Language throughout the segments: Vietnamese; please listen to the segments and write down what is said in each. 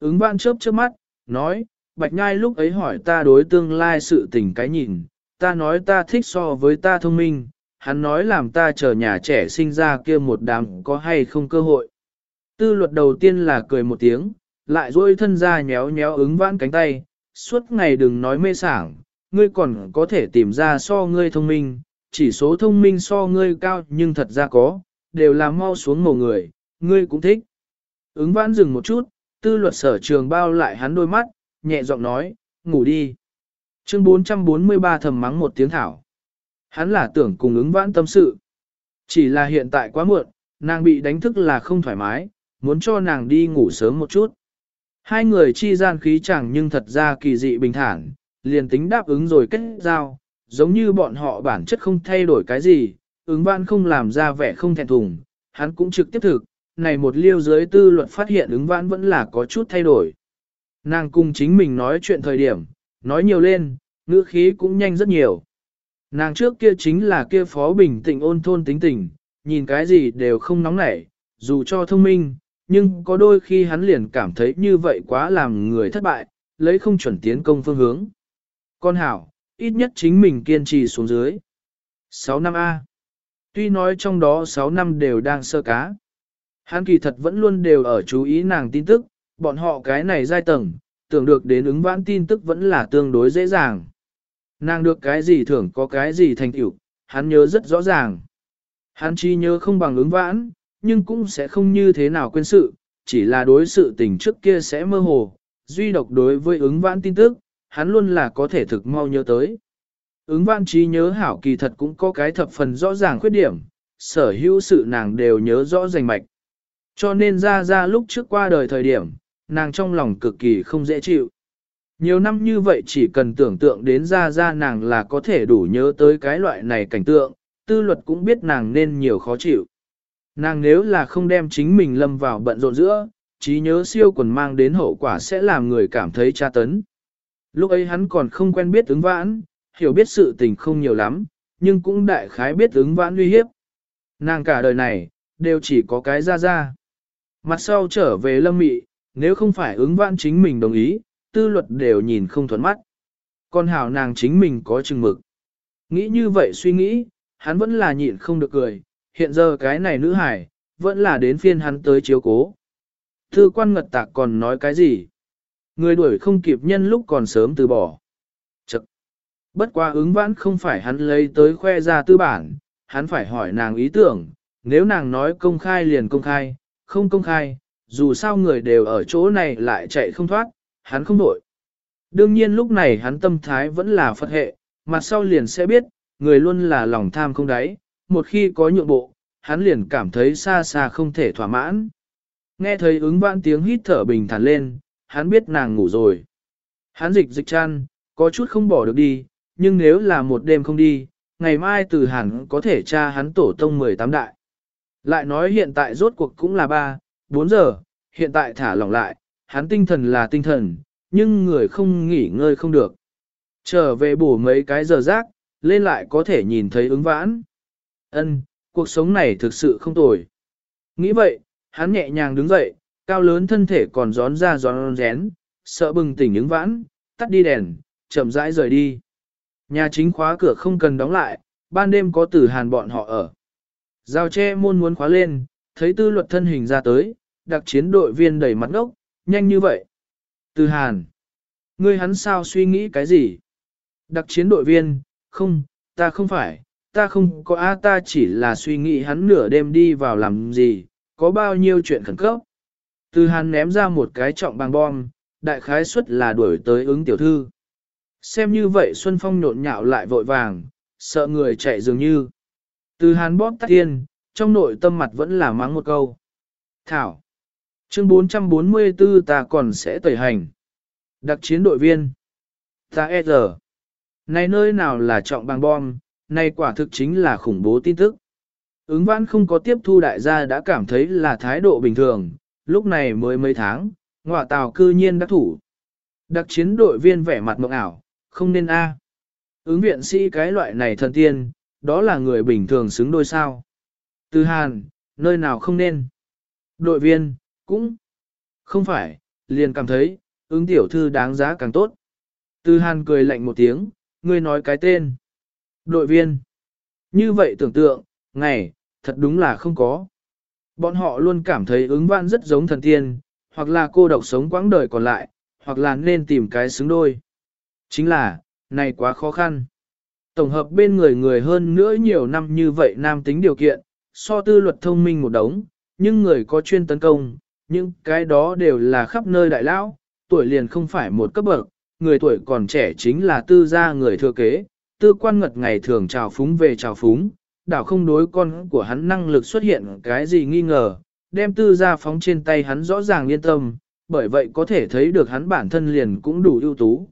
Ứng vãn chớp trước mắt, nói, Bạch Nhai lúc ấy hỏi ta đối tương lai sự tình cái nhìn, ta nói ta thích so với ta thông minh, hắn nói làm ta chờ nhà trẻ sinh ra kia một đám có hay không cơ hội. Tư luật đầu tiên là cười một tiếng, lại duỗi thân ra nhéo nhéo ứng vãn cánh tay, suốt ngày đừng nói mê sảng, ngươi còn có thể tìm ra so ngươi thông minh, chỉ số thông minh so ngươi cao nhưng thật ra có, đều là mau xuống mồ người, ngươi cũng thích. Ứng vãn dừng một chút, tư luật sở trường bao lại hắn đôi mắt, nhẹ giọng nói, ngủ đi. Chương 443 thầm mắng một tiếng thảo. Hắn là tưởng cùng ứng vãn tâm sự. Chỉ là hiện tại quá muộn, nàng bị đánh thức là không thoải mái, muốn cho nàng đi ngủ sớm một chút. Hai người chi gian khí chẳng nhưng thật ra kỳ dị bình thản, liền tính đáp ứng rồi kết giao, giống như bọn họ bản chất không thay đổi cái gì, ứng vãn không làm ra vẻ không thẹn thùng, hắn cũng trực tiếp thực, này một liêu dưới tư luật phát hiện ứng vãn vẫn là có chút thay đổi. Nàng cùng chính mình nói chuyện thời điểm, nói nhiều lên, ngữ khí cũng nhanh rất nhiều. Nàng trước kia chính là kia phó bình tĩnh ôn thôn tính tình, nhìn cái gì đều không nóng nảy, dù cho thông minh, nhưng có đôi khi hắn liền cảm thấy như vậy quá làm người thất bại, lấy không chuẩn tiến công phương hướng. Con hảo, ít nhất chính mình kiên trì xuống dưới. 6 năm A. Tuy nói trong đó 6 năm đều đang sơ cá. Hắn kỳ thật vẫn luôn đều ở chú ý nàng tin tức, bọn họ cái này giai tầng, tưởng được đến ứng vãn tin tức vẫn là tương đối dễ dàng. Nàng được cái gì thưởng có cái gì thành tựu, hắn nhớ rất rõ ràng. Hắn chi nhớ không bằng ứng vãn, nhưng cũng sẽ không như thế nào quên sự, chỉ là đối sự tình trước kia sẽ mơ hồ, duy độc đối với ứng vãn tin tức, hắn luôn là có thể thực mau nhớ tới. Ứng vãn trí nhớ hảo kỳ thật cũng có cái thập phần rõ ràng khuyết điểm, sở hữu sự nàng đều nhớ rõ rành mạch. Cho nên ra ra lúc trước qua đời thời điểm, nàng trong lòng cực kỳ không dễ chịu. Nhiều năm như vậy chỉ cần tưởng tượng đến ra ra nàng là có thể đủ nhớ tới cái loại này cảnh tượng, tư luật cũng biết nàng nên nhiều khó chịu. Nàng nếu là không đem chính mình lâm vào bận rộn giữa, trí nhớ siêu quần mang đến hậu quả sẽ làm người cảm thấy tra tấn. Lúc ấy hắn còn không quen biết ứng vãn, hiểu biết sự tình không nhiều lắm, nhưng cũng đại khái biết ứng vãn uy hiếp. Nàng cả đời này, đều chỉ có cái ra ra. Mặt sau trở về lâm mị, nếu không phải ứng vãn chính mình đồng ý, tư luật đều nhìn không thuận mắt. Còn hảo nàng chính mình có chừng mực. Nghĩ như vậy suy nghĩ, hắn vẫn là nhịn không được cười, hiện giờ cái này nữ hải, vẫn là đến phiên hắn tới chiếu cố. Thư quan ngật tạc còn nói cái gì? Người đuổi không kịp nhân lúc còn sớm từ bỏ. Chật! Bất qua ứng vãn không phải hắn lấy tới khoe ra tư bản, hắn phải hỏi nàng ý tưởng, nếu nàng nói công khai liền công khai, không công khai, dù sao người đều ở chỗ này lại chạy không thoát, hắn không đổi. Đương nhiên lúc này hắn tâm thái vẫn là Phật hệ, mặt sau liền sẽ biết, người luôn là lòng tham không đáy, một khi có nhượng bộ, hắn liền cảm thấy xa xa không thể thỏa mãn. Nghe thấy ứng vãn tiếng hít thở bình thản lên, hắn biết nàng ngủ rồi. Hắn dịch dịch chăn, có chút không bỏ được đi, nhưng nếu là một đêm không đi, ngày mai từ hẳn có thể tra hắn tổ tông 18 đại. Lại nói hiện tại rốt cuộc cũng là 3, 4 giờ, hiện tại thả lỏng lại, hắn tinh thần là tinh thần, nhưng người không nghỉ ngơi không được. Trở về bổ mấy cái giờ rác, lên lại có thể nhìn thấy ứng vãn. Ân, cuộc sống này thực sự không tồi. Nghĩ vậy, hắn nhẹ nhàng đứng dậy, cao lớn thân thể còn gión ra gión rén, sợ bừng tỉnh ứng vãn, tắt đi đèn, chậm rãi rời đi. Nhà chính khóa cửa không cần đóng lại, ban đêm có tử hàn bọn họ ở. Giao che môn muốn khóa lên, thấy tư luật thân hình ra tới, đặc chiến đội viên đẩy mặt ngốc, nhanh như vậy. Từ Hàn, ngươi hắn sao suy nghĩ cái gì? Đặc chiến đội viên, không, ta không phải, ta không có a ta chỉ là suy nghĩ hắn nửa đêm đi vào làm gì, có bao nhiêu chuyện khẩn cấp. Từ Hàn ném ra một cái trọng bằng bom, đại khái suất là đuổi tới ứng tiểu thư. Xem như vậy Xuân Phong nhộn nhạo lại vội vàng, sợ người chạy dường như. Từ Hàn bóp tắt tiên, trong nội tâm mặt vẫn là mắng một câu. Thảo. Chương 444 ta còn sẽ tẩy hành. Đặc chiến đội viên. Ta e giờ. Này nơi nào là trọng bằng bom, này quả thực chính là khủng bố tin tức. Ứng vãn không có tiếp thu đại gia đã cảm thấy là thái độ bình thường, lúc này mới mấy tháng, ngọa tàu cư nhiên đã thủ. Đặc chiến đội viên vẻ mặt mộng ảo, không nên A. Ứng viện sĩ cái loại này thần tiên, đó là người bình thường xứng đôi sao. Từ Hàn, nơi nào không nên. Đội viên, cũng không phải, liền cảm thấy, ứng tiểu thư đáng giá càng tốt. Từ hàn cười lạnh một tiếng, ngươi nói cái tên. Đội viên. Như vậy tưởng tượng, ngày, thật đúng là không có. Bọn họ luôn cảm thấy ứng vãn rất giống thần tiên, hoặc là cô độc sống quãng đời còn lại, hoặc là nên tìm cái xứng đôi. Chính là, này quá khó khăn. Tổng hợp bên người người hơn nữa nhiều năm như vậy nam tính điều kiện, so tư luật thông minh một đống, nhưng người có chuyên tấn công, những cái đó đều là khắp nơi đại lão, tuổi liền không phải một cấp bậc, người tuổi còn trẻ chính là tư gia người thừa kế, tư quan ngật ngày thường trào phúng về trào phúng, đảo không đối con của hắn năng lực xuất hiện cái gì nghi ngờ, đem tư gia phóng trên tay hắn rõ ràng yên tâm, bởi vậy có thể thấy được hắn bản thân liền cũng đủ ưu tú.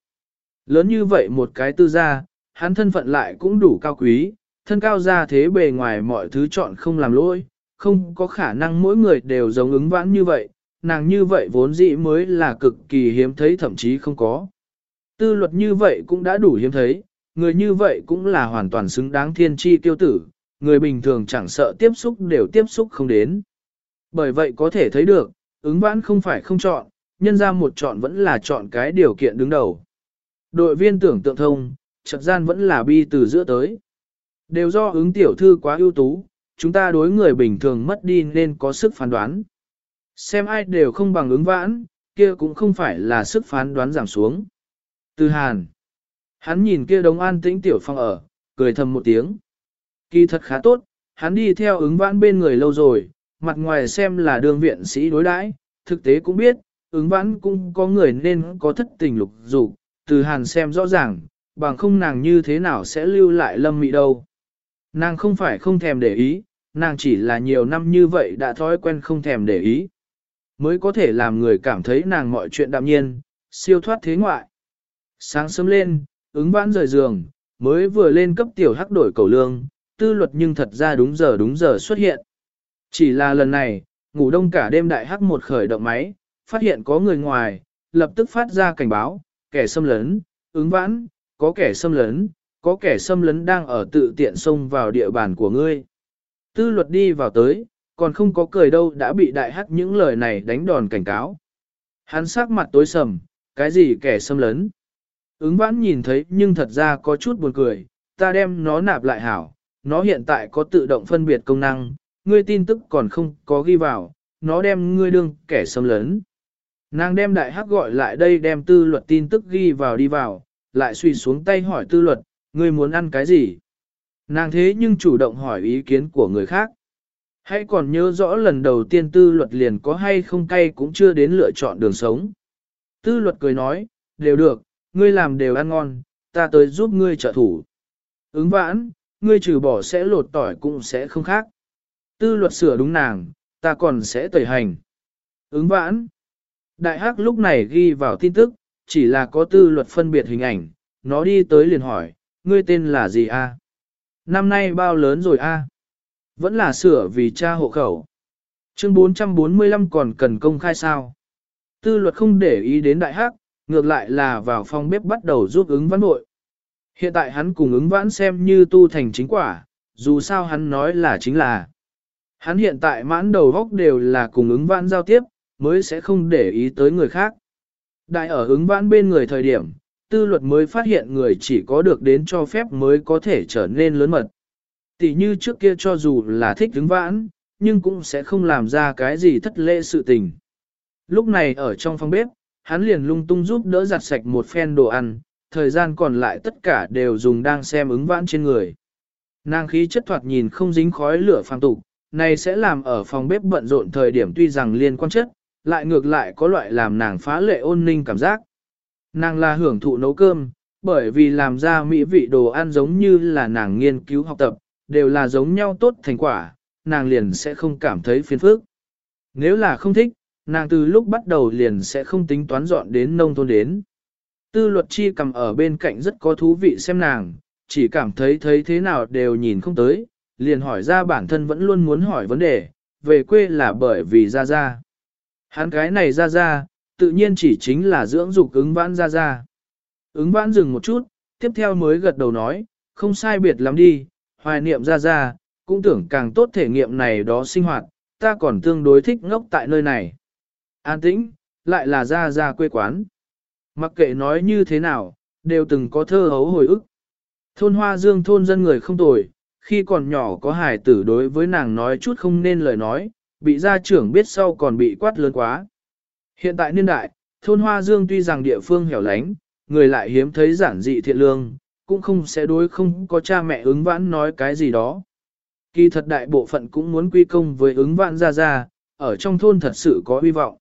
Lớn như vậy một cái tư gia, hắn thân phận lại cũng đủ cao quý, thân cao ra thế bề ngoài mọi thứ chọn không làm lỗi, không có khả năng mỗi người đều giống ứng vãn như vậy, nàng như vậy vốn dĩ mới là cực kỳ hiếm thấy thậm chí không có. Tư luật như vậy cũng đã đủ hiếm thấy, người như vậy cũng là hoàn toàn xứng đáng thiên tri tiêu tử, người bình thường chẳng sợ tiếp xúc đều tiếp xúc không đến. Bởi vậy có thể thấy được, ứng vãn không phải không chọn, nhân ra một chọn vẫn là chọn cái điều kiện đứng đầu. Đội viên tưởng tượng thông, chợt gian vẫn là bi từ giữa tới. Đều do ứng tiểu thư quá ưu tú, chúng ta đối người bình thường mất đi nên có sức phán đoán. Xem ai đều không bằng ứng vãn, kia cũng không phải là sức phán đoán giảm xuống. Từ hàn, hắn nhìn kia đống an tĩnh tiểu phong ở, cười thầm một tiếng. Kỳ thật khá tốt, hắn đi theo ứng vãn bên người lâu rồi, mặt ngoài xem là đường viện sĩ đối đãi, thực tế cũng biết, ứng vãn cũng có người nên có thất tình lục dục, từ hàn xem rõ ràng, bằng không nàng như thế nào sẽ lưu lại lâm mị đâu. Nàng không phải không thèm để ý, nàng chỉ là nhiều năm như vậy đã thói quen không thèm để ý. Mới có thể làm người cảm thấy nàng mọi chuyện đạm nhiên, siêu thoát thế ngoại. Sáng sớm lên, ứng vãn rời giường, mới vừa lên cấp tiểu hắc đổi cầu lương, tư luật nhưng thật ra đúng giờ đúng giờ xuất hiện. Chỉ là lần này, ngủ đông cả đêm đại hắc một khởi động máy, phát hiện có người ngoài, lập tức phát ra cảnh báo, kẻ xâm lấn, ứng vãn, có kẻ xâm lấn, có kẻ xâm lấn đang ở tự tiện xông vào địa bàn của ngươi. Tư luật đi vào tới, còn không có cười đâu đã bị đại hắc những lời này đánh đòn cảnh cáo. Hắn sắc mặt tối sầm, cái gì kẻ xâm lấn. Ứng vãn nhìn thấy nhưng thật ra có chút buồn cười, ta đem nó nạp lại hảo, nó hiện tại có tự động phân biệt công năng, ngươi tin tức còn không có ghi vào, nó đem ngươi đương kẻ xâm lấn. Nàng đem đại hắc gọi lại đây đem tư luật tin tức ghi vào đi vào, lại suy xuống tay hỏi tư luật, ngươi muốn ăn cái gì? Nàng thế nhưng chủ động hỏi ý kiến của người khác. Hãy còn nhớ rõ lần đầu tiên tư luật liền có hay không cay cũng chưa đến lựa chọn đường sống. Tư luật cười nói, đều được, ngươi làm đều ăn ngon, ta tới giúp ngươi trợ thủ. Ứng vãn, ngươi trừ bỏ sẽ lột tỏi cũng sẽ không khác. Tư luật sửa đúng nàng, ta còn sẽ tẩy hành. Ứng vãn. Đại hắc lúc này ghi vào tin tức, chỉ là có tư luật phân biệt hình ảnh, nó đi tới liền hỏi, ngươi tên là gì a? Năm nay bao lớn rồi a? Vẫn là sửa vì cha hộ khẩu. Chương 445 còn cần công khai sao? Tư luật không để ý đến đại hắc, ngược lại là vào phòng bếp bắt đầu giúp ứng vãn nội. Hiện tại hắn cùng ứng vãn xem như tu thành chính quả, dù sao hắn nói là chính là. Hắn hiện tại mãn đầu góc đều là cùng ứng vãn giao tiếp, mới sẽ không để ý tới người khác. Đại ở ứng vãn bên người thời điểm, tư luật mới phát hiện người chỉ có được đến cho phép mới có thể trở nên lớn mật. Tỷ như trước kia cho dù là thích ứng vãn, nhưng cũng sẽ không làm ra cái gì thất lễ sự tình. Lúc này ở trong phòng bếp, hắn liền lung tung giúp đỡ giặt sạch một phen đồ ăn, thời gian còn lại tất cả đều dùng đang xem ứng vãn trên người. Nàng khí chất thoạt nhìn không dính khói lửa phàm tục, này sẽ làm ở phòng bếp bận rộn thời điểm tuy rằng liên quan chất, lại ngược lại có loại làm nàng phá lệ ôn ninh cảm giác. Nàng là hưởng thụ nấu cơm, bởi vì làm ra mỹ vị đồ ăn giống như là nàng nghiên cứu học tập, đều là giống nhau tốt thành quả, nàng liền sẽ không cảm thấy phiền phức. Nếu là không thích, nàng từ lúc bắt đầu liền sẽ không tính toán dọn đến nông thôn đến. Tư luật chi cầm ở bên cạnh rất có thú vị xem nàng, chỉ cảm thấy thấy thế nào đều nhìn không tới, liền hỏi ra bản thân vẫn luôn muốn hỏi vấn đề, về quê là bởi vì ra ra. Hắn cái này ra ra, tự nhiên chỉ chính là dưỡng dục ứng vãn ra ra. Ứng vãn dừng một chút, tiếp theo mới gật đầu nói, không sai biệt lắm đi, hoài niệm ra ra, cũng tưởng càng tốt thể nghiệm này đó sinh hoạt, ta còn tương đối thích ngốc tại nơi này. An tĩnh, lại là ra ra quê quán. Mặc kệ nói như thế nào, đều từng có thơ hấu hồi ức. Thôn Hoa Dương thôn dân người không tồi, khi còn nhỏ có hài tử đối với nàng nói chút không nên lời nói, bị gia trưởng biết sau còn bị quát lớn quá. Hiện tại niên đại, thôn Hoa Dương tuy rằng địa phương hẻo lánh, người lại hiếm thấy giản dị thiện lương, cũng không sẽ đối không có cha mẹ ứng vãn nói cái gì đó. Kỳ thật đại bộ phận cũng muốn quy công với ứng vãn ra ra, ở trong thôn thật sự có hy vọng.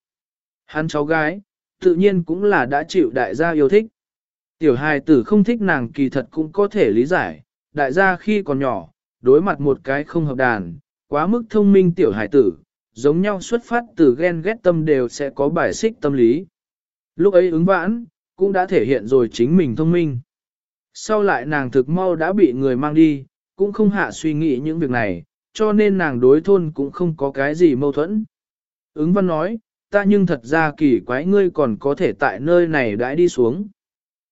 Hắn cháu gái, tự nhiên cũng là đã chịu đại gia yêu thích. Tiểu hài tử không thích nàng kỳ thật cũng có thể lý giải, đại gia khi còn nhỏ, đối mặt một cái không hợp đàn, quá mức thông minh tiểu hài tử, giống nhau xuất phát từ ghen ghét tâm đều sẽ có bài xích tâm lý. Lúc ấy ứng vãn, cũng đã thể hiện rồi chính mình thông minh. Sau lại nàng thực mau đã bị người mang đi, cũng không hạ suy nghĩ những việc này, cho nên nàng đối thôn cũng không có cái gì mâu thuẫn. Ứng văn nói, ta nhưng thật ra kỳ quái ngươi còn có thể tại nơi này đãi đi xuống.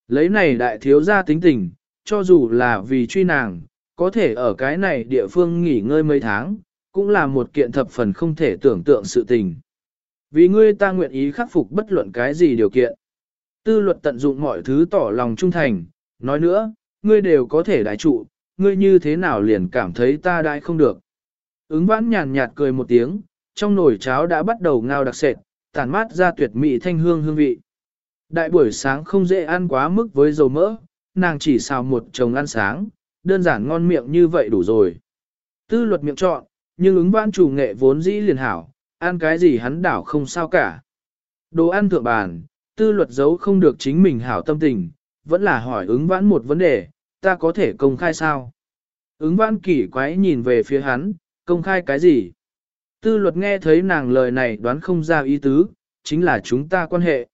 Lấy này đại thiếu ra tính tình, cho dù là vì truy nàng, có thể ở cái này địa phương nghỉ ngơi mấy tháng, cũng là một kiện thập phần không thể tưởng tượng sự tình. Vì ngươi ta nguyện ý khắc phục bất luận cái gì điều kiện. Tư luật tận dụng mọi thứ tỏ lòng trung thành, nói nữa, ngươi đều có thể đại trụ, ngươi như thế nào liền cảm thấy ta đại không được. Ứng vãn nhàn nhạt cười một tiếng, trong nồi cháo đã bắt đầu ngao đặc sệt, tản mát ra tuyệt mỹ thanh hương hương vị. Đại buổi sáng không dễ ăn quá mức với dầu mỡ, nàng chỉ xào một chồng ăn sáng, đơn giản ngon miệng như vậy đủ rồi. Tư luật miệng chọn, nhưng ứng vãn chủ nghệ vốn dĩ liền hảo, ăn cái gì hắn đảo không sao cả. Đồ ăn thượng bàn, tư luật giấu không được chính mình hảo tâm tình, vẫn là hỏi ứng vãn một vấn đề, ta có thể công khai sao? Ứng vãn kỳ quái nhìn về phía hắn, công khai cái gì? Tư luật nghe thấy nàng lời này đoán không ra ý tứ, chính là chúng ta quan hệ.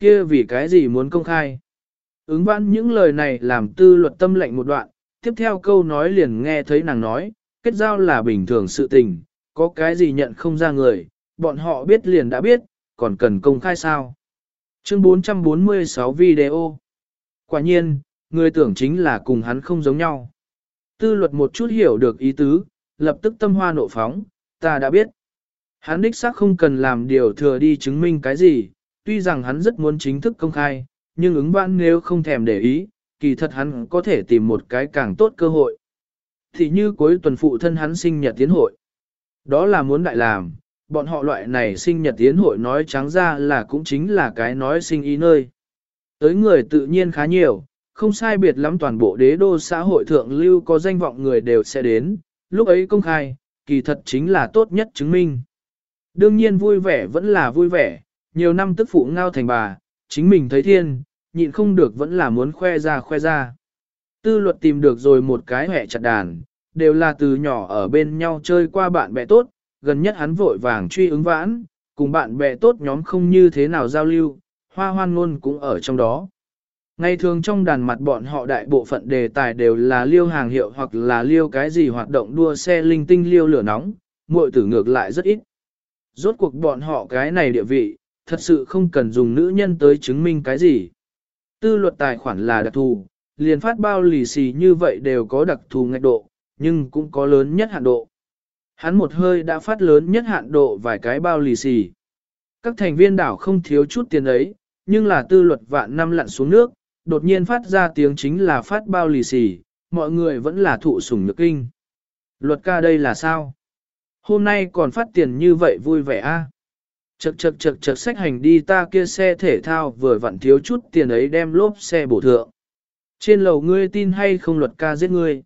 kia vì cái gì muốn công khai? Ứng vãn những lời này làm tư luật tâm lệnh một đoạn, tiếp theo câu nói liền nghe thấy nàng nói, kết giao là bình thường sự tình, có cái gì nhận không ra người, bọn họ biết liền đã biết, còn cần công khai sao? Chương 446 video Quả nhiên, người tưởng chính là cùng hắn không giống nhau. Tư luật một chút hiểu được ý tứ, lập tức tâm hoa nộ phóng, ta đã biết. Hắn đích xác không cần làm điều thừa đi chứng minh cái gì, tuy rằng hắn rất muốn chính thức công khai, nhưng ứng vãn nếu không thèm để ý, kỳ thật hắn có thể tìm một cái càng tốt cơ hội. Thì như cuối tuần phụ thân hắn sinh nhật tiến hội. Đó là muốn đại làm, bọn họ loại này sinh nhật tiến hội nói trắng ra là cũng chính là cái nói sinh ý nơi. Tới người tự nhiên khá nhiều, không sai biệt lắm toàn bộ đế đô xã hội thượng lưu có danh vọng người đều sẽ đến, lúc ấy công khai, kỳ thật chính là tốt nhất chứng minh. Đương nhiên vui vẻ vẫn là vui vẻ, nhiều năm tức phụ ngao thành bà, chính mình thấy thiên, nhịn không được vẫn là muốn khoe ra khoe ra. Tư luật tìm được rồi một cái hẹ chặt đàn, đều là từ nhỏ ở bên nhau chơi qua bạn bè tốt, gần nhất hắn vội vàng truy ứng vãn, cùng bạn bè tốt nhóm không như thế nào giao lưu, hoa hoan ngôn cũng ở trong đó. Ngày thường trong đàn mặt bọn họ đại bộ phận đề tài đều là liêu hàng hiệu hoặc là liêu cái gì hoạt động đua xe linh tinh liêu lửa nóng, muội tử ngược lại rất ít. Rốt cuộc bọn họ cái này địa vị, thật sự không cần dùng nữ nhân tới chứng minh cái gì. Tư luật tài khoản là đặc thù, liền phát bao lì xì như vậy đều có đặc thù ngạch độ, nhưng cũng có lớn nhất hạn độ. Hắn một hơi đã phát lớn nhất hạn độ vài cái bao lì xì. Các thành viên đảo không thiếu chút tiền ấy, nhưng là tư luật vạn năm lặn xuống nước, đột nhiên phát ra tiếng chính là phát bao lì xì, mọi người vẫn là thụ sủng nhược kinh. Luật ca đây là sao? Hôm nay còn phát tiền như vậy vui vẻ a? Chật chật chật chật sách hành đi ta kia xe thể thao vừa vặn thiếu chút tiền ấy đem lốp xe bổ thượng. Trên lầu ngươi tin hay không luật ca giết ngươi?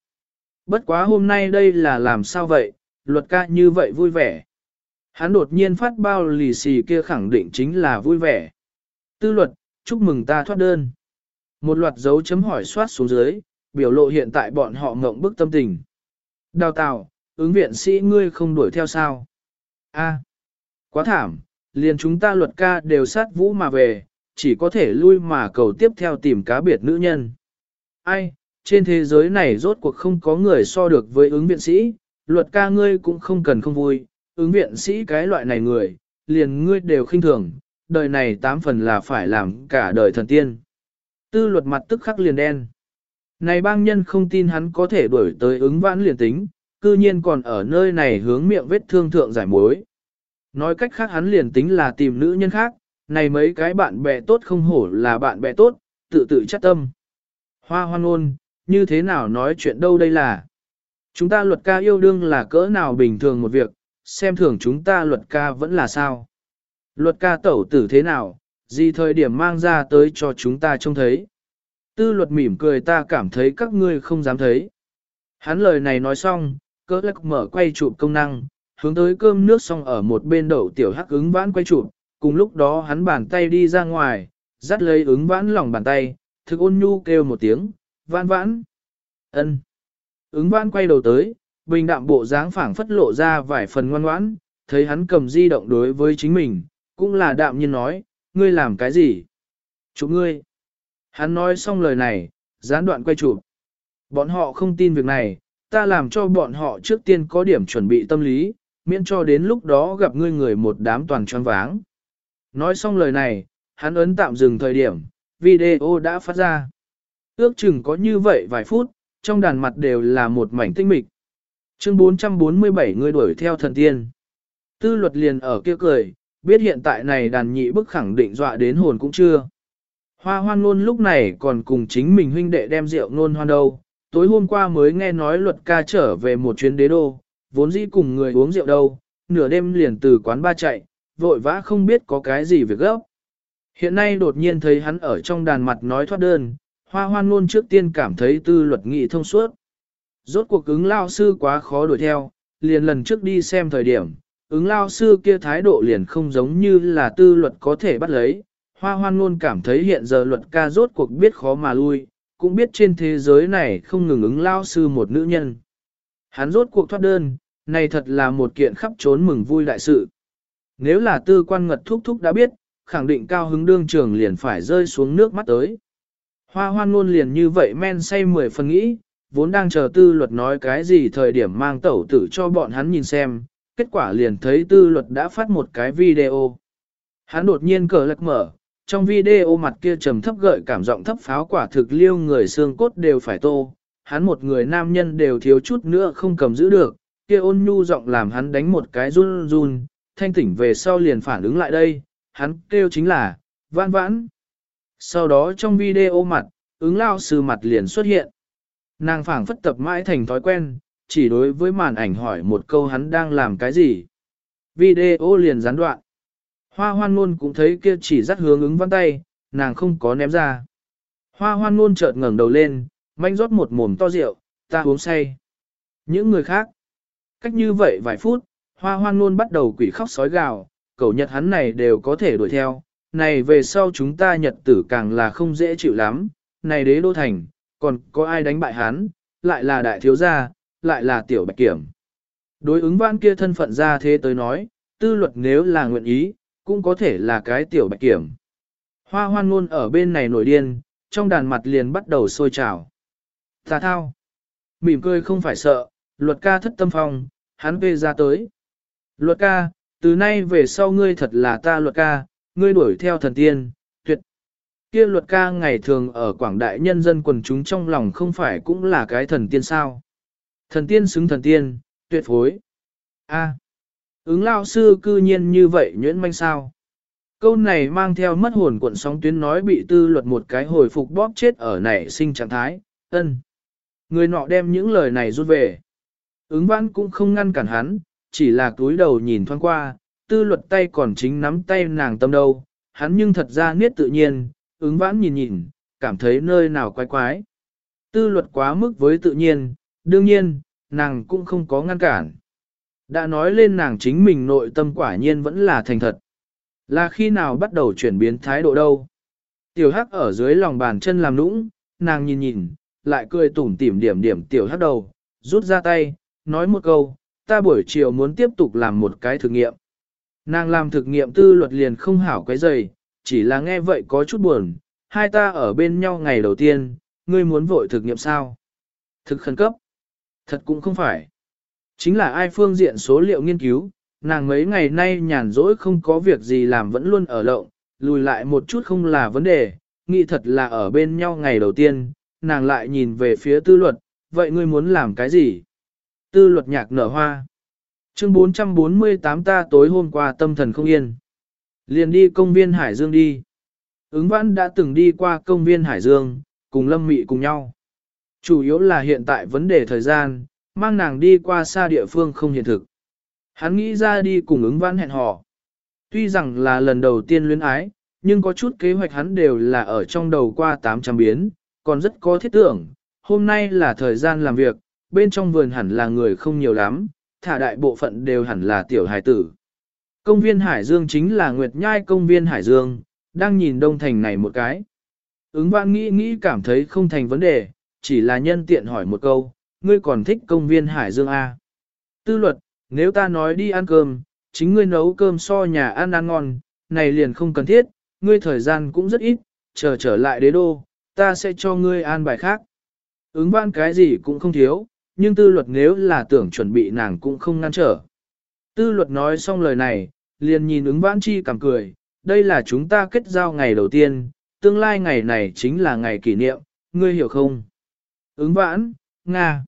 Bất quá hôm nay đây là làm sao vậy, luật ca như vậy vui vẻ. Hắn đột nhiên phát bao lì xì kia khẳng định chính là vui vẻ. Tư luật, chúc mừng ta thoát đơn. Một loạt dấu chấm hỏi soát xuống dưới, biểu lộ hiện tại bọn họ ngộng bức tâm tình. Đào tạo, ứng viện sĩ ngươi không đuổi theo sao? A, quá thảm, liền chúng ta luật ca đều sát vũ mà về, chỉ có thể lui mà cầu tiếp theo tìm cá biệt nữ nhân. Ai, trên thế giới này rốt cuộc không có người so được với ứng viện sĩ, luật ca ngươi cũng không cần không vui, ứng viện sĩ cái loại này người, liền ngươi đều khinh thường, đời này tám phần là phải làm cả đời thần tiên. Tư luật mặt tức khắc liền đen. Này bang nhân không tin hắn có thể đuổi tới ứng vãn liền tính, cư nhiên còn ở nơi này hướng miệng vết thương thượng giải mối. Nói cách khác hắn liền tính là tìm nữ nhân khác, Này mấy cái bạn bè tốt không hổ là bạn bè tốt, tự tự chắc tâm. Hoa hoan ôn, như thế nào nói chuyện đâu đây là. Chúng ta luật ca yêu đương là cỡ nào bình thường một việc, xem thường chúng ta luật ca vẫn là sao. Luật ca tẩu tử thế nào, gì thời điểm mang ra tới cho chúng ta trông thấy. Tư luật mỉm cười ta cảm thấy các ngươi không dám thấy. Hắn lời này nói xong, cỡ lắc mở quay chụp công năng, hướng tới cơm nước xong ở một bên đậu tiểu hắc ứng vãn quay chụp, cùng lúc đó hắn bàn tay đi ra ngoài, dắt lấy ứng vãn lòng bàn tay, thực ôn nhu kêu một tiếng, vãn vãn. ân. Ứng vãn quay đầu tới, bình đạm bộ dáng phảng phất lộ ra vài phần ngoan ngoãn, thấy hắn cầm di động đối với chính mình, cũng là đạm nhiên nói, ngươi làm cái gì? Chụp ngươi. Hắn nói xong lời này, gián đoạn quay chụp. Bọn họ không tin việc này, ta làm cho bọn họ trước tiên có điểm chuẩn bị tâm lý, miễn cho đến lúc đó gặp ngươi người một đám toàn tròn váng. Nói xong lời này, hắn ấn tạm dừng thời điểm, video đã phát ra. Ước chừng có như vậy vài phút, trong đàn mặt đều là một mảnh tinh mịch. Chương 447 người đuổi theo thần tiên. Tư luật liền ở kia cười, biết hiện tại này đàn nhị bức khẳng định dọa đến hồn cũng chưa. Hoa hoan luôn lúc này còn cùng chính mình huynh đệ đem rượu nôn hoan đâu. Tối hôm qua mới nghe nói luật ca trở về một chuyến đế đô, vốn dĩ cùng người uống rượu đâu, nửa đêm liền từ quán ba chạy, vội vã không biết có cái gì việc gấp. Hiện nay đột nhiên thấy hắn ở trong đàn mặt nói thoát đơn, hoa hoan luôn trước tiên cảm thấy tư luật nghị thông suốt. Rốt cuộc ứng lao sư quá khó đuổi theo, liền lần trước đi xem thời điểm, ứng lao sư kia thái độ liền không giống như là tư luật có thể bắt lấy. Hoa hoan luôn cảm thấy hiện giờ luật ca rốt cuộc biết khó mà lui, cũng biết trên thế giới này không ngừng ứng lao sư một nữ nhân. Hắn rốt cuộc thoát đơn, này thật là một kiện khắp trốn mừng vui đại sự. Nếu là tư quan ngật thúc thúc đã biết, khẳng định cao hứng đương trường liền phải rơi xuống nước mắt tới. Hoa hoan luôn liền như vậy men say mười phần nghĩ, vốn đang chờ tư luật nói cái gì thời điểm mang tẩu tử cho bọn hắn nhìn xem, kết quả liền thấy tư luật đã phát một cái video. Hắn đột nhiên cờ lật mở, trong video mặt kia trầm thấp gợi cảm giọng thấp pháo quả thực liêu người xương cốt đều phải tô, hắn một người nam nhân đều thiếu chút nữa không cầm giữ được, kia ôn nhu giọng làm hắn đánh một cái run run, thanh tỉnh về sau liền phản ứng lại đây, hắn kêu chính là, vãn vãn. Sau đó trong video mặt, ứng lao sư mặt liền xuất hiện. Nàng phảng phất tập mãi thành thói quen, chỉ đối với màn ảnh hỏi một câu hắn đang làm cái gì. Video liền gián đoạn. Hoa hoan luôn cũng thấy kia chỉ dắt hướng ứng văn tay, nàng không có ném ra. Hoa hoan luôn chợt ngẩng đầu lên, manh rót một mồm to rượu, ta uống say. Những người khác, cách như vậy vài phút, hoa hoan luôn bắt đầu quỷ khóc sói gào, cầu nhật hắn này đều có thể đuổi theo, này về sau chúng ta nhật tử càng là không dễ chịu lắm, này đế đô thành, còn có ai đánh bại hắn, lại là đại thiếu gia, lại là tiểu bạch kiểm. Đối ứng vãn kia thân phận ra thế tới nói, tư luật nếu là nguyện ý, cũng có thể là cái tiểu bạch kiểm. Hoa hoan ngôn ở bên này nổi điên, trong đàn mặt liền bắt đầu sôi trào. Tà thao. Mỉm cười không phải sợ, luật ca thất tâm phong, hắn về ra tới. Luật ca, từ nay về sau ngươi thật là ta luật ca, ngươi đuổi theo thần tiên, tuyệt. Kia luật ca ngày thường ở quảng đại nhân dân quần chúng trong lòng không phải cũng là cái thần tiên sao. Thần tiên xứng thần tiên, tuyệt phối. A. À. ứng lao sư cư nhiên như vậy nhuyễn manh sao. Câu này mang theo mất hồn cuộn sóng tuyến nói bị tư luật một cái hồi phục bóp chết ở nảy sinh trạng thái, ân. Người nọ đem những lời này rút về. Ứng văn cũng không ngăn cản hắn, chỉ là túi đầu nhìn thoáng qua, tư luật tay còn chính nắm tay nàng tâm đâu, hắn nhưng thật ra niết tự nhiên, ứng vãn nhìn nhìn, cảm thấy nơi nào quái quái. Tư luật quá mức với tự nhiên, đương nhiên, nàng cũng không có ngăn cản. Đã nói lên nàng chính mình nội tâm quả nhiên vẫn là thành thật. Là khi nào bắt đầu chuyển biến thái độ đâu. Tiểu hắc ở dưới lòng bàn chân làm nũng, nàng nhìn nhìn, lại cười tủm tỉm điểm điểm tiểu hắc đầu, rút ra tay, nói một câu, ta buổi chiều muốn tiếp tục làm một cái thực nghiệm. Nàng làm thực nghiệm tư luật liền không hảo cái dày, chỉ là nghe vậy có chút buồn, hai ta ở bên nhau ngày đầu tiên, ngươi muốn vội thực nghiệm sao? Thực khẩn cấp? Thật cũng không phải. Chính là ai phương diện số liệu nghiên cứu, nàng mấy ngày nay nhàn rỗi không có việc gì làm vẫn luôn ở lộng, lùi lại một chút không là vấn đề, nghĩ thật là ở bên nhau ngày đầu tiên, nàng lại nhìn về phía tư luật, vậy ngươi muốn làm cái gì? Tư luật nhạc nở hoa. Chương 448 ta tối hôm qua tâm thần không yên. Liền đi công viên Hải Dương đi. Ứng vãn đã từng đi qua công viên Hải Dương, cùng Lâm Mị cùng nhau. Chủ yếu là hiện tại vấn đề thời gian, mang nàng đi qua xa địa phương không hiện thực. Hắn nghĩ ra đi cùng ứng vãn hẹn hò. Tuy rằng là lần đầu tiên luyến ái, nhưng có chút kế hoạch hắn đều là ở trong đầu qua 800 biến, còn rất có thiết tưởng. Hôm nay là thời gian làm việc, bên trong vườn hẳn là người không nhiều lắm, thả đại bộ phận đều hẳn là tiểu hài tử. Công viên Hải Dương chính là Nguyệt Nhai công viên Hải Dương, đang nhìn đông thành này một cái. Ứng vãn nghĩ nghĩ cảm thấy không thành vấn đề, chỉ là nhân tiện hỏi một câu, ngươi còn thích công viên Hải Dương A. Tư luật, nếu ta nói đi ăn cơm, chính ngươi nấu cơm so nhà ăn ăn ngon, này liền không cần thiết, ngươi thời gian cũng rất ít, chờ trở lại đế đô, ta sẽ cho ngươi an bài khác. Ứng vãn cái gì cũng không thiếu, nhưng tư luật nếu là tưởng chuẩn bị nàng cũng không ngăn trở. Tư luật nói xong lời này, liền nhìn ứng vãn chi cảm cười, đây là chúng ta kết giao ngày đầu tiên, tương lai ngày này chính là ngày kỷ niệm, ngươi hiểu không? Ứng vãn, Nga.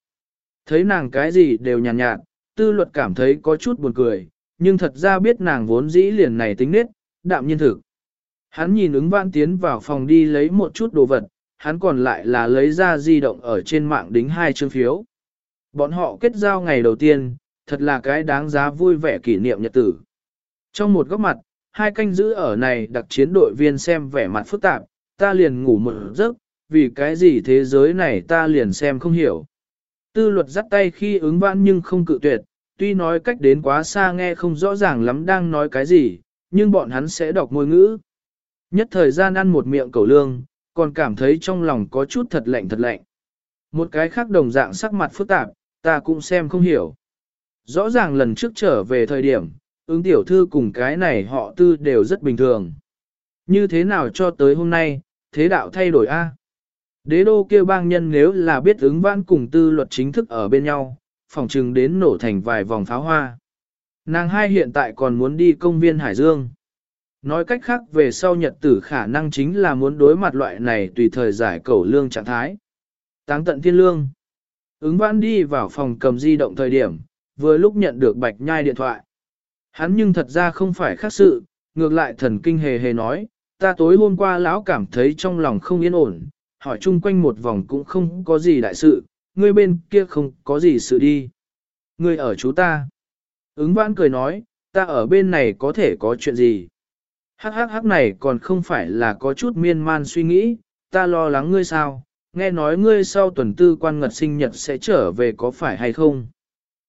Thấy nàng cái gì đều nhàn nhạt, nhạt, tư luật cảm thấy có chút buồn cười, nhưng thật ra biết nàng vốn dĩ liền này tính nết, đạm nhiên thực. Hắn nhìn ứng vãn tiến vào phòng đi lấy một chút đồ vật, hắn còn lại là lấy ra di động ở trên mạng đính hai chương phiếu. Bọn họ kết giao ngày đầu tiên, thật là cái đáng giá vui vẻ kỷ niệm nhật tử. Trong một góc mặt, hai canh giữ ở này đặc chiến đội viên xem vẻ mặt phức tạp, ta liền ngủ một giấc, vì cái gì thế giới này ta liền xem không hiểu. Tư luật dắt tay khi ứng vãn nhưng không cự tuyệt, tuy nói cách đến quá xa nghe không rõ ràng lắm đang nói cái gì, nhưng bọn hắn sẽ đọc ngôn ngữ. Nhất thời gian ăn một miệng cầu lương, còn cảm thấy trong lòng có chút thật lạnh thật lạnh. Một cái khác đồng dạng sắc mặt phức tạp, ta cũng xem không hiểu. Rõ ràng lần trước trở về thời điểm, ứng tiểu thư cùng cái này họ tư đều rất bình thường. Như thế nào cho tới hôm nay, thế đạo thay đổi a? Đế đô kêu bang nhân nếu là biết ứng vãn cùng tư luật chính thức ở bên nhau, phòng trừng đến nổ thành vài vòng pháo hoa. Nàng hai hiện tại còn muốn đi công viên Hải Dương. Nói cách khác về sau nhật tử khả năng chính là muốn đối mặt loại này tùy thời giải cầu lương trạng thái. Táng tận thiên lương. Ứng vãn đi vào phòng cầm di động thời điểm, vừa lúc nhận được bạch nhai điện thoại. Hắn nhưng thật ra không phải khác sự, ngược lại thần kinh hề hề nói, ta tối hôm qua lão cảm thấy trong lòng không yên ổn, hỏi chung quanh một vòng cũng không có gì đại sự, ngươi bên kia không có gì sự đi. Ngươi ở chú ta. Ứng vãn cười nói, ta ở bên này có thể có chuyện gì. Hắc hắc hắc này còn không phải là có chút miên man suy nghĩ, ta lo lắng ngươi sao, nghe nói ngươi sau tuần tư quan ngật sinh nhật sẽ trở về có phải hay không.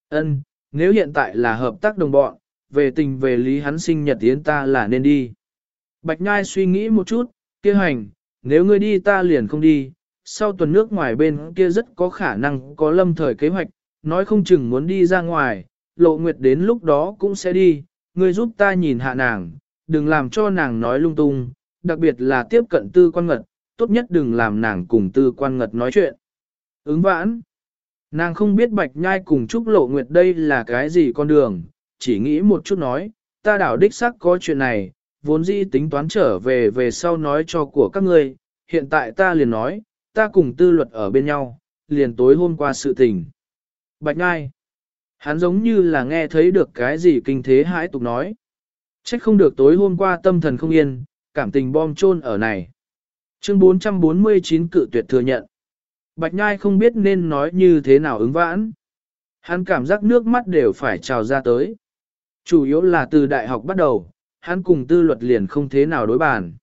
Ân, nếu hiện tại là hợp tác đồng bọn, về tình về lý hắn sinh nhật tiến ta là nên đi. Bạch Nhai suy nghĩ một chút, kia hành, nếu ngươi đi ta liền không đi, sau tuần nước ngoài bên kia rất có khả năng có lâm thời kế hoạch, nói không chừng muốn đi ra ngoài, lộ nguyệt đến lúc đó cũng sẽ đi, ngươi giúp ta nhìn hạ nàng, đừng làm cho nàng nói lung tung, đặc biệt là tiếp cận tư quan ngật, tốt nhất đừng làm nàng cùng tư quan ngật nói chuyện. Ứng vãn, nàng không biết bạch nhai cùng Trúc lộ nguyệt đây là cái gì con đường, chỉ nghĩ một chút nói, ta đảo đích xác có chuyện này, vốn dĩ tính toán trở về về sau nói cho của các ngươi, hiện tại ta liền nói, ta cùng tư luật ở bên nhau, liền tối hôm qua sự tình. Bạch Nhai, hắn giống như là nghe thấy được cái gì kinh thế hãi tục nói. Trách không được tối hôm qua tâm thần không yên, cảm tình bom chôn ở này. Chương 449 cự tuyệt thừa nhận. Bạch Nhai không biết nên nói như thế nào ứng vãn. Hắn cảm giác nước mắt đều phải trào ra tới. Chủ yếu là từ đại học bắt đầu, hắn cùng tư luật liền không thế nào đối bàn.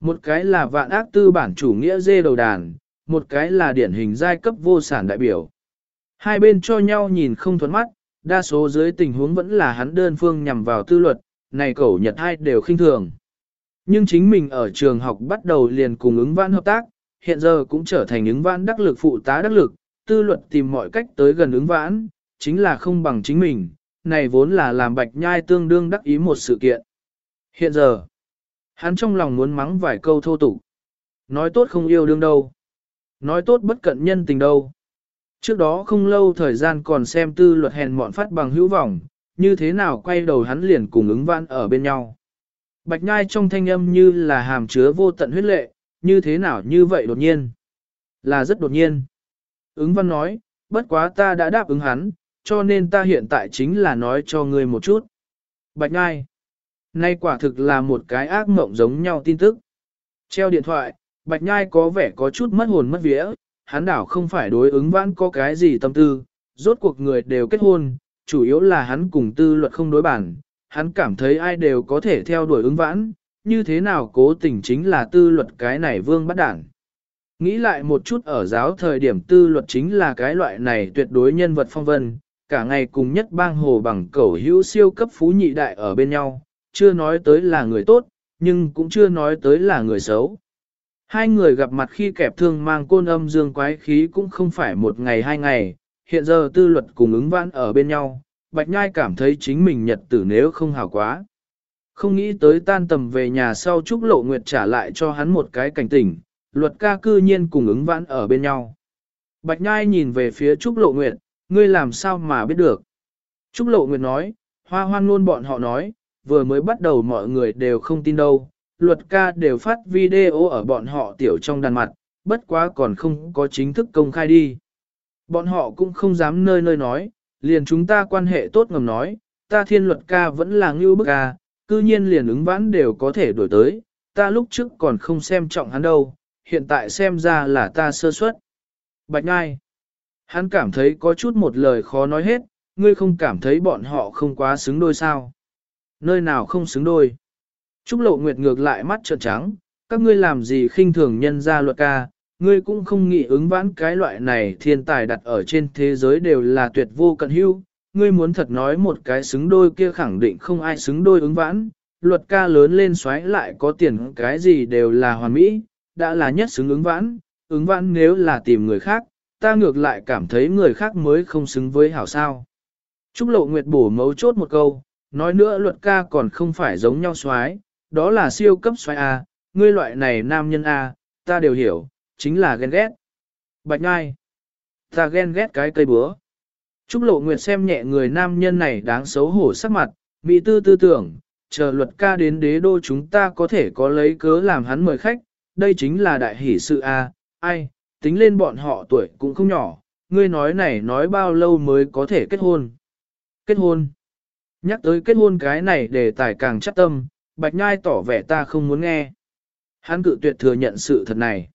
Một cái là vạn ác tư bản chủ nghĩa dê đầu đàn, một cái là điển hình giai cấp vô sản đại biểu. Hai bên cho nhau nhìn không thuẫn mắt, đa số dưới tình huống vẫn là hắn đơn phương nhằm vào tư luật, này cẩu nhật hai đều khinh thường. Nhưng chính mình ở trường học bắt đầu liền cùng ứng vãn hợp tác, hiện giờ cũng trở thành ứng vãn đắc lực phụ tá đắc lực, tư luật tìm mọi cách tới gần ứng vãn, chính là không bằng chính mình, này vốn là làm bạch nhai tương đương đắc ý một sự kiện. Hiện giờ, hắn trong lòng muốn mắng vài câu thô tục. Nói tốt không yêu đương đâu. Nói tốt bất cận nhân tình đâu. Trước đó không lâu thời gian còn xem tư luật hèn mọn phát bằng hữu vọng, như thế nào quay đầu hắn liền cùng ứng vãn ở bên nhau. Bạch nhai trong thanh âm như là hàm chứa vô tận huyết lệ, như thế nào như vậy đột nhiên. Là rất đột nhiên. Ứng văn nói, bất quá ta đã đáp ứng hắn, cho nên ta hiện tại chính là nói cho ngươi một chút. Bạch nhai. Nay quả thực là một cái ác mộng giống nhau tin tức. Treo điện thoại, Bạch Nhai có vẻ có chút mất hồn mất vía, hắn đảo không phải đối ứng vãn có cái gì tâm tư, rốt cuộc người đều kết hôn, chủ yếu là hắn cùng tư luật không đối bản, hắn cảm thấy ai đều có thể theo đuổi ứng vãn, như thế nào cố tình chính là tư luật cái này vương bắt đảng. Nghĩ lại một chút ở giáo thời điểm tư luật chính là cái loại này tuyệt đối nhân vật phong vân, cả ngày cùng nhất bang hồ bằng cẩu hữu siêu cấp phú nhị đại ở bên nhau, chưa nói tới là người tốt, nhưng cũng chưa nói tới là người xấu. Hai người gặp mặt khi kẹp thương mang côn âm dương quái khí cũng không phải một ngày hai ngày, hiện giờ tư luật cùng ứng vãn ở bên nhau, Bạch Nhai cảm thấy chính mình nhật tử nếu không hảo quá. Không nghĩ tới tan tầm về nhà sau Trúc Lộ Nguyệt trả lại cho hắn một cái cảnh tỉnh, luật ca cư nhiên cùng ứng vãn ở bên nhau. Bạch Nhai nhìn về phía Trúc Lộ Nguyệt, ngươi làm sao mà biết được. Trúc Lộ Nguyệt nói, hoa hoan luôn bọn họ nói, vừa mới bắt đầu mọi người đều không tin đâu, luật ca đều phát video ở bọn họ tiểu trong đàn mặt, bất quá còn không có chính thức công khai đi. Bọn họ cũng không dám nơi nơi nói, liền chúng ta quan hệ tốt ngầm nói, ta thiên luật ca vẫn là ngưu bức ca, cư nhiên liền ứng vãn đều có thể đổi tới, ta lúc trước còn không xem trọng hắn đâu, hiện tại xem ra là ta sơ suất. Bạch Ngai, hắn cảm thấy có chút một lời khó nói hết, ngươi không cảm thấy bọn họ không quá xứng đôi sao. Nơi nào không xứng đôi. Trúc Lộ Nguyệt ngược lại mắt trợn trắng, các ngươi làm gì khinh thường nhân gia luật ca, ngươi cũng không nghĩ ứng vãn cái loại này thiên tài đặt ở trên thế giới đều là tuyệt vô cận hữu. Ngươi muốn thật nói một cái xứng đôi kia khẳng định không ai xứng đôi ứng vãn, luật ca lớn lên xoáy lại có tiền cái gì đều là hoàn mỹ, đã là nhất xứng ứng vãn, ứng vãn nếu là tìm người khác, ta ngược lại cảm thấy người khác mới không xứng với hảo sao. Trúc Lộ Nguyệt bổ mấu chốt một câu, nói nữa luật ca còn không phải giống nhau xoáy, đó là siêu cấp xoáy A, ngươi loại này nam nhân A, ta đều hiểu, chính là ghen ghét. Bạch nhai ta ghen ghét cái cây búa. Trúc Lộ Nguyệt xem nhẹ người nam nhân này đáng xấu hổ sắc mặt, mỹ tư tư tưởng, chờ luật ca đến đế đô chúng ta có thể có lấy cớ làm hắn mời khách, đây chính là đại hỷ sự A, ai, tính lên bọn họ tuổi cũng không nhỏ, ngươi nói này nói bao lâu mới có thể kết hôn. Kết hôn. Nhắc tới kết hôn cái này để tài càng chắc tâm, Bạch Nhai tỏ vẻ ta không muốn nghe. Hắn cự tuyệt thừa nhận sự thật này.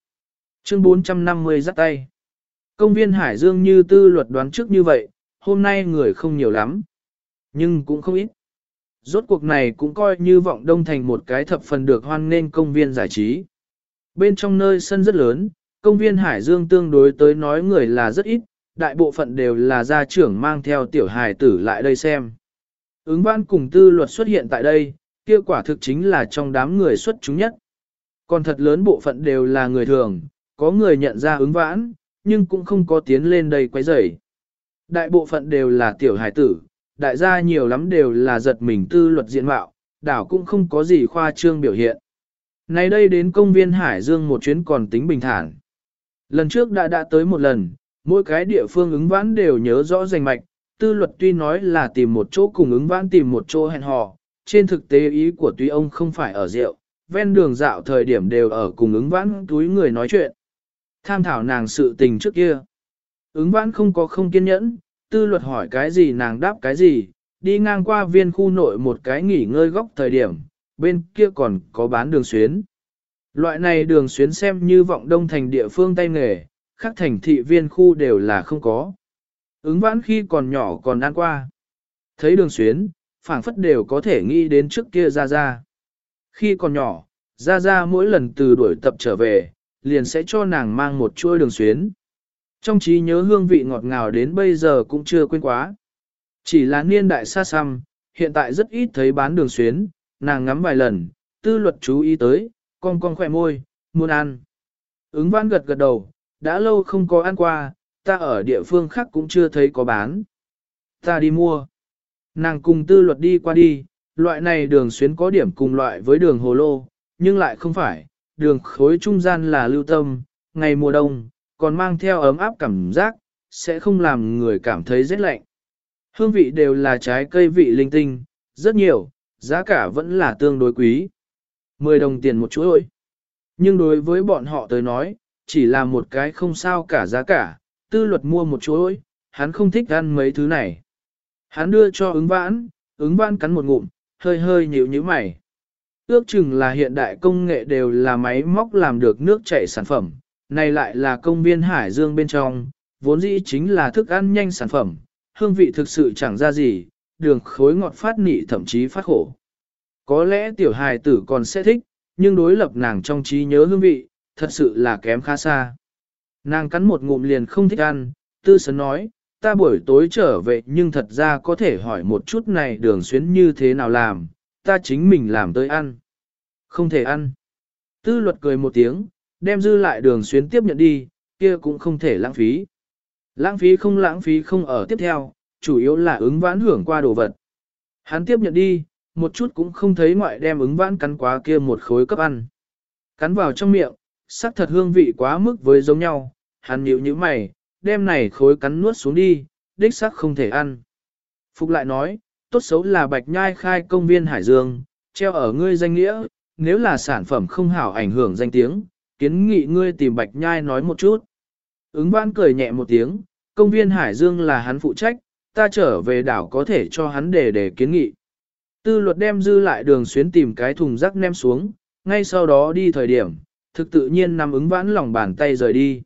Chương 450 dắt tay. Công viên Hải Dương như tư luật đoán trước như vậy, hôm nay người không nhiều lắm. Nhưng cũng không ít. Rốt cuộc này cũng coi như vọng đông thành một cái thập phần được hoan nên công viên giải trí. Bên trong nơi sân rất lớn, công viên Hải Dương tương đối tới nói người là rất ít, đại bộ phận đều là gia trưởng mang theo tiểu hài tử lại đây xem. Ứng văn cùng tư luật xuất hiện tại đây, kia quả thực chính là trong đám người xuất chúng nhất. Còn thật lớn bộ phận đều là người thường, có người nhận ra ứng vãn, nhưng cũng không có tiến lên đây quấy rầy. Đại bộ phận đều là tiểu hải tử, đại gia nhiều lắm đều là giật mình tư luật diện mạo, đảo cũng không có gì khoa trương biểu hiện. Nay đây đến công viên Hải Dương một chuyến còn tính bình thản. Lần trước đã đã tới một lần, mỗi cái địa phương ứng vãn đều nhớ rõ danh mạch, tư luật tuy nói là tìm một chỗ cùng ứng vãn tìm một chỗ hẹn hò, trên thực tế ý của tuy ông không phải ở rượu, ven đường dạo thời điểm đều ở cùng ứng vãn túi người nói chuyện. Tham thảo nàng sự tình trước kia. Ứng vãn không có không kiên nhẫn, tư luật hỏi cái gì nàng đáp cái gì, đi ngang qua viên khu nội một cái nghỉ ngơi góc thời điểm, bên kia còn có bán đường xuyến. Loại này đường xuyến xem như vọng đông thành địa phương tay nghề, khác thành thị viên khu đều là không có. Ứng vãn khi còn nhỏ còn ăn qua. Thấy đường xuyến, phảng phất đều có thể nghĩ đến trước kia ra ra. Khi còn nhỏ, ra ra mỗi lần từ đuổi tập trở về, liền sẽ cho nàng mang một chuôi đường xuyến. Trong trí nhớ hương vị ngọt ngào đến bây giờ cũng chưa quên quá. Chỉ là niên đại xa xăm, hiện tại rất ít thấy bán đường xuyến, nàng ngắm vài lần, tư luật chú ý tới, con con khỏe môi, muốn ăn. Ứng văn gật gật đầu, đã lâu không có ăn qua, ta ở địa phương khác cũng chưa thấy có bán. Ta đi mua. Nàng cùng tư luật đi qua đi, loại này đường xuyến có điểm cùng loại với đường hồ lô, nhưng lại không phải, đường khối trung gian là lưu tâm, ngày mùa đông, còn mang theo ấm áp cảm giác, sẽ không làm người cảm thấy rét lạnh. Hương vị đều là trái cây vị linh tinh, rất nhiều, giá cả vẫn là tương đối quý. 10 đồng tiền một chuỗi. Nhưng đối với bọn họ tới nói, chỉ là một cái không sao cả giá cả, tư luật mua một chuỗi, hắn không thích ăn mấy thứ này. Hắn đưa cho ứng vãn, ứng vãn cắn một ngụm, hơi hơi nhíu nhíu mày. Ước chừng là hiện đại công nghệ đều là máy móc làm được nước chảy sản phẩm, này lại là công viên Hải Dương bên trong, vốn dĩ chính là thức ăn nhanh sản phẩm, hương vị thực sự chẳng ra gì, đường khối ngọt phát nị thậm chí phát khổ. Có lẽ tiểu hài tử còn sẽ thích, nhưng đối lập nàng trong trí nhớ hương vị, thật sự là kém khá xa. Nàng cắn một ngụm liền không thích ăn, tư sấn nói, ta buổi tối trở về nhưng thật ra có thể hỏi một chút này đường xuyến như thế nào làm, ta chính mình làm tới ăn. Không thể ăn. Tư luật cười một tiếng, đem dư lại đường xuyến tiếp nhận đi, kia cũng không thể lãng phí. Lãng phí không lãng phí không ở tiếp theo, chủ yếu là ứng vãn hưởng qua đồ vật. Hắn tiếp nhận đi, một chút cũng không thấy ngoại đem ứng vãn cắn quá kia một khối cấp ăn. Cắn vào trong miệng, sắc thật hương vị quá mức với giống nhau, hắn nhíu như mày, đem này khối cắn nuốt xuống đi, đích sắc không thể ăn. Phục lại nói, tốt xấu là bạch nhai khai công viên Hải Dương, treo ở ngươi danh nghĩa, nếu là sản phẩm không hảo ảnh hưởng danh tiếng, kiến nghị ngươi tìm bạch nhai nói một chút. Ứng vãn cười nhẹ một tiếng, công viên Hải Dương là hắn phụ trách, ta trở về đảo có thể cho hắn để để kiến nghị. Tư luật đem dư lại đường xuyến tìm cái thùng rác nem xuống, ngay sau đó đi thời điểm, thực tự nhiên nằm ứng vãn lòng bàn tay rời đi.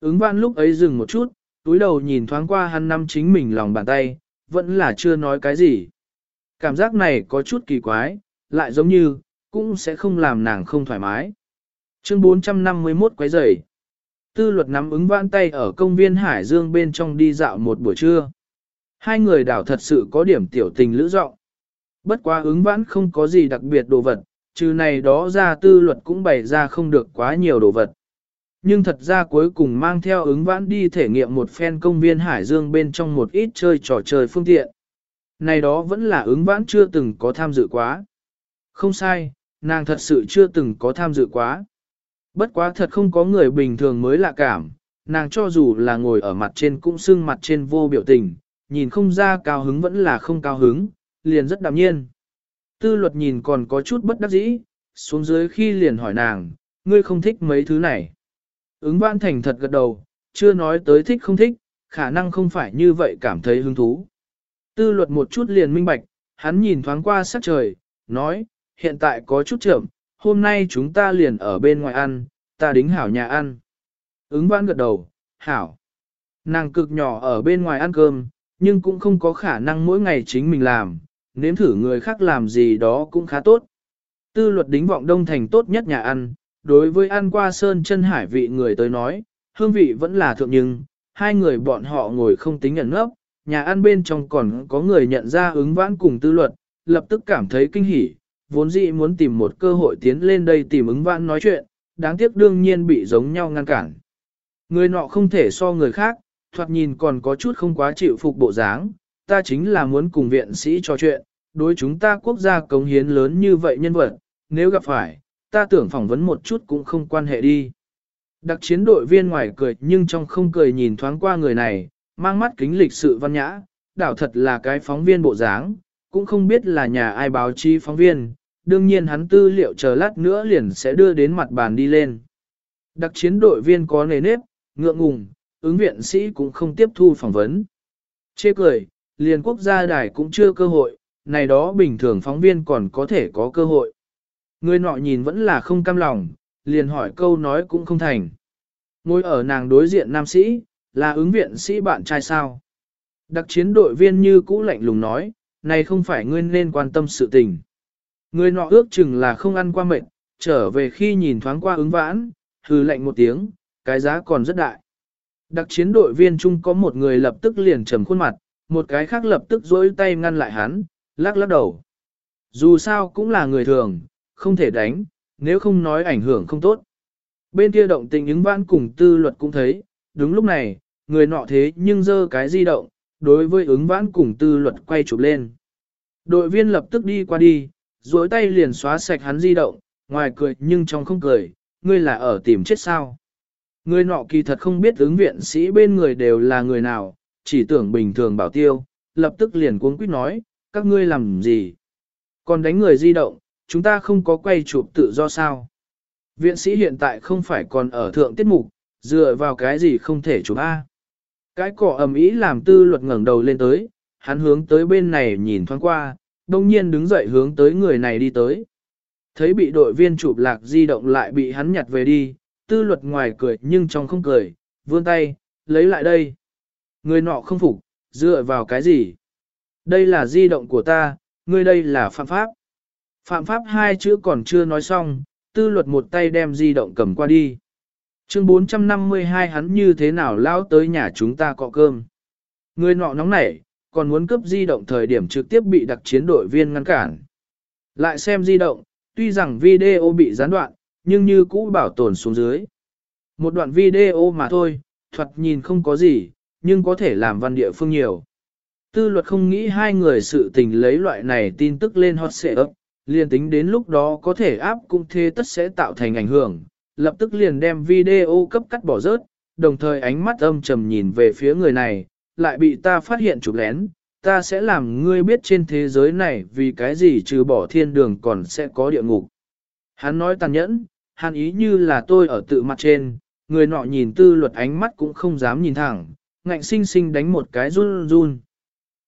Ứng vãn lúc ấy dừng một chút, túi đầu nhìn thoáng qua hắn năm chính mình lòng bàn tay, vẫn là chưa nói cái gì. Cảm giác này có chút kỳ quái, lại giống như, cũng sẽ không làm nàng không thoải mái. Chương 451 quấy rầy. Tư luật nắm ứng vãn tay ở công viên Hải Dương bên trong đi dạo một buổi trưa. Hai người đảo thật sự có điểm tiểu tình lữ rộng. Bất quá ứng vãn không có gì đặc biệt đồ vật, trừ này đó ra tư luật cũng bày ra không được quá nhiều đồ vật. Nhưng thật ra cuối cùng mang theo ứng vãn đi thể nghiệm một phen công viên Hải Dương bên trong một ít chơi trò chơi phương tiện. Này đó vẫn là ứng vãn chưa từng có tham dự quá. Không sai, nàng thật sự chưa từng có tham dự quá. Bất quá thật không có người bình thường mới lạ cảm, nàng cho dù là ngồi ở mặt trên cũng sưng mặt trên vô biểu tình, nhìn không ra cao hứng vẫn là không cao hứng, liền rất đạm nhiên. Tư luật nhìn còn có chút bất đắc dĩ, xuống dưới khi liền hỏi nàng, ngươi không thích mấy thứ này. Ứng văn thành thật gật đầu, chưa nói tới thích không thích, khả năng không phải như vậy cảm thấy hứng thú. Tư luật một chút liền minh bạch, hắn nhìn thoáng qua sắc trời, nói, hiện tại có chút chậm, hôm nay chúng ta liền ở bên ngoài ăn, ta đính hảo nhà ăn. Ứng văn gật đầu, hảo. Nàng cực nhỏ ở bên ngoài ăn cơm, nhưng cũng không có khả năng mỗi ngày chính mình làm, nếm thử người khác làm gì đó cũng khá tốt. Tư luật đính vọng đông thành tốt nhất nhà ăn, đối với ăn qua sơn chân hải vị người tới nói, hương vị vẫn là thượng nhưng, hai người bọn họ ngồi không tính nhận ngốc, nhà ăn bên trong còn có người nhận ra ứng vãn cùng tư luật, lập tức cảm thấy kinh hỉ, vốn dĩ muốn tìm một cơ hội tiến lên đây tìm ứng vãn nói chuyện, đáng tiếc đương nhiên bị giống nhau ngăn cản. Người nọ không thể so người khác, thoạt nhìn còn có chút không quá chịu phục bộ dáng, ta chính là muốn cùng viện sĩ trò chuyện, đối chúng ta quốc gia cống hiến lớn như vậy nhân vật, nếu gặp phải, ta tưởng phỏng vấn một chút cũng không quan hệ đi. Đặc chiến đội viên ngoài cười nhưng trong không cười nhìn thoáng qua người này, mang mắt kính lịch sự văn nhã, đảo thật là cái phóng viên bộ dáng, cũng không biết là nhà ai báo chí phóng viên, đương nhiên hắn tư liệu chờ lát nữa liền sẽ đưa đến mặt bàn đi lên. Đặc chiến đội viên có nề nếp, ngượng ngùng, ứng viện sĩ cũng không tiếp thu phỏng vấn. Chê cười, liền quốc gia đài cũng chưa cơ hội, này đó bình thường phóng viên còn có thể có cơ hội. Người nọ nhìn vẫn là không cam lòng, liền hỏi câu nói cũng không thành. Ngồi ở nàng đối diện nam sĩ, là ứng viện sĩ bạn trai sao. Đặc chiến đội viên như cũ lạnh lùng nói, này không phải ngươi nên quan tâm sự tình. Người nọ ước chừng là không ăn qua mệt, trở về khi nhìn thoáng qua ứng vãn, hừ lạnh một tiếng, cái giá còn rất đại. Đặc chiến đội viên chung có một người lập tức liền trầm khuôn mặt, một cái khác lập tức dối tay ngăn lại hắn, lắc lắc đầu. Dù sao cũng là người thường, không thể đánh, nếu không nói ảnh hưởng không tốt. Bên kia động tình ứng vãn cùng tư luật cũng thấy, đúng lúc này, người nọ thế nhưng dơ cái di động, đối với ứng vãn cùng tư luật quay chụp lên. Đội viên lập tức đi qua đi, duỗi tay liền xóa sạch hắn di động, ngoài cười nhưng trong không cười, ngươi là ở tìm chết sao. Ngươi nọ kỳ thật không biết ứng viện sĩ bên người đều là người nào, chỉ tưởng bình thường bảo tiêu, lập tức liền cuống quýt nói, các ngươi làm gì? Còn đánh người di động, chúng ta không có quay chụp tự do sao? Viện sĩ hiện tại không phải còn ở thượng tiết mục, dựa vào cái gì không thể chụp A. Cái cỏ ầm ý làm tư luật ngẩng đầu lên tới, hắn hướng tới bên này nhìn thoáng qua, đông nhiên đứng dậy hướng tới người này đi tới. Thấy bị đội viên chụp lạc di động lại bị hắn nhặt về đi, tư luật ngoài cười nhưng trong không cười, vươn tay, lấy lại đây. Người nọ không phục, dựa vào cái gì? Đây là di động của ta, ngươi đây là phạm pháp. Phạm pháp hai chữ còn chưa nói xong, tư luật một tay đem di động cầm qua đi. Chương 452 hắn như thế nào lao tới nhà chúng ta cọ cơm. Người nọ nóng nảy, còn muốn cướp di động thời điểm trực tiếp bị đặc chiến đội viên ngăn cản. Lại xem di động, tuy rằng video bị gián đoạn, nhưng như cũ bảo tồn xuống dưới. Một đoạn video mà thôi, thuật nhìn không có gì, nhưng có thể làm văn địa phương nhiều. Tư luật không nghĩ hai người sự tình lấy loại này tin tức lên hot sẽ ấp, liền tính đến lúc đó có thể áp cũng thế tất sẽ tạo thành ảnh hưởng, lập tức liền đem video cấp cắt bỏ rớt, đồng thời ánh mắt âm trầm nhìn về phía người này, lại bị ta phát hiện chụp lén, ta sẽ làm ngươi biết trên thế giới này vì cái gì trừ bỏ thiên đường còn sẽ có địa ngục. Hắn nói tàn nhẫn, hắn ý như là tôi ở tự mặt trên, người nọ nhìn tư luật ánh mắt cũng không dám nhìn thẳng, ngạnh sinh sinh đánh một cái run run.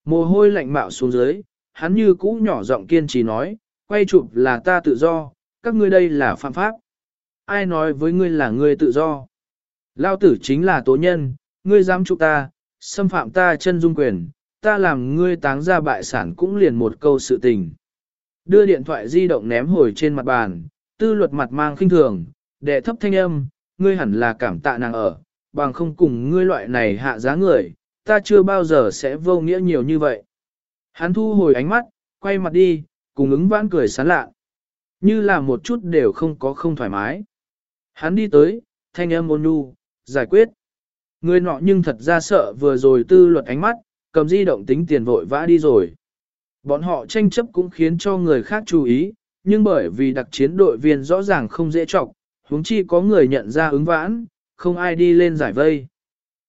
Mồ hôi lạnh mạo xuống dưới, hắn như cũ nhỏ giọng kiên trì nói, quay chụp là ta tự do, các ngươi đây là phạm pháp. Ai nói với ngươi là ngươi tự do? Lao tử chính là tố nhân, ngươi dám chụp ta, xâm phạm ta chân dung quyền, ta làm ngươi táng ra bại sản cũng liền một câu sự tình. Đưa điện thoại di động ném hồi trên mặt bàn, tư luật mặt mang khinh thường, đệ thấp thanh âm, ngươi hẳn là cảm tạ nàng ở, bằng không cùng ngươi loại này hạ giá người, ta chưa bao giờ sẽ vô nghĩa nhiều như vậy. Hắn thu hồi ánh mắt, quay mặt đi, cùng ứng vãn cười sán lạ. Như là một chút đều không có không thoải mái. Hắn đi tới, thanh âm ôn nhu, giải quyết. Người nọ nhưng thật ra sợ vừa rồi tư luật ánh mắt, cầm di động tính tiền vội vã đi rồi. Bọn họ tranh chấp cũng khiến cho người khác chú ý, nhưng bởi vì đặc chiến đội viên rõ ràng không dễ trọng, huống chi có người nhận ra ứng vãn, không ai đi lên giải vây.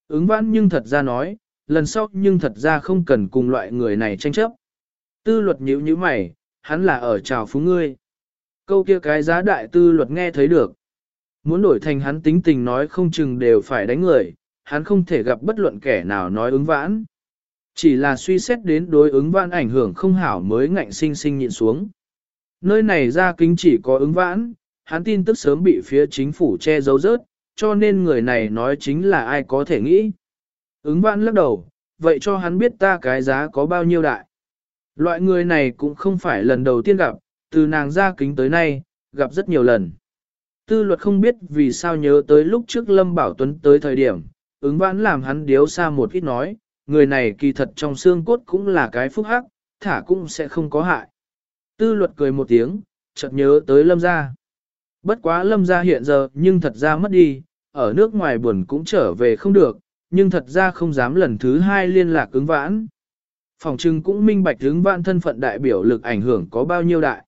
Ứng vãn nhưng thật ra nói, lần sau nhưng thật ra không cần cùng loại người này tranh chấp. Tư luật nhíu như mày, hắn là ở trào phúng ngươi. Câu kia cái giá đại tư luật nghe thấy được. Muốn đổi thành hắn tính tình nói không chừng đều phải đánh người, hắn không thể gặp bất luận kẻ nào nói ứng vãn. Chỉ là suy xét đến đối ứng vãn ảnh hưởng không hảo mới ngạnh sinh sinh nhịn xuống. Nơi này ra kính chỉ có ứng vãn, hắn tin tức sớm bị phía chính phủ che giấu rớt, cho nên người này nói chính là ai có thể nghĩ. Ứng vãn lắc đầu, vậy cho hắn biết ta cái giá có bao nhiêu đại. Loại người này cũng không phải lần đầu tiên gặp, từ nàng ra kính tới nay, gặp rất nhiều lần. Tư luật không biết vì sao nhớ tới lúc trước Lâm Bảo Tuấn tới thời điểm, ứng vãn làm hắn điếu xa một ít nói, người này kỳ thật trong xương cốt cũng là cái phúc hắc, thả cũng sẽ không có hại. Tư luật cười một tiếng, chợt nhớ tới Lâm gia. Bất quá Lâm gia hiện giờ nhưng thật ra mất đi, ở nước ngoài buồn cũng trở về không được, nhưng thật ra không dám lần thứ hai liên lạc ứng vãn. Phòng trưng cũng minh bạch ứng vãn thân phận đại biểu lực ảnh hưởng có bao nhiêu đại.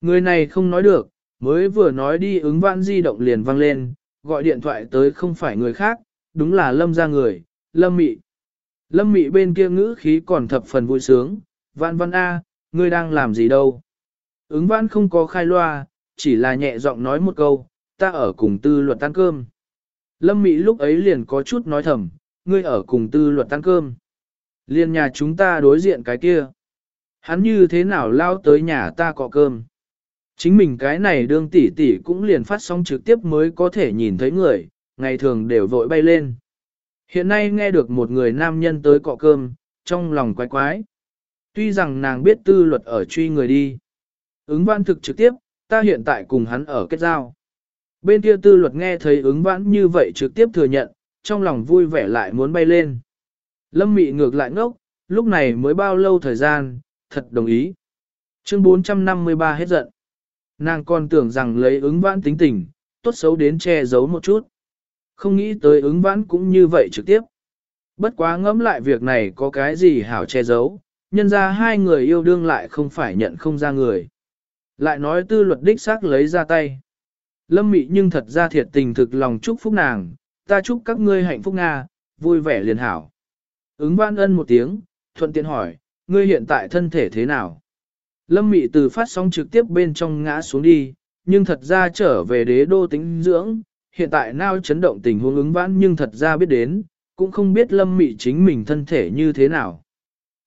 Người này không nói được, mới vừa nói đi ứng vãn di động liền vang lên, gọi điện thoại tới không phải người khác, đúng là lâm ra người, lâm mị. Lâm mị bên kia ngữ khí còn thập phần vui sướng, vạn văn A, ngươi đang làm gì đâu. Ứng văn không có khai loa, chỉ là nhẹ giọng nói một câu, ta ở cùng tư luật tan cơm. Lâm mị lúc ấy liền có chút nói thầm, ngươi ở cùng tư luật tan cơm. Liên nhà chúng ta đối diện cái kia. Hắn như thế nào lao tới nhà ta cọ cơm. Chính mình cái này đương tỷ tỷ cũng liền phát sóng trực tiếp mới có thể nhìn thấy người, ngày thường đều vội bay lên. Hiện nay nghe được một người nam nhân tới cọ cơm, trong lòng quái quái. Tuy rằng nàng biết tư luật ở truy người đi. Ứng văn thực trực tiếp, ta hiện tại cùng hắn ở kết giao. Bên kia tư luật nghe thấy ứng vãn như vậy trực tiếp thừa nhận, trong lòng vui vẻ lại muốn bay lên. Lâm mị ngược lại ngốc, lúc này mới bao lâu thời gian, thật đồng ý. Chương 453 hết giận. Nàng còn tưởng rằng lấy ứng vãn tính tình, tốt xấu đến che giấu một chút. Không nghĩ tới ứng vãn cũng như vậy trực tiếp. Bất quá ngẫm lại việc này có cái gì hảo che giấu, nhân ra hai người yêu đương lại không phải nhận không ra người. Lại nói tư luật đích xác lấy ra tay. Lâm mị nhưng thật ra thiệt tình thực lòng chúc phúc nàng, ta chúc các ngươi hạnh phúc Nga, vui vẻ liền hảo. Ứng văn ân một tiếng, thuận tiện hỏi, ngươi hiện tại thân thể thế nào? Lâm mị từ phát sóng trực tiếp bên trong ngã xuống đi, nhưng thật ra trở về đế đô tính dưỡng, hiện tại nao chấn động tình huống ứng vãn nhưng thật ra biết đến, cũng không biết lâm mị chính mình thân thể như thế nào.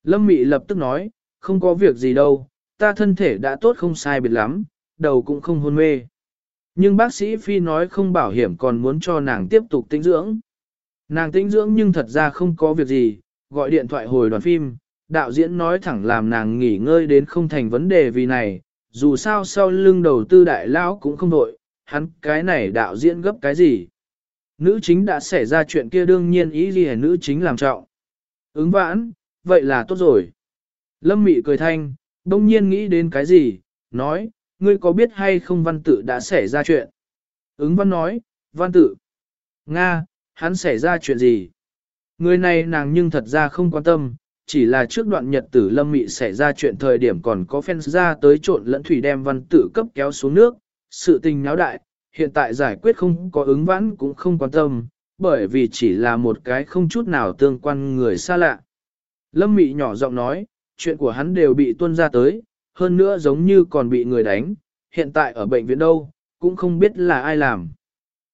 Lâm mị lập tức nói, không có việc gì đâu, ta thân thể đã tốt không sai biệt lắm, đầu cũng không hôn mê. Nhưng bác sĩ Phi nói không bảo hiểm còn muốn cho nàng tiếp tục tĩnh dưỡng. Nàng tĩnh dưỡng nhưng thật ra không có việc gì, gọi điện thoại hồi đoàn phim, đạo diễn nói thẳng làm nàng nghỉ ngơi đến không thành vấn đề vì này, dù sao sau lưng đầu tư đại lão cũng không đội, hắn cái này đạo diễn gấp cái gì. Nữ chính đã xảy ra chuyện kia đương nhiên ý gì nữ chính làm trọng. Ứng vãn, vậy là tốt rồi. Lâm Mị cười thanh, đông nhiên nghĩ đến cái gì, nói, ngươi có biết hay không văn tự đã xảy ra chuyện? Ứng văn nói, văn tự. Nga, hắn xảy ra chuyện gì? Người này nàng nhưng thật ra không quan tâm, chỉ là trước đoạn nhật tử lâm mị xảy ra chuyện thời điểm còn có fans ra tới trộn lẫn thủy đem văn tự cấp kéo xuống nước, sự tình náo đại, hiện tại giải quyết không có ứng vãn cũng không quan tâm, bởi vì chỉ là một cái không chút nào tương quan người xa lạ. Lâm mị nhỏ giọng nói, chuyện của hắn đều bị tuân ra tới, hơn nữa giống như còn bị người đánh, hiện tại ở bệnh viện đâu, cũng không biết là ai làm.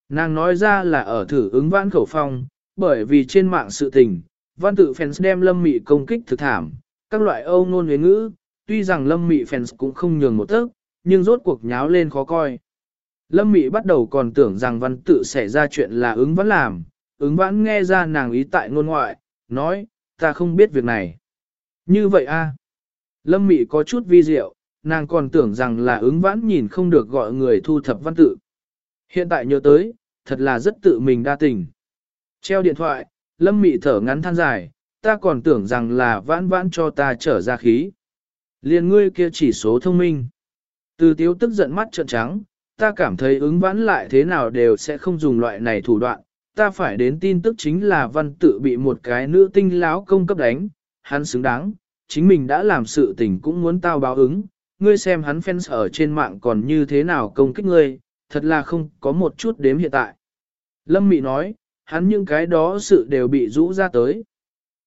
Nàng nói ra là ở thử ứng vãn khẩu phong, bởi vì trên mạng sự tình, văn tự fans đem lâm mị công kích thực thảm, các loại âu ngôn huyến ngữ, tuy rằng lâm mị fans cũng không nhường một tấc, nhưng rốt cuộc nháo lên khó coi. Lâm mị bắt đầu còn tưởng rằng văn tự xảy ra chuyện là ứng vãn làm, ứng vãn nghe ra nàng ý tại ngôn ngoại, nói, ta không biết việc này. Như vậy a Lâm mị có chút vi diệu, nàng còn tưởng rằng là ứng vãn nhìn không được gọi người thu thập văn tự. Hiện tại nhớ tới, thật là rất tự mình đa tình. Treo điện thoại, lâm mị thở ngắn than dài, ta còn tưởng rằng là vãn vãn cho ta trở ra khí. Liên ngươi kia chỉ số thông minh. Từ tiếu tức giận mắt trợn trắng, ta cảm thấy ứng vãn lại thế nào đều sẽ không dùng loại này thủ đoạn. Ta phải đến tin tức chính là văn tự bị một cái nữ tinh láo công cấp đánh, hắn xứng đáng, chính mình đã làm sự tình cũng muốn tao báo ứng, ngươi xem hắn fans ở trên mạng còn như thế nào công kích ngươi, thật là không có một chút đếm hiện tại. Lâm Mị nói, hắn những cái đó sự đều bị rũ ra tới.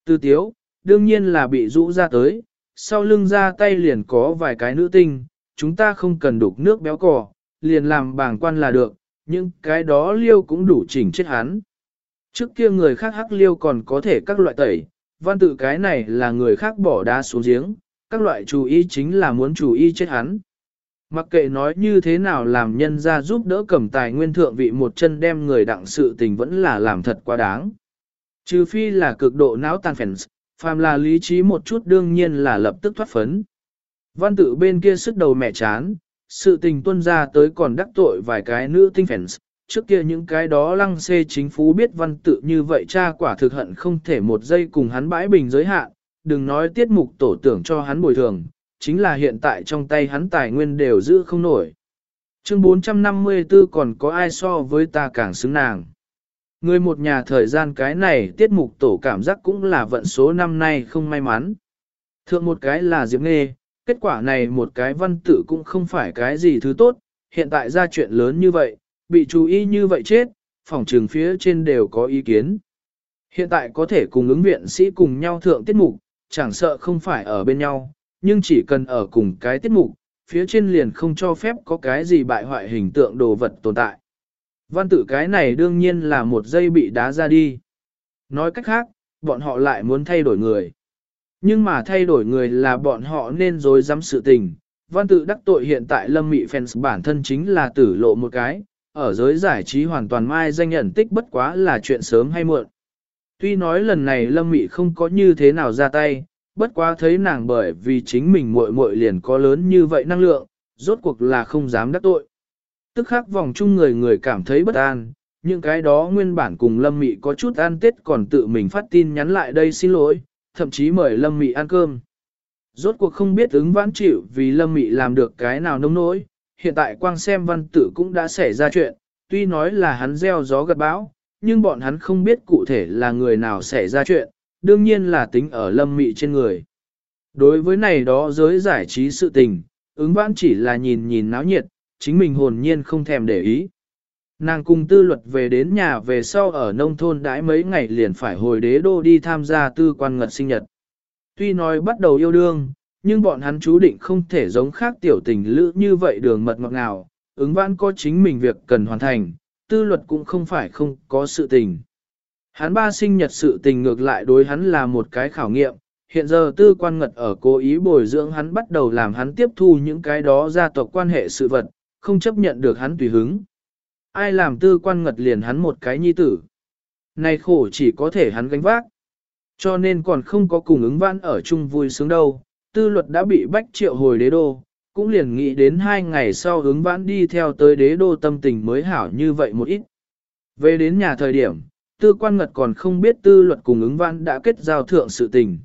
Từ tiếu, đương nhiên là bị rũ ra tới, sau lưng ra tay liền có vài cái nữ tinh, chúng ta không cần đục nước béo cò, liền làm bảng quan là được, nhưng cái đó liêu cũng đủ chỉnh chết hắn. Trước kia người khác hắc liêu còn có thể các loại tẩy, văn tự cái này là người khác bỏ đá xuống giếng, các loại chú ý chính là muốn chú ý chết hắn. Mặc kệ nói như thế nào làm nhân ra giúp đỡ cầm tài nguyên thượng vị một chân đem người đặng sự tình vẫn là làm thật quá đáng. Trừ phi là cực độ não tan phèn, phàm là lý trí một chút đương nhiên là lập tức thoát phấn. Văn tự bên kia sức đầu mẹ chán, sự tình tuân ra tới còn đắc tội vài cái nữ tinh phèn, trước kia những cái đó lăng xê chính phú biết văn tự như vậy cha quả thực hận không thể một giây cùng hắn bãi bình giới hạn, đừng nói tiết mục tổ tưởng cho hắn bồi thường, chính là hiện tại trong tay hắn tài nguyên đều giữ không nổi. Chương 454 còn có ai so với ta càng xứng nàng. Người một nhà thời gian cái này tiết mục tổ cảm giác cũng là vận số năm nay không may mắn. Thượng một cái là Diệp Nghê, kết quả này một cái văn tự cũng không phải cái gì thứ tốt, hiện tại ra chuyện lớn như vậy, bị chú ý như vậy chết, phòng trường phía trên đều có ý kiến. Hiện tại có thể cùng ứng viện sĩ cùng nhau thượng tiết mục, chẳng sợ không phải ở bên nhau, nhưng chỉ cần ở cùng cái tiết mục, phía trên liền không cho phép có cái gì bại hoại hình tượng đồ vật tồn tại. Văn tử cái này đương nhiên là một giây bị đá ra đi. Nói cách khác, bọn họ lại muốn thay đổi người. Nhưng mà thay đổi người là bọn họ nên dối dám sự tình. Văn tự đắc tội hiện tại lâm mị fans bản thân chính là tử lộ một cái, ở giới giải trí hoàn toàn mai danh nhận tích bất quá là chuyện sớm hay muộn. Tuy nói lần này lâm mị không có như thế nào ra tay, bất quá thấy nàng bởi vì chính mình muội muội liền có lớn như vậy năng lượng, rốt cuộc là không dám đắc tội. Tức khắc vòng chung người người cảm thấy bất an, những cái đó nguyên bản cùng Lâm Mị có chút an tết còn tự mình phát tin nhắn lại đây xin lỗi, thậm chí mời Lâm Mị ăn cơm. Rốt cuộc không biết ứng vãn chịu vì Lâm Mị làm được cái nào nông nỗi, hiện tại quang xem văn tử cũng đã xảy ra chuyện, tuy nói là hắn gieo gió gặt bão, nhưng bọn hắn không biết cụ thể là người nào xảy ra chuyện, đương nhiên là tính ở lâm mị trên người. Đối với này đó giới giải trí sự tình, ứng vãn chỉ là nhìn nhìn náo nhiệt, chính mình hồn nhiên không thèm để ý. Nàng cùng tư luật về đến nhà về sau ở nông thôn đãi mấy ngày liền phải hồi đế đô đi tham gia tư quan ngật sinh nhật. Tuy nói bắt đầu yêu đương, nhưng bọn hắn chú định không thể giống khác tiểu tình lữ như vậy đường mật ngọt ngào, ứng vãn có chính mình việc cần hoàn thành, tư luật cũng không phải không có sự tình. Hắn ba sinh nhật sự tình ngược lại đối hắn là một cái khảo nghiệm, hiện giờ tư quan ngật ở cố ý bồi dưỡng hắn bắt đầu làm hắn tiếp thu những cái đó gia tộc quan hệ sự vật, không chấp nhận được hắn tùy hứng. Ai làm tư quan ngật liền hắn một cái nhi tử. Này khổ chỉ có thể hắn gánh vác. Cho nên còn không có cùng ứng vãn ở chung vui sướng đâu, tư luật đã bị bách triệu hồi đế đô, cũng liền nghĩ đến hai ngày sau ứng vãn đi theo tới đế đô tâm tình mới hảo như vậy một ít. Về đến nhà thời điểm, tư quan ngật còn không biết tư luật cùng ứng vãn đã kết giao thượng sự tình.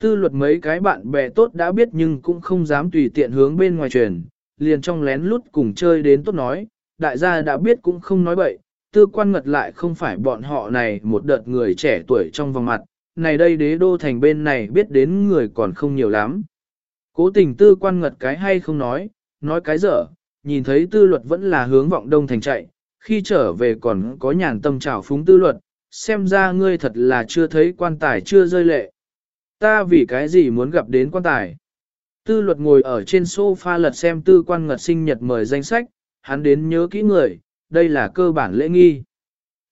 Tư luật mấy cái bạn bè tốt đã biết nhưng cũng không dám tùy tiện hướng bên ngoài truyền, liền trong lén lút cùng chơi đến tốt nói, đại gia đã biết cũng không nói bậy, tư quan ngật lại không phải bọn họ này một đợt người trẻ tuổi trong vòng mặt, này đây đế đô thành bên này biết đến người còn không nhiều lắm. Cố tình tư quan ngật cái hay không nói, nói cái dở, nhìn thấy tư luật vẫn là hướng vọng đông thành chạy, khi trở về còn có nhàn tâm trào phúng tư luật, xem ra ngươi thật là chưa thấy quan tài chưa rơi lệ. Ta vì cái gì muốn gặp đến quan tài? Tư luật ngồi ở trên sofa lật xem tư quan ngật sinh nhật mời danh sách, hắn đến nhớ kỹ người, đây là cơ bản lễ nghi.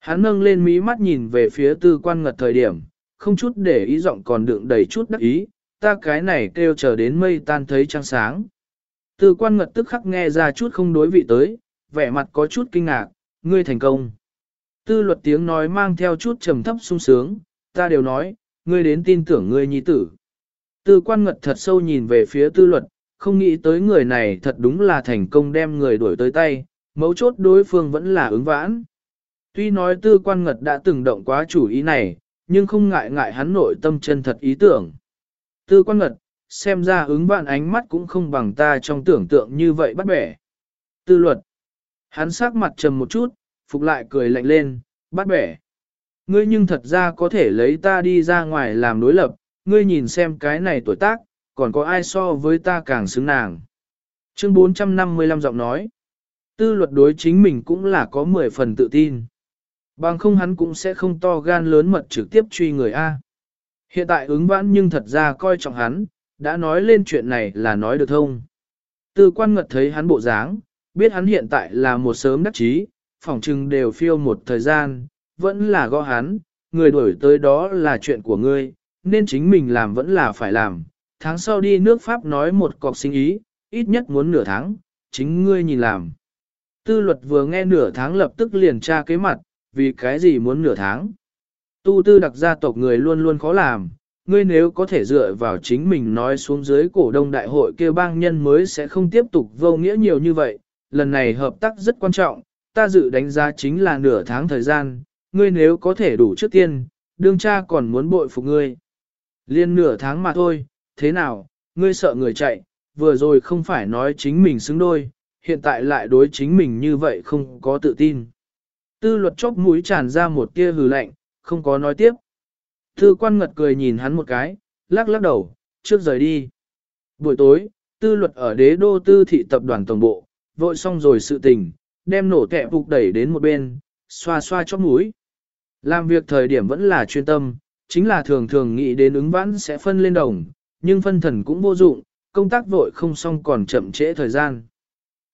Hắn nâng lên mí mắt nhìn về phía tư quan ngật thời điểm, không chút để ý giọng còn đựng đầy chút đắc ý, ta cái này kêu chờ đến mây tan thấy trăng sáng. Tư quan ngật tức khắc nghe ra chút không đối vị tới, vẻ mặt có chút kinh ngạc, ngươi thành công. Tư luật tiếng nói mang theo chút trầm thấp sung sướng, ta đều nói, ngươi đến tin tưởng ngươi nhi tử. Tư quan ngật thật sâu nhìn về phía tư luật, không nghĩ tới người này thật đúng là thành công đem người đuổi tới tay, mấu chốt đối phương vẫn là ứng vãn. Tuy nói tư quan ngật đã từng động quá chủ ý này, nhưng không ngại ngại hắn nội tâm chân thật ý tưởng. Tư quan ngật, xem ra ứng vãn ánh mắt cũng không bằng ta trong tưởng tượng như vậy bắt bẻ. Tư luật, hắn sắc mặt trầm một chút, phục lại cười lạnh lên, bắt bẻ. Ngươi nhưng thật ra có thể lấy ta đi ra ngoài làm đối lập, ngươi nhìn xem cái này tuổi tác, còn có ai so với ta càng xứng nàng. Chương 455 giọng nói. Tư luật đối chính mình cũng là có 10 phần tự tin. Bằng không hắn cũng sẽ không to gan lớn mật trực tiếp truy người A. Hiện tại ứng vãn nhưng thật ra coi trọng hắn, đã nói lên chuyện này là nói được thông. Tư quan ngật thấy hắn bộ dáng, biết hắn hiện tại là một sớm đắc chí, phỏng chừng đều phiêu một thời gian, vẫn là gõ hắn, người đuổi tới đó là chuyện của ngươi, nên chính mình làm vẫn là phải làm. Tháng sau đi nước Pháp nói một cọc sinh ý, ít nhất muốn nửa tháng, chính ngươi nhìn làm. Tư luật vừa nghe nửa tháng lập tức liền tra kế mặt, vì cái gì muốn nửa tháng. Tu tư đặc gia tộc người luôn luôn khó làm, ngươi nếu có thể dựa vào chính mình nói xuống dưới cổ đông đại hội kia bang nhân mới sẽ không tiếp tục vô nghĩa nhiều như vậy, lần này hợp tác rất quan trọng, ta dự đánh giá chính là nửa tháng thời gian, ngươi nếu có thể đủ trước tiên, đương cha còn muốn bội phục ngươi. Liên nửa tháng mà thôi, thế nào, ngươi sợ người chạy, vừa rồi không phải nói chính mình xứng đôi, hiện tại lại đối chính mình như vậy không có tự tin. Tư luật chốc mũi tràn ra một tia hừ lạnh, không có nói tiếp. Tư quan ngật cười nhìn hắn một cái, lắc lắc đầu, trước rời đi. Buổi tối, tư luật ở đế đô tư thị tập đoàn tổng bộ, vội xong rồi sự tình, đem nổ kẹ phục đẩy đến một bên, xoa xoa chóp mũi. Làm việc thời điểm vẫn là chuyên tâm, chính là thường thường nghĩ đến ứng vãn sẽ phân lên đồng, nhưng phân thần cũng vô dụng, công tác vội không xong còn chậm trễ thời gian.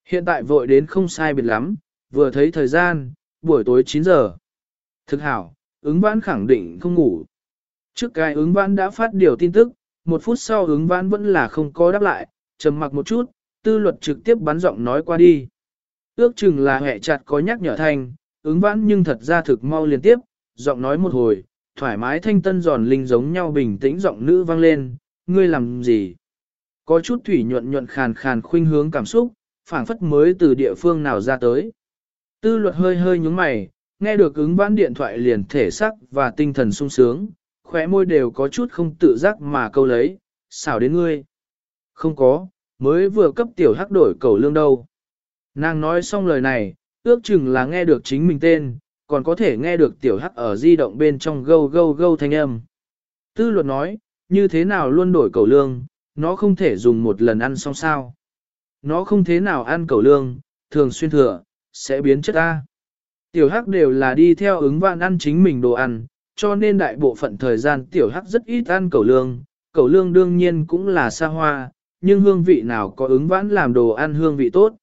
Hiện tại vội đến không sai biệt lắm, vừa thấy thời gian, buổi tối 9 giờ. Thực hảo, ứng vãn khẳng định không ngủ. Trước cái ứng vãn đã phát điều tin tức, một phút sau ứng vãn vẫn là không có đáp lại, trầm mặc một chút, tư luật trực tiếp bắn giọng nói qua đi. Ước chừng là hẹ chặt có nhắc nhở thành, ứng vãn nhưng thật ra thực mau liên tiếp, giọng nói một hồi, thoải mái thanh tân giòn linh giống nhau bình tĩnh giọng nữ vang lên, ngươi làm gì? Có chút thủy nhuận nhuận khàn khàn khuynh hướng cảm xúc, phảng phất mới từ địa phương nào ra tới. Tư luật hơi hơi nhúng mày, nghe được ứng vãn điện thoại liền thể sắc và tinh thần sung sướng, khóe môi đều có chút không tự giác mà câu lấy, xảo đến ngươi. Không có, mới vừa cấp tiểu hắc đổi cầu lương đâu. Nàng nói xong lời này, ước chừng là nghe được chính mình tên, còn có thể nghe được tiểu hắc ở di động bên trong gâu gâu gâu thanh âm. Tư luật nói, như thế nào luôn đổi cầu lương, nó không thể dùng một lần ăn xong sao. Nó không thế nào ăn cầu lương, thường xuyên thừa, sẽ biến chất A. Tiểu hắc đều là đi theo ứng vạn ăn chính mình đồ ăn, cho nên đại bộ phận thời gian tiểu hắc rất ít ăn cầu lương. Cầu lương đương nhiên cũng là xa hoa, nhưng hương vị nào có ứng vãn làm đồ ăn hương vị tốt.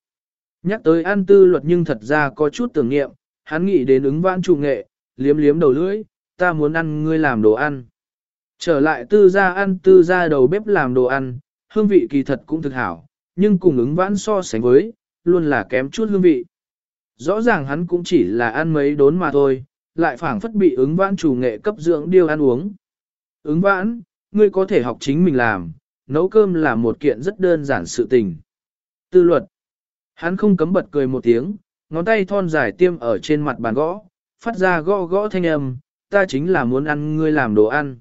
Nhắc tới ăn tư luật nhưng thật ra có chút tưởng nghiệm, hắn nghĩ đến ứng vãn chủ nghệ, liếm liếm đầu lưỡi, ta muốn ăn ngươi làm đồ ăn. Trở lại tư gia ăn tư gia đầu bếp làm đồ ăn, hương vị kỳ thật cũng thực hảo, nhưng cùng ứng vãn so sánh với, luôn là kém chút hương vị. Rõ ràng hắn cũng chỉ là ăn mấy đốn mà thôi, lại phảng phất bị ứng vãn chủ nghệ cấp dưỡng điều ăn uống. Ứng vãn, ngươi có thể học chính mình làm, nấu cơm là một kiện rất đơn giản sự tình. Tư luật. Hắn không cấm bật cười một tiếng, ngón tay thon dài tiêm ở trên mặt bàn gõ, phát ra gõ gõ thanh âm, ta chính là muốn ăn ngươi làm đồ ăn.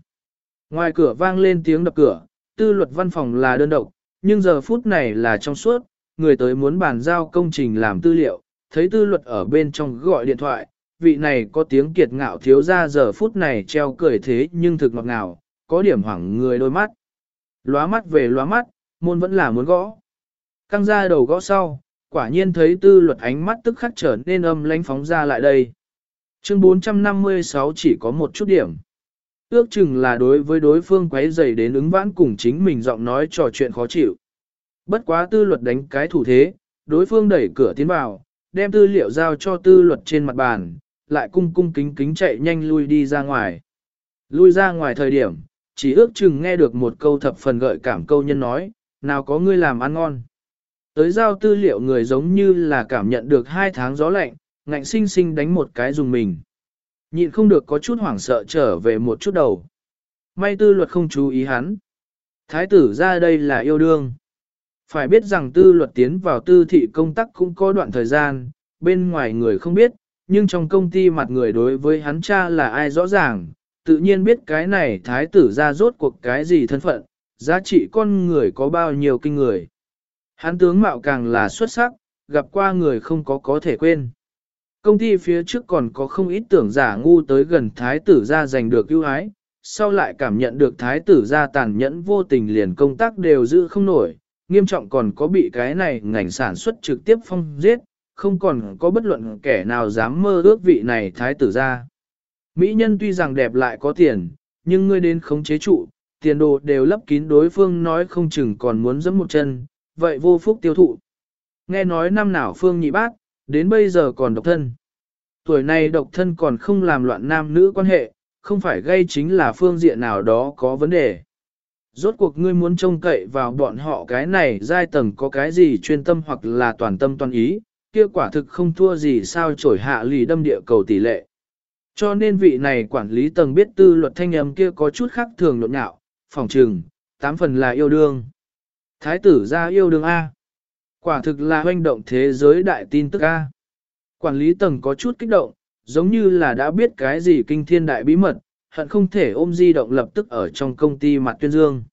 Ngoài cửa vang lên tiếng đập cửa, tư luật văn phòng là đơn độc, nhưng giờ phút này là trong suốt, người tới muốn bàn giao công trình làm tư liệu, thấy tư luật ở bên trong gọi điện thoại, vị này có tiếng kiệt ngạo thiếu ra giờ phút này treo cười thế nhưng thực ngọt ngào, có điểm hoảng người đôi mắt. Lóa mắt về lóa mắt, môn vẫn là muốn gõ. Căng ra đầu gõ sau, quả nhiên thấy tư luật ánh mắt tức khắc trở nên âm lánh phóng ra lại đây. Chương 456 chỉ có một chút điểm. Ước chừng là đối với đối phương quấy dày đến ứng vãn cùng chính mình giọng nói trò chuyện khó chịu. Bất quá tư luật đánh cái thủ thế, đối phương đẩy cửa tiến vào, đem tư liệu giao cho tư luật trên mặt bàn, lại cung cung kính kính chạy nhanh lui đi ra ngoài. Lui ra ngoài thời điểm, chỉ ước chừng nghe được một câu thập phần gợi cảm câu nhân nói, nào có ngươi làm ăn ngon. Tới giao tư liệu người giống như là cảm nhận được hai tháng gió lạnh, ngạnh sinh sinh đánh một cái dùng mình. Nhịn không được có chút hoảng sợ trở về một chút đầu. May tư luật không chú ý hắn. Thái tử ra đây là yêu đương. Phải biết rằng tư luật tiến vào tư thị công tác cũng có đoạn thời gian, bên ngoài người không biết, nhưng trong công ty mặt người đối với hắn cha là ai rõ ràng, tự nhiên biết cái này thái tử ra rốt cuộc cái gì thân phận, giá trị con người có bao nhiêu kinh người. Hắn tướng mạo càng là xuất sắc, gặp qua người không có có thể quên. Công ty phía trước còn có không ít tưởng giả ngu tới gần thái tử ra giành được ưu ái, sau lại cảm nhận được thái tử ra tàn nhẫn vô tình liền công tác đều giữ không nổi, nghiêm trọng còn có bị cái này ngành sản xuất trực tiếp phong giết, không còn có bất luận kẻ nào dám mơ ước vị này thái tử ra. Mỹ nhân tuy rằng đẹp lại có tiền, nhưng ngươi đến khống chế trụ, tiền đồ đều lấp kín đối phương nói không chừng còn muốn dẫm một chân, vậy vô phúc tiêu thụ. Nghe nói năm nào phương nhị bác, đến bây giờ còn độc thân. Tuổi này độc thân còn không làm loạn nam nữ quan hệ, không phải gây chính là phương diện nào đó có vấn đề. Rốt cuộc ngươi muốn trông cậy vào bọn họ cái này giai tầng có cái gì chuyên tâm hoặc là toàn tâm toàn ý, kia quả thực không thua gì sao trổi hạ lì đâm địa cầu tỷ lệ. Cho nên vị này quản lý tầng biết tư luật thanh âm kia có chút khác thường lộn nhạo, phòng trừng, tám phần là yêu đương. Thái tử ra yêu đương A. Quả thực là hoành động thế giới đại tin tức A. Quản lý tầng có chút kích động, giống như là đã biết cái gì kinh thiên đại bí mật, hận không thể ôm di động lập tức ở trong công ty mặt tuyên dương.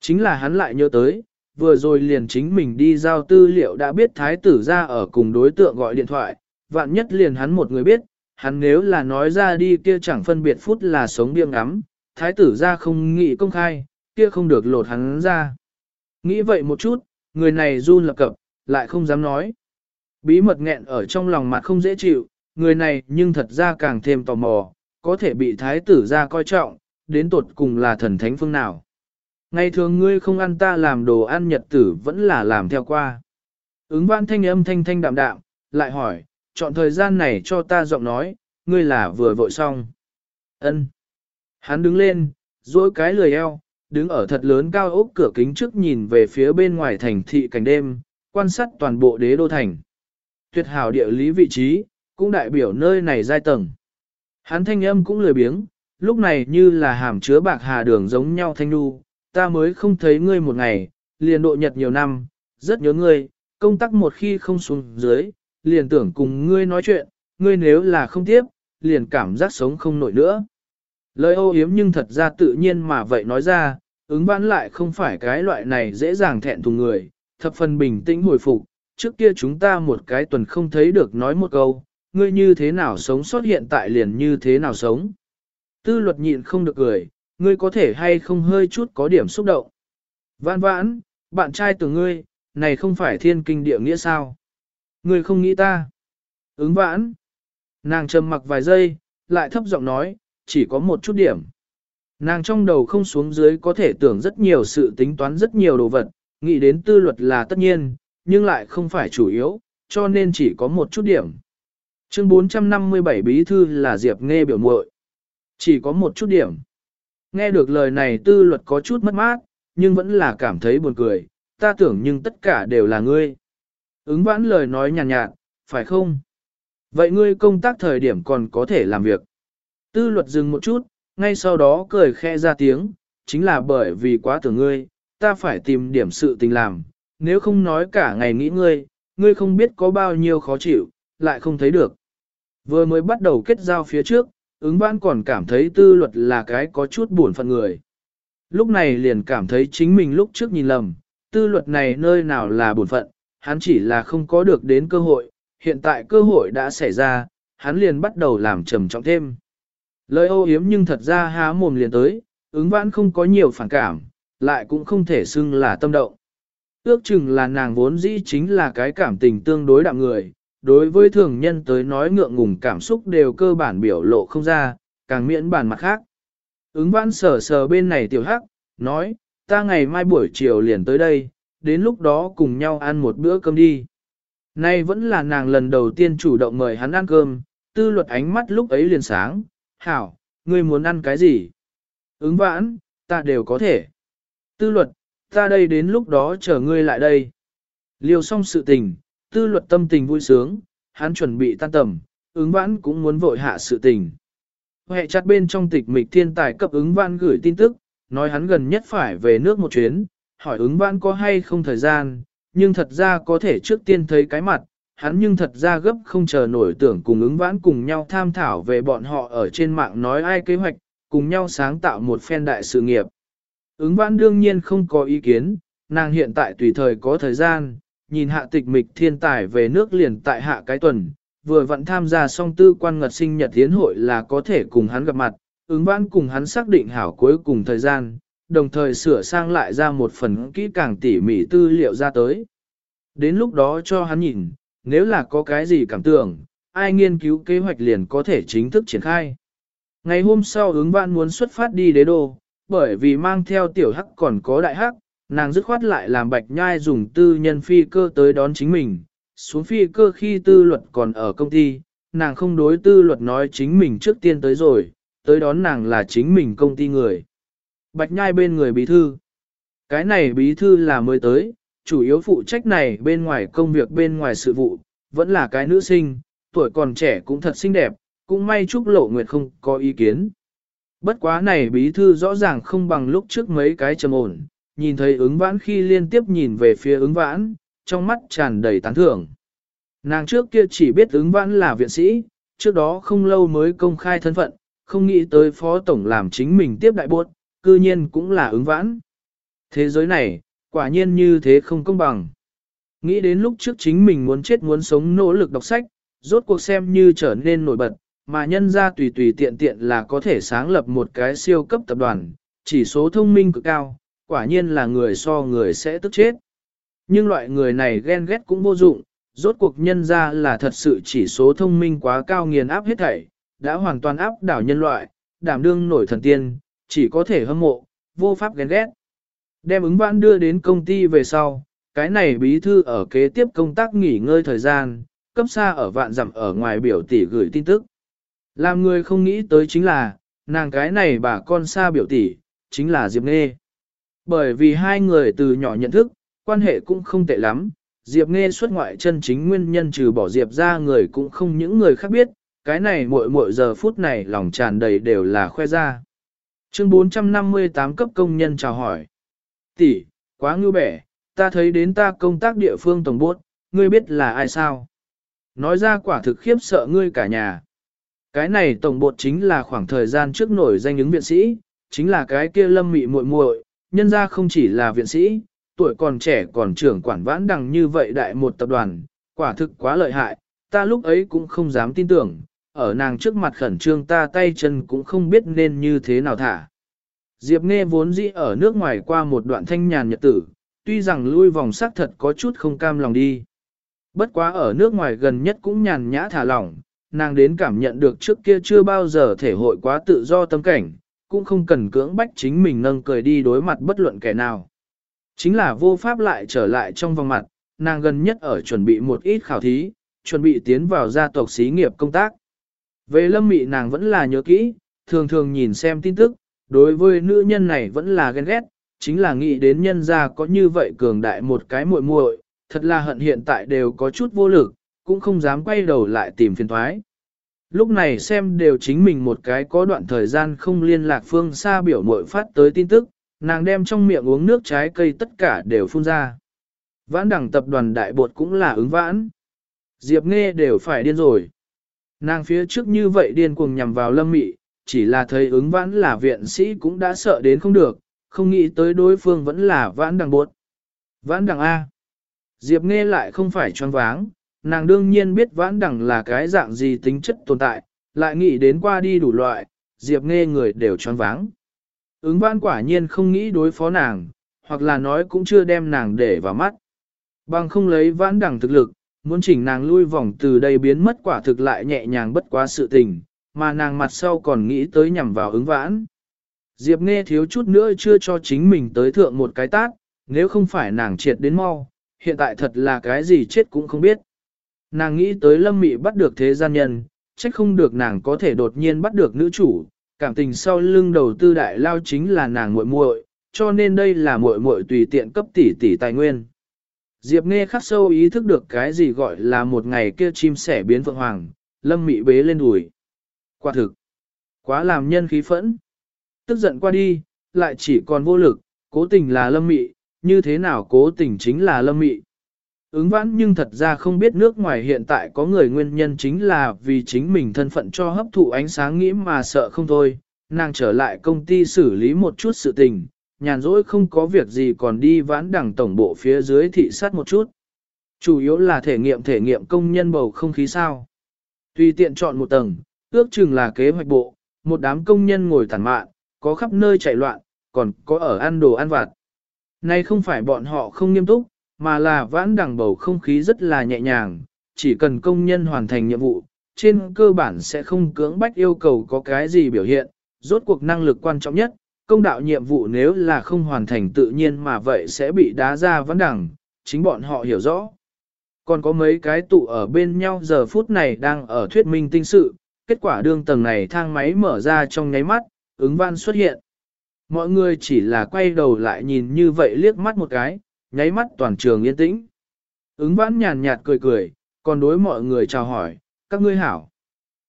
Chính là hắn lại nhớ tới, vừa rồi liền chính mình đi giao tư liệu đã biết thái tử ra ở cùng đối tượng gọi điện thoại, vạn nhất liền hắn một người biết, hắn nếu là nói ra đi kia chẳng phân biệt phút là sống biêng ngắm, thái tử ra không nghĩ công khai, kia không được lột hắn ra. Nghĩ vậy một chút, người này run lập cập, lại không dám nói. Bí mật nghẹn ở trong lòng mặt không dễ chịu, người này nhưng thật ra càng thêm tò mò, có thể bị thái tử ra coi trọng, đến tột cùng là thần thánh phương nào. Ngày thường ngươi không ăn ta làm đồ ăn nhật tử vẫn là làm theo qua. Ứng văn thanh âm thanh thanh đạm đạm, lại hỏi, chọn thời gian này cho ta giọng nói, ngươi là vừa vội xong. Ân. Hắn đứng lên, duỗi cái lười eo, đứng ở thật lớn cao ốc cửa kính trước nhìn về phía bên ngoài thành thị cảnh đêm, quan sát toàn bộ đế đô thành. Tuyệt hảo địa lý vị trí, cũng đại biểu nơi này giai tầng. Hắn thanh âm cũng lười biếng, lúc này như là hàm chứa bạc hà đường giống nhau thanh nu, ta mới không thấy ngươi một ngày, liền độ nhật nhiều năm, rất nhớ ngươi, công tác một khi không xuống dưới, liền tưởng cùng ngươi nói chuyện, ngươi nếu là không tiếp, liền cảm giác sống không nổi nữa. Lời ô hiếm nhưng thật ra tự nhiên mà vậy nói ra, ứng vãn lại không phải cái loại này dễ dàng thẹn thùng người, thập phần bình tĩnh hồi phục, trước kia chúng ta một cái tuần không thấy được nói một câu, ngươi như thế nào sống sót hiện tại liền như thế nào sống. Tư luật nhịn không được cười, ngươi có thể hay không hơi chút có điểm xúc động. Vãn vãn, bạn trai từ ngươi, này không phải thiên kinh địa nghĩa sao? Ngươi không nghĩ ta. Ứng vãn. Nàng trầm mặc vài giây, lại thấp giọng nói, chỉ có một chút điểm. Nàng trong đầu không xuống dưới có thể tưởng rất nhiều sự tính toán rất nhiều đồ vật, nghĩ đến tư luật là tất nhiên, nhưng lại không phải chủ yếu, cho nên chỉ có một chút điểm. Chương 457 bí thư là Diệp Nghe biểu muội. Chỉ có một chút điểm. Nghe được lời này tư luật có chút mất mát, nhưng vẫn là cảm thấy buồn cười, ta tưởng nhưng tất cả đều là ngươi. Ứng vãn lời nói nhàn nhạt, nhạt, phải không? Vậy ngươi công tác thời điểm còn có thể làm việc. Tư luật dừng một chút, ngay sau đó cười khẽ ra tiếng, chính là bởi vì quá tưởng ngươi, ta phải tìm điểm sự tình làm, nếu không nói cả ngày nghĩ ngươi, ngươi không biết có bao nhiêu khó chịu, lại không thấy được. Vừa mới bắt đầu kết giao phía trước, ứng vãn còn cảm thấy tư luật là cái có chút buồn phận người. Lúc này liền cảm thấy chính mình lúc trước nhìn lầm, tư luật này nơi nào là buồn phận, hắn chỉ là không có được đến cơ hội, hiện tại cơ hội đã xảy ra, hắn liền bắt đầu làm trầm trọng thêm. Lời ô hiếm nhưng thật ra há mồm liền tới, ứng vãn không có nhiều phản cảm, lại cũng không thể xưng là tâm động. Ước chừng là nàng vốn dĩ chính là cái cảm tình tương đối đạm người, đối với thường nhân tới nói ngượng ngùng cảm xúc đều cơ bản biểu lộ không ra, càng miễn bản mặt khác. Ứng vãn sờ sờ bên này tiểu hắc, nói, ta ngày mai buổi chiều liền tới đây, đến lúc đó cùng nhau ăn một bữa cơm đi. Nay vẫn là nàng lần đầu tiên chủ động mời hắn ăn cơm, tư luật ánh mắt lúc ấy liền sáng, hảo, ngươi muốn ăn cái gì? Ứng vãn, ta đều có thể. Tư luật, ta đây đến lúc đó chờ ngươi lại đây. Liêu xong sự tình, tư luật tâm tình vui sướng, hắn chuẩn bị tan tầm, ứng vãn cũng muốn vội hạ sự tình. Hệ chặt bên trong tịch mịch thiên tài cấp ứng vãn gửi tin tức, nói hắn gần nhất phải về nước một chuyến, hỏi ứng vãn có hay không thời gian, nhưng thật ra có thể trước tiên thấy cái mặt, hắn nhưng thật ra gấp không chờ nổi tưởng cùng ứng vãn cùng nhau tham thảo về bọn họ ở trên mạng nói ai kế hoạch, cùng nhau sáng tạo một phen đại sự nghiệp. Ứng vãn đương nhiên không có ý kiến, nàng hiện tại tùy thời có thời gian, nhìn hạ tịch mịch thiên tài về nước liền tại hạ cái tuần, vừa vẫn tham gia song tư quan ngật sinh nhật tiến hội là có thể cùng hắn gặp mặt, ứng vãn cùng hắn xác định hảo cuối cùng thời gian, đồng thời sửa sang lại ra một phần kỹ càng tỉ mỉ tư liệu ra tới. Đến lúc đó cho hắn nhìn, nếu là có cái gì cảm tưởng, ai nghiên cứu kế hoạch liền có thể chính thức triển khai. Ngày hôm sau ứng vạn muốn xuất phát đi đế đô, bởi vì mang theo tiểu hắc còn có đại hắc, nàng dứt khoát lại làm bạch nhai dùng tư nhân phi cơ tới đón chính mình. Xuống phi cơ khi tư luật còn ở công ty, nàng không đối tư luật nói chính mình trước tiên tới rồi, tới đón nàng là chính mình công ty người. Bạch nhai bên người bí thư. Cái này bí thư là mới tới, chủ yếu phụ trách này bên ngoài công việc bên ngoài sự vụ, vẫn là cái nữ sinh, tuổi còn trẻ cũng thật xinh đẹp, cũng may Trúc lộ nguyệt không có ý kiến. Bất quá này bí thư rõ ràng không bằng lúc trước mấy cái trầm ổn, nhìn thấy ứng vãn khi liên tiếp nhìn về phía ứng vãn, trong mắt tràn đầy tán thưởng. Nàng trước kia chỉ biết ứng vãn là viện sĩ, trước đó không lâu mới công khai thân phận, không nghĩ tới phó tổng làm chính mình tiếp đại buốt, cư nhiên cũng là ứng vãn. Thế giới này, quả nhiên như thế không công bằng. Nghĩ đến lúc trước chính mình muốn chết muốn sống nỗ lực đọc sách, rốt cuộc xem như trở nên nổi bật, mà nhân ra tùy tùy tiện tiện là có thể sáng lập một cái siêu cấp tập đoàn, chỉ số thông minh cực cao, quả nhiên là người so người sẽ tức chết. Nhưng loại người này ghen ghét cũng vô dụng, rốt cuộc nhân ra là thật sự chỉ số thông minh quá cao nghiền áp hết thảy, đã hoàn toàn áp đảo nhân loại, đảm đương nổi thần tiên, chỉ có thể hâm mộ, vô pháp ghen ghét. Đem ứng vãn đưa đến công ty về sau, cái này bí thư ở kế tiếp công tác nghỉ ngơi thời gian, cấp xa ở vạn dặm ở ngoài biểu tỷ gửi tin tức. Làm người không nghĩ tới chính là, nàng cái này bà con xa biểu tỷ, chính là Diệp Nghê. Bởi vì hai người từ nhỏ nhận thức, quan hệ cũng không tệ lắm, Diệp Nghê xuất ngoại chân chính nguyên nhân trừ bỏ Diệp ra người cũng không những người khác biết, cái này mỗi mỗi giờ phút này lòng tràn đầy đều là khoe ra. Chương 458 cấp công nhân chào hỏi. Tỷ, quá ngưu bẻ, ta thấy đến ta công tác địa phương tổng bốt, ngươi biết là ai sao? Nói ra quả thực khiếp sợ ngươi cả nhà. Cái này tổng bột chính là khoảng thời gian trước nổi danh ứng viện sĩ, chính là cái kia lâm mị muội muội, nhân ra không chỉ là viện sĩ, tuổi còn trẻ còn trưởng quản vãn đằng như vậy đại một tập đoàn, quả thực quá lợi hại, ta lúc ấy cũng không dám tin tưởng, ở nàng trước mặt khẩn trương ta tay chân cũng không biết nên như thế nào thả. Diệp Nghe vốn dĩ ở nước ngoài qua một đoạn thanh nhàn nhật tử, tuy rằng lui vòng sắc thật có chút không cam lòng đi. Bất quá ở nước ngoài gần nhất cũng nhàn nhã thả lỏng, nàng đến cảm nhận được trước kia chưa bao giờ thể hội quá tự do tâm cảnh, cũng không cần cưỡng bách chính mình nâng cười đi đối mặt bất luận kẻ nào. Chính là vô pháp lại trở lại trong vòng mặt, nàng gần nhất ở chuẩn bị một ít khảo thí, chuẩn bị tiến vào gia tộc xí nghiệp công tác. Về lâm mị nàng vẫn là nhớ kỹ, thường thường nhìn xem tin tức, đối với nữ nhân này vẫn là ghen ghét, chính là nghĩ đến nhân gia có như vậy cường đại một cái muội muội, thật là hận hiện tại đều có chút vô lực, cũng không dám quay đầu lại tìm phiền thoái. Lúc này xem đều chính mình một cái có đoạn thời gian không liên lạc phương xa biểu muội phát tới tin tức, nàng đem trong miệng uống nước trái cây tất cả đều phun ra. Vãn đẳng tập đoàn đại bột cũng là ứng vãn. Diệp nghe đều phải điên rồi. Nàng phía trước như vậy điên cuồng nhằm vào lâm mị, chỉ là thấy ứng vãn là viện sĩ cũng đã sợ đến không được, không nghĩ tới đối phương vẫn là vãn đằng bột. Vãn đằng A. Diệp nghe lại không phải choáng váng, nàng đương nhiên biết vãn đằng là cái dạng gì tính chất tồn tại, lại nghĩ đến qua đi đủ loại, Diệp nghe người đều choáng váng. Ứng vãn quả nhiên không nghĩ đối phó nàng, hoặc là nói cũng chưa đem nàng để vào mắt. Bằng không lấy vãn đằng thực lực, muốn chỉnh nàng lui vòng từ đây biến mất quả thực lại nhẹ nhàng bất quá sự tình, mà nàng mặt sau còn nghĩ tới nhằm vào ứng vãn. Diệp nghe thiếu chút nữa chưa cho chính mình tới thượng một cái tát, nếu không phải nàng triệt đến mau, hiện tại thật là cái gì chết cũng không biết. Nàng nghĩ tới lâm mị bắt được thế gian nhân, trách không được nàng có thể đột nhiên bắt được nữ chủ, cảm tình sau lưng đầu tư đại lao chính là nàng muội muội, cho nên đây là muội muội tùy tiện cấp tỷ tỷ tài nguyên. Diệp nghe khắc sâu ý thức được cái gì gọi là một ngày kia chim sẻ biến vượng hoàng, lâm mị bế lên đùi. Quả thực, quá làm nhân khí phẫn. Tức giận qua đi, lại chỉ còn vô lực, cố tình là lâm mị, như thế nào cố tình chính là lâm mị. Ứng vãn nhưng thật ra không biết nước ngoài hiện tại có người nguyên nhân chính là vì chính mình thân phận cho hấp thụ ánh sáng nghĩ mà sợ không thôi, nàng trở lại công ty xử lý một chút sự tình, nhàn rỗi không có việc gì còn đi vãn đẳng tổng bộ phía dưới thị sát một chút. Chủ yếu là thể nghiệm thể nghiệm công nhân bầu không khí sao. Tùy tiện chọn một tầng, ước chừng là kế hoạch bộ, một đám công nhân ngồi tản mạn, có khắp nơi chạy loạn, còn có ở ăn đồ ăn vặt. Nay không phải bọn họ không nghiêm túc, mà là vãn đẳng bầu không khí rất là nhẹ nhàng, chỉ cần công nhân hoàn thành nhiệm vụ, trên cơ bản sẽ không cưỡng bách yêu cầu có cái gì biểu hiện, rốt cuộc năng lực quan trọng nhất, công đạo nhiệm vụ nếu là không hoàn thành tự nhiên mà vậy sẽ bị đá ra vãn đẳng, chính bọn họ hiểu rõ. Còn có mấy cái tụ ở bên nhau giờ phút này đang ở thuyết minh tinh sự, kết quả đương tầng này thang máy mở ra trong nháy mắt, ứng văn xuất hiện. Mọi người chỉ là quay đầu lại nhìn như vậy liếc mắt một cái, nháy mắt toàn trường yên tĩnh. Ứng vãn nhàn nhạt cười cười, còn đối mọi người chào hỏi, các ngươi hảo.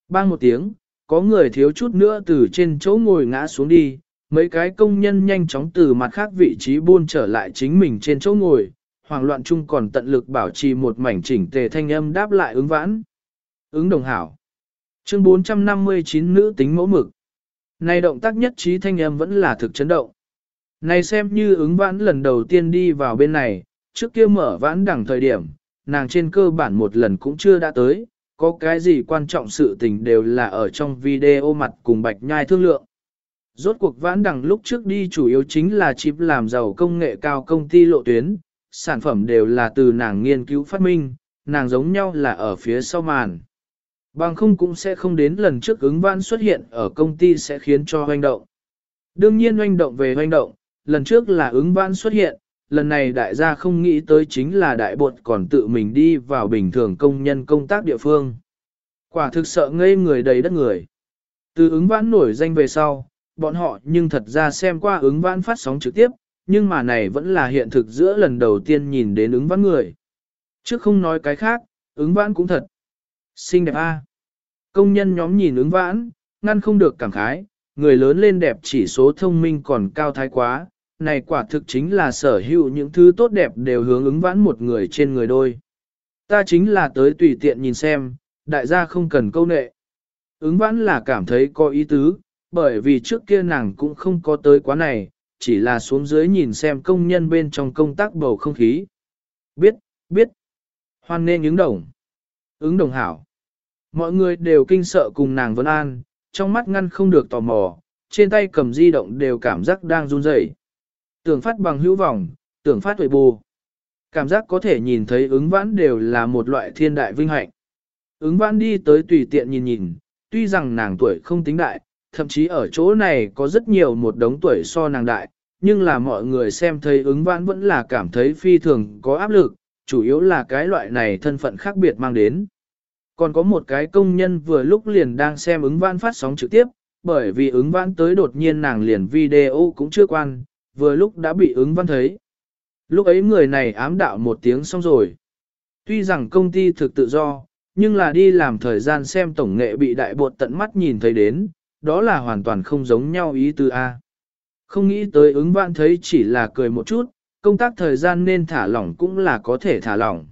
Bang một tiếng, có người thiếu chút nữa từ trên chỗ ngồi ngã xuống đi, mấy cái công nhân nhanh chóng từ mặt khác vị trí buôn trở lại chính mình trên chỗ ngồi, hoảng loạn chung còn tận lực bảo trì một mảnh chỉnh tề thanh âm đáp lại ứng vãn. Ứng đồng hảo. Chương 459 nữ tính mẫu mực. Này động tác nhất trí thanh âm vẫn là thực chấn động. Này xem như ứng vãn lần đầu tiên đi vào bên này, trước kia mở vãn đẳng thời điểm, nàng trên cơ bản một lần cũng chưa đã tới, có cái gì quan trọng sự tình đều là ở trong video mặt cùng bạch nhai thương lượng. Rốt cuộc vãn đẳng lúc trước đi chủ yếu chính là chip làm giàu công nghệ cao công ty lộ tuyến, sản phẩm đều là từ nàng nghiên cứu phát minh, nàng giống nhau là ở phía sau màn. Bằng không cũng sẽ không đến lần trước ứng vãn xuất hiện ở công ty sẽ khiến cho hoành động. Đương nhiên hoành động về hoành động, lần trước là ứng vãn xuất hiện, lần này đại gia không nghĩ tới chính là đại bột còn tự mình đi vào bình thường công nhân công tác địa phương. Quả thực sợ ngây người đầy đất người. Từ ứng vãn nổi danh về sau, bọn họ nhưng thật ra xem qua ứng vãn phát sóng trực tiếp, nhưng mà này vẫn là hiện thực giữa lần đầu tiên nhìn đến ứng vãn người. Trước không nói cái khác, ứng vãn cũng thật. Xinh đẹp a. Công nhân nhóm nhìn ứng vãn, ngăn không được cảm khái, người lớn lên đẹp chỉ số thông minh còn cao thái quá, này quả thực chính là sở hữu những thứ tốt đẹp đều hướng ứng vãn một người trên người đôi. Ta chính là tới tùy tiện nhìn xem, đại gia không cần câu nệ. Ứng vãn là cảm thấy có ý tứ, bởi vì trước kia nàng cũng không có tới quá này, chỉ là xuống dưới nhìn xem công nhân bên trong công tác bầu không khí. Biết, biết. Hoan nên ứng đồng. Ứng đồng hảo. Mọi người đều kinh sợ cùng nàng Vân An, trong mắt ngăn không được tò mò, trên tay cầm di động đều cảm giác đang run rẩy. Tưởng phát bằng hữu vọng, tưởng phát tuổi bù. Cảm giác có thể nhìn thấy ứng vãn đều là một loại thiên đại vinh hạnh. Ứng vãn đi tới tùy tiện nhìn nhìn, tuy rằng nàng tuổi không tính đại, thậm chí ở chỗ này có rất nhiều một đống tuổi so nàng đại, nhưng là mọi người xem thấy ứng vãn vẫn là cảm thấy phi thường có áp lực, chủ yếu là cái loại này thân phận khác biệt mang đến. Còn có một cái công nhân vừa lúc liền đang xem ứng vãn phát sóng trực tiếp, bởi vì ứng vãn tới đột nhiên nàng liền video cũng chưa quan, vừa lúc đã bị ứng văn thấy. Lúc ấy người này ám đạo một tiếng xong rồi. Tuy rằng công ty thực tự do, nhưng là đi làm thời gian xem tổng nghệ bị đại bột tận mắt nhìn thấy đến, đó là hoàn toàn không giống nhau ý tư A. Không nghĩ tới ứng vãn thấy chỉ là cười một chút, công tác thời gian nên thả lỏng cũng là có thể thả lỏng.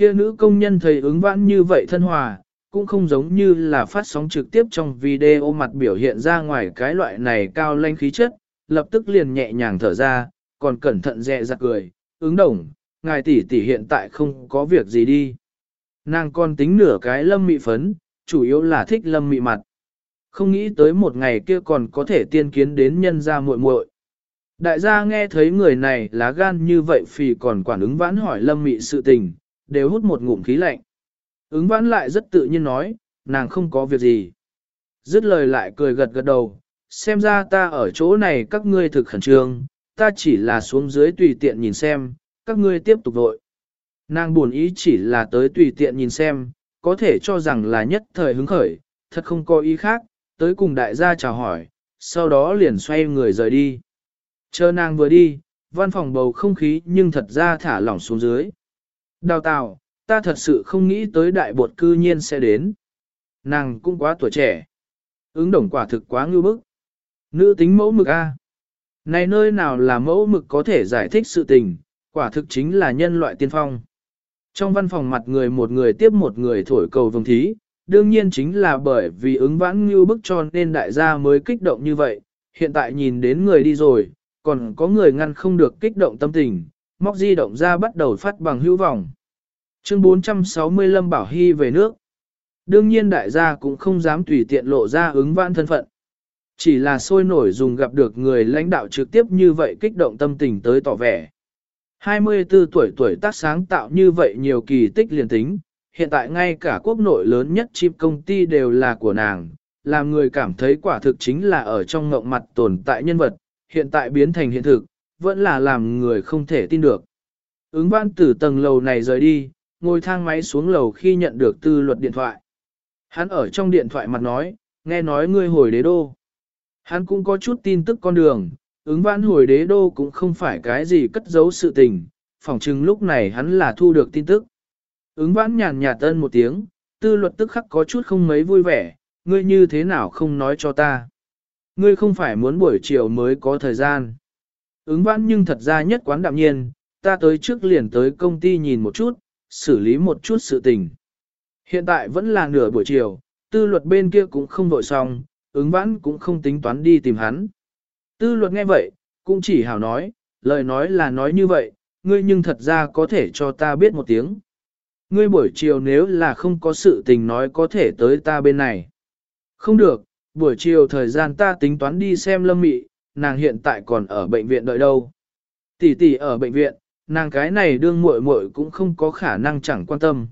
Kia nữ công nhân thầy ứng vãn như vậy thân hòa, cũng không giống như là phát sóng trực tiếp trong video mặt biểu hiện ra ngoài cái loại này cao lanh khí chất, lập tức liền nhẹ nhàng thở ra, còn cẩn thận dè dặt cười, ứng đồng, ngài tỷ tỷ hiện tại không có việc gì đi. Nàng còn tính nửa cái lâm mị phấn, chủ yếu là thích lâm mị mặt. Không nghĩ tới một ngày kia còn có thể tiên kiến đến nhân gia muội muội. Đại gia nghe thấy người này lá gan như vậy phì còn quản ứng vãn hỏi lâm mị sự tình, đều hút một ngụm khí lạnh. Ứng vãn lại rất tự nhiên nói, nàng không có việc gì. Dứt lời lại cười gật gật đầu, xem ra ta ở chỗ này các ngươi thực khẩn trương, ta chỉ là xuống dưới tùy tiện nhìn xem, các ngươi tiếp tục vội. Nàng buồn ý chỉ là tới tùy tiện nhìn xem, có thể cho rằng là nhất thời hứng khởi, thật không có ý khác, tới cùng đại gia chào hỏi, sau đó liền xoay người rời đi. Chờ nàng vừa đi, văn phòng bầu không khí nhưng thật ra thả lỏng xuống dưới. Đào tạo, ta thật sự không nghĩ tới đại bột cư nhiên sẽ đến. Nàng cũng quá tuổi trẻ. Ứng đồng quả thực quá ngưu bức. Nữ tính mẫu mực A. Này nơi nào là mẫu mực có thể giải thích sự tình, quả thực chính là nhân loại tiên phong. Trong văn phòng mặt người một người tiếp một người thổi cầu vồng thí, đương nhiên chính là bởi vì ứng vãn ngưu bức cho nên đại gia mới kích động như vậy, hiện tại nhìn đến người đi rồi, còn có người ngăn không được kích động tâm tình, móc di động ra bắt đầu phát bằng hữu vọng. Chương 460 Lâm Bảo Hy về nước. Đương nhiên đại gia cũng không dám tùy tiện lộ ra ứng vãn thân phận. Chỉ là sôi nổi dùng gặp được người lãnh đạo trực tiếp như vậy kích động tâm tình tới tỏ vẻ. 24 tuổi tuổi tác sáng tạo như vậy nhiều kỳ tích liền tính, hiện tại ngay cả quốc nội lớn nhất chip công ty đều là của nàng, làm người cảm thấy quả thực chính là ở trong ngộng mặt tồn tại nhân vật, hiện tại biến thành hiện thực, vẫn là làm người không thể tin được. Ứng văn từ tầng lầu này rời đi, ngồi thang máy xuống lầu khi nhận được tư luật điện thoại. Hắn ở trong điện thoại mặt nói, nghe nói ngươi hồi đế đô. Hắn cũng có chút tin tức con đường, ứng vãn hồi đế đô cũng không phải cái gì cất giấu sự tình, phỏng chừng lúc này hắn là thu được tin tức. Ứng vãn nhàn nhạt ân một tiếng, tư luật tức khắc có chút không mấy vui vẻ, ngươi như thế nào không nói cho ta. Ngươi không phải muốn buổi chiều mới có thời gian. Ứng vãn nhưng thật ra nhất quán đạm nhiên, ta tới trước liền tới công ty nhìn một chút, xử lý một chút sự tình. Hiện tại vẫn là nửa buổi chiều, tư luật bên kia cũng không vội xong, ứng vãn cũng không tính toán đi tìm hắn. Tư luật nghe vậy, cũng chỉ hảo nói, lời nói là nói như vậy, ngươi nhưng thật ra có thể cho ta biết một tiếng. Ngươi buổi chiều nếu là không có sự tình nói có thể tới ta bên này. Không được, buổi chiều thời gian ta tính toán đi xem lâm mị, nàng hiện tại còn ở bệnh viện đợi đâu. Tỷ tỷ ở bệnh viện, nàng cái này đương muội muội cũng không có khả năng chẳng quan tâm.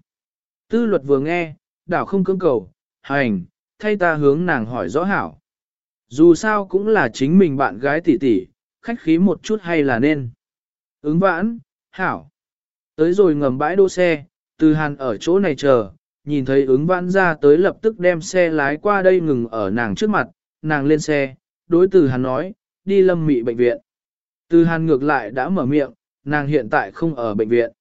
Tư luật vừa nghe, đảo không cưỡng cầu, hành, thay ta hướng nàng hỏi rõ hảo. Dù sao cũng là chính mình bạn gái tỷ tỷ, khách khí một chút hay là nên. Ứng vãn, hảo. Tới rồi ngầm bãi đỗ xe, từ hàn ở chỗ này chờ, nhìn thấy ứng vãn ra tới lập tức đem xe lái qua đây ngừng ở nàng trước mặt, nàng lên xe, đối từ hàn nói, đi lâm mị bệnh viện. Từ hàn ngược lại đã mở miệng, nàng hiện tại không ở bệnh viện.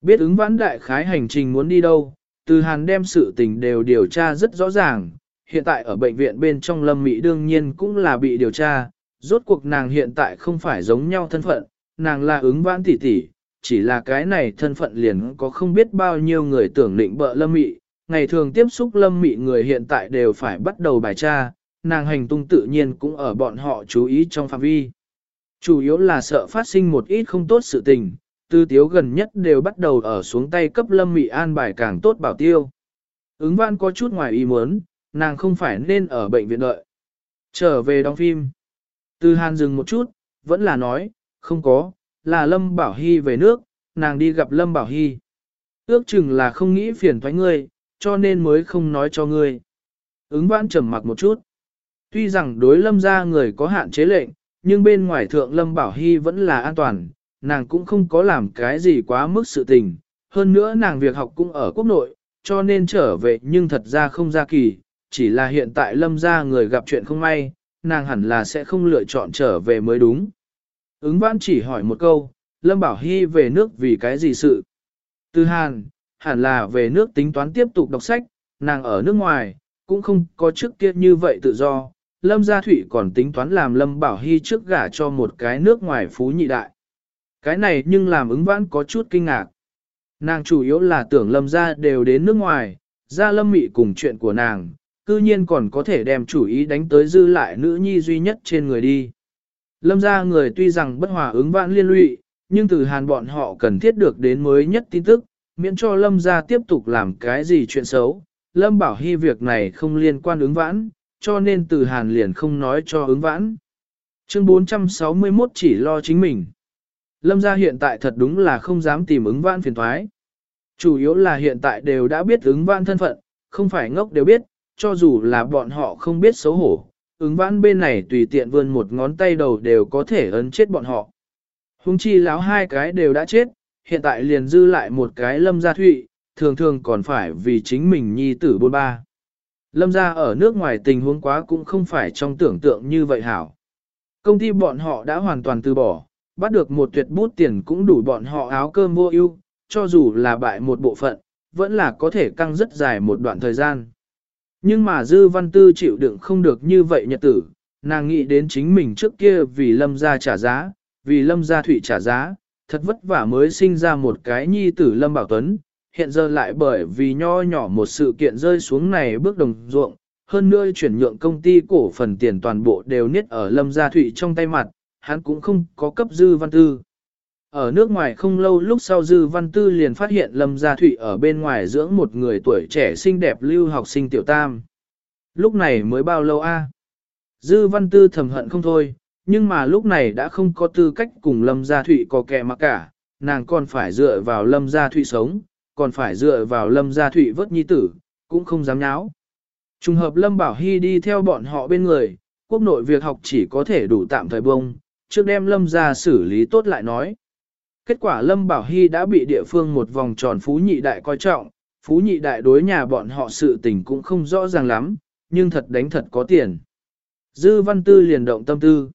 Biết ứng vãn đại khái hành trình muốn đi đâu, từ hàn đem sự tình đều điều tra rất rõ ràng, hiện tại ở bệnh viện bên trong lâm mị đương nhiên cũng là bị điều tra, rốt cuộc nàng hiện tại không phải giống nhau thân phận, nàng là ứng vãn tỷ tỷ, chỉ là cái này thân phận liền có không biết bao nhiêu người tưởng định bợ lâm mị, ngày thường tiếp xúc lâm mị người hiện tại đều phải bắt đầu bài tra, nàng hành tung tự nhiên cũng ở bọn họ chú ý trong phạm vi. Chủ yếu là sợ phát sinh một ít không tốt sự tình, tư tiếu gần nhất đều bắt đầu ở xuống tay cấp lâm mị an bài càng tốt bảo tiêu. Ứng văn có chút ngoài ý muốn, nàng không phải nên ở bệnh viện đợi. Trở về đóng phim. Từ hàn dừng một chút, vẫn là nói, không có, là Lâm Bảo Hy về nước, nàng đi gặp Lâm Bảo Hy. Ước chừng là không nghĩ phiền thoái ngươi, cho nên mới không nói cho ngươi. Ứng vãn trầm mặc một chút. Tuy rằng đối Lâm ra người có hạn chế lệnh, nhưng bên ngoài thượng Lâm Bảo Hy vẫn là an toàn, nàng cũng không có làm cái gì quá mức sự tình. Hơn nữa nàng việc học cũng ở quốc nội, cho nên trở về nhưng thật ra không ra kỳ, chỉ là hiện tại lâm ra người gặp chuyện không may, nàng hẳn là sẽ không lựa chọn trở về mới đúng. Ứng vãn chỉ hỏi một câu, Lâm Bảo Hy về nước vì cái gì sự? Từ Hàn, hẳn là về nước tính toán tiếp tục đọc sách, nàng ở nước ngoài, cũng không có trước kia như vậy tự do. Lâm Gia Thụy còn tính toán làm Lâm Bảo Hy trước gả cho một cái nước ngoài phú nhị đại. Cái này nhưng làm ứng vãn có chút kinh ngạc. Nàng chủ yếu là tưởng Lâm Gia đều đến nước ngoài, ra Lâm Mị cùng chuyện của nàng, cư nhiên còn có thể đem chủ ý đánh tới dư lại nữ nhi duy nhất trên người đi. Lâm Gia người tuy rằng bất hòa ứng vãn liên lụy, nhưng từ hàn bọn họ cần thiết được đến mới nhất tin tức, miễn cho Lâm Gia tiếp tục làm cái gì chuyện xấu. Lâm bảo hy việc này không liên quan ứng vãn, cho nên từ hàn liền không nói cho ứng vãn. Chương 461 chỉ lo chính mình. Lâm gia hiện tại thật đúng là không dám tìm ứng vãn phiền thoái. Chủ yếu là hiện tại đều đã biết ứng vãn thân phận, không phải ngốc đều biết, cho dù là bọn họ không biết xấu hổ, ứng vãn bên này tùy tiện vươn một ngón tay đầu đều có thể ấn chết bọn họ. Hùng chi láo hai cái đều đã chết, hiện tại liền dư lại một cái lâm gia thụy, thường thường còn phải vì chính mình nhi tử bôn ba. Lâm gia ở nước ngoài tình huống quá cũng không phải trong tưởng tượng như vậy hảo. Công ty bọn họ đã hoàn toàn từ bỏ, bắt được một tuyệt bút tiền cũng đủ bọn họ áo cơm mua ưu, cho dù là bại một bộ phận, vẫn là có thể căng rất dài một đoạn thời gian. Nhưng mà Dư Văn Tư chịu đựng không được như vậy nhật tử, nàng nghĩ đến chính mình trước kia vì lâm gia trả giá, vì lâm gia thủy trả giá, thật vất vả mới sinh ra một cái nhi tử lâm bảo tuấn, hiện giờ lại bởi vì nho nhỏ một sự kiện rơi xuống này bước đồng ruộng, hơn nữa chuyển nhượng công ty cổ phần tiền toàn bộ đều niết ở lâm gia Thụy trong tay mặt, hắn cũng không có cấp Dư Văn Tư. Ở nước ngoài không lâu lúc sau Dư Văn Tư liền phát hiện Lâm Gia Thụy ở bên ngoài dưỡng một người tuổi trẻ xinh đẹp lưu học sinh tiểu tam. Lúc này mới bao lâu a? Dư Văn Tư thầm hận không thôi, nhưng mà lúc này đã không có tư cách cùng Lâm Gia Thụy có kẻ mà cả, nàng còn phải dựa vào Lâm Gia Thụy sống, còn phải dựa vào Lâm Gia Thụy vớt nhi tử, cũng không dám nháo. Trùng hợp Lâm Bảo Hy đi theo bọn họ bên người, quốc nội việc học chỉ có thể đủ tạm thời bông, trước đem Lâm ra xử lý tốt lại nói. Kết quả Lâm Bảo Hy đã bị địa phương một vòng tròn Phú Nhị Đại coi trọng, Phú Nhị Đại đối nhà bọn họ sự tình cũng không rõ ràng lắm, nhưng thật đánh thật có tiền. Dư Văn Tư liền động tâm tư.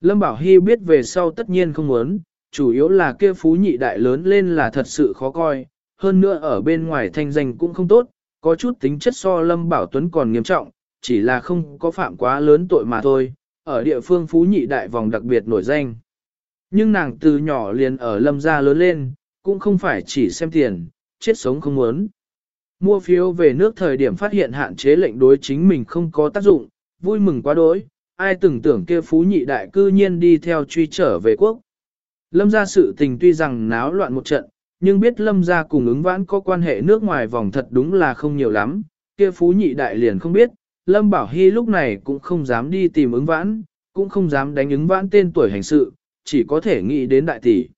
Lâm Bảo Hy biết về sau tất nhiên không muốn, chủ yếu là kia Phú Nhị Đại lớn lên là thật sự khó coi, hơn nữa ở bên ngoài thanh danh cũng không tốt, có chút tính chất so Lâm Bảo Tuấn còn nghiêm trọng, chỉ là không có phạm quá lớn tội mà thôi, ở địa phương Phú Nhị Đại vòng đặc biệt nổi danh. Nhưng nàng từ nhỏ liền ở lâm gia lớn lên, cũng không phải chỉ xem tiền, chết sống không muốn. Mua phiếu về nước thời điểm phát hiện hạn chế lệnh đối chính mình không có tác dụng, vui mừng quá đỗi, ai từng tưởng kia phú nhị đại cư nhiên đi theo truy trở về quốc. Lâm gia sự tình tuy rằng náo loạn một trận, nhưng biết lâm gia cùng ứng vãn có quan hệ nước ngoài vòng thật đúng là không nhiều lắm, kia phú nhị đại liền không biết, lâm bảo hy lúc này cũng không dám đi tìm ứng vãn, cũng không dám đánh ứng vãn tên tuổi hành sự, chỉ có thể nghĩ đến đại tỷ.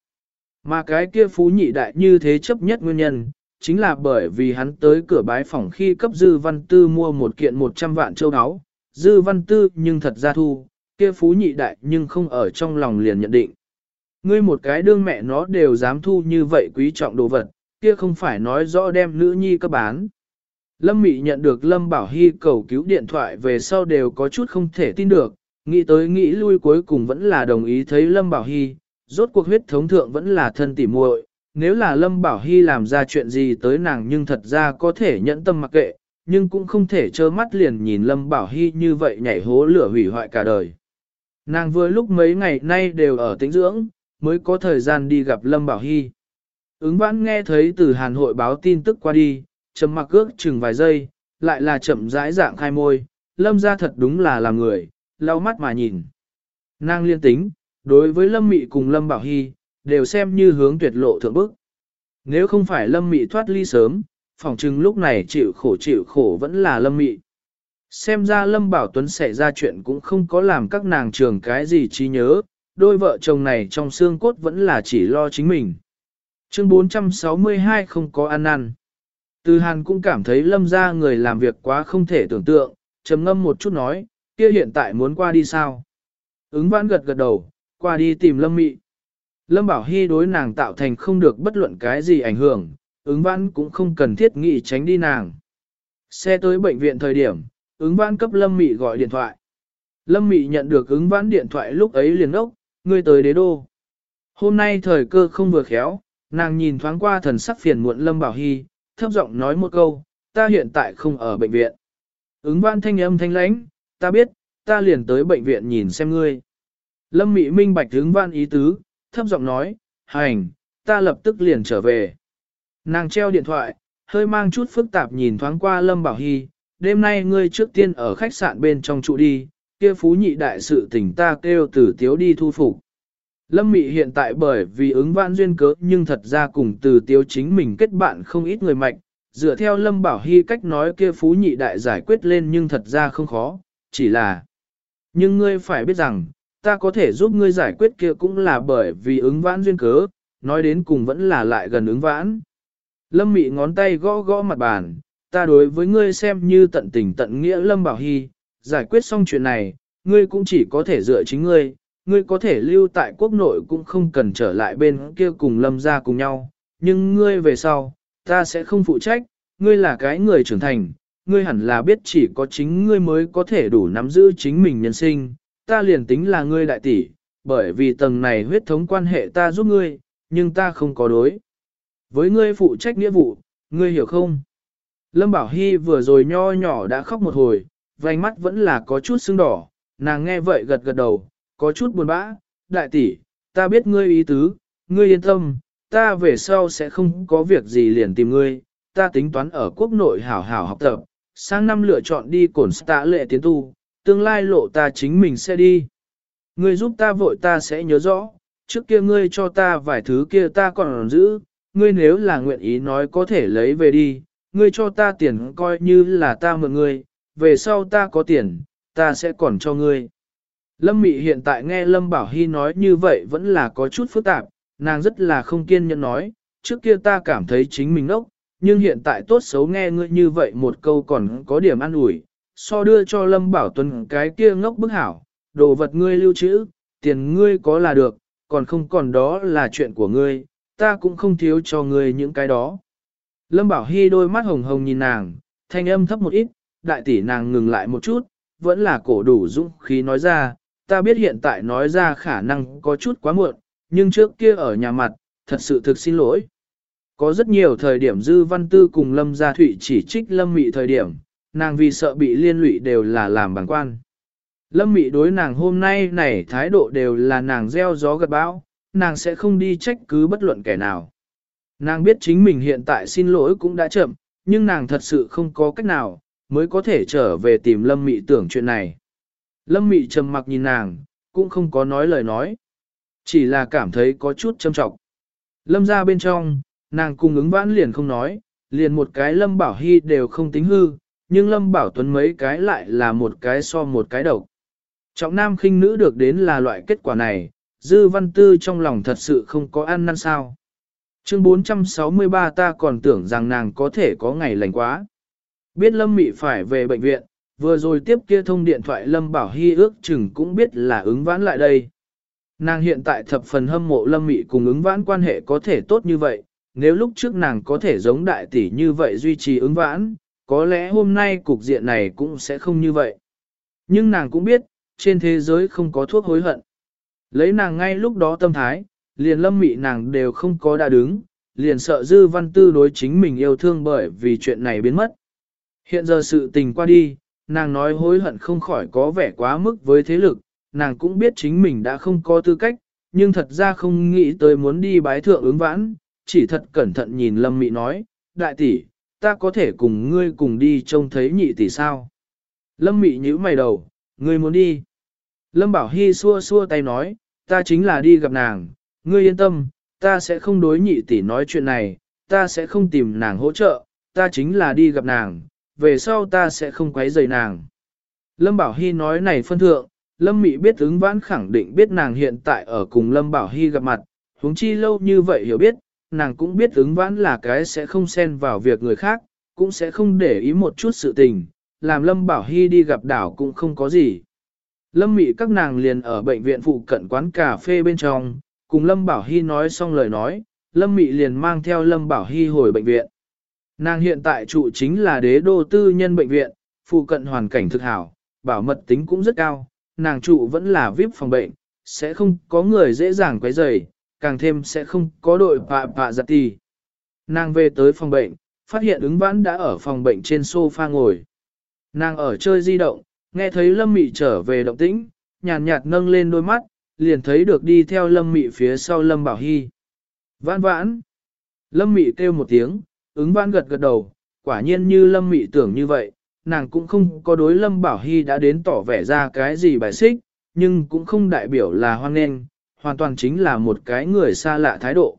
Mà cái kia phú nhị đại như thế chấp nhất nguyên nhân, chính là bởi vì hắn tới cửa bái phòng khi cấp Dư Văn Tư mua một kiện 100 vạn châu áo, Dư Văn Tư nhưng thật ra thu, kia phú nhị đại nhưng không ở trong lòng liền nhận định. Ngươi một cái đương mẹ nó đều dám thu như vậy quý trọng đồ vật, kia không phải nói rõ đem nữ nhi cấp bán. Lâm Mị nhận được Lâm Bảo Hy cầu cứu điện thoại về sau đều có chút không thể tin được, Nghĩ tới nghĩ lui cuối cùng vẫn là đồng ý thấy Lâm Bảo Hy, rốt cuộc huyết thống thượng vẫn là thân tỉ muội. Nếu là Lâm Bảo Hy làm ra chuyện gì tới nàng nhưng thật ra có thể nhẫn tâm mặc kệ, nhưng cũng không thể trơ mắt liền nhìn Lâm Bảo Hy như vậy nhảy hố lửa hủy hoại cả đời. Nàng vừa lúc mấy ngày nay đều ở tĩnh dưỡng, mới có thời gian đi gặp Lâm Bảo Hy. Ứng vãn nghe thấy từ Hàn hội báo tin tức qua đi, chấm mặc ước chừng vài giây, lại là chậm rãi dạng khai môi, Lâm ra thật đúng là làm người, lau mắt mà nhìn. Nàng liên tính, đối với Lâm Mị cùng Lâm Bảo Hy, đều xem như hướng tuyệt lộ thượng bức. Nếu không phải Lâm Mị thoát ly sớm, phỏng chừng lúc này chịu khổ chịu khổ vẫn là Lâm Mị. Xem ra Lâm Bảo Tuấn xảy ra chuyện cũng không có làm các nàng trường cái gì trí nhớ, đôi vợ chồng này trong xương cốt vẫn là chỉ lo chính mình. Chương 462 không có ăn năn. Từ Hàn cũng cảm thấy Lâm ra người làm việc quá không thể tưởng tượng, trầm ngâm một chút nói, kia hiện tại muốn qua đi sao? Ứng vãn gật gật đầu, qua đi tìm Lâm Mị. Lâm Bảo Hy đối nàng tạo thành không được bất luận cái gì ảnh hưởng, ứng vãn cũng không cần thiết nghĩ tránh đi nàng. Xe tới bệnh viện thời điểm, ứng vãn cấp Lâm Mị gọi điện thoại. Lâm Mị nhận được ứng vãn điện thoại lúc ấy liền ốc, ngươi tới đế đô. Hôm nay thời cơ không vừa khéo, nàng nhìn thoáng qua thần sắc phiền muộn Lâm Bảo Hy, thấp giọng nói một câu, ta hiện tại không ở bệnh viện. Ứng vãn thanh âm thanh lãnh, ta biết, ta liền tới bệnh viện nhìn xem ngươi. Lâm Mị minh bạch ứng vãn ý tứ, thấp giọng nói, hành, ta lập tức liền trở về. Nàng treo điện thoại, hơi mang chút phức tạp nhìn thoáng qua Lâm Bảo Hy, đêm nay ngươi trước tiên ở khách sạn bên trong trụ đi, kia phú nhị đại sự tình ta kêu tử tiếu đi thu phục. Lâm Mị hiện tại bởi vì ứng vãn duyên cớ nhưng thật ra cùng từ tiếu chính mình kết bạn không ít người mạnh, dựa theo Lâm Bảo Hy cách nói kia phú nhị đại giải quyết lên nhưng thật ra không khó, chỉ là Nhưng ngươi phải biết rằng, ta có thể giúp ngươi giải quyết kia cũng là bởi vì ứng vãn duyên cớ, nói đến cùng vẫn là lại gần ứng vãn. Lâm Mị ngón tay gõ gõ mặt bàn, ta đối với ngươi xem như tận tình tận nghĩa Lâm Bảo Hy, giải quyết xong chuyện này, ngươi cũng chỉ có thể dựa chính ngươi, ngươi có thể lưu tại quốc nội cũng không cần trở lại bên kia cùng Lâm ra cùng nhau, nhưng ngươi về sau, ta sẽ không phụ trách, ngươi là cái người trưởng thành, ngươi hẳn là biết chỉ có chính ngươi mới có thể đủ nắm giữ chính mình nhân sinh, ta liền tính là ngươi đại tỷ, bởi vì tầng này huyết thống quan hệ ta giúp ngươi, nhưng ta không có đối. Với ngươi phụ trách nghĩa vụ, ngươi hiểu không? Lâm Bảo Hy vừa rồi nho nhỏ đã khóc một hồi, vành mắt vẫn là có chút sưng đỏ, nàng nghe vậy gật gật đầu, có chút buồn bã, đại tỷ, ta biết ngươi ý tứ, ngươi yên tâm, ta về sau sẽ không có việc gì liền tìm ngươi, ta tính toán ở quốc nội hảo hảo học tập, sang năm lựa chọn đi cổn tạ lệ tiến tu, tương lai lộ ta chính mình sẽ đi. Ngươi giúp ta vội ta sẽ nhớ rõ, trước kia ngươi cho ta vài thứ kia ta còn giữ, ngươi nếu là nguyện ý nói có thể lấy về đi, ngươi cho ta tiền coi như là ta mượn ngươi, về sau ta có tiền, ta sẽ còn cho ngươi. Lâm Mị hiện tại nghe Lâm Bảo Hy nói như vậy vẫn là có chút phức tạp, nàng rất là không kiên nhẫn nói, trước kia ta cảm thấy chính mình ốc, nhưng hiện tại tốt xấu nghe ngươi như vậy một câu còn có điểm an ủi, so đưa cho Lâm Bảo Tuấn cái kia ngốc bức hảo, đồ vật ngươi lưu trữ, tiền ngươi có là được, còn không còn đó là chuyện của ngươi, ta cũng không thiếu cho ngươi những cái đó. Lâm Bảo Hy đôi mắt hồng hồng nhìn nàng, thanh âm thấp một ít, đại tỷ nàng ngừng lại một chút, vẫn là cổ đủ dũng khí nói ra, ta biết hiện tại nói ra khả năng có chút quá muộn, nhưng trước kia ở nhà mặt, thật sự thực xin lỗi. Có rất nhiều thời điểm dư văn tư cùng Lâm Gia Thụy chỉ trích Lâm Mị thời điểm, nàng vì sợ bị liên lụy đều là làm bằng quan. Lâm Mị đối nàng hôm nay này thái độ đều là nàng gieo gió gật bão, nàng sẽ không đi trách cứ bất luận kẻ nào. Nàng biết chính mình hiện tại xin lỗi cũng đã chậm, nhưng nàng thật sự không có cách nào, mới có thể trở về tìm Lâm Mị tưởng chuyện này. Lâm Mị trầm mặc nhìn nàng, cũng không có nói lời nói. Chỉ là cảm thấy có chút châm trọng. Lâm ra bên trong, nàng cùng ứng vãn liền không nói, liền một cái Lâm Bảo Hy đều không tính hư, nhưng Lâm Bảo Tuấn mấy cái lại là một cái so một cái đầu. Trọng nam khinh nữ được đến là loại kết quả này, dư văn tư trong lòng thật sự không có ăn năn sao. Chương 463 ta còn tưởng rằng nàng có thể có ngày lành quá. Biết Lâm Mị phải về bệnh viện, vừa rồi tiếp kia thông điện thoại Lâm Bảo Hy ước chừng cũng biết là ứng vãn lại đây. Nàng hiện tại thập phần hâm mộ Lâm Mị cùng ứng vãn quan hệ có thể tốt như vậy, nếu lúc trước nàng có thể giống đại tỷ như vậy duy trì ứng vãn, có lẽ hôm nay cục diện này cũng sẽ không như vậy. Nhưng nàng cũng biết, trên thế giới không có thuốc hối hận. Lấy nàng ngay lúc đó tâm thái, liền lâm mị nàng đều không có đã đứng, liền sợ dư văn tư đối chính mình yêu thương bởi vì chuyện này biến mất. Hiện giờ sự tình qua đi, nàng nói hối hận không khỏi có vẻ quá mức với thế lực, nàng cũng biết chính mình đã không có tư cách, nhưng thật ra không nghĩ tới muốn đi bái thượng ứng vãn, chỉ thật cẩn thận nhìn lâm mị nói, đại tỷ, ta có thể cùng ngươi cùng đi trông thấy nhị tỷ sao. Lâm mị nhíu mày đầu, ngươi muốn đi. Lâm Bảo Hy xua xua tay nói, ta chính là đi gặp nàng, ngươi yên tâm, ta sẽ không đối nhị tỷ nói chuyện này, ta sẽ không tìm nàng hỗ trợ, ta chính là đi gặp nàng, về sau ta sẽ không quấy rầy nàng. Lâm Bảo Hy nói này phân thượng, Lâm Mị biết ứng vãn khẳng định biết nàng hiện tại ở cùng Lâm Bảo Hy gặp mặt, huống chi lâu như vậy hiểu biết, nàng cũng biết ứng vãn là cái sẽ không xen vào việc người khác, cũng sẽ không để ý một chút sự tình, làm Lâm Bảo Hy đi gặp đảo cũng không có gì. Lâm Mị các nàng liền ở bệnh viện phụ cận quán cà phê bên trong, cùng Lâm Bảo Hy nói xong lời nói, Lâm Mị liền mang theo Lâm Bảo Hy hồi bệnh viện. Nàng hiện tại trụ chính là đế đô tư nhân bệnh viện, phụ cận hoàn cảnh thực hảo, bảo mật tính cũng rất cao, nàng trụ vẫn là VIP phòng bệnh, sẽ không có người dễ dàng quấy rầy, càng thêm sẽ không có đội pạ pạ giặt tì. Nàng về tới phòng bệnh, phát hiện ứng vãn đã ở phòng bệnh trên sofa ngồi. Nàng ở chơi di động, nghe thấy Lâm Mị trở về động tĩnh, nhàn nhạt nâng lên đôi mắt, liền thấy được đi theo Lâm Mị phía sau Lâm Bảo Hy. Vãn vãn. Lâm Mị kêu một tiếng, ứng vãn gật gật đầu, quả nhiên như Lâm Mị tưởng như vậy, nàng cũng không có đối Lâm Bảo Hy đã đến tỏ vẻ ra cái gì bài xích, nhưng cũng không đại biểu là hoan nghênh, hoàn toàn chính là một cái người xa lạ thái độ.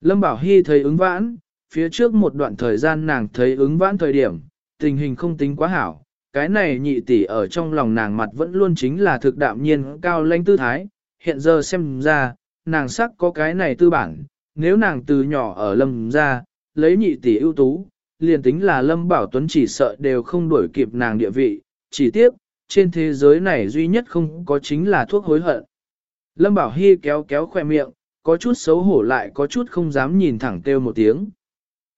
Lâm Bảo Hy thấy ứng vãn, phía trước một đoạn thời gian nàng thấy ứng vãn thời điểm, tình hình không tính quá hảo, cái này nhị tỷ ở trong lòng nàng mặt vẫn luôn chính là thực đạm nhiên cao lãnh tư thái, hiện giờ xem ra, nàng sắc có cái này tư bản, nếu nàng từ nhỏ ở lâm ra, lấy nhị tỷ ưu tú, liền tính là lâm bảo tuấn chỉ sợ đều không đuổi kịp nàng địa vị, chỉ tiếc, trên thế giới này duy nhất không có chính là thuốc hối hận. Lâm bảo hy kéo kéo khoe miệng, có chút xấu hổ lại có chút không dám nhìn thẳng kêu một tiếng.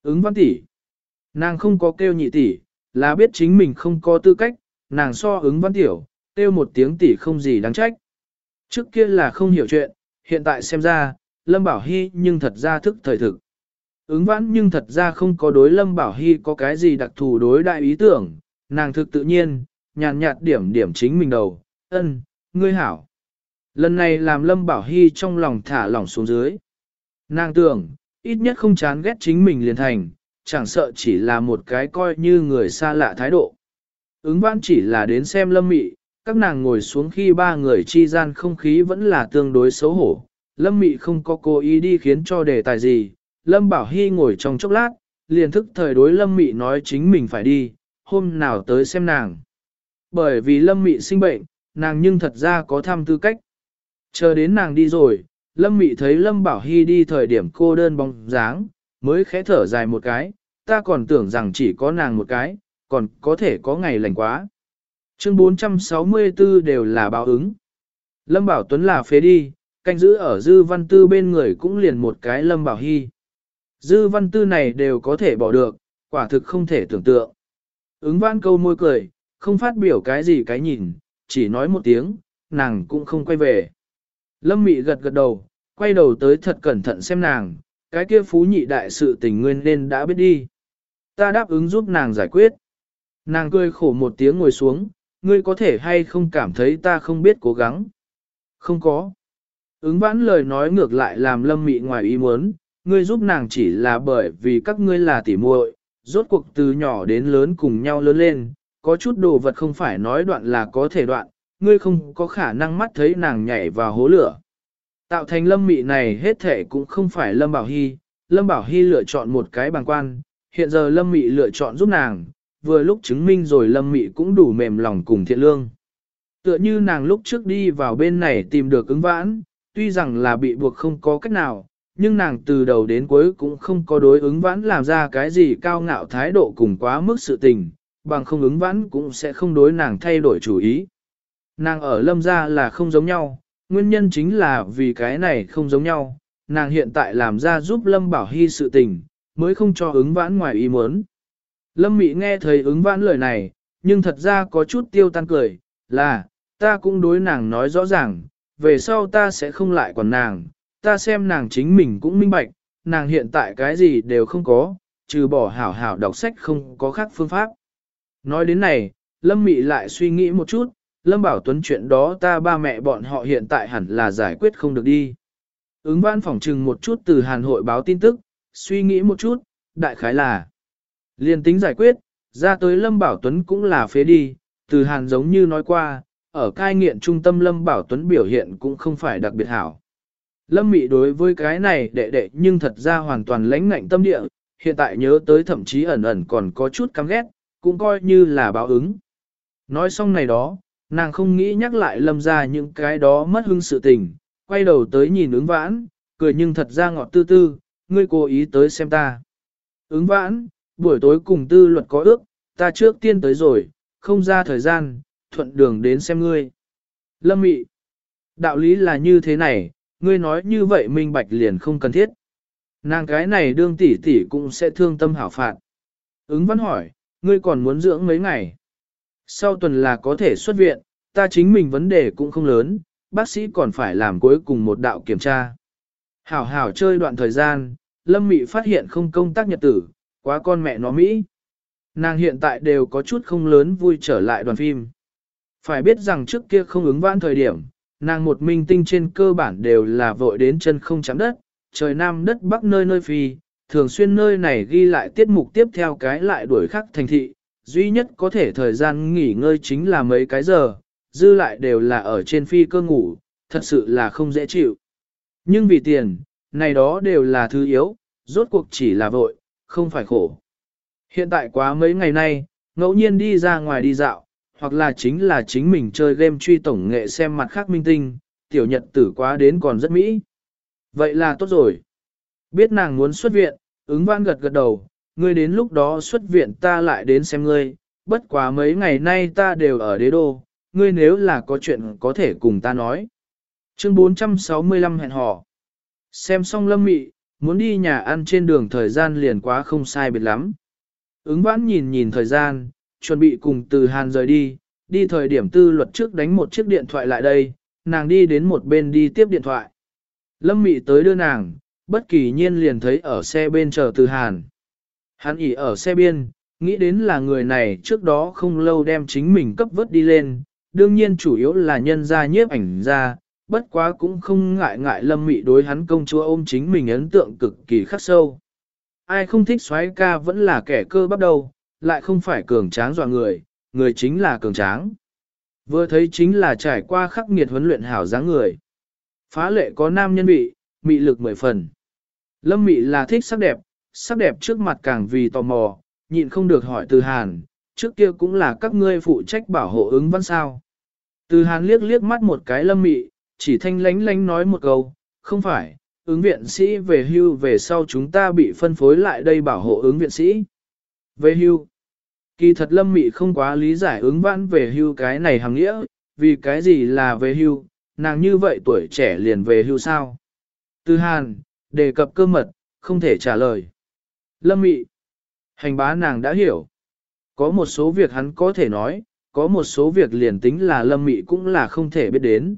Ứng văn tỷ. Nàng không có kêu nhị tỷ, là biết chính mình không có tư cách, nàng so ứng văn tiểu, kêu một tiếng tỷ không gì đáng trách. Trước kia là không hiểu chuyện, hiện tại xem ra, Lâm Bảo Hy nhưng thật ra thức thời thực. Ứng vãn nhưng thật ra không có đối Lâm Bảo Hy có cái gì đặc thù đối đại ý tưởng, nàng thực tự nhiên, nhàn nhạt điểm điểm chính mình đầu, ân, ngươi hảo. Lần này làm Lâm Bảo Hy trong lòng thả lỏng xuống dưới. Nàng tưởng, ít nhất không chán ghét chính mình liền thành, chẳng sợ chỉ là một cái coi như người xa lạ thái độ. Ứng vãn chỉ là đến xem Lâm Mị, các nàng ngồi xuống khi ba người chi gian không khí vẫn là tương đối xấu hổ. Lâm Mị không có cố ý đi khiến cho đề tài gì, Lâm Bảo Hy ngồi trong chốc lát, liền thức thời đối Lâm Mị nói chính mình phải đi, hôm nào tới xem nàng. Bởi vì Lâm Mị sinh bệnh, nàng nhưng thật ra có tham tư cách. Chờ đến nàng đi rồi, Lâm Mị thấy Lâm Bảo Hy đi thời điểm cô đơn bóng dáng, mới khẽ thở dài một cái, ta còn tưởng rằng chỉ có nàng một cái, còn có thể có ngày lành quá. Chương 464 đều là báo ứng. Lâm Bảo Tuấn là phế đi, canh giữ ở Dư Văn Tư bên người cũng liền một cái Lâm Bảo Hy. Dư Văn Tư này đều có thể bỏ được, quả thực không thể tưởng tượng. Ứng văn câu môi cười, không phát biểu cái gì cái nhìn, chỉ nói một tiếng, nàng cũng không quay về. Lâm Mị gật gật đầu, quay đầu tới thật cẩn thận xem nàng, cái kia phú nhị đại sự tình nguyên nên đã biết đi. Ta đáp ứng giúp nàng giải quyết. Nàng cười khổ một tiếng ngồi xuống, ngươi có thể hay không cảm thấy ta không biết cố gắng. Không có. Ứng vãn lời nói ngược lại làm lâm mị ngoài ý muốn, ngươi giúp nàng chỉ là bởi vì các ngươi là tỉ muội, rốt cuộc từ nhỏ đến lớn cùng nhau lớn lên, có chút đồ vật không phải nói đoạn là có thể đoạn, ngươi không có khả năng mắt thấy nàng nhảy vào hố lửa. Tạo thành lâm mị này hết thể cũng không phải lâm bảo hy, lâm bảo hy lựa chọn một cái bằng quan, hiện giờ lâm mị lựa chọn giúp nàng, vừa lúc chứng minh rồi lâm mị cũng đủ mềm lòng cùng thiện lương. Tựa như nàng lúc trước đi vào bên này tìm được ứng vãn, tuy rằng là bị buộc không có cách nào, nhưng nàng từ đầu đến cuối cũng không có đối ứng vãn làm ra cái gì cao ngạo thái độ cùng quá mức sự tình, bằng không ứng vãn cũng sẽ không đối nàng thay đổi chủ ý. Nàng ở lâm gia là không giống nhau, nguyên nhân chính là vì cái này không giống nhau, nàng hiện tại làm ra giúp lâm bảo hy sự tình, mới không cho ứng vãn ngoài ý muốn. Lâm Mị nghe thấy ứng vãn lời này, nhưng thật ra có chút tiêu tan cười, là, ta cũng đối nàng nói rõ ràng, về sau ta sẽ không lại còn nàng, ta xem nàng chính mình cũng minh bạch, nàng hiện tại cái gì đều không có, trừ bỏ hảo hảo đọc sách không có khác phương pháp. Nói đến này, Lâm Mị lại suy nghĩ một chút, Lâm Bảo Tuấn chuyện đó ta ba mẹ bọn họ hiện tại hẳn là giải quyết không được đi. Ứng văn phỏng trừng một chút từ Hàn hội báo tin tức, suy nghĩ một chút, đại khái là liên tính giải quyết, ra tới Lâm Bảo Tuấn cũng là phế đi, từ Hàn giống như nói qua, ở cai nghiện trung tâm Lâm Bảo Tuấn biểu hiện cũng không phải đặc biệt hảo. Lâm Mị đối với cái này đệ đệ nhưng thật ra hoàn toàn lãnh ngạnh tâm địa, hiện tại nhớ tới thậm chí ẩn ẩn còn có chút căm ghét, cũng coi như là báo ứng. Nói xong này đó, nàng không nghĩ nhắc lại lâm ra những cái đó mất hưng sự tình, quay đầu tới nhìn ứng vãn, cười nhưng thật ra ngọt tư tư, ngươi cố ý tới xem ta. Ứng vãn, buổi tối cùng tư luật có ước, ta trước tiên tới rồi, không ra thời gian, thuận đường đến xem ngươi. Lâm mị, đạo lý là như thế này, ngươi nói như vậy minh bạch liền không cần thiết. Nàng cái này đương tỷ tỷ cũng sẽ thương tâm hảo phạt. Ứng văn hỏi, ngươi còn muốn dưỡng mấy ngày? Sau tuần là có thể xuất viện, ta chính mình vấn đề cũng không lớn, bác sĩ còn phải làm cuối cùng một đạo kiểm tra. Hảo hảo chơi đoạn thời gian, Lâm Mị phát hiện không công tác nhật tử, quá con mẹ nó Mỹ. Nàng hiện tại đều có chút không lớn vui trở lại đoàn phim. Phải biết rằng trước kia không ứng vãn thời điểm, nàng một minh tinh trên cơ bản đều là vội đến chân không chạm đất, trời nam đất bắc nơi nơi phi, thường xuyên nơi này ghi lại tiết mục tiếp theo cái lại đuổi khắc thành thị, duy nhất có thể thời gian nghỉ ngơi chính là mấy cái giờ, dư lại đều là ở trên phi cơ ngủ, thật sự là không dễ chịu. Nhưng vì tiền, này đó đều là thứ yếu, rốt cuộc chỉ là vội, không phải khổ. Hiện tại quá mấy ngày nay, ngẫu nhiên đi ra ngoài đi dạo, hoặc là chính là chính mình chơi game truy tổng nghệ xem mặt khác minh tinh, tiểu nhật tử quá đến còn rất mỹ. Vậy là tốt rồi. Biết nàng muốn xuất viện, ứng văn gật gật đầu, ngươi đến lúc đó xuất viện ta lại đến xem ngươi, bất quá mấy ngày nay ta đều ở đế đô, ngươi nếu là có chuyện có thể cùng ta nói. Chương 465 hẹn hò. Xem xong lâm mị, muốn đi nhà ăn trên đường thời gian liền quá không sai biệt lắm. Ứng vãn nhìn nhìn thời gian, chuẩn bị cùng từ Hàn rời đi, đi thời điểm tư luật trước đánh một chiếc điện thoại lại đây, nàng đi đến một bên đi tiếp điện thoại. Lâm Mị tới đưa nàng, bất kỳ nhiên liền thấy ở xe bên chờ từ Hàn. Hắn ỉ ở xe biên, nghĩ đến là người này trước đó không lâu đem chính mình cấp vớt đi lên, đương nhiên chủ yếu là nhân ra nhiếp ảnh ra, bất quá cũng không ngại ngại lâm mị đối hắn công chúa ôm chính mình ấn tượng cực kỳ khắc sâu. Ai không thích xoáy ca vẫn là kẻ cơ bắp đầu, lại không phải cường tráng dọa người, người chính là cường tráng. Vừa thấy chính là trải qua khắc nghiệt huấn luyện hảo dáng người. Phá lệ có nam nhân vị, mị lực mười phần. Lâm mị là thích sắc đẹp, sắc đẹp trước mặt càng vì tò mò, nhịn không được hỏi từ hàn, trước kia cũng là các ngươi phụ trách bảo hộ ứng văn sao. Từ hàn liếc liếc mắt một cái lâm mị, chỉ thanh lánh lánh nói một câu, không phải, ứng viện sĩ về hưu về sau chúng ta bị phân phối lại đây bảo hộ ứng viện sĩ. Về hưu, kỳ thật lâm mị không quá lý giải ứng vãn về hưu cái này hàng nghĩa, vì cái gì là về hưu, nàng như vậy tuổi trẻ liền về hưu sao. Từ hàn, đề cập cơ mật, không thể trả lời. Lâm mị, hành bá nàng đã hiểu. Có một số việc hắn có thể nói, có một số việc liền tính là lâm mị cũng là không thể biết đến.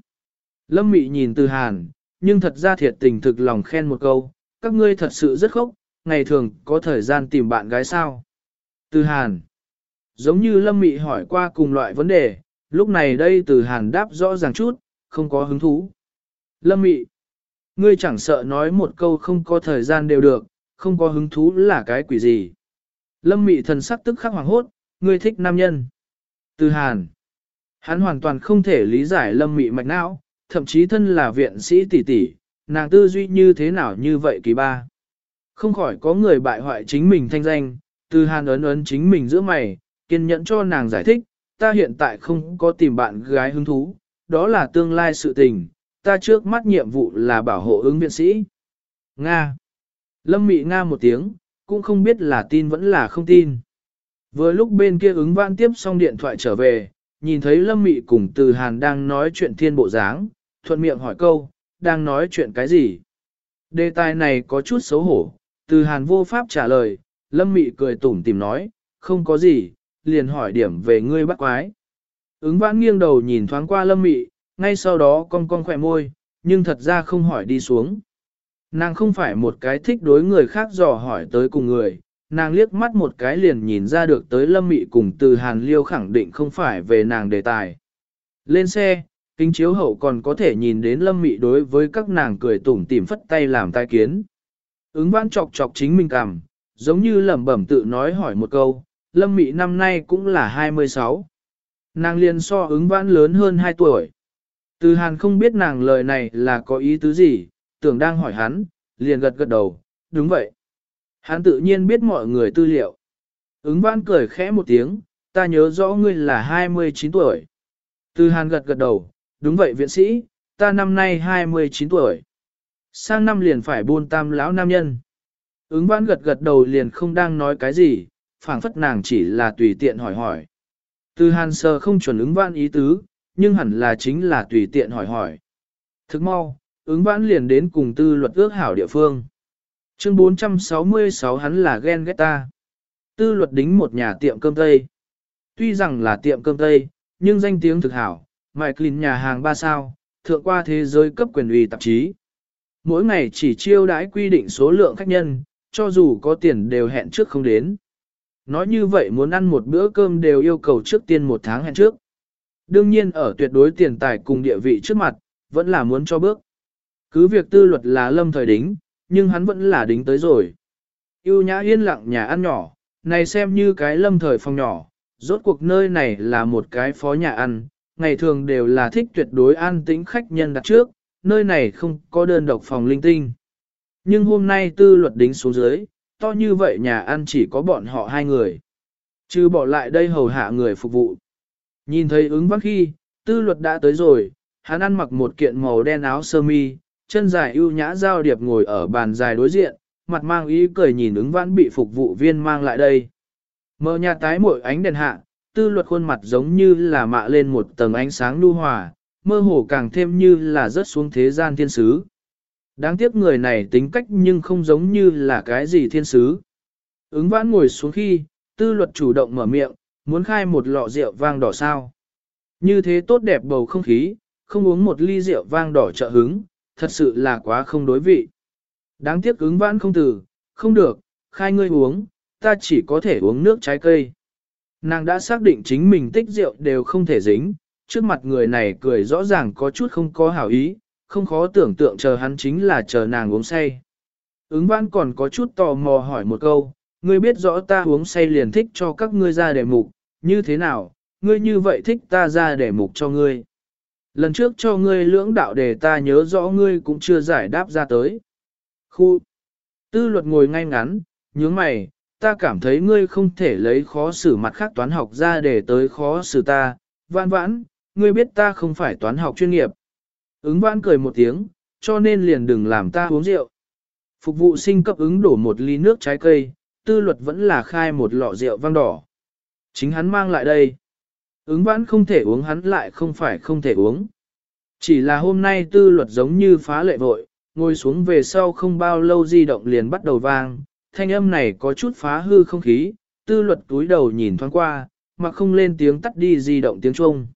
Lâm Mị nhìn từ hàn, nhưng thật ra thiệt tình thực lòng khen một câu, các ngươi thật sự rất khốc, ngày thường có thời gian tìm bạn gái sao. Từ hàn, giống như Lâm Mị hỏi qua cùng loại vấn đề, lúc này đây từ hàn đáp rõ ràng chút, không có hứng thú. Lâm Mị, ngươi chẳng sợ nói một câu không có thời gian đều được, không có hứng thú là cái quỷ gì. Lâm Mị thần sắc tức khắc hoàng hốt, ngươi thích nam nhân. Từ hàn, hắn hoàn toàn không thể lý giải Lâm Mị mạch não, thậm chí thân là viện sĩ tỷ tỷ, nàng tư duy như thế nào như vậy kỳ ba. Không khỏi có người bại hoại chính mình thanh danh, từ hàn ấn ấn chính mình giữa mày, kiên nhẫn cho nàng giải thích, ta hiện tại không có tìm bạn gái hứng thú, đó là tương lai sự tình, ta trước mắt nhiệm vụ là bảo hộ ứng viện sĩ. Nga. Lâm Mị Nga một tiếng, cũng không biết là tin vẫn là không tin. Vừa lúc bên kia ứng vãn tiếp xong điện thoại trở về, nhìn thấy Lâm Mị cùng Từ Hàn đang nói chuyện thiên bộ dáng, thuận miệng hỏi câu, đang nói chuyện cái gì? Đề tài này có chút xấu hổ, từ hàn vô pháp trả lời, lâm mị cười tủm tìm nói, không có gì, liền hỏi điểm về ngươi bắt quái. Ứng vãn nghiêng đầu nhìn thoáng qua lâm mị, ngay sau đó cong cong khỏe môi, nhưng thật ra không hỏi đi xuống. Nàng không phải một cái thích đối người khác dò hỏi tới cùng người, nàng liếc mắt một cái liền nhìn ra được tới lâm mị cùng từ hàn liêu khẳng định không phải về nàng đề tài. Lên xe, Kính chiếu hậu còn có thể nhìn đến lâm mị đối với các nàng cười tủm tỉm phất tay làm tai kiến. Ứng vãn chọc chọc chính mình cảm, giống như lẩm bẩm tự nói hỏi một câu, lâm mị năm nay cũng là 26. Nàng liền so ứng vãn lớn hơn 2 tuổi. Từ hàn không biết nàng lời này là có ý tứ gì, tưởng đang hỏi hắn, liền gật gật đầu, đúng vậy. Hắn tự nhiên biết mọi người tư liệu. Ứng vãn cười khẽ một tiếng, ta nhớ rõ ngươi là 29 tuổi. Từ hàn gật gật đầu, đúng vậy viện sĩ, ta năm nay 29 tuổi. Sang năm liền phải buôn tam lão nam nhân. Ứng vãn gật gật đầu liền không đang nói cái gì, phảng phất nàng chỉ là tùy tiện hỏi hỏi. Từ hàn sơ không chuẩn ứng vãn ý tứ, nhưng hẳn là chính là tùy tiện hỏi hỏi. Thức mau, ứng vãn liền đến cùng tư luật ước hảo địa phương. Chương 466 hắn là ghen ghét ta. Tư luật đính một nhà tiệm cơm tây. tuy rằng là tiệm cơm Tây, nhưng danh tiếng thực hảo, mại clean nhà hàng ba sao, thượng qua thế giới cấp quyền uy tạp chí. Mỗi ngày chỉ chiêu đãi quy định số lượng khách nhân, cho dù có tiền đều hẹn trước không đến. Nói như vậy muốn ăn một bữa cơm đều yêu cầu trước tiên một tháng hẹn trước. Đương nhiên ở tuyệt đối tiền tài cùng địa vị trước mặt, vẫn là muốn cho bước. Cứ việc tư luật là lâm thời đính, nhưng hắn vẫn là đính tới rồi. Yêu nhã yên lặng nhà ăn nhỏ, này xem như cái lâm thời phòng nhỏ, rốt cuộc nơi này là một cái phó nhà ăn, ngày thường đều là thích tuyệt đối an tĩnh khách nhân đặt trước, nơi này không có đơn độc phòng linh tinh. Nhưng hôm nay tư luật đính xuống dưới, to như vậy nhà ăn chỉ có bọn họ hai người. Chứ bỏ lại đây hầu hạ người phục vụ. Nhìn thấy ứng vắc khi, tư luật đã tới rồi, hắn ăn mặc một kiện màu đen áo sơ mi, chân dài ưu nhã giao điệp ngồi ở bàn dài đối diện, mặt mang ý cười nhìn ứng vãn bị phục vụ viên mang lại đây. Mở nhà tái mỗi ánh đèn hạ, tư luật khuôn mặt giống như là mạ lên một tầng ánh sáng nu hòa, mơ hồ càng thêm như là rớt xuống thế gian thiên sứ. Đáng tiếc người này tính cách nhưng không giống như là cái gì thiên sứ. Ứng vãn ngồi xuống khi, tư luật chủ động mở miệng, muốn khai một lọ rượu vang đỏ sao. Như thế tốt đẹp bầu không khí, không uống một ly rượu vang đỏ trợ hứng, thật sự là quá không đối vị. Đáng tiếc ứng vãn không từ, không được, khai ngươi uống, ta chỉ có thể uống nước trái cây. Nàng đã xác định chính mình tích rượu đều không thể dính, trước mặt người này cười rõ ràng có chút không có hảo ý, không khó tưởng tượng chờ hắn chính là chờ nàng uống say. Ứng văn còn có chút tò mò hỏi một câu, ngươi biết rõ ta uống say liền thích cho các ngươi ra đề mục, như thế nào, ngươi như vậy thích ta ra đề mục cho ngươi. Lần trước cho ngươi lưỡng đạo đề ta nhớ rõ ngươi cũng chưa giải đáp ra tới. Khu tư luật ngồi ngay ngắn, nhướng mày, ta cảm thấy ngươi không thể lấy khó xử mặt khác toán học ra để tới khó xử ta, vãn vãn, ngươi biết ta không phải toán học chuyên nghiệp. Ứng vãn cười một tiếng, cho nên liền đừng làm ta uống rượu. Phục vụ sinh cấp ứng đổ một ly nước trái cây, tư luật vẫn là khai một lọ rượu vang đỏ. Chính hắn mang lại đây. Ứng vãn không thể uống hắn lại không phải không thể uống. Chỉ là hôm nay tư luật giống như phá lệ vội, ngồi xuống về sau không bao lâu di động liền bắt đầu vang, thanh âm này có chút phá hư không khí, tư luật túi đầu nhìn thoáng qua, mà không lên tiếng tắt đi di động tiếng Trung.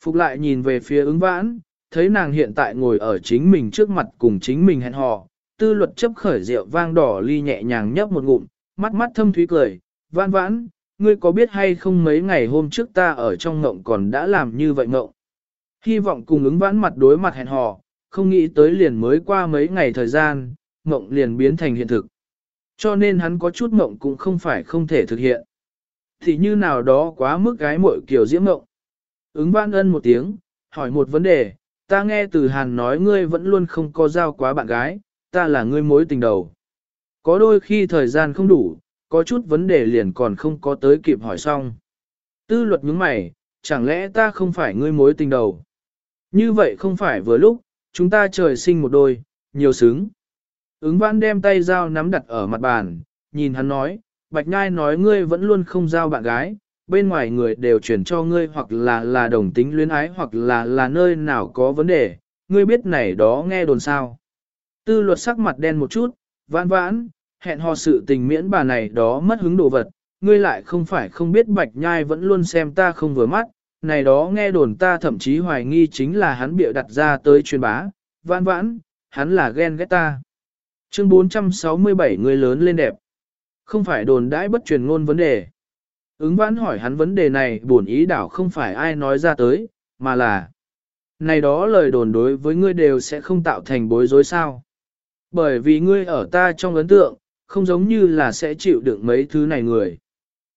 Phục lại nhìn về phía ứng vãn, thấy nàng hiện tại ngồi ở chính mình trước mặt cùng chính mình hẹn hò, tư luật chấp khởi rượu vang đỏ ly nhẹ nhàng nhấp một ngụm, mắt mắt thâm thúy cười, vãn vãn, ngươi có biết hay không mấy ngày hôm trước ta ở trong ngộng còn đã làm như vậy ngộng. Hy vọng cùng ứng vãn mặt đối mặt hẹn hò, không nghĩ tới liền mới qua mấy ngày thời gian, ngộng liền biến thành hiện thực. Cho nên hắn có chút ngộng cũng không phải không thể thực hiện. Thì như nào đó quá mức gái muội kiểu diễm ngộng. Ứng vãn ân một tiếng, hỏi một vấn đề, ta nghe từ Hàn nói ngươi vẫn luôn không có giao quá bạn gái, ta là ngươi mối tình đầu. Có đôi khi thời gian không đủ, có chút vấn đề liền còn không có tới kịp hỏi xong. Tư luật nhướng mày, chẳng lẽ ta không phải ngươi mối tình đầu? Như vậy không phải vừa lúc, chúng ta trời sinh một đôi, nhiều xứng. Ứng văn đem tay dao nắm đặt ở mặt bàn, nhìn hắn nói, Bạch Nhai nói ngươi vẫn luôn không giao bạn gái, bên ngoài người đều chuyển cho ngươi hoặc là là đồng tính luyến ái hoặc là là nơi nào có vấn đề, ngươi biết này đó nghe đồn sao. Tư luật sắc mặt đen một chút, vãn vãn, hẹn hò sự tình miễn bà này đó mất hứng đồ vật, ngươi lại không phải không biết Bạch Nhai vẫn luôn xem ta không vừa mắt, này đó nghe đồn ta thậm chí hoài nghi chính là hắn bịa đặt ra tới truyền bá, vãn vãn, hắn là ghen ghét ta. Chương 467 người lớn lên đẹp. Không phải đồn đãi bất truyền ngôn vấn đề. Ứng vãn hỏi hắn vấn đề này buồn ý đảo không phải ai nói ra tới, mà là Này đó lời đồn đối với ngươi đều sẽ không tạo thành bối rối sao. Bởi vì ngươi ở ta trong ấn tượng, không giống như là sẽ chịu đựng mấy thứ này người.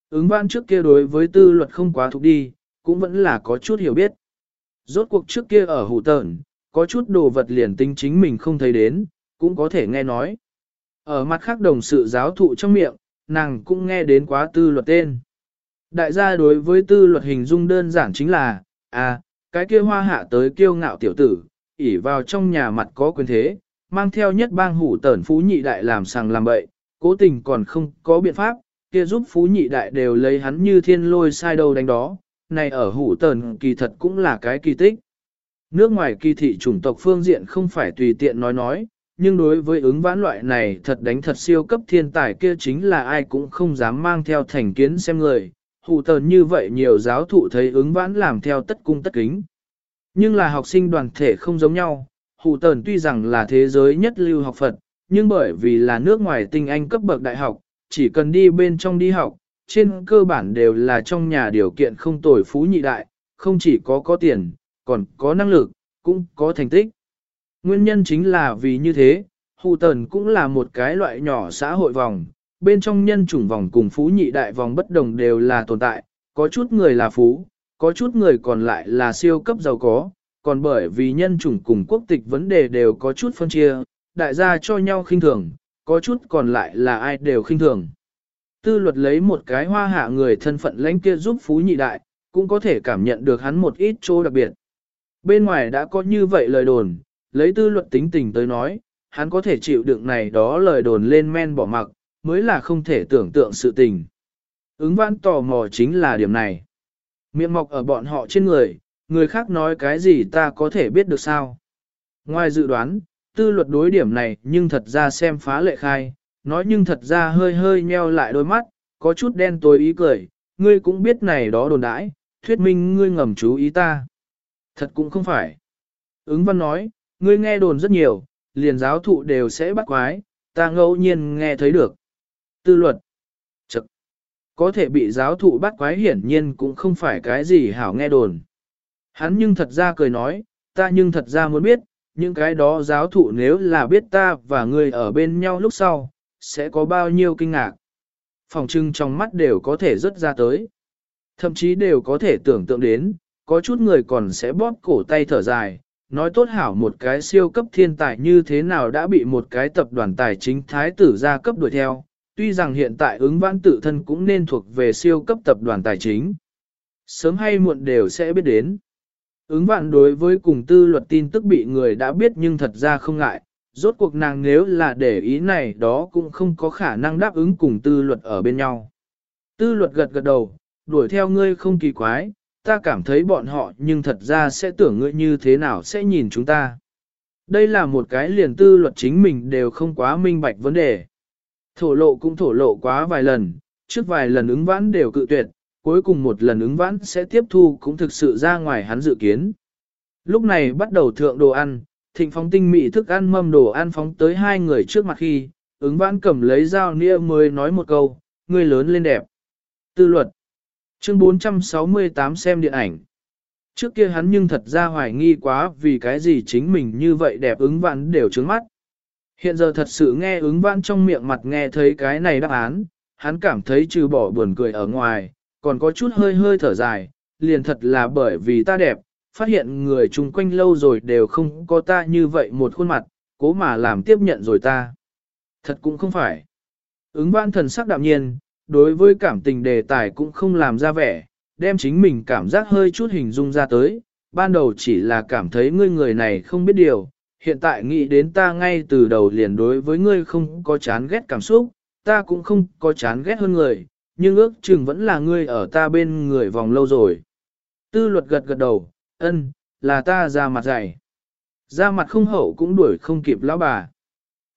Ứng vãn trước kia đối với tư luật không quá thuộc đi, cũng vẫn là có chút hiểu biết. Rốt cuộc trước kia ở hủ tợn, có chút đồ vật liền tinh chính mình không thấy đến, cũng có thể nghe nói. Ở mặt khác đồng sự giáo thụ trong miệng, nàng cũng nghe đến quá tư luật tên. Đại gia đối với tư luật hình dung đơn giản chính là, à, cái kia hoa hạ tới kiêu ngạo tiểu tử, ỉ vào trong nhà mặt có quyền thế, mang theo nhất bang hủ tẩn phú nhị đại làm sàng làm bậy, cố tình còn không có biện pháp, kia giúp phú nhị đại đều lấy hắn như thiên lôi sai đầu đánh đó, này ở hủ tẩn kỳ thật cũng là cái kỳ tích. Nước ngoài kỳ thị chủng tộc phương diện không phải tùy tiện nói nói, nhưng đối với ứng vãn loại này thật đánh thật siêu cấp thiên tài kia chính là ai cũng không dám mang theo thành kiến xem người hù tờn như vậy nhiều giáo thụ thấy ứng vãn làm theo tất cung tất kính. Nhưng là học sinh đoàn thể không giống nhau, hù tờn tuy rằng là thế giới nhất lưu học Phật, nhưng bởi vì là nước ngoài tinh anh cấp bậc đại học, chỉ cần đi bên trong đi học, trên cơ bản đều là trong nhà điều kiện không tồi phú nhị đại, không chỉ có có tiền, còn có năng lực, cũng có thành tích. Nguyên nhân chính là vì như thế, hù tần cũng là một cái loại nhỏ xã hội vòng, bên trong nhân chủng vòng cùng phú nhị đại vòng bất đồng đều là tồn tại, có chút người là phú, có chút người còn lại là siêu cấp giàu có, còn bởi vì nhân chủng cùng quốc tịch vấn đề đều có chút phân chia, đại gia cho nhau khinh thường, có chút còn lại là ai đều khinh thường. Tư luật lấy một cái hoa hạ người thân phận lãnh kia giúp phú nhị đại, cũng có thể cảm nhận được hắn một ít chỗ đặc biệt. Bên ngoài đã có như vậy lời đồn, lấy tư luật tính tình tới nói, hắn có thể chịu đựng này đó lời đồn lên men bỏ mặc, mới là không thể tưởng tượng sự tình. Ứng văn tò mò chính là điểm này. Miệng mọc ở bọn họ trên người, người khác nói cái gì ta có thể biết được sao. Ngoài dự đoán, tư luật đối điểm này nhưng thật ra xem phá lệ khai, nói nhưng thật ra hơi hơi nheo lại đôi mắt, có chút đen tối ý cười, ngươi cũng biết này đó đồn đãi, thuyết minh ngươi ngầm chú ý ta. Thật cũng không phải. Ứng văn nói, ngươi nghe đồn rất nhiều, liền giáo thụ đều sẽ bắt quái, ta ngẫu nhiên nghe thấy được. Tư luật. Chật. Có thể bị giáo thụ bắt quái hiển nhiên cũng không phải cái gì hảo nghe đồn. Hắn nhưng thật ra cười nói, ta nhưng thật ra muốn biết, những cái đó giáo thụ nếu là biết ta và ngươi ở bên nhau lúc sau, sẽ có bao nhiêu kinh ngạc. Phòng trưng trong mắt đều có thể rớt ra tới. Thậm chí đều có thể tưởng tượng đến, có chút người còn sẽ bóp cổ tay thở dài, nói tốt hảo một cái siêu cấp thiên tài như thế nào đã bị một cái tập đoàn tài chính thái tử gia cấp đuổi theo, tuy rằng hiện tại ứng vãn tự thân cũng nên thuộc về siêu cấp tập đoàn tài chính. Sớm hay muộn đều sẽ biết đến. Ứng vạn đối với cùng tư luật tin tức bị người đã biết nhưng thật ra không ngại, rốt cuộc nàng nếu là để ý này đó cũng không có khả năng đáp ứng cùng tư luật ở bên nhau. Tư luật gật gật đầu, đuổi theo ngươi không kỳ quái, ta cảm thấy bọn họ nhưng thật ra sẽ tưởng ngươi như thế nào sẽ nhìn chúng ta. Đây là một cái liền tư luật chính mình đều không quá minh bạch vấn đề. Thổ lộ cũng thổ lộ quá vài lần, trước vài lần ứng vãn đều cự tuyệt, cuối cùng một lần ứng vãn sẽ tiếp thu cũng thực sự ra ngoài hắn dự kiến. Lúc này bắt đầu thượng đồ ăn, thịnh phóng tinh mị thức ăn mâm đồ ăn phóng tới hai người trước mặt khi, ứng vãn cầm lấy dao nĩa mới nói một câu, người lớn lên đẹp. Tư luật Chương 468 xem điện ảnh Trước kia hắn nhưng thật ra hoài nghi quá vì cái gì chính mình như vậy đẹp ứng vãn đều trướng mắt. Hiện giờ thật sự nghe ứng vãn trong miệng mặt nghe thấy cái này đáp án, hắn cảm thấy trừ bỏ buồn cười ở ngoài, còn có chút hơi hơi thở dài, liền thật là bởi vì ta đẹp, phát hiện người chung quanh lâu rồi đều không có ta như vậy một khuôn mặt, cố mà làm tiếp nhận rồi ta. Thật cũng không phải. Ứng văn thần sắc đạm nhiên, đối với cảm tình đề tài cũng không làm ra vẻ, đem chính mình cảm giác hơi chút hình dung ra tới, ban đầu chỉ là cảm thấy ngươi người này không biết điều, hiện tại nghĩ đến ta ngay từ đầu liền đối với ngươi không có chán ghét cảm xúc, ta cũng không có chán ghét hơn người, nhưng ước chừng vẫn là ngươi ở ta bên người vòng lâu rồi. Tư luật gật gật đầu, ân, là ta ra mặt dày. Ra mặt không hậu cũng đuổi không kịp lão bà.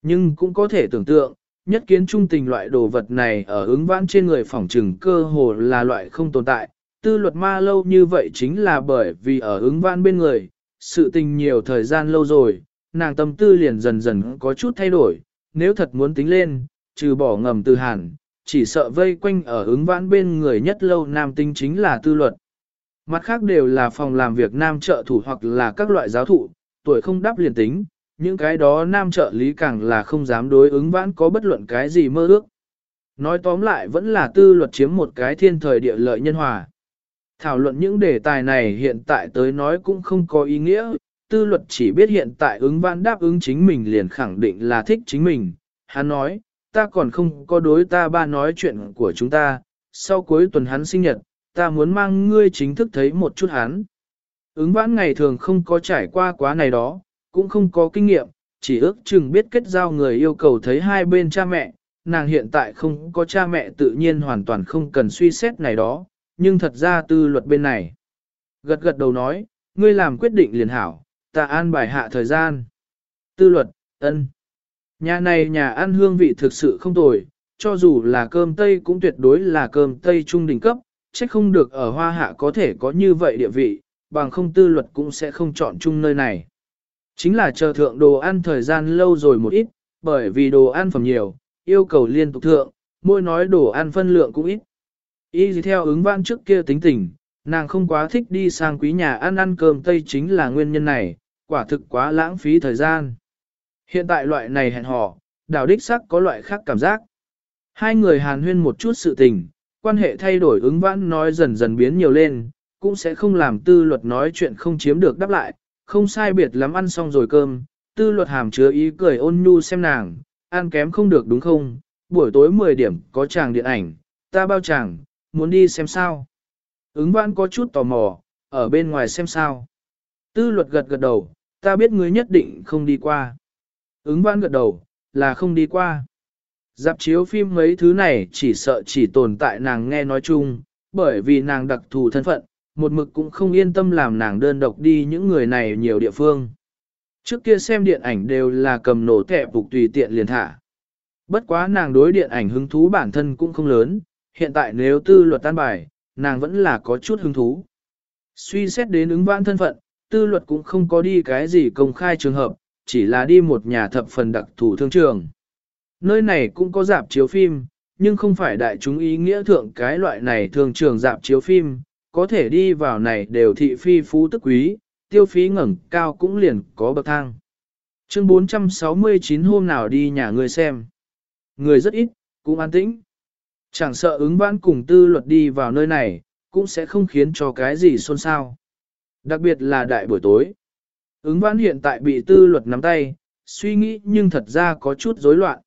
Nhưng cũng có thể tưởng tượng, nhất kiến trung tình loại đồ vật này ở ứng vãn trên người phỏng trừng cơ hồ là loại không tồn tại. Tư luật ma lâu như vậy chính là bởi vì ở ứng vãn bên người, sự tình nhiều thời gian lâu rồi, nàng tâm tư liền dần dần có chút thay đổi, nếu thật muốn tính lên, trừ bỏ ngầm từ hàn, chỉ sợ vây quanh ở ứng vãn bên người nhất lâu nam tinh chính là tư luật. Mặt khác đều là phòng làm việc nam trợ thủ hoặc là các loại giáo thụ, tuổi không đáp liền tính, những cái đó nam trợ lý càng là không dám đối ứng vãn có bất luận cái gì mơ ước. Nói tóm lại vẫn là tư luật chiếm một cái thiên thời địa lợi nhân hòa. Thảo luận những đề tài này hiện tại tới nói cũng không có ý nghĩa, tư luật chỉ biết hiện tại ứng vãn đáp ứng chính mình liền khẳng định là thích chính mình. Hắn nói, ta còn không có đối ta ba nói chuyện của chúng ta, sau cuối tuần hắn sinh nhật, ta muốn mang ngươi chính thức thấy một chút hắn. Ứng vãn ngày thường không có trải qua quá này đó, cũng không có kinh nghiệm, chỉ ước chừng biết kết giao người yêu cầu thấy hai bên cha mẹ, nàng hiện tại không có cha mẹ tự nhiên hoàn toàn không cần suy xét này đó, nhưng thật ra tư luật bên này. Gật gật đầu nói, ngươi làm quyết định liền hảo, ta an bài hạ thời gian. Tư luật, ân. Nhà này nhà ăn hương vị thực sự không tồi, cho dù là cơm Tây cũng tuyệt đối là cơm Tây trung đỉnh cấp, chắc không được ở hoa hạ có thể có như vậy địa vị, bằng không tư luật cũng sẽ không chọn chung nơi này. Chính là chờ thượng đồ ăn thời gian lâu rồi một ít, bởi vì đồ ăn phẩm nhiều, yêu cầu liên tục thượng, mỗi nói đồ ăn phân lượng cũng ít. Y gì theo ứng văn trước kia tính tình, nàng không quá thích đi sang quý nhà ăn ăn cơm Tây chính là nguyên nhân này, quả thực quá lãng phí thời gian. Hiện tại loại này hẹn hò, đảo đích sắc có loại khác cảm giác. Hai người hàn huyên một chút sự tình, quan hệ thay đổi ứng vãn nói dần dần biến nhiều lên, cũng sẽ không làm tư luật nói chuyện không chiếm được đáp lại, không sai biệt lắm ăn xong rồi cơm, tư luật hàm chứa ý cười ôn nhu xem nàng, ăn kém không được đúng không, buổi tối 10 điểm có chàng điện ảnh, ta bao chàng, muốn đi xem sao. Ứng vãn có chút tò mò, ở bên ngoài xem sao. Tư luật gật gật đầu, ta biết ngươi nhất định không đi qua. Ứng vãn gật đầu, là không đi qua. Dạp chiếu phim mấy thứ này chỉ sợ chỉ tồn tại nàng nghe nói chung, bởi vì nàng đặc thù thân phận, một mực cũng không yên tâm làm nàng đơn độc đi những người này nhiều địa phương. Trước kia xem điện ảnh đều là cầm nổ kẹp phục tùy tiện liền thả. Bất quá nàng đối điện ảnh hứng thú bản thân cũng không lớn, hiện tại nếu tư luật tan bài, nàng vẫn là có chút hứng thú. Suy xét đến ứng vãn thân phận, tư luật cũng không có đi cái gì công khai trường hợp, chỉ là đi một nhà thập phần đặc thù thương trường. Nơi này cũng có dạp chiếu phim, nhưng không phải đại chúng ý nghĩa thượng cái loại này thường trường dạp chiếu phim, có thể đi vào này đều thị phi phú tức quý, tiêu phí ngẩng cao cũng liền có bậc thang. Chương 469 hôm nào đi nhà người xem. Người rất ít, cũng an tĩnh. Chẳng sợ ứng vãn cùng tư luật đi vào nơi này, cũng sẽ không khiến cho cái gì xôn xao. Đặc biệt là đại buổi tối. Ứng vãn hiện tại bị tư luật nắm tay, suy nghĩ nhưng thật ra có chút rối loạn.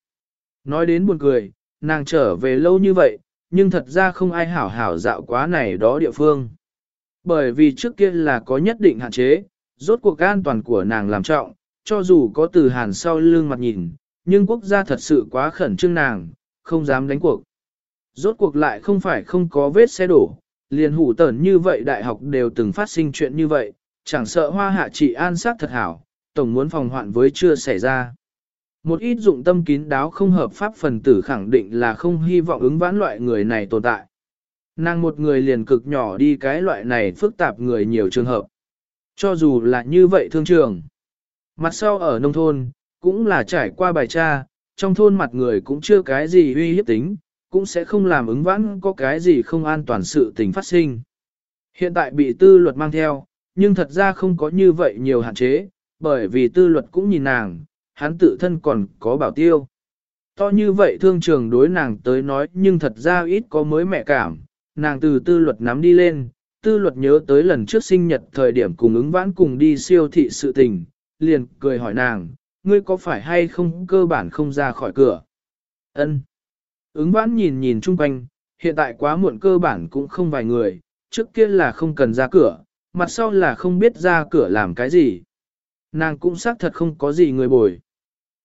Nói đến buồn cười, nàng trở về lâu như vậy, nhưng thật ra không ai hảo hảo dạo quá này đó địa phương. Bởi vì trước kia là có nhất định hạn chế, rốt cuộc an toàn của nàng làm trọng, cho dù có từ hàn sau lưng mặt nhìn, nhưng quốc gia thật sự quá khẩn trương nàng, không dám đánh cuộc. Rốt cuộc lại không phải không có vết xe đổ, liền hủ tẩn như vậy đại học đều từng phát sinh chuyện như vậy, chẳng sợ hoa hạ trị an sát thật hảo, tổng muốn phòng hoạn với chưa xảy ra. Một ít dụng tâm kín đáo không hợp pháp phần tử khẳng định là không hy vọng ứng vãn loại người này tồn tại. Nàng một người liền cực nhỏ đi cái loại này phức tạp người nhiều trường hợp. Cho dù là như vậy thương trường. Mặt sau ở nông thôn, cũng là trải qua bài tra, trong thôn mặt người cũng chưa cái gì uy hiếp tính, cũng sẽ không làm ứng vãn có cái gì không an toàn sự tình phát sinh. Hiện tại bị tư luật mang theo, nhưng thật ra không có như vậy nhiều hạn chế, bởi vì tư luật cũng nhìn nàng, hắn tự thân còn có bảo tiêu. To như vậy thương trường đối nàng tới nói nhưng thật ra ít có mới mẹ cảm, nàng từ tư luật nắm đi lên, tư luật nhớ tới lần trước sinh nhật thời điểm cùng ứng vãn cùng đi siêu thị sự tình, liền cười hỏi nàng, ngươi có phải hay không cơ bản không ra khỏi cửa? Ân. Ứng vãn nhìn nhìn chung quanh, hiện tại quá muộn cơ bản cũng không vài người, trước kia là không cần ra cửa, mặt sau là không biết ra cửa làm cái gì. Nàng cũng xác thật không có gì người bồi.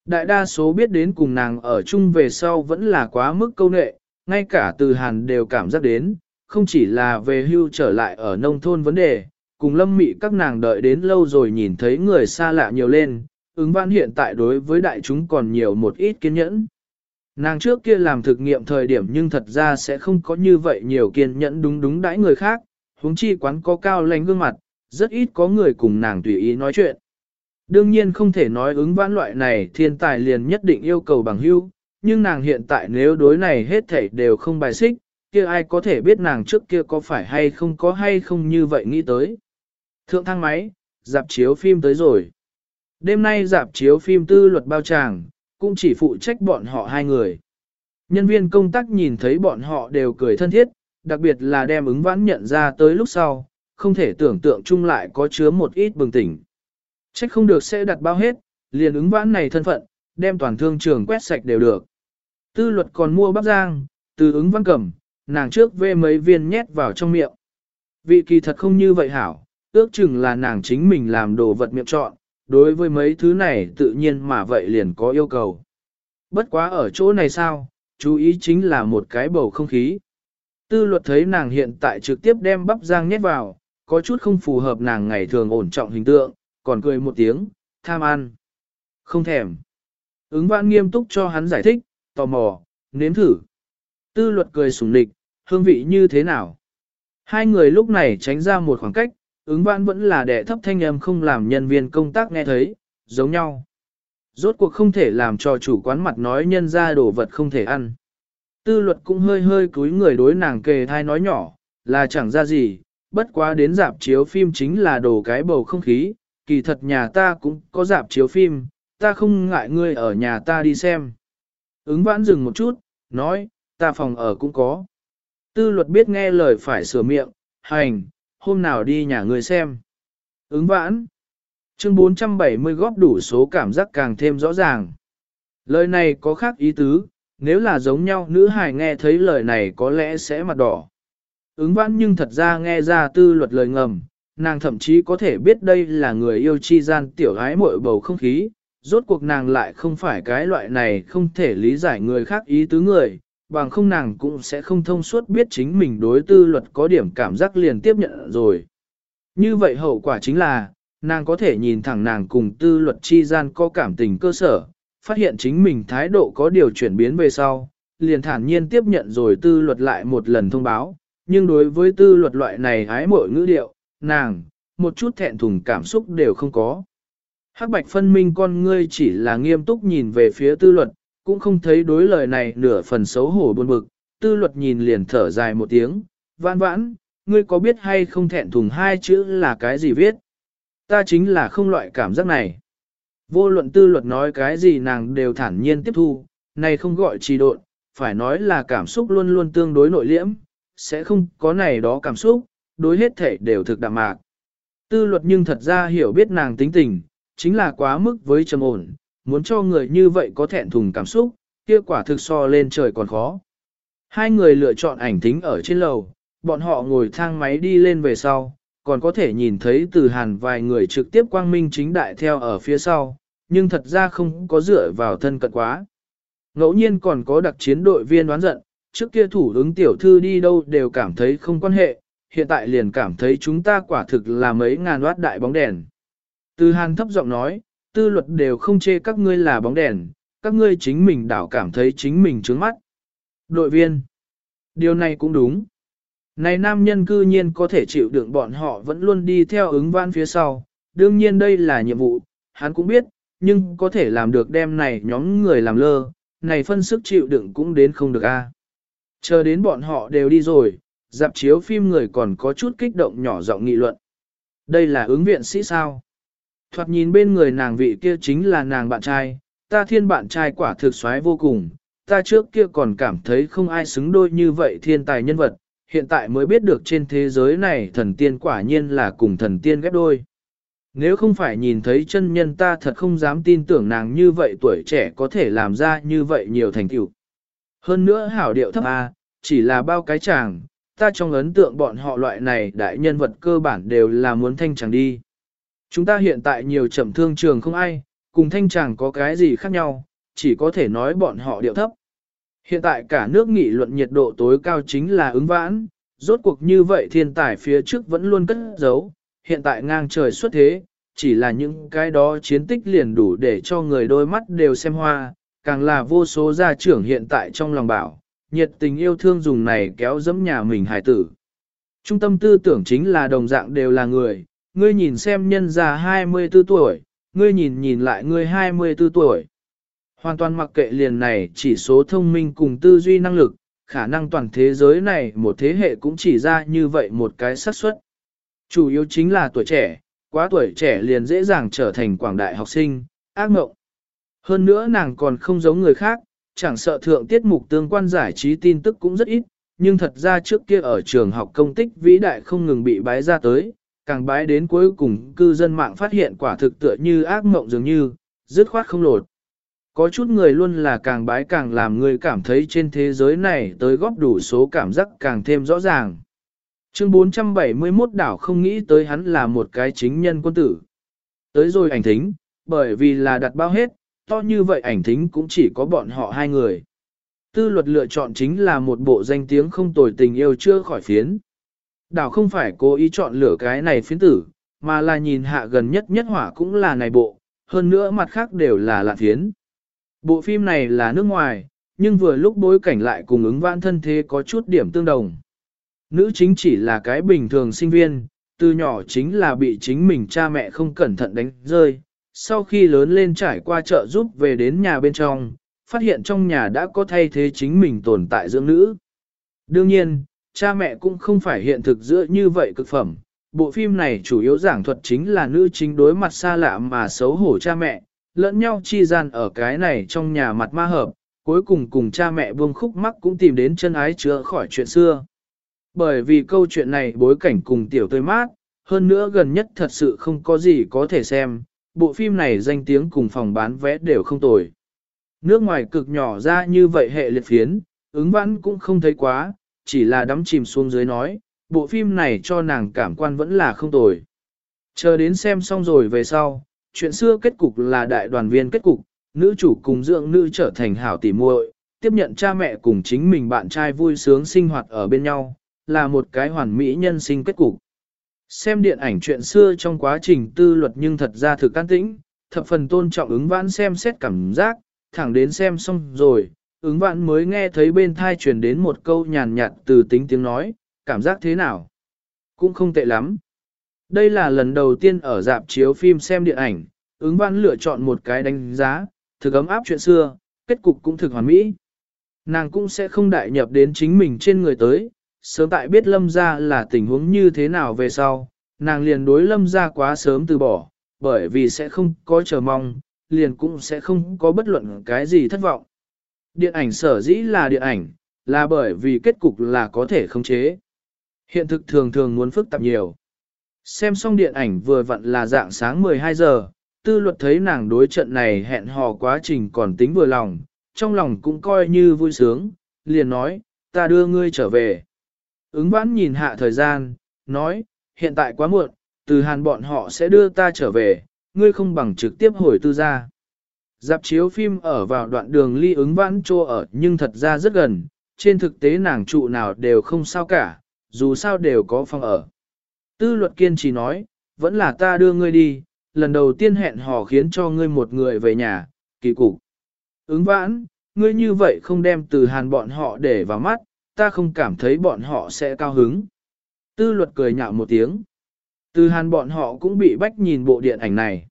Đại đa số biết đến cùng nàng ở chung về sau vẫn là quá mức câu nệ, ngay cả từ Hàn đều cảm giác đến, không chỉ là về hưu trở lại ở nông thôn vấn đề, cùng lâm mị các nàng đợi đến lâu rồi nhìn thấy người xa lạ nhiều lên, ứng văn hiện tại đối với đại chúng còn nhiều một ít kiên nhẫn. Nàng trước kia làm thực nghiệm thời điểm nhưng thật ra sẽ không có như vậy nhiều kiên nhẫn đúng đúng đãi người khác, huống chi quán có cao lành gương mặt, rất ít có người cùng nàng tùy ý nói chuyện. Đương nhiên không thể nói ứng vãn loại này thiên tài liền nhất định yêu cầu bằng hưu, nhưng nàng hiện tại nếu đối này hết thảy đều không bài xích, kia ai có thể biết nàng trước kia có phải hay không có hay không như vậy nghĩ tới. Thượng thang máy, dạp chiếu phim tới rồi. Đêm nay dạp chiếu phim tư luật bao tràng, cũng chỉ phụ trách bọn họ hai người. Nhân viên công tác nhìn thấy bọn họ đều cười thân thiết, đặc biệt là đem ứng vãn nhận ra tới lúc sau, không thể tưởng tượng chung lại có chứa một ít bừng tỉnh. Trách không được sẽ đặt bao hết, liền ứng vãn này thân phận, đem toàn thương trường quét sạch đều được. Tư luật còn mua bắp giang, từ ứng văn cầm, nàng trước vê mấy viên nhét vào trong miệng. Vị kỳ thật không như vậy hảo, ước chừng là nàng chính mình làm đồ vật miệng chọn, đối với mấy thứ này tự nhiên mà vậy liền có yêu cầu. Bất quá ở chỗ này sao, chú ý chính là một cái bầu không khí. Tư luật thấy nàng hiện tại trực tiếp đem bắp giang nhét vào, có chút không phù hợp nàng ngày thường ổn trọng hình tượng, còn cười một tiếng, tham ăn. Không thèm. Ứng vãn nghiêm túc cho hắn giải thích, tò mò, nếm thử. Tư luật cười sủng lịch, hương vị như thế nào? Hai người lúc này tránh ra một khoảng cách, ứng vãn vẫn là đẻ thấp thanh âm không làm nhân viên công tác nghe thấy, giống nhau. Rốt cuộc không thể làm cho chủ quán mặt nói nhân ra đồ vật không thể ăn. Tư luật cũng hơi hơi cúi người đối nàng kề thai nói nhỏ, là chẳng ra gì, bất quá đến dạp chiếu phim chính là đồ cái bầu không khí, kỳ thật nhà ta cũng có dạp chiếu phim, ta không ngại ngươi ở nhà ta đi xem. Ứng vãn dừng một chút, nói, ta phòng ở cũng có. Tư luật biết nghe lời phải sửa miệng, hành, hôm nào đi nhà người xem. Ứng vãn. Chương 470 góp đủ số cảm giác càng thêm rõ ràng. Lời này có khác ý tứ, nếu là giống nhau nữ hài nghe thấy lời này có lẽ sẽ mặt đỏ. Ứng vãn nhưng thật ra nghe ra tư luật lời ngầm, nàng thậm chí có thể biết đây là người yêu chi gian tiểu gái mội bầu không khí, rốt cuộc nàng lại không phải cái loại này không thể lý giải người khác ý tứ người, bằng không nàng cũng sẽ không thông suốt biết chính mình đối tư luật có điểm cảm giác liền tiếp nhận rồi. Như vậy hậu quả chính là, nàng có thể nhìn thẳng nàng cùng tư luật chi gian có cảm tình cơ sở, phát hiện chính mình thái độ có điều chuyển biến về sau, liền thản nhiên tiếp nhận rồi tư luật lại một lần thông báo, nhưng đối với tư luật loại này hái mội ngữ điệu, nàng, một chút thẹn thùng cảm xúc đều không có. Hắc bạch phân minh con ngươi chỉ là nghiêm túc nhìn về phía tư luật, cũng không thấy đối lời này nửa phần xấu hổ buồn bực, tư luật nhìn liền thở dài một tiếng, vãn vãn, ngươi có biết hay không thẹn thùng hai chữ là cái gì viết? Ta chính là không loại cảm giác này. Vô luận tư luật nói cái gì nàng đều thản nhiên tiếp thu, này không gọi trì độn, phải nói là cảm xúc luôn luôn tương đối nội liễm, sẽ không có này đó cảm xúc, đối hết thể đều thực đạm mạc. Tư luật nhưng thật ra hiểu biết nàng tính tình, chính là quá mức với trầm ổn, muốn cho người như vậy có thẹn thùng cảm xúc, kia quả thực so lên trời còn khó. Hai người lựa chọn ảnh tính ở trên lầu, bọn họ ngồi thang máy đi lên về sau, còn có thể nhìn thấy từ hàn vài người trực tiếp quang minh chính đại theo ở phía sau, nhưng thật ra không có dựa vào thân cận quá. Ngẫu nhiên còn có đặc chiến đội viên đoán giận, trước kia thủ ứng tiểu thư đi đâu đều cảm thấy không quan hệ, hiện tại liền cảm thấy chúng ta quả thực là mấy ngàn watt đại bóng đèn. Từ hàn thấp giọng nói, tư luật đều không chê các ngươi là bóng đèn, các ngươi chính mình đảo cảm thấy chính mình trướng mắt. Đội viên, điều này cũng đúng. Này nam nhân cư nhiên có thể chịu đựng bọn họ vẫn luôn đi theo ứng văn phía sau, đương nhiên đây là nhiệm vụ, hắn cũng biết, nhưng có thể làm được đem này nhóm người làm lơ, này phân sức chịu đựng cũng đến không được a. Chờ đến bọn họ đều đi rồi, dạp chiếu phim người còn có chút kích động nhỏ giọng nghị luận. Đây là ứng viện sĩ sao? Thoạt nhìn bên người nàng vị kia chính là nàng bạn trai, ta thiên bạn trai quả thực xoái vô cùng, ta trước kia còn cảm thấy không ai xứng đôi như vậy thiên tài nhân vật, hiện tại mới biết được trên thế giới này thần tiên quả nhiên là cùng thần tiên ghép đôi. Nếu không phải nhìn thấy chân nhân ta thật không dám tin tưởng nàng như vậy tuổi trẻ có thể làm ra như vậy nhiều thành tựu. Hơn nữa hảo điệu thấp A, chỉ là bao cái chàng, ta trong ấn tượng bọn họ loại này đại nhân vật cơ bản đều là muốn thanh chàng đi. Chúng ta hiện tại nhiều trầm thương trường không ai, cùng thanh chàng có cái gì khác nhau, chỉ có thể nói bọn họ điệu thấp. Hiện tại cả nước nghị luận nhiệt độ tối cao chính là ứng vãn, rốt cuộc như vậy thiên tài phía trước vẫn luôn cất giấu, hiện tại ngang trời xuất thế, chỉ là những cái đó chiến tích liền đủ để cho người đôi mắt đều xem hoa, càng là vô số gia trưởng hiện tại trong lòng bảo, nhiệt tình yêu thương dùng này kéo dẫm nhà mình hài tử. Trung tâm tư tưởng chính là đồng dạng đều là người, ngươi nhìn xem nhân già 24 tuổi, ngươi nhìn nhìn lại ngươi 24 tuổi. Hoàn toàn mặc kệ liền này chỉ số thông minh cùng tư duy năng lực, khả năng toàn thế giới này một thế hệ cũng chỉ ra như vậy một cái xác suất. Chủ yếu chính là tuổi trẻ, quá tuổi trẻ liền dễ dàng trở thành quảng đại học sinh, ác mộng. Hơn nữa nàng còn không giống người khác, chẳng sợ thượng tiết mục tương quan giải trí tin tức cũng rất ít, nhưng thật ra trước kia ở trường học công tích vĩ đại không ngừng bị bái ra tới, càng bái đến cuối cùng cư dân mạng phát hiện quả thực tựa như ác mộng dường như, dứt khoát không lột. Có chút người luôn là càng bái càng làm người cảm thấy trên thế giới này tới góp đủ số cảm giác càng thêm rõ ràng. Chương 471 đảo không nghĩ tới hắn là một cái chính nhân quân tử. Tới rồi ảnh thính, bởi vì là đặt bao hết, to như vậy ảnh thính cũng chỉ có bọn họ hai người. Tư luật lựa chọn chính là một bộ danh tiếng không tồi tình yêu chưa khỏi phiến. Đảo không phải cố ý chọn lựa cái này phiến tử, mà là nhìn hạ gần nhất nhất hỏa cũng là này bộ, hơn nữa mặt khác đều là lạ phiến. Bộ phim này là nước ngoài, nhưng vừa lúc bối cảnh lại cùng ứng vãn thân thế có chút điểm tương đồng. Nữ chính chỉ là cái bình thường sinh viên, từ nhỏ chính là bị chính mình cha mẹ không cẩn thận đánh rơi. Sau khi lớn lên trải qua chợ giúp về đến nhà bên trong, phát hiện trong nhà đã có thay thế chính mình tồn tại dưỡng nữ. Đương nhiên, cha mẹ cũng không phải hiện thực giữa như vậy cực phẩm. Bộ phim này chủ yếu giảng thuật chính là nữ chính đối mặt xa lạ mà xấu hổ cha mẹ, lẫn nhau chi gian ở cái này trong nhà mặt ma hợp, cuối cùng cùng cha mẹ buông khúc mắc cũng tìm đến chân ái chữa khỏi chuyện xưa. Bởi vì câu chuyện này bối cảnh cùng tiểu tươi mát, hơn nữa gần nhất thật sự không có gì có thể xem, bộ phim này danh tiếng cùng phòng bán vé đều không tồi. Nước ngoài cực nhỏ ra như vậy hệ liệt phiến, ứng vãn cũng không thấy quá, chỉ là đắm chìm xuống dưới nói, bộ phim này cho nàng cảm quan vẫn là không tồi. Chờ đến xem xong rồi về sau, chuyện xưa kết cục là đại đoàn viên kết cục, nữ chủ cùng dưỡng nữ trở thành hảo tỉ muội, tiếp nhận cha mẹ cùng chính mình bạn trai vui sướng sinh hoạt ở bên nhau, là một cái hoàn mỹ nhân sinh kết cục. Xem điện ảnh chuyện xưa trong quá trình tư luật nhưng thật ra thực can tĩnh, thập phần tôn trọng ứng vãn xem xét cảm giác, thẳng đến xem xong rồi, ứng vãn mới nghe thấy bên thai truyền đến một câu nhàn nhạt từ tính tiếng nói, cảm giác thế nào? Cũng không tệ lắm. Đây là lần đầu tiên ở dạp chiếu phim xem điện ảnh, ứng vãn lựa chọn một cái đánh giá, thực ấm áp chuyện xưa, kết cục cũng thực hoàn mỹ. Nàng cũng sẽ không đại nhập đến chính mình trên người tới, sớm tại biết lâm ra là tình huống như thế nào về sau, nàng liền đối lâm ra quá sớm từ bỏ, bởi vì sẽ không có chờ mong, liền cũng sẽ không có bất luận cái gì thất vọng. Điện ảnh sở dĩ là điện ảnh, là bởi vì kết cục là có thể khống chế. Hiện thực thường thường muốn phức tạp nhiều. Xem xong điện ảnh vừa vặn là dạng sáng 12 giờ, tư luật thấy nàng đối trận này hẹn hò quá trình còn tính vừa lòng, trong lòng cũng coi như vui sướng, liền nói, ta đưa ngươi trở về. Ứng vãn nhìn hạ thời gian, nói, hiện tại quá muộn, từ hàn bọn họ sẽ đưa ta trở về, ngươi không bằng trực tiếp hồi tư ra. Dạp chiếu phim ở vào đoạn đường ly ứng vãn trô ở nhưng thật ra rất gần, trên thực tế nàng trụ nào đều không sao cả, dù sao đều có phòng ở. Tư luật kiên trì nói, vẫn là ta đưa ngươi đi, lần đầu tiên hẹn hò khiến cho ngươi một người về nhà, kỳ cục. Ứng vãn, ngươi như vậy không đem từ hàn bọn họ để vào mắt, ta không cảm thấy bọn họ sẽ cao hứng. Tư luật cười nhạo một tiếng. Từ hàn bọn họ cũng bị bách nhìn bộ điện ảnh này.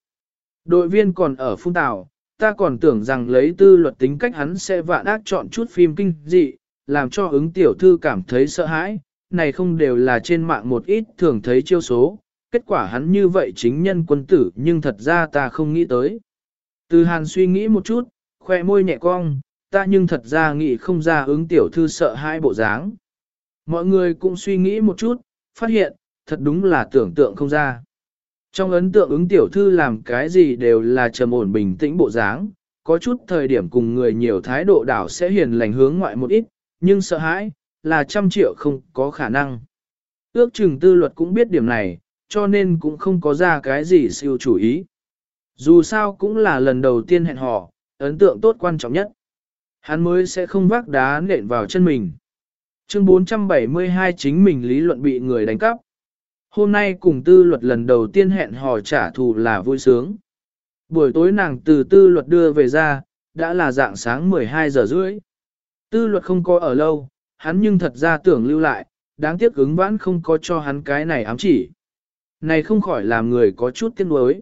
Đội viên còn ở phung tàu, ta còn tưởng rằng lấy tư luật tính cách hắn sẽ vạn ác chọn chút phim kinh dị, làm cho ứng tiểu thư cảm thấy sợ hãi, này không đều là trên mạng một ít thường thấy chiêu số, kết quả hắn như vậy chính nhân quân tử nhưng thật ra ta không nghĩ tới. Từ hàn suy nghĩ một chút, khoe môi nhẹ cong, ta nhưng thật ra nghĩ không ra ứng tiểu thư sợ hãi bộ dáng. Mọi người cũng suy nghĩ một chút, phát hiện, thật đúng là tưởng tượng không ra. Trong ấn tượng ứng tiểu thư làm cái gì đều là trầm ổn bình tĩnh bộ dáng, có chút thời điểm cùng người nhiều thái độ đảo sẽ hiền lành hướng ngoại một ít, nhưng sợ hãi, là trăm triệu không có khả năng. Ước chừng tư luật cũng biết điểm này, cho nên cũng không có ra cái gì siêu chủ ý. Dù sao cũng là lần đầu tiên hẹn hò, ấn tượng tốt quan trọng nhất. Hắn mới sẽ không vác đá nện vào chân mình. Chương 472 chính mình lý luận bị người đánh cắp. Hôm nay cùng tư luật lần đầu tiên hẹn hò trả thù là vui sướng. Buổi tối nàng từ tư luật đưa về ra, đã là dạng sáng 12 giờ rưỡi. Tư luật không có ở lâu, hắn nhưng thật ra tưởng lưu lại, đáng tiếc ứng vãn không có cho hắn cái này ám chỉ. Này không khỏi làm người có chút tiếc nuối.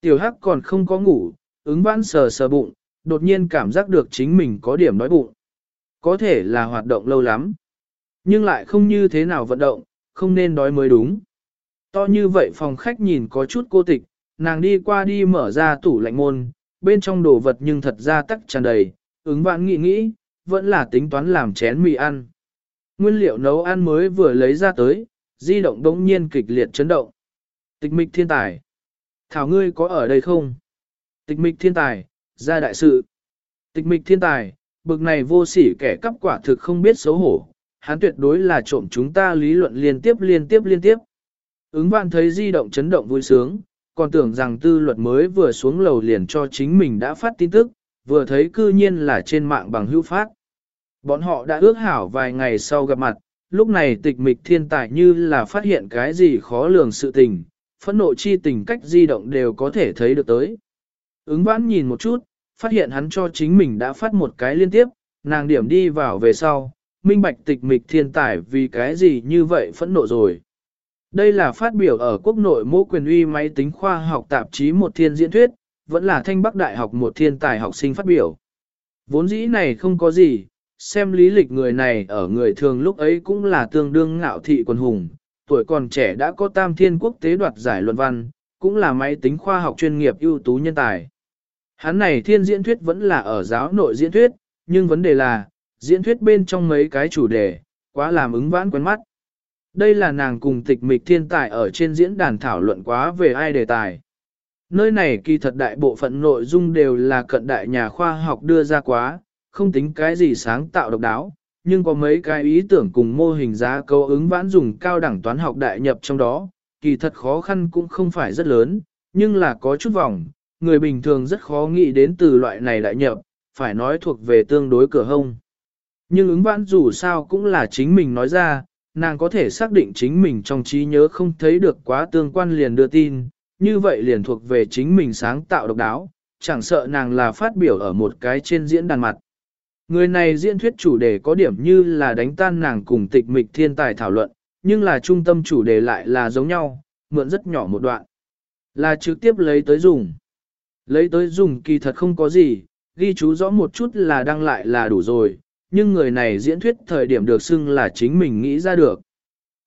Tiểu hắc còn không có ngủ, ứng vãn sờ sờ bụng, đột nhiên cảm giác được chính mình có điểm đói bụng. Có thể là hoạt động lâu lắm, nhưng lại không như thế nào vận động, không nên đói mới đúng. To như vậy phòng khách nhìn có chút cô tịch, nàng đi qua đi mở ra tủ lạnh môn, bên trong đồ vật nhưng thật ra tắc tràn đầy, ứng vãn nghĩ nghĩ, vẫn là tính toán làm chén mì ăn. Nguyên liệu nấu ăn mới vừa lấy ra tới, di động đống nhiên kịch liệt chấn động. Tịch mịch thiên tài. Thảo ngươi có ở đây không? Tịch mịch thiên tài, ra đại sự. Tịch mịch thiên tài, bực này vô sỉ kẻ cắp quả thực không biết xấu hổ. Hắn tuyệt đối là trộm chúng ta lý luận liên tiếp liên tiếp liên tiếp. Ứng vạn thấy di động chấn động vui sướng, còn tưởng rằng tư luật mới vừa xuống lầu liền cho chính mình đã phát tin tức, vừa thấy cư nhiên là trên mạng bằng hữu phát. Bọn họ đã ước hảo vài ngày sau gặp mặt, lúc này tịch mịch thiên tài như là phát hiện cái gì khó lường sự tình, phẫn nộ chi tình cách di động đều có thể thấy được tới. Ứng vãn nhìn một chút, phát hiện hắn cho chính mình đã phát một cái liên tiếp, nàng điểm đi vào về sau, minh bạch tịch mịch thiên tài vì cái gì như vậy phẫn nộ rồi. Đây là phát biểu ở quốc nội mô quyền uy máy tính khoa học tạp chí một thiên diễn thuyết, vẫn là thanh bắc đại học một thiên tài học sinh phát biểu. Vốn dĩ này không có gì, xem lý lịch người này ở người thường lúc ấy cũng là tương đương ngạo thị quần hùng, tuổi còn trẻ đã có tam thiên quốc tế đoạt giải luận văn, cũng là máy tính khoa học chuyên nghiệp ưu tú nhân tài. Hắn này thiên diễn thuyết vẫn là ở giáo nội diễn thuyết, nhưng vấn đề là, diễn thuyết bên trong mấy cái chủ đề, quá làm ứng vãn quen mắt. Đây là nàng cùng tịch mịch thiên tài ở trên diễn đàn thảo luận quá về ai đề tài. Nơi này kỳ thật đại bộ phận nội dung đều là cận đại nhà khoa học đưa ra quá, không tính cái gì sáng tạo độc đáo, nhưng có mấy cái ý tưởng cùng mô hình giá cấu ứng vãn dùng cao đẳng toán học đại nhập trong đó, kỳ thật khó khăn cũng không phải rất lớn, nhưng là có chút vòng, người bình thường rất khó nghĩ đến từ loại này đại nhập, phải nói thuộc về tương đối cửa hông. Nhưng ứng vãn dù sao cũng là chính mình nói ra, nàng có thể xác định chính mình trong trí nhớ không thấy được quá tương quan liền đưa tin, như vậy liền thuộc về chính mình sáng tạo độc đáo, chẳng sợ nàng là phát biểu ở một cái trên diễn đàn mặt. Người này diễn thuyết chủ đề có điểm như là đánh tan nàng cùng tịch mịch thiên tài thảo luận, nhưng là trung tâm chủ đề lại là giống nhau, mượn rất nhỏ một đoạn. Là trực tiếp lấy tới dùng. Lấy tới dùng kỳ thật không có gì, ghi chú rõ một chút là đăng lại là đủ rồi, nhưng người này diễn thuyết thời điểm được xưng là chính mình nghĩ ra được.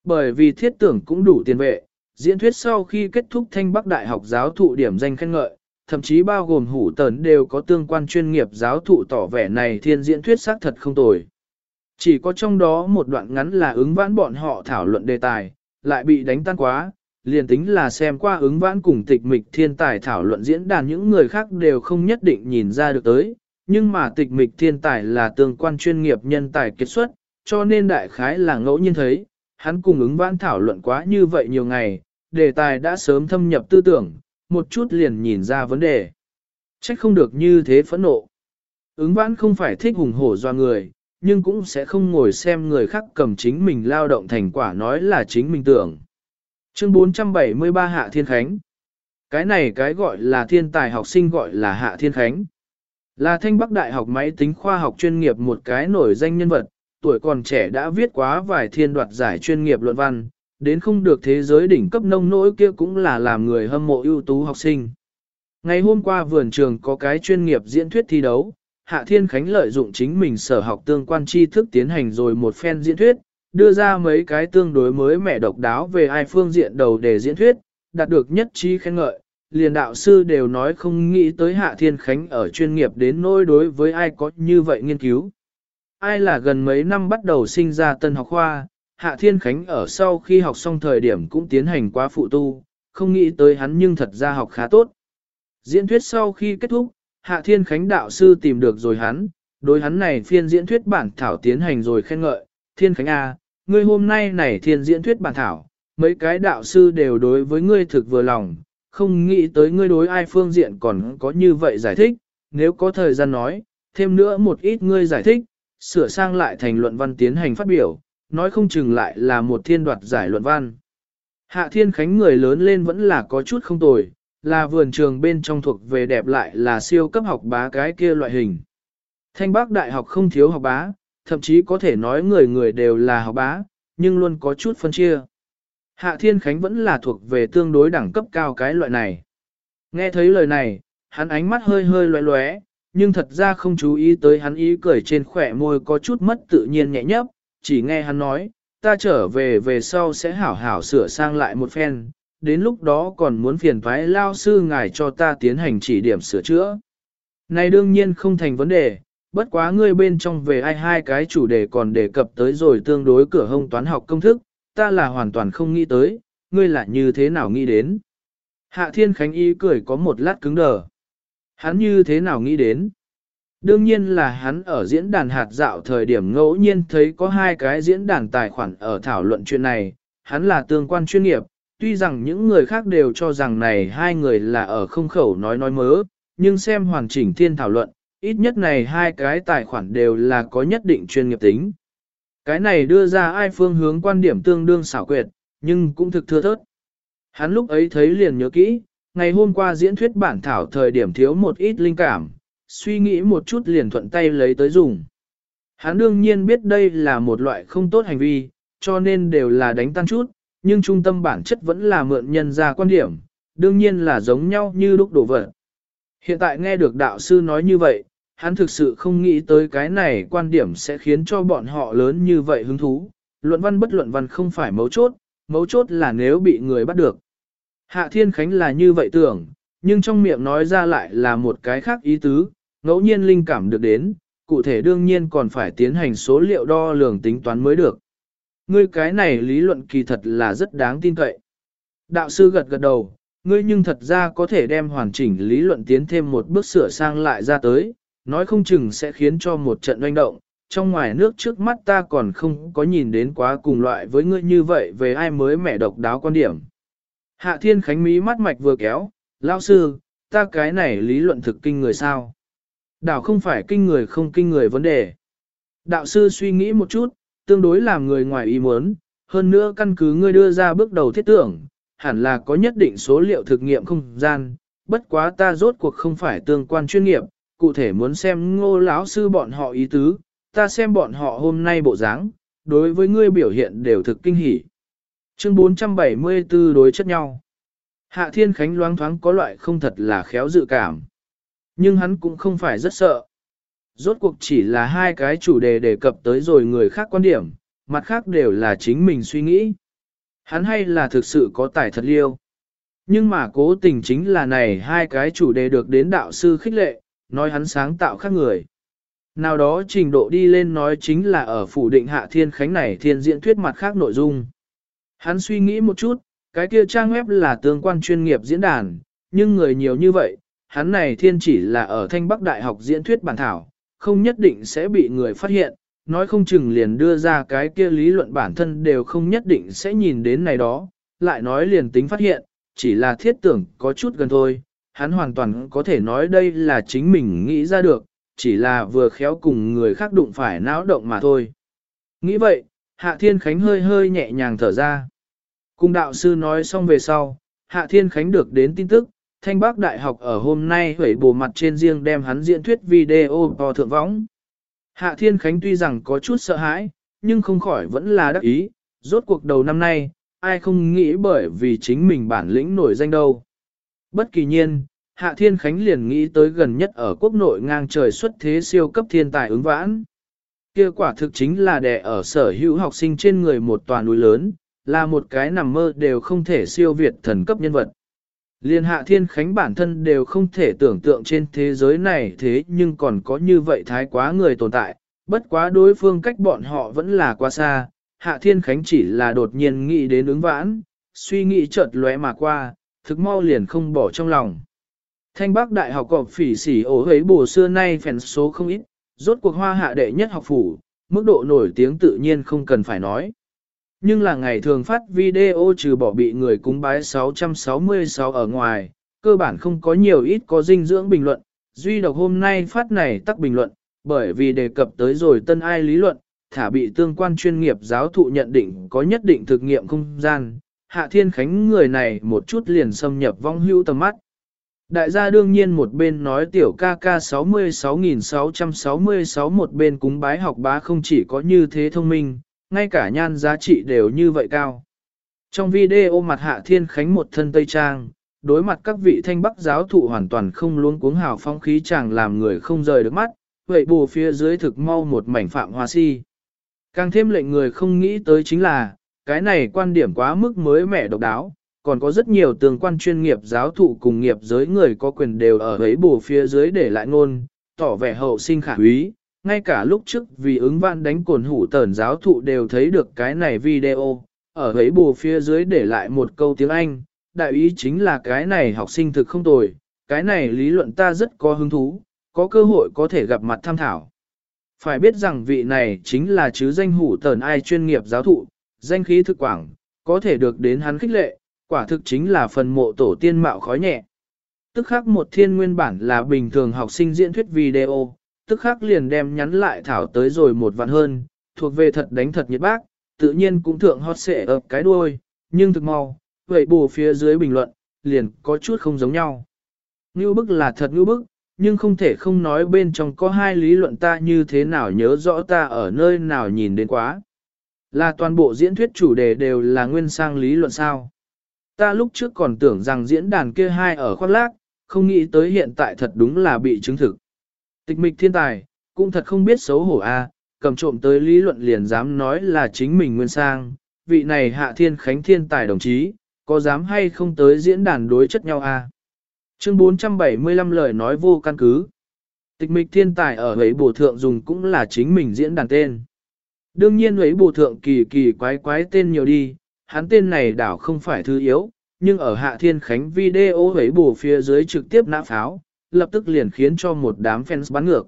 Bởi vì thiết tưởng cũng đủ tiền vệ, diễn thuyết sau khi kết thúc Thanh Bắc Đại học giáo thụ điểm danh khen ngợi, thậm chí bao gồm hủ tấn đều có tương quan chuyên nghiệp giáo thụ tỏ vẻ này thiên diễn thuyết xác thật không tồi. Chỉ có trong đó một đoạn ngắn là ứng vãn bọn họ thảo luận đề tài, lại bị đánh tan quá, liền tính là xem qua ứng vãn cùng tịch mịch thiên tài thảo luận diễn đàn những người khác đều không nhất định nhìn ra được tới, nhưng mà tịch mịch thiên tài là tương quan chuyên nghiệp nhân tài kết xuất, cho nên đại khái là ngẫu nhiên thấy, hắn cùng ứng vãn thảo luận quá như vậy nhiều ngày, đề tài đã sớm thâm nhập tư tưởng, một chút liền nhìn ra vấn đề. Trách không được như thế phẫn nộ. Ứng vãn không phải thích hùng hổ do người, nhưng cũng sẽ không ngồi xem người khác cầm chính mình lao động thành quả nói là chính mình tưởng. Chương 473 Hạ Thiên Khánh Cái này cái gọi là thiên tài học sinh gọi là Hạ Thiên Khánh. Là thanh bắc đại học máy tính khoa học chuyên nghiệp một cái nổi danh nhân vật, tuổi còn trẻ đã viết quá vài thiên đoạt giải chuyên nghiệp luận văn, đến không được thế giới đỉnh cấp nông nỗi kia cũng là làm người hâm mộ ưu tú học sinh. Ngày hôm qua vườn trường có cái chuyên nghiệp diễn thuyết thi đấu, Hạ Thiên Khánh lợi dụng chính mình sở học tương quan tri thức tiến hành rồi một phen diễn thuyết, đưa ra mấy cái tương đối mới mẻ độc đáo về ai phương diện đầu để diễn thuyết, đạt được nhất trí khen ngợi. Liền đạo sư đều nói không nghĩ tới Hạ Thiên Khánh ở chuyên nghiệp đến nỗi đối với ai có như vậy nghiên cứu. Ai là gần mấy năm bắt đầu sinh ra tân học khoa, Hạ Thiên Khánh ở sau khi học xong thời điểm cũng tiến hành quá phụ tu, không nghĩ tới hắn nhưng thật ra học khá tốt. Diễn thuyết sau khi kết thúc, Hạ Thiên Khánh đạo sư tìm được rồi hắn, đối hắn này phiên diễn thuyết bản thảo tiến hành rồi khen ngợi, Thiên Khánh A, ngươi hôm nay này thiên diễn thuyết bản thảo, mấy cái đạo sư đều đối với ngươi thực vừa lòng, không nghĩ tới ngươi đối ai phương diện còn có như vậy giải thích, nếu có thời gian nói, thêm nữa một ít ngươi giải thích, sửa sang lại thành luận văn tiến hành phát biểu, nói không chừng lại là một thiên đoạt giải luận văn. Hạ Thiên Khánh người lớn lên vẫn là có chút không tồi, là vườn trường bên trong thuộc về đẹp lại là siêu cấp học bá cái kia loại hình. Thanh Bắc Đại học không thiếu học bá, thậm chí có thể nói người người đều là học bá, nhưng luôn có chút phân chia. Hạ Thiên Khánh vẫn là thuộc về tương đối đẳng cấp cao cái loại này. Nghe thấy lời này, hắn ánh mắt hơi hơi loé loé, nhưng thật ra không chú ý tới hắn ý cười trên khỏe môi có chút mất tự nhiên nhẹ nhấp, chỉ nghe hắn nói, ta trở về về sau sẽ hảo hảo sửa sang lại một phen, đến lúc đó còn muốn phiền thoái lao sư ngài cho ta tiến hành chỉ điểm sửa chữa. Này đương nhiên không thành vấn đề, bất quá ngươi bên trong về ai hai cái chủ đề còn đề cập tới rồi tương đối cửa hông toán học công thức, ta là hoàn toàn không nghĩ tới, ngươi là như thế nào nghĩ đến. Hạ Thiên Khánh Y cười có một lát cứng đờ. Hắn như thế nào nghĩ đến? Đương nhiên là hắn ở diễn đàn hạt dạo thời điểm ngẫu nhiên thấy có hai cái diễn đàn tài khoản ở thảo luận chuyện này, hắn là tương quan chuyên nghiệp, tuy rằng những người khác đều cho rằng này hai người là ở không khẩu nói nói mớ, nhưng xem hoàn chỉnh thiên thảo luận, ít nhất này hai cái tài khoản đều là có nhất định chuyên nghiệp tính. Cái này đưa ra ai phương hướng quan điểm tương đương xảo quyệt, nhưng cũng thực thưa thớt. Hắn lúc ấy thấy liền nhớ kỹ, ngày hôm qua diễn thuyết bản thảo thời điểm thiếu một ít linh cảm, suy nghĩ một chút liền thuận tay lấy tới dùng. Hắn đương nhiên biết đây là một loại không tốt hành vi, cho nên đều là đánh tan chút, nhưng trung tâm bản chất vẫn là mượn nhân ra quan điểm, đương nhiên là giống nhau như lúc đổ vật. Hiện tại nghe được đạo sư nói như vậy, hắn thực sự không nghĩ tới cái này quan điểm sẽ khiến cho bọn họ lớn như vậy hứng thú. Luận văn bất luận văn không phải mấu chốt, mấu chốt là nếu bị người bắt được. Hạ Thiên Khánh là như vậy tưởng, nhưng trong miệng nói ra lại là một cái khác ý tứ, ngẫu nhiên linh cảm được đến, cụ thể đương nhiên còn phải tiến hành số liệu đo lường tính toán mới được. Ngươi cái này lý luận kỳ thật là rất đáng tin cậy. Đạo sư gật gật đầu, ngươi nhưng thật ra có thể đem hoàn chỉnh lý luận tiến thêm một bước sửa sang lại ra tới, nói không chừng sẽ khiến cho một trận doanh động. Trong ngoài nước trước mắt ta còn không có nhìn đến quá cùng loại với ngươi như vậy về ai mới mẹ độc đáo quan điểm. Hạ thiên khánh mí mắt mạch vừa kéo, lao sư, ta cái này lý luận thực kinh người sao? Đảo không phải kinh người không kinh người vấn đề. Đạo sư suy nghĩ một chút, tương đối làm người ngoài ý muốn, hơn nữa căn cứ ngươi đưa ra bước đầu thiết tưởng, hẳn là có nhất định số liệu thực nghiệm không gian, bất quá ta rốt cuộc không phải tương quan chuyên nghiệp, cụ thể muốn xem ngô lão sư bọn họ ý tứ, ta xem bọn họ hôm nay bộ dáng, đối với ngươi biểu hiện đều thực kinh hỉ. Chương 474 đối chất nhau. Hạ Thiên Khánh loáng thoáng có loại không thật là khéo dự cảm. Nhưng hắn cũng không phải rất sợ. Rốt cuộc chỉ là hai cái chủ đề đề cập tới rồi người khác quan điểm, mặt khác đều là chính mình suy nghĩ. Hắn hay là thực sự có tài thật liêu. Nhưng mà cố tình chính là này hai cái chủ đề được đến đạo sư khích lệ, nói hắn sáng tạo khác người. Nào đó trình độ đi lên nói chính là ở phủ định hạ thiên khánh này thiên diễn thuyết mặt khác nội dung. Hắn suy nghĩ một chút, cái kia trang web là tương quan chuyên nghiệp diễn đàn, nhưng người nhiều như vậy, hắn này thiên chỉ là ở Thanh Bắc Đại học diễn thuyết bản thảo, không nhất định sẽ bị người phát hiện, nói không chừng liền đưa ra cái kia lý luận bản thân đều không nhất định sẽ nhìn đến này đó, lại nói liền tính phát hiện, chỉ là thiết tưởng có chút gần thôi, hắn hoàn toàn có thể nói đây là chính mình nghĩ ra được, chỉ là vừa khéo cùng người khác đụng phải não động mà thôi. Nghĩ vậy, Hạ Thiên Khánh hơi hơi nhẹ nhàng thở ra. Cùng đạo sư nói xong về sau, Hạ Thiên Khánh được đến tin tức, Thanh Bắc Đại học ở hôm nay hủy bổ mặt trên riêng đem hắn diễn thuyết video vào thượng võng. Hạ Thiên Khánh tuy rằng có chút sợ hãi, nhưng không khỏi vẫn là đắc ý, rốt cuộc đầu năm nay, ai không nghĩ bởi vì chính mình bản lĩnh nổi danh đâu. Bất kỳ nhiên, Hạ Thiên Khánh liền nghĩ tới gần nhất ở quốc nội ngang trời xuất thế siêu cấp thiên tài ứng vãn. Kia quả thực chính là đè ở sở hữu học sinh trên người một tòa núi lớn, là một cái nằm mơ đều không thể siêu việt thần cấp nhân vật. Liên hạ thiên khánh bản thân đều không thể tưởng tượng trên thế giới này thế nhưng còn có như vậy thái quá người tồn tại, bất quá đối phương cách bọn họ vẫn là quá xa, hạ thiên khánh chỉ là đột nhiên nghĩ đến ứng vãn, suy nghĩ chợt lóe mà qua, thực mau liền không bỏ trong lòng. Thanh Bắc Đại học cọp phỉ sỉ ổ ấy bổ xưa nay phèn số không ít, rốt cuộc hoa hạ đệ nhất học phủ, mức độ nổi tiếng tự nhiên không cần phải nói. Nhưng là ngày thường phát video trừ bỏ bị người cúng bái 666 ở ngoài, cơ bản không có nhiều ít có dinh dưỡng bình luận, duy độc hôm nay phát này tắc bình luận, bởi vì đề cập tới rồi tân ai lý luận, thả bị tương quan chuyên nghiệp giáo thụ nhận định có nhất định thực nghiệm không gian, Hạ Thiên Khánh người này một chút liền xâm nhập vong hữu tầm mắt. Đại gia đương nhiên một bên nói tiểu ca ca 66.666 một bên cúng bái học bá không chỉ có như thế thông minh, ngay cả nhan giá trị đều như vậy cao. Trong video mặt Hạ Thiên Khánh một thân Tây Trang, đối mặt các vị thanh bắc giáo thụ hoàn toàn không luôn cuống hào phong khí chàng làm người không rời được mắt, vậy bù phía dưới thực mau một mảnh phạm hoa si. Càng thêm lệnh người không nghĩ tới chính là, cái này quan điểm quá mức mới mẻ độc đáo, còn có rất nhiều tường quan chuyên nghiệp giáo thụ cùng nghiệp giới người có quyền đều ở ấy bù phía dưới để lại ngôn, tỏ vẻ hậu sinh khả quý, ngay cả lúc trước vì ứng văn đánh cồn hủ tờn giáo thụ đều thấy được cái này video, ở ấy bù phía dưới để lại một câu tiếng Anh, đại ý chính là cái này học sinh thực không tồi, cái này lý luận ta rất có hứng thú, có cơ hội có thể gặp mặt tham thảo. Phải biết rằng vị này chính là chứ danh hủ tờn ai chuyên nghiệp giáo thụ, danh khí thực quảng, có thể được đến hắn khích lệ, quả thực chính là phần mộ tổ tiên mạo khói nhẹ. Tức khắc một thiên nguyên bản là bình thường học sinh diễn thuyết video, tức khắc liền đem nhắn lại thảo tới rồi một vạn hơn, thuộc về thật đánh thật nhiệt bác, tự nhiên cũng thượng hot xệ ập cái đuôi, nhưng thực mau, vậy bù phía dưới bình luận, liền có chút không giống nhau. Ngưu bức là thật ngưu bức, nhưng không thể không nói bên trong có hai lý luận ta như thế nào nhớ rõ ta ở nơi nào nhìn đến quá. Là toàn bộ diễn thuyết chủ đề đều là nguyên sang lý luận sao. Ta lúc trước còn tưởng rằng diễn đàn kia hai ở khoác lác, không nghĩ tới hiện tại thật đúng là bị chứng thực. Tịch mịch thiên tài, cũng thật không biết xấu hổ a, cầm trộm tới lý luận liền dám nói là chính mình nguyên sang, vị này hạ thiên khánh thiên tài đồng chí, có dám hay không tới diễn đàn đối chất nhau a? Chương 475 lời nói vô căn cứ. Tịch mịch thiên tài ở ấy bổ thượng dùng cũng là chính mình diễn đàn tên. Đương nhiên ấy bù thượng kỳ kỳ quái quái tên nhiều đi, hắn tên này đảo không phải thứ yếu, nhưng ở hạ thiên khánh video ấy bù phía dưới trực tiếp nã pháo, lập tức liền khiến cho một đám fans bắn ngược.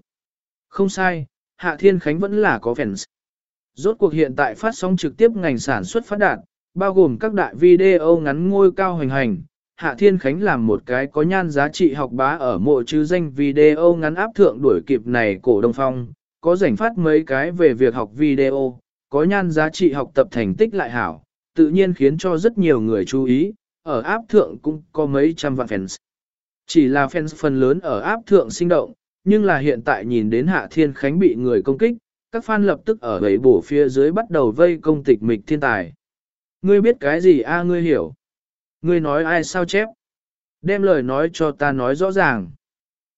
Không sai, hạ thiên khánh vẫn là có fans. Rốt cuộc hiện tại phát sóng trực tiếp ngành sản xuất phát đạt, bao gồm các đại video ngắn ngôi cao hành hành. Hạ Thiên Khánh làm một cái có nhan giá trị học bá ở mộ chứ danh video ngắn áp thượng đuổi kịp này cổ đông phong, có rảnh phát mấy cái về việc học video, có nhan giá trị học tập thành tích lại hảo, tự nhiên khiến cho rất nhiều người chú ý, ở áp thượng cũng có mấy trăm vạn fans. Chỉ là fans phần lớn ở áp thượng sinh động, nhưng là hiện tại nhìn đến Hạ Thiên Khánh bị người công kích, các fan lập tức ở bầy bổ phía dưới bắt đầu vây công tịch mịch thiên tài. Ngươi biết cái gì a ngươi hiểu? Ngươi nói ai sao chép? Đem lời nói cho ta nói rõ ràng.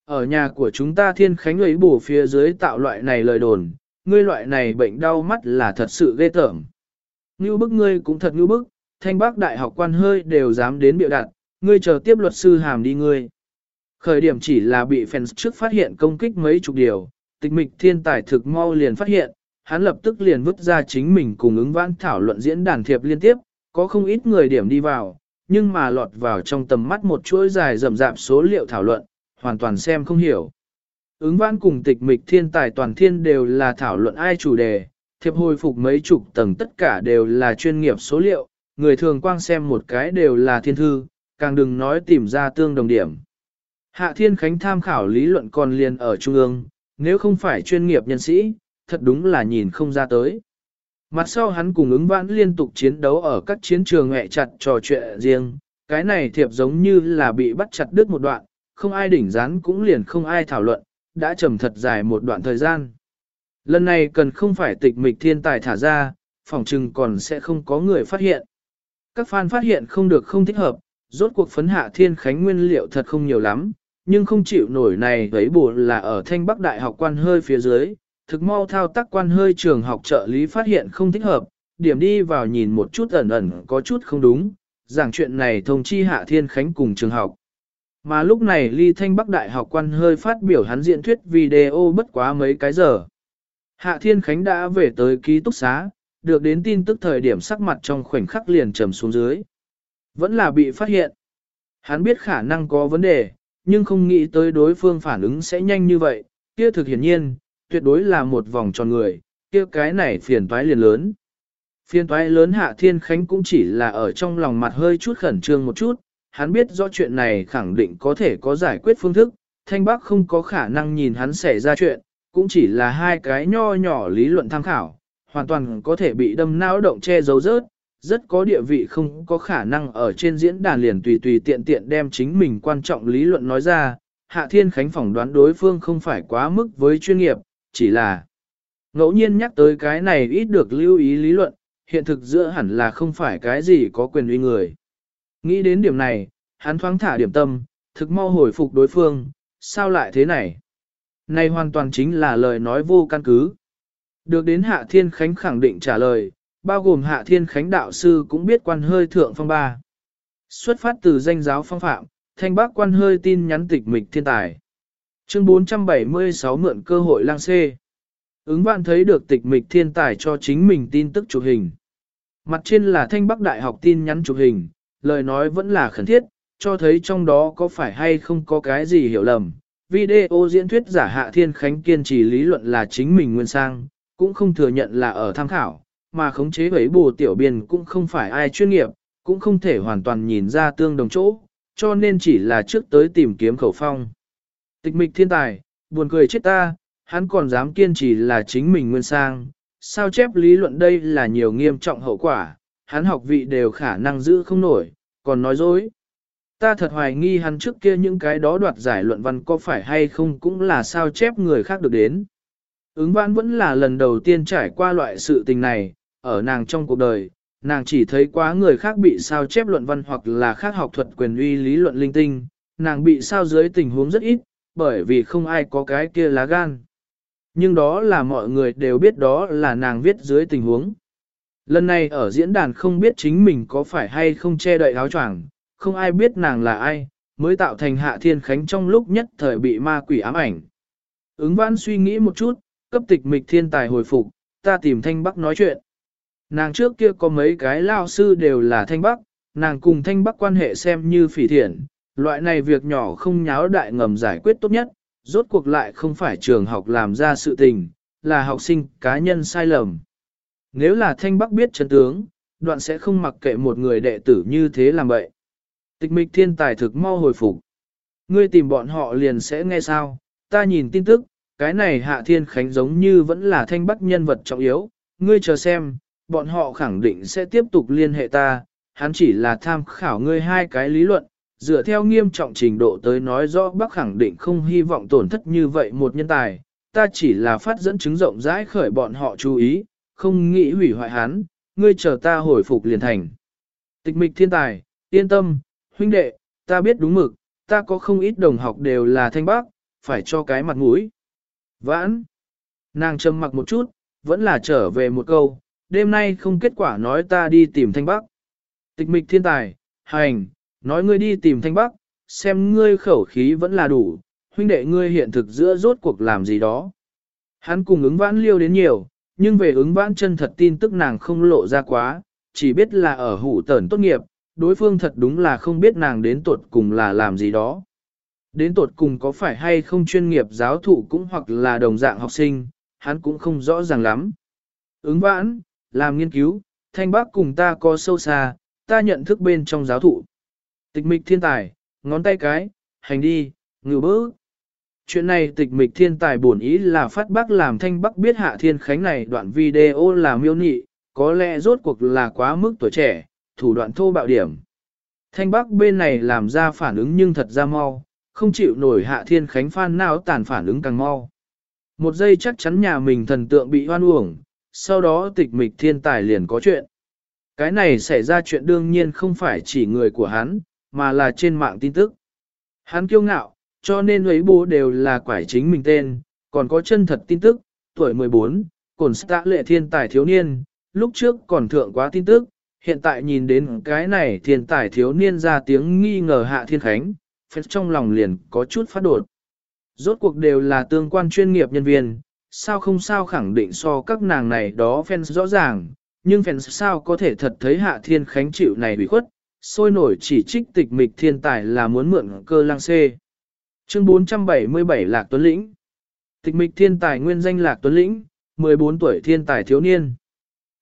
Ở nhà của chúng ta thiên khánh ấy bổ phía dưới tạo loại này lời đồn, ngươi loại này bệnh đau mắt là thật sự ghê tởm. Như bức ngươi cũng thật như bức, thanh bác đại học quan hơi đều dám đến biểu đặt, ngươi chờ tiếp luật sư hàm đi ngươi. Khởi điểm chỉ là bị fans trước phát hiện công kích mấy chục điều, tịch mịch thiên tài thực mau liền phát hiện, hắn lập tức liền vứt ra chính mình cùng ứng vãn thảo luận diễn đàn thiệp liên tiếp, có không ít người điểm đi vào, nhưng mà lọt vào trong tầm mắt một chuỗi dài rậm rạp số liệu thảo luận, hoàn toàn xem không hiểu. Ứng vãn cùng tịch mịch thiên tài toàn thiên đều là thảo luận ai chủ đề, thiệp hồi phục mấy chục tầng tất cả đều là chuyên nghiệp số liệu, người thường quang xem một cái đều là thiên thư, càng đừng nói tìm ra tương đồng điểm. Hạ Thiên Khánh tham khảo lý luận còn liền ở Trung ương, nếu không phải chuyên nghiệp nhân sĩ, thật đúng là nhìn không ra tới. Mặt sau hắn cùng ứng vãn liên tục chiến đấu ở các chiến trường hẹ chặt trò chuyện riêng, cái này thiệp giống như là bị bắt chặt đứt một đoạn, không ai đỉnh rán cũng liền không ai thảo luận, đã trầm thật dài một đoạn thời gian. Lần này cần không phải tịch mịch thiên tài thả ra, phòng trừng còn sẽ không có người phát hiện. Các fan phát hiện không được không thích hợp, rốt cuộc phấn hạ thiên khánh nguyên liệu thật không nhiều lắm, nhưng không chịu nổi này thấy bù là ở thanh bắc đại học quan hơi phía dưới, thực mau thao tác quan hơi trường học trợ lý phát hiện không thích hợp, điểm đi vào nhìn một chút ẩn ẩn có chút không đúng, giảng chuyện này thông chi hạ thiên khánh cùng trường học. Mà lúc này ly thanh bắc đại học quan hơi phát biểu hắn diễn thuyết video bất quá mấy cái giờ. Hạ thiên khánh đã về tới ký túc xá, được đến tin tức thời điểm sắc mặt trong khoảnh khắc liền trầm xuống dưới. Vẫn là bị phát hiện. Hắn biết khả năng có vấn đề, nhưng không nghĩ tới đối phương phản ứng sẽ nhanh như vậy, kia thực hiển nhiên, tuyệt đối là một vòng tròn người, kia cái này phiền toái liền lớn. Phiền toái lớn Hạ Thiên Khánh cũng chỉ là ở trong lòng mặt hơi chút khẩn trương một chút, hắn biết rõ chuyện này khẳng định có thể có giải quyết phương thức, Thanh Bắc không có khả năng nhìn hắn xảy ra chuyện, cũng chỉ là hai cái nho nhỏ lý luận tham khảo, hoàn toàn có thể bị đâm não động che giấu rớt, rất có địa vị không có khả năng ở trên diễn đàn liền tùy tùy tiện tiện đem chính mình quan trọng lý luận nói ra. Hạ Thiên Khánh phỏng đoán đối phương không phải quá mức với chuyên nghiệp, chỉ là ngẫu nhiên nhắc tới cái này ít được lưu ý lý luận, hiện thực giữa hẳn là không phải cái gì có quyền uy người. Nghĩ đến điểm này, hắn thoáng thả điểm tâm, thực mau hồi phục đối phương, sao lại thế này? Này hoàn toàn chính là lời nói vô căn cứ. Được đến Hạ Thiên Khánh khẳng định trả lời, bao gồm Hạ Thiên Khánh đạo sư cũng biết quan hơi thượng phong ba. Xuất phát từ danh giáo phong phạm, thanh bác quan hơi tin nhắn tịch mịch thiên tài. Chương 476 mượn cơ hội lang xê. Ứng bạn thấy được tịch mịch thiên tài cho chính mình tin tức chụp hình. Mặt trên là thanh bắc đại học tin nhắn chụp hình, lời nói vẫn là khẩn thiết, cho thấy trong đó có phải hay không có cái gì hiểu lầm. Video diễn thuyết giả hạ thiên khánh kiên trì lý luận là chính mình nguyên sang, cũng không thừa nhận là ở tham khảo, mà khống chế vấy bù tiểu biên cũng không phải ai chuyên nghiệp, cũng không thể hoàn toàn nhìn ra tương đồng chỗ, cho nên chỉ là trước tới tìm kiếm khẩu phong. Tịch mịch thiên tài, buồn cười chết ta, hắn còn dám kiên trì là chính mình nguyên sang, sao chép lý luận đây là nhiều nghiêm trọng hậu quả, hắn học vị đều khả năng giữ không nổi, còn nói dối. Ta thật hoài nghi hắn trước kia những cái đó đoạt giải luận văn có phải hay không cũng là sao chép người khác được đến. Ứng vãn vẫn là lần đầu tiên trải qua loại sự tình này, ở nàng trong cuộc đời, nàng chỉ thấy quá người khác bị sao chép luận văn hoặc là khác học thuật quyền uy lý luận linh tinh, nàng bị sao dưới tình huống rất ít, bởi vì không ai có cái kia lá gan. Nhưng đó là mọi người đều biết đó là nàng viết dưới tình huống. Lần này ở diễn đàn không biết chính mình có phải hay không che đậy áo choàng, không ai biết nàng là ai, mới tạo thành hạ thiên khánh trong lúc nhất thời bị ma quỷ ám ảnh. Ứng vãn suy nghĩ một chút, cấp tịch mịch thiên tài hồi phục, ta tìm thanh bắc nói chuyện. Nàng trước kia có mấy cái lao sư đều là thanh bắc, nàng cùng thanh bắc quan hệ xem như phỉ thiện, loại này việc nhỏ không nháo đại ngầm giải quyết tốt nhất, rốt cuộc lại không phải trường học làm ra sự tình, là học sinh cá nhân sai lầm. Nếu là thanh bắc biết chân tướng, đoạn sẽ không mặc kệ một người đệ tử như thế làm vậy. Tịch mịch thiên tài thực mau hồi phục. Ngươi tìm bọn họ liền sẽ nghe sao, ta nhìn tin tức, cái này hạ thiên khánh giống như vẫn là thanh bắc nhân vật trọng yếu, ngươi chờ xem, bọn họ khẳng định sẽ tiếp tục liên hệ ta, hắn chỉ là tham khảo ngươi hai cái lý luận, dựa theo nghiêm trọng trình độ tới nói rõ bác khẳng định không hy vọng tổn thất như vậy một nhân tài, ta chỉ là phát dẫn chứng rộng rãi khởi bọn họ chú ý, không nghĩ hủy hoại hắn, ngươi chờ ta hồi phục liền thành. Tịch mịch thiên tài, yên tâm, huynh đệ, ta biết đúng mực, ta có không ít đồng học đều là thanh bác, phải cho cái mặt mũi. Vãn, nàng trầm mặc một chút, vẫn là trở về một câu, đêm nay không kết quả nói ta đi tìm thanh bắc. Tịch mịch thiên tài, hành, nói ngươi đi tìm thanh bắc, xem ngươi khẩu khí vẫn là đủ, huynh đệ ngươi hiện thực giữa rốt cuộc làm gì đó. Hắn cùng ứng vãn liêu đến nhiều, nhưng về ứng vãn chân thật tin tức nàng không lộ ra quá, chỉ biết là ở hủ tẩn tốt nghiệp, đối phương thật đúng là không biết nàng đến tuột cùng là làm gì đó. Đến tuột cùng có phải hay không chuyên nghiệp giáo thụ cũng hoặc là đồng dạng học sinh, hắn cũng không rõ ràng lắm. Ứng vãn, làm nghiên cứu, thanh bác cùng ta có sâu xa, ta nhận thức bên trong giáo thụ. Tịch mịch thiên tài, ngón tay cái, hành đi, ngự bước. Chuyện này tịch mịch thiên tài bổn ý là phát bác làm thanh bắc biết hạ thiên khánh này đoạn video là miêu nị, có lẽ rốt cuộc là quá mức tuổi trẻ, thủ đoạn thô bạo điểm. Thanh bắc bên này làm ra phản ứng nhưng thật ra mau, không chịu nổi hạ thiên khánh phan nào tàn phản ứng càng mau. Một giây chắc chắn nhà mình thần tượng bị hoan uổng, sau đó tịch mịch thiên tài liền có chuyện. Cái này xảy ra chuyện đương nhiên không phải chỉ người của hắn, mà là trên mạng tin tức. Hắn kiêu ngạo, cho nên ấy bố đều là quải chính mình tên, còn có chân thật tin tức, tuổi 14, cồn stạ lệ thiên tài thiếu niên, lúc trước còn thượng quá tin tức, hiện tại nhìn đến cái này thiên tài thiếu niên ra tiếng nghi ngờ hạ thiên khánh, phép trong lòng liền có chút phát đột. Rốt cuộc đều là tương quan chuyên nghiệp nhân viên, sao không sao khẳng định so các nàng này đó fans rõ ràng, nhưng fans sao có thể thật thấy hạ thiên khánh chịu này bị khuất, sôi nổi chỉ trích tịch mịch thiên tài là muốn mượn cơ lang xê. Chương 477 Lạc Tuấn Lĩnh Tịch mịch thiên tài nguyên danh Lạc Tuấn Lĩnh, 14 tuổi thiên tài thiếu niên.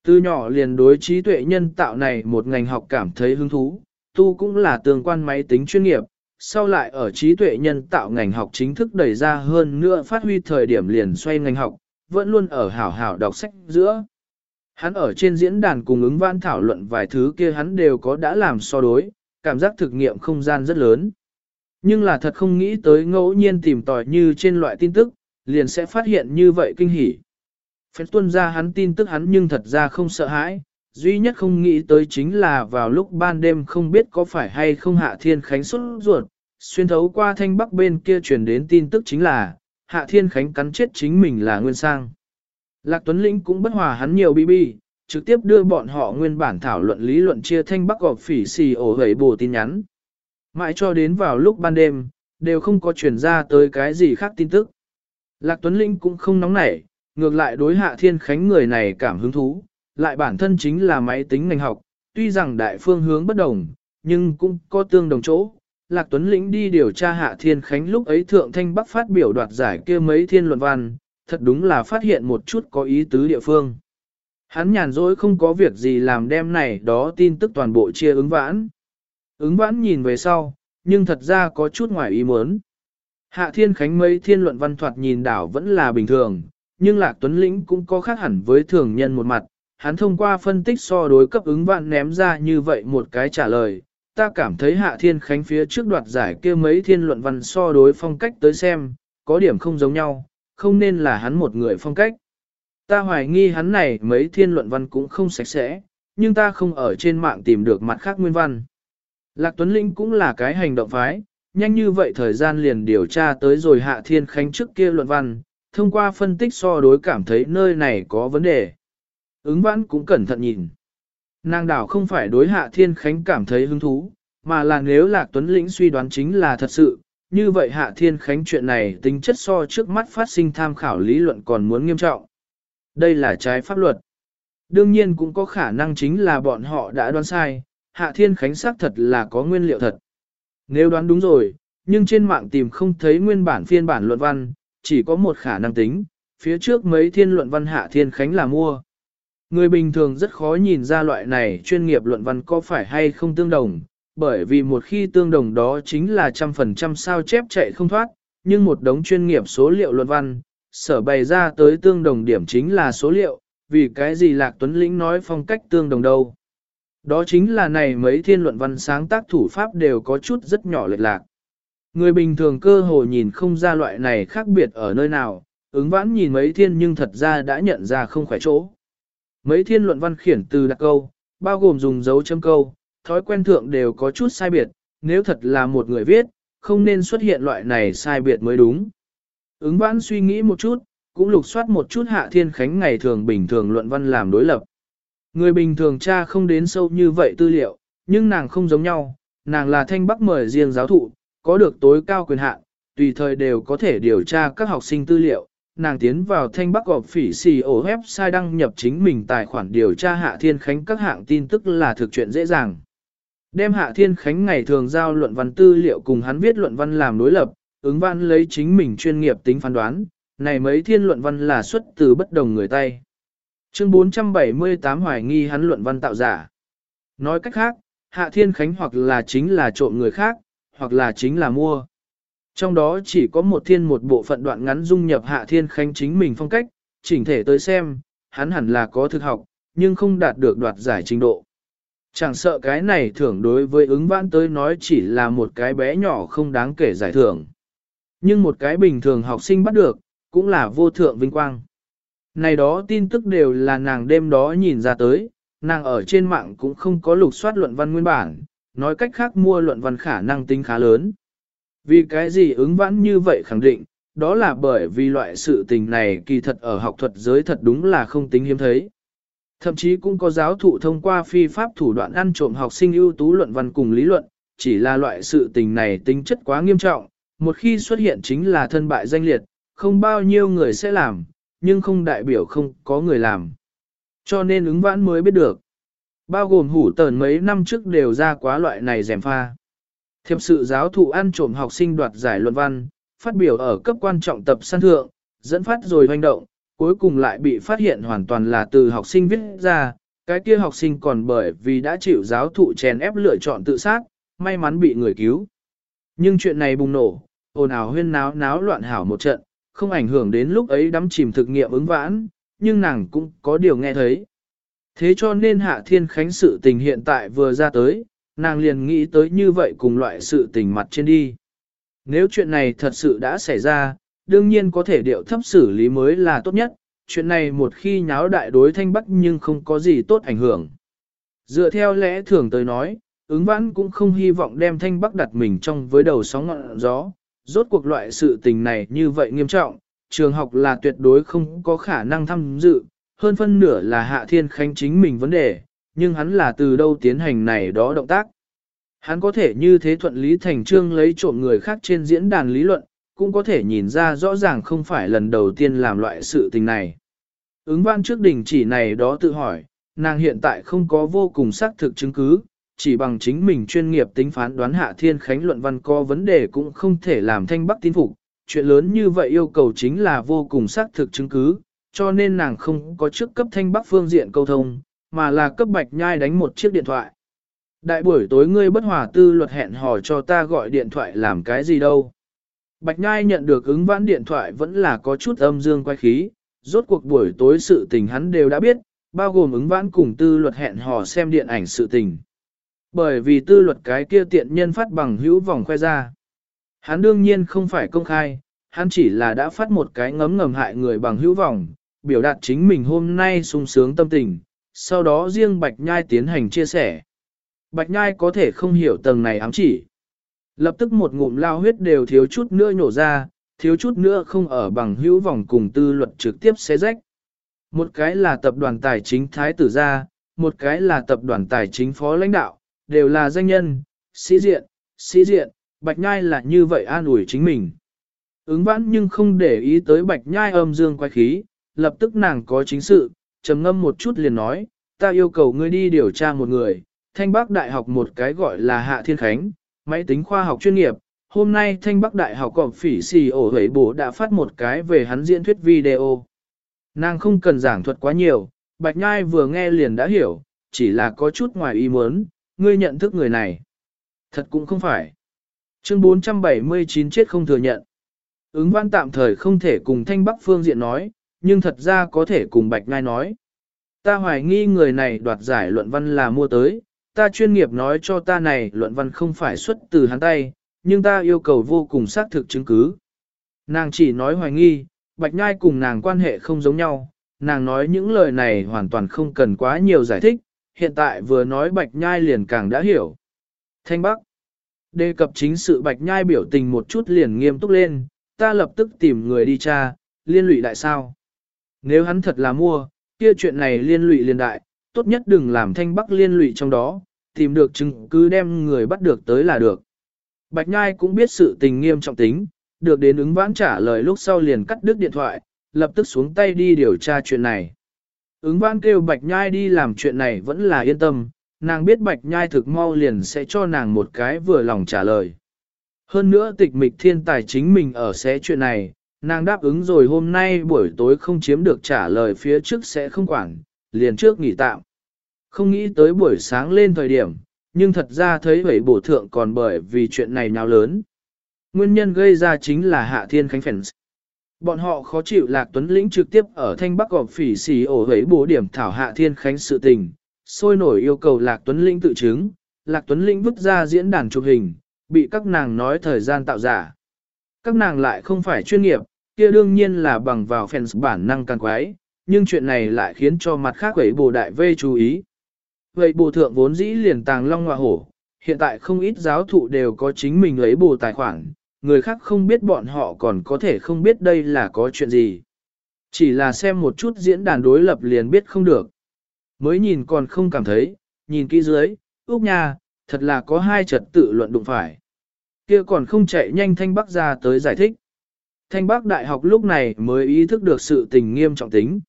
Từ nhỏ liền đối trí tuệ nhân tạo này một ngành học cảm thấy hứng thú, tu cũng là tương quan máy tính chuyên nghiệp, sau lại ở trí tuệ nhân tạo ngành học chính thức đẩy ra hơn nữa phát huy thời điểm liền xoay ngành học, vẫn luôn ở hảo hảo đọc sách giữa. Hắn ở trên diễn đàn cùng ứng văn thảo luận vài thứ kia hắn đều có đã làm so đối, cảm giác thực nghiệm không gian rất lớn. Nhưng là thật không nghĩ tới ngẫu nhiên tìm tòi như trên loại tin tức, liền sẽ phát hiện như vậy kinh hỉ. Phép tuân ra hắn tin tức hắn nhưng thật ra không sợ hãi, duy nhất không nghĩ tới chính là vào lúc ban đêm không biết có phải hay không hạ thiên khánh xuất ruột, xuyên thấu qua thanh bắc bên kia truyền đến tin tức chính là, hạ thiên khánh cắn chết chính mình là nguyên sang. Lạc Tuấn Lĩnh cũng bất hòa hắn nhiều bi bi, trực tiếp đưa bọn họ nguyên bản thảo luận lý luận chia thanh bắc gọp phỉ xì ổ hầy bổ tin nhắn. Mãi cho đến vào lúc ban đêm, đều không có truyền ra tới cái gì khác tin tức. Lạc Tuấn Linh cũng không nóng nảy, ngược lại đối hạ thiên khánh người này cảm hứng thú, lại bản thân chính là máy tính ngành học, tuy rằng đại phương hướng bất đồng, nhưng cũng có tương đồng chỗ. Lạc Tuấn Lĩnh đi điều tra Hạ Thiên Khánh lúc ấy Thượng Thanh Bắc phát biểu đoạt giải kia mấy thiên luận văn, thật đúng là phát hiện một chút có ý tứ địa phương. Hắn nhàn rỗi không có việc gì làm đem này đó tin tức toàn bộ chia ứng vãn. Ứng vãn nhìn về sau, nhưng thật ra có chút ngoài ý muốn. Hạ Thiên Khánh mấy thiên luận văn thoạt nhìn đảo vẫn là bình thường, nhưng Lạc Tuấn Lĩnh cũng có khác hẳn với thường nhân một mặt, hắn thông qua phân tích so đối cấp ứng vạn ném ra như vậy một cái trả lời, ta cảm thấy Hạ Thiên Khánh phía trước đoạt giải kia mấy thiên luận văn so đối phong cách tới xem, có điểm không giống nhau, không nên là hắn một người phong cách. Ta hoài nghi hắn này mấy thiên luận văn cũng không sạch sẽ, nhưng ta không ở trên mạng tìm được mặt khác nguyên văn. Lạc Tuấn Linh cũng là cái hành động phái, nhanh như vậy thời gian liền điều tra tới rồi Hạ Thiên Khánh trước kia luận văn, thông qua phân tích so đối cảm thấy nơi này có vấn đề. Ứng vãn cũng cẩn thận nhìn. Nàng đảo không phải đối Hạ Thiên Khánh cảm thấy hứng thú, mà là nếu Lạc Tuấn Lĩnh suy đoán chính là thật sự, như vậy Hạ Thiên Khánh chuyện này tính chất so trước mắt phát sinh tham khảo lý luận còn muốn nghiêm trọng. Đây là trái pháp luật. Đương nhiên cũng có khả năng chính là bọn họ đã đoán sai, Hạ Thiên Khánh xác thật là có nguyên liệu thật. Nếu đoán đúng rồi, nhưng trên mạng tìm không thấy nguyên bản phiên bản luận văn, chỉ có một khả năng tính, phía trước mấy thiên luận văn Hạ Thiên Khánh là mua. Người bình thường rất khó nhìn ra loại này chuyên nghiệp luận văn có phải hay không tương đồng, bởi vì một khi tương đồng đó chính là trăm phần trăm sao chép chạy không thoát, nhưng một đống chuyên nghiệp số liệu luận văn, sở bày ra tới tương đồng điểm chính là số liệu, vì cái gì Lạc Tuấn Lĩnh nói phong cách tương đồng đâu. Đó chính là này mấy thiên luận văn sáng tác thủ pháp đều có chút rất nhỏ lệch lạc. Người bình thường cơ hồ nhìn không ra loại này khác biệt ở nơi nào, ứng vãn nhìn mấy thiên nhưng thật ra đã nhận ra không khỏe chỗ. Mấy thiên luận văn khiển từ đặc câu, bao gồm dùng dấu chấm câu, thói quen thượng đều có chút sai biệt, nếu thật là một người viết, không nên xuất hiện loại này sai biệt mới đúng. Ứng vãn suy nghĩ một chút, cũng lục soát một chút hạ thiên khánh ngày thường bình thường luận văn làm đối lập. Người bình thường cha không đến sâu như vậy tư liệu, nhưng nàng không giống nhau, nàng là thanh bắc mời riêng giáo thụ, có được tối cao quyền hạn, tùy thời đều có thể điều tra các học sinh tư liệu. Nàng tiến vào thanh bắc gọp phỉ xì ổ website đăng nhập chính mình tài khoản điều tra hạ thiên khánh các hạng tin tức là thực chuyện dễ dàng. Đem hạ thiên khánh ngày thường giao luận văn tư liệu cùng hắn viết luận văn làm đối lập, ứng văn lấy chính mình chuyên nghiệp tính phán đoán, này mấy thiên luận văn là xuất từ bất đồng người tay. Chương 478 hoài nghi hắn luận văn tạo giả. Nói cách khác, Hạ Thiên Khánh hoặc là chính là trộm người khác, hoặc là chính là mua. Trong đó chỉ có một thiên một bộ phận đoạn ngắn dung nhập Hạ Thiên Khánh chính mình phong cách, chỉnh thể tới xem, hắn hẳn là có thực học, nhưng không đạt được đoạt giải trình độ. Chẳng sợ cái này thưởng đối với ứng vãn tới nói chỉ là một cái bé nhỏ không đáng kể giải thưởng. Nhưng một cái bình thường học sinh bắt được, cũng là vô thượng vinh quang. Này đó tin tức đều là nàng đêm đó nhìn ra tới, nàng ở trên mạng cũng không có lục soát luận văn nguyên bản, nói cách khác mua luận văn khả năng tính khá lớn. Vì cái gì ứng vãn như vậy khẳng định, đó là bởi vì loại sự tình này kỳ thật ở học thuật giới thật đúng là không tính hiếm thấy. Thậm chí cũng có giáo thụ thông qua phi pháp thủ đoạn ăn trộm học sinh ưu tú luận văn cùng lý luận, chỉ là loại sự tình này tính chất quá nghiêm trọng, một khi xuất hiện chính là thân bại danh liệt, không bao nhiêu người sẽ làm, nhưng không đại biểu không có người làm. Cho nên ứng vãn mới biết được. Bao gồm hủ tờn mấy năm trước đều ra quá loại này rèm pha. Thiệp sự giáo thụ ăn trộm học sinh đoạt giải luận văn, phát biểu ở cấp quan trọng tập săn thượng, dẫn phát rồi hoành động, cuối cùng lại bị phát hiện hoàn toàn là từ học sinh viết ra, cái kia học sinh còn bởi vì đã chịu giáo thụ chèn ép lựa chọn tự sát, may mắn bị người cứu. Nhưng chuyện này bùng nổ, ồn ào huyên náo náo loạn hảo một trận, không ảnh hưởng đến lúc ấy đắm chìm thực nghiệm ứng vãn, nhưng nàng cũng có điều nghe thấy. Thế cho nên Hạ Thiên Khánh sự tình hiện tại vừa ra tới, nàng liền nghĩ tới như vậy cùng loại sự tình mặt trên đi. Nếu chuyện này thật sự đã xảy ra, đương nhiên có thể điệu thấp xử lý mới là tốt nhất, chuyện này một khi nháo đại đối thanh bắc nhưng không có gì tốt ảnh hưởng. Dựa theo lẽ thường tới nói, ứng vãn cũng không hy vọng đem thanh bắc đặt mình trong với đầu sóng ngọn gió, rốt cuộc loại sự tình này như vậy nghiêm trọng, trường học là tuyệt đối không có khả năng tham dự, hơn phân nửa là Hạ Thiên Khánh chính mình vấn đề, nhưng hắn là từ đâu tiến hành này đó động tác. Hắn có thể như thế thuận lý thành trương lấy trộm người khác trên diễn đàn lý luận, cũng có thể nhìn ra rõ ràng không phải lần đầu tiên làm loại sự tình này. Ứng văn trước đỉnh chỉ này đó tự hỏi, nàng hiện tại không có vô cùng xác thực chứng cứ, chỉ bằng chính mình chuyên nghiệp tính phán đoán hạ thiên khánh luận văn có vấn đề cũng không thể làm thanh bắc tin phục. Chuyện lớn như vậy yêu cầu chính là vô cùng xác thực chứng cứ, cho nên nàng không có trước cấp thanh bắc phương diện câu thông, mà là cấp bạch nhai đánh một chiếc điện thoại. Đại buổi tối ngươi bất hòa tư luật hẹn hò cho ta gọi điện thoại làm cái gì đâu. Bạch nhai nhận được ứng vãn điện thoại vẫn là có chút âm dương quay khí, rốt cuộc buổi tối sự tình hắn đều đã biết, bao gồm ứng vãn cùng tư luật hẹn hò xem điện ảnh sự tình. Bởi vì tư luật cái kia tiện nhân phát bằng hữu vòng khoe ra. Hắn đương nhiên không phải công khai, hắn chỉ là đã phát một cái ngấm ngầm hại người bằng hữu vòng, biểu đạt chính mình hôm nay sung sướng tâm tình, sau đó riêng Bạch Nhai tiến hành chia sẻ. Bạch Nhai có thể không hiểu tầng này ám chỉ. Lập tức một ngụm lao huyết đều thiếu chút nữa nhổ ra, thiếu chút nữa không ở bằng hữu vòng cùng tư luật trực tiếp xé rách. Một cái là tập đoàn tài chính Thái Tử Gia, một cái là tập đoàn tài chính phó lãnh đạo, đều là danh nhân, sĩ diện, sĩ diện, Bạch Nhai là như vậy an ủi chính mình. Ứng vãn nhưng không để ý tới Bạch Nhai âm dương quay khí, lập tức nàng có chính sự, trầm ngâm một chút liền nói, ta yêu cầu ngươi đi điều tra một người, Thanh Bắc Đại học một cái gọi là Hạ Thiên Khánh, máy tính khoa học chuyên nghiệp. Hôm nay Thanh Bắc Đại học cọp phỉ xì ổ hế bố đã phát một cái về hắn diễn thuyết video. Nàng không cần giảng thuật quá nhiều, Bạch Nhai vừa nghe liền đã hiểu, chỉ là có chút ngoài ý muốn, ngươi nhận thức người này. Thật cũng không phải. Chương 479 chết không thừa nhận. Ứng văn tạm thời không thể cùng Thanh Bắc Phương diện nói, nhưng thật ra có thể cùng Bạch Nhai nói. Ta hoài nghi người này đoạt giải luận văn là mua tới, ta chuyên nghiệp nói cho ta này luận văn không phải xuất từ hắn tay, nhưng ta yêu cầu vô cùng xác thực chứng cứ. Nàng chỉ nói hoài nghi, Bạch Nhai cùng nàng quan hệ không giống nhau, nàng nói những lời này hoàn toàn không cần quá nhiều giải thích, hiện tại vừa nói Bạch Nhai liền càng đã hiểu. Thanh Bắc Đề cập chính sự Bạch Nhai biểu tình một chút liền nghiêm túc lên, ta lập tức tìm người đi tra, liên lụy đại sao. Nếu hắn thật là mua, kia chuyện này liên lụy liên đại, tốt nhất đừng làm thanh bắc liên lụy trong đó, tìm được chứng cứ đem người bắt được tới là được. Bạch Nhai cũng biết sự tình nghiêm trọng tính, được đến ứng vãn trả lời lúc sau liền cắt đứt điện thoại, lập tức xuống tay đi điều tra chuyện này. Ứng văn kêu Bạch Nhai đi làm chuyện này vẫn là yên tâm, nàng biết Bạch Nhai thực mau liền sẽ cho nàng một cái vừa lòng trả lời. Hơn nữa tịch mịch thiên tài chính mình ở xé chuyện này, nàng đáp ứng rồi hôm nay buổi tối không chiếm được trả lời phía trước sẽ không quản, liền trước nghỉ tạm. Không nghĩ tới buổi sáng lên thời điểm, nhưng thật ra thấy vậy bổ thượng còn bởi vì chuyện này nháo lớn. Nguyên nhân gây ra chính là Hạ Thiên Khánh Phèn. Bọn họ khó chịu Lạc Tuấn Lĩnh trực tiếp ở Thanh Bắc gọp phỉ xì ổ hấy bố điểm thảo Hạ Thiên Khánh sự tình, sôi nổi yêu cầu Lạc Tuấn Lĩnh tự chứng, Lạc Tuấn Lĩnh vứt ra diễn đàn chụp hình, bị các nàng nói thời gian tạo giả. Các nàng lại không phải chuyên nghiệp, kia đương nhiên là bằng vào fans bản năng càng quái, nhưng chuyện này lại khiến cho mặt khác quẩy bồ đại vây chú ý. Vậy bồ thượng vốn dĩ liền tàng long ngọa hổ, hiện tại không ít giáo thụ đều có chính mình lấy bồ tài khoản, người khác không biết bọn họ còn có thể không biết đây là có chuyện gì. Chỉ là xem một chút diễn đàn đối lập liền biết không được. Mới nhìn còn không cảm thấy, nhìn kỹ dưới, Úc nha, thật là có hai trật tự luận đụng phải. kia còn không chạy nhanh thanh bắc ra tới giải thích. Thanh Bắc Đại học lúc này mới ý thức được sự tình nghiêm trọng tính.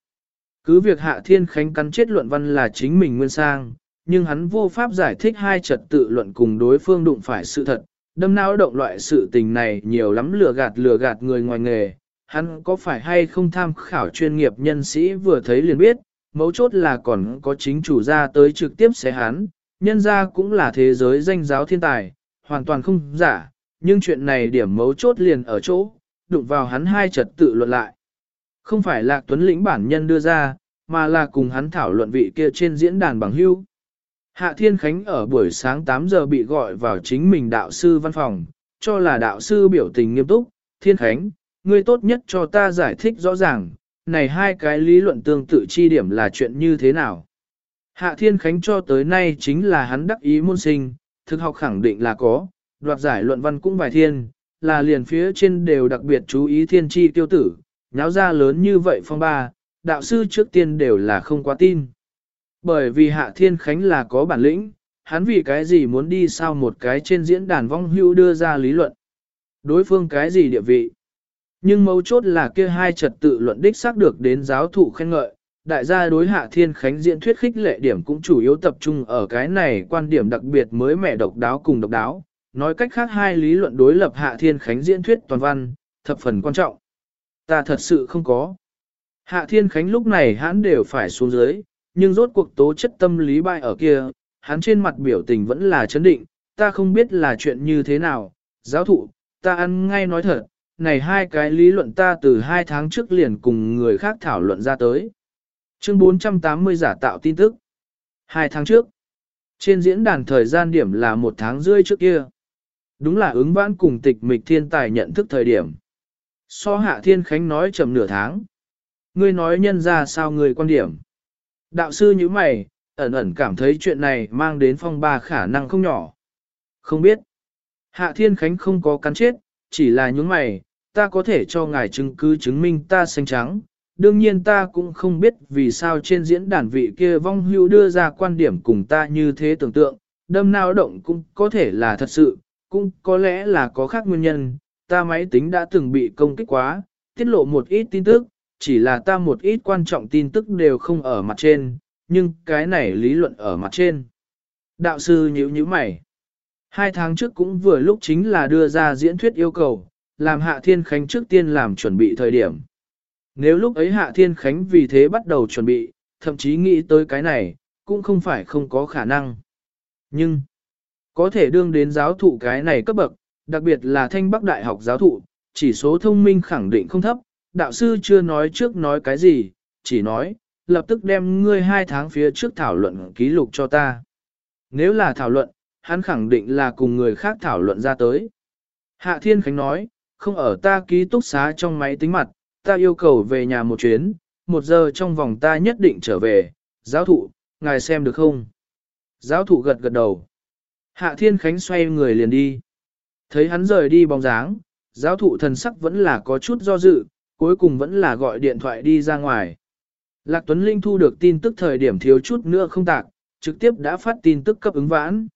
Cứ việc Hạ Thiên Khánh cắn chết luận văn là chính mình nguyên sang, nhưng hắn vô pháp giải thích hai trật tự luận cùng đối phương đụng phải sự thật, đâm não động loại sự tình này nhiều lắm lừa gạt lừa gạt người ngoài nghề. Hắn có phải hay không tham khảo chuyên nghiệp nhân sĩ vừa thấy liền biết, mấu chốt là còn có chính chủ ra tới trực tiếp xé hắn, nhân gia cũng là thế giới danh giáo thiên tài, hoàn toàn không giả, nhưng chuyện này điểm mấu chốt liền ở chỗ, đụng vào hắn hai trật tự luận lại. Không phải là Tuấn lĩnh bản nhân đưa ra, mà là cùng hắn thảo luận vị kia trên diễn đàn bằng hưu. Hạ Thiên Khánh ở buổi sáng 8 giờ bị gọi vào chính mình đạo sư văn phòng, cho là đạo sư biểu tình nghiêm túc, Thiên Khánh, ngươi tốt nhất cho ta giải thích rõ ràng, này hai cái lý luận tương tự chi điểm là chuyện như thế nào. Hạ Thiên Khánh cho tới nay chính là hắn đắc ý môn sinh, thực học khẳng định là có, đoạt giải luận văn cũng bài thiên, là liền phía trên đều đặc biệt chú ý thiên tri tiêu tử, nháo ra lớn như vậy phong ba, đạo sư trước tiên đều là không quá tin. Bởi vì Hạ Thiên Khánh là có bản lĩnh, hắn vì cái gì muốn đi sao một cái trên diễn đàn vong hưu đưa ra lý luận. Đối phương cái gì địa vị. Nhưng mấu chốt là kia hai trật tự luận đích xác được đến giáo thụ khen ngợi. Đại gia đối Hạ Thiên Khánh diễn thuyết khích lệ điểm cũng chủ yếu tập trung ở cái này quan điểm đặc biệt mới mẻ độc đáo cùng độc đáo, nói cách khác hai lý luận đối lập Hạ Thiên Khánh diễn thuyết toàn văn, thập phần quan trọng. Ta thật sự không có. Hạ Thiên Khánh lúc này hắn đều phải xuống dưới, nhưng rốt cuộc tố chất tâm lý bại ở kia, hắn trên mặt biểu tình vẫn là chấn định, ta không biết là chuyện như thế nào, giáo thụ, ta ăn ngay nói thật, này hai cái lý luận ta từ hai tháng trước liền cùng người khác thảo luận ra tới. Chương 480 giả tạo tin tức. Hai tháng trước, Trên diễn đàn thời gian điểm là một tháng rưỡi trước kia. Đúng là ứng vãn cùng tịch mịch thiên tài nhận thức thời điểm. So hạ thiên khánh nói chậm nửa tháng. Ngươi nói nhân ra sao người quan điểm. Đạo sư như mày, ẩn ẩn cảm thấy chuyện này mang đến phong ba khả năng không nhỏ. Không biết. Hạ thiên khánh không có cắn chết, chỉ là những mày, ta có thể cho ngài chứng cứ chứng minh ta xanh trắng. Đương nhiên ta cũng không biết vì sao trên diễn đàn vị kia vong hưu đưa ra quan điểm cùng ta như thế tưởng tượng, đâm nào động cũng có thể là thật sự, cũng có lẽ là có khác nguyên nhân, ta máy tính đã từng bị công kích quá, tiết lộ một ít tin tức, chỉ là ta một ít quan trọng tin tức đều không ở mặt trên, nhưng cái này lý luận ở mặt trên. Đạo sư nhíu nhíu mày. Hai tháng trước cũng vừa lúc chính là đưa ra diễn thuyết yêu cầu, làm Hạ Thiên Khánh trước tiên làm chuẩn bị thời điểm. Nếu lúc ấy Hạ Thiên Khánh vì thế bắt đầu chuẩn bị, thậm chí nghĩ tới cái này, cũng không phải không có khả năng. Nhưng, có thể đương đến giáo thụ cái này cấp bậc, đặc biệt là thanh bắc đại học giáo thụ, chỉ số thông minh khẳng định không thấp, đạo sư chưa nói trước nói cái gì, chỉ nói, lập tức đem ngươi hai tháng phía trước thảo luận ký lục cho ta. Nếu là thảo luận, hắn khẳng định là cùng người khác thảo luận ra tới. Hạ Thiên Khánh nói, không ở ta ký túc xá trong máy tính mặt, ta yêu cầu về nhà một chuyến, một giờ trong vòng ta nhất định trở về, giáo thụ, ngài xem được không? Giáo thụ gật gật đầu. Hạ Thiên Khánh xoay người liền đi. Thấy hắn rời đi bóng dáng, giáo thụ thần sắc vẫn là có chút do dự, cuối cùng vẫn là gọi điện thoại đi ra ngoài. Lạc Tuấn Linh thu được tin tức thời điểm thiếu chút nữa không tạc, trực tiếp đã phát tin tức cấp ứng vãn.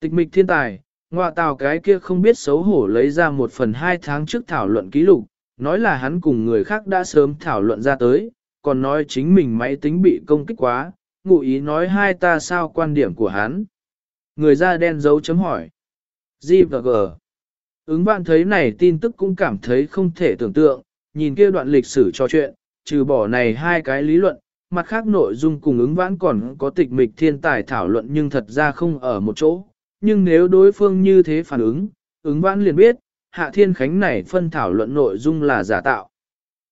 Tịch mịch thiên tài, ngọa tào cái kia không biết xấu hổ lấy ra một phần hai tháng trước thảo luận ký lục, nói là hắn cùng người khác đã sớm thảo luận ra tới, còn nói chính mình máy tính bị công kích quá, ngụ ý nói hai ta sao quan điểm của hắn. Người da đen dấu chấm hỏi. G và G. Ứng bạn thấy này tin tức cũng cảm thấy không thể tưởng tượng, nhìn kia đoạn lịch sử trò chuyện, trừ bỏ này hai cái lý luận, mặt khác nội dung cùng ứng vãn còn có tịch mịch thiên tài thảo luận nhưng thật ra không ở một chỗ. Nhưng nếu đối phương như thế phản ứng, ứng vãn liền biết, hạ thiên khánh này phân thảo luận nội dung là giả tạo.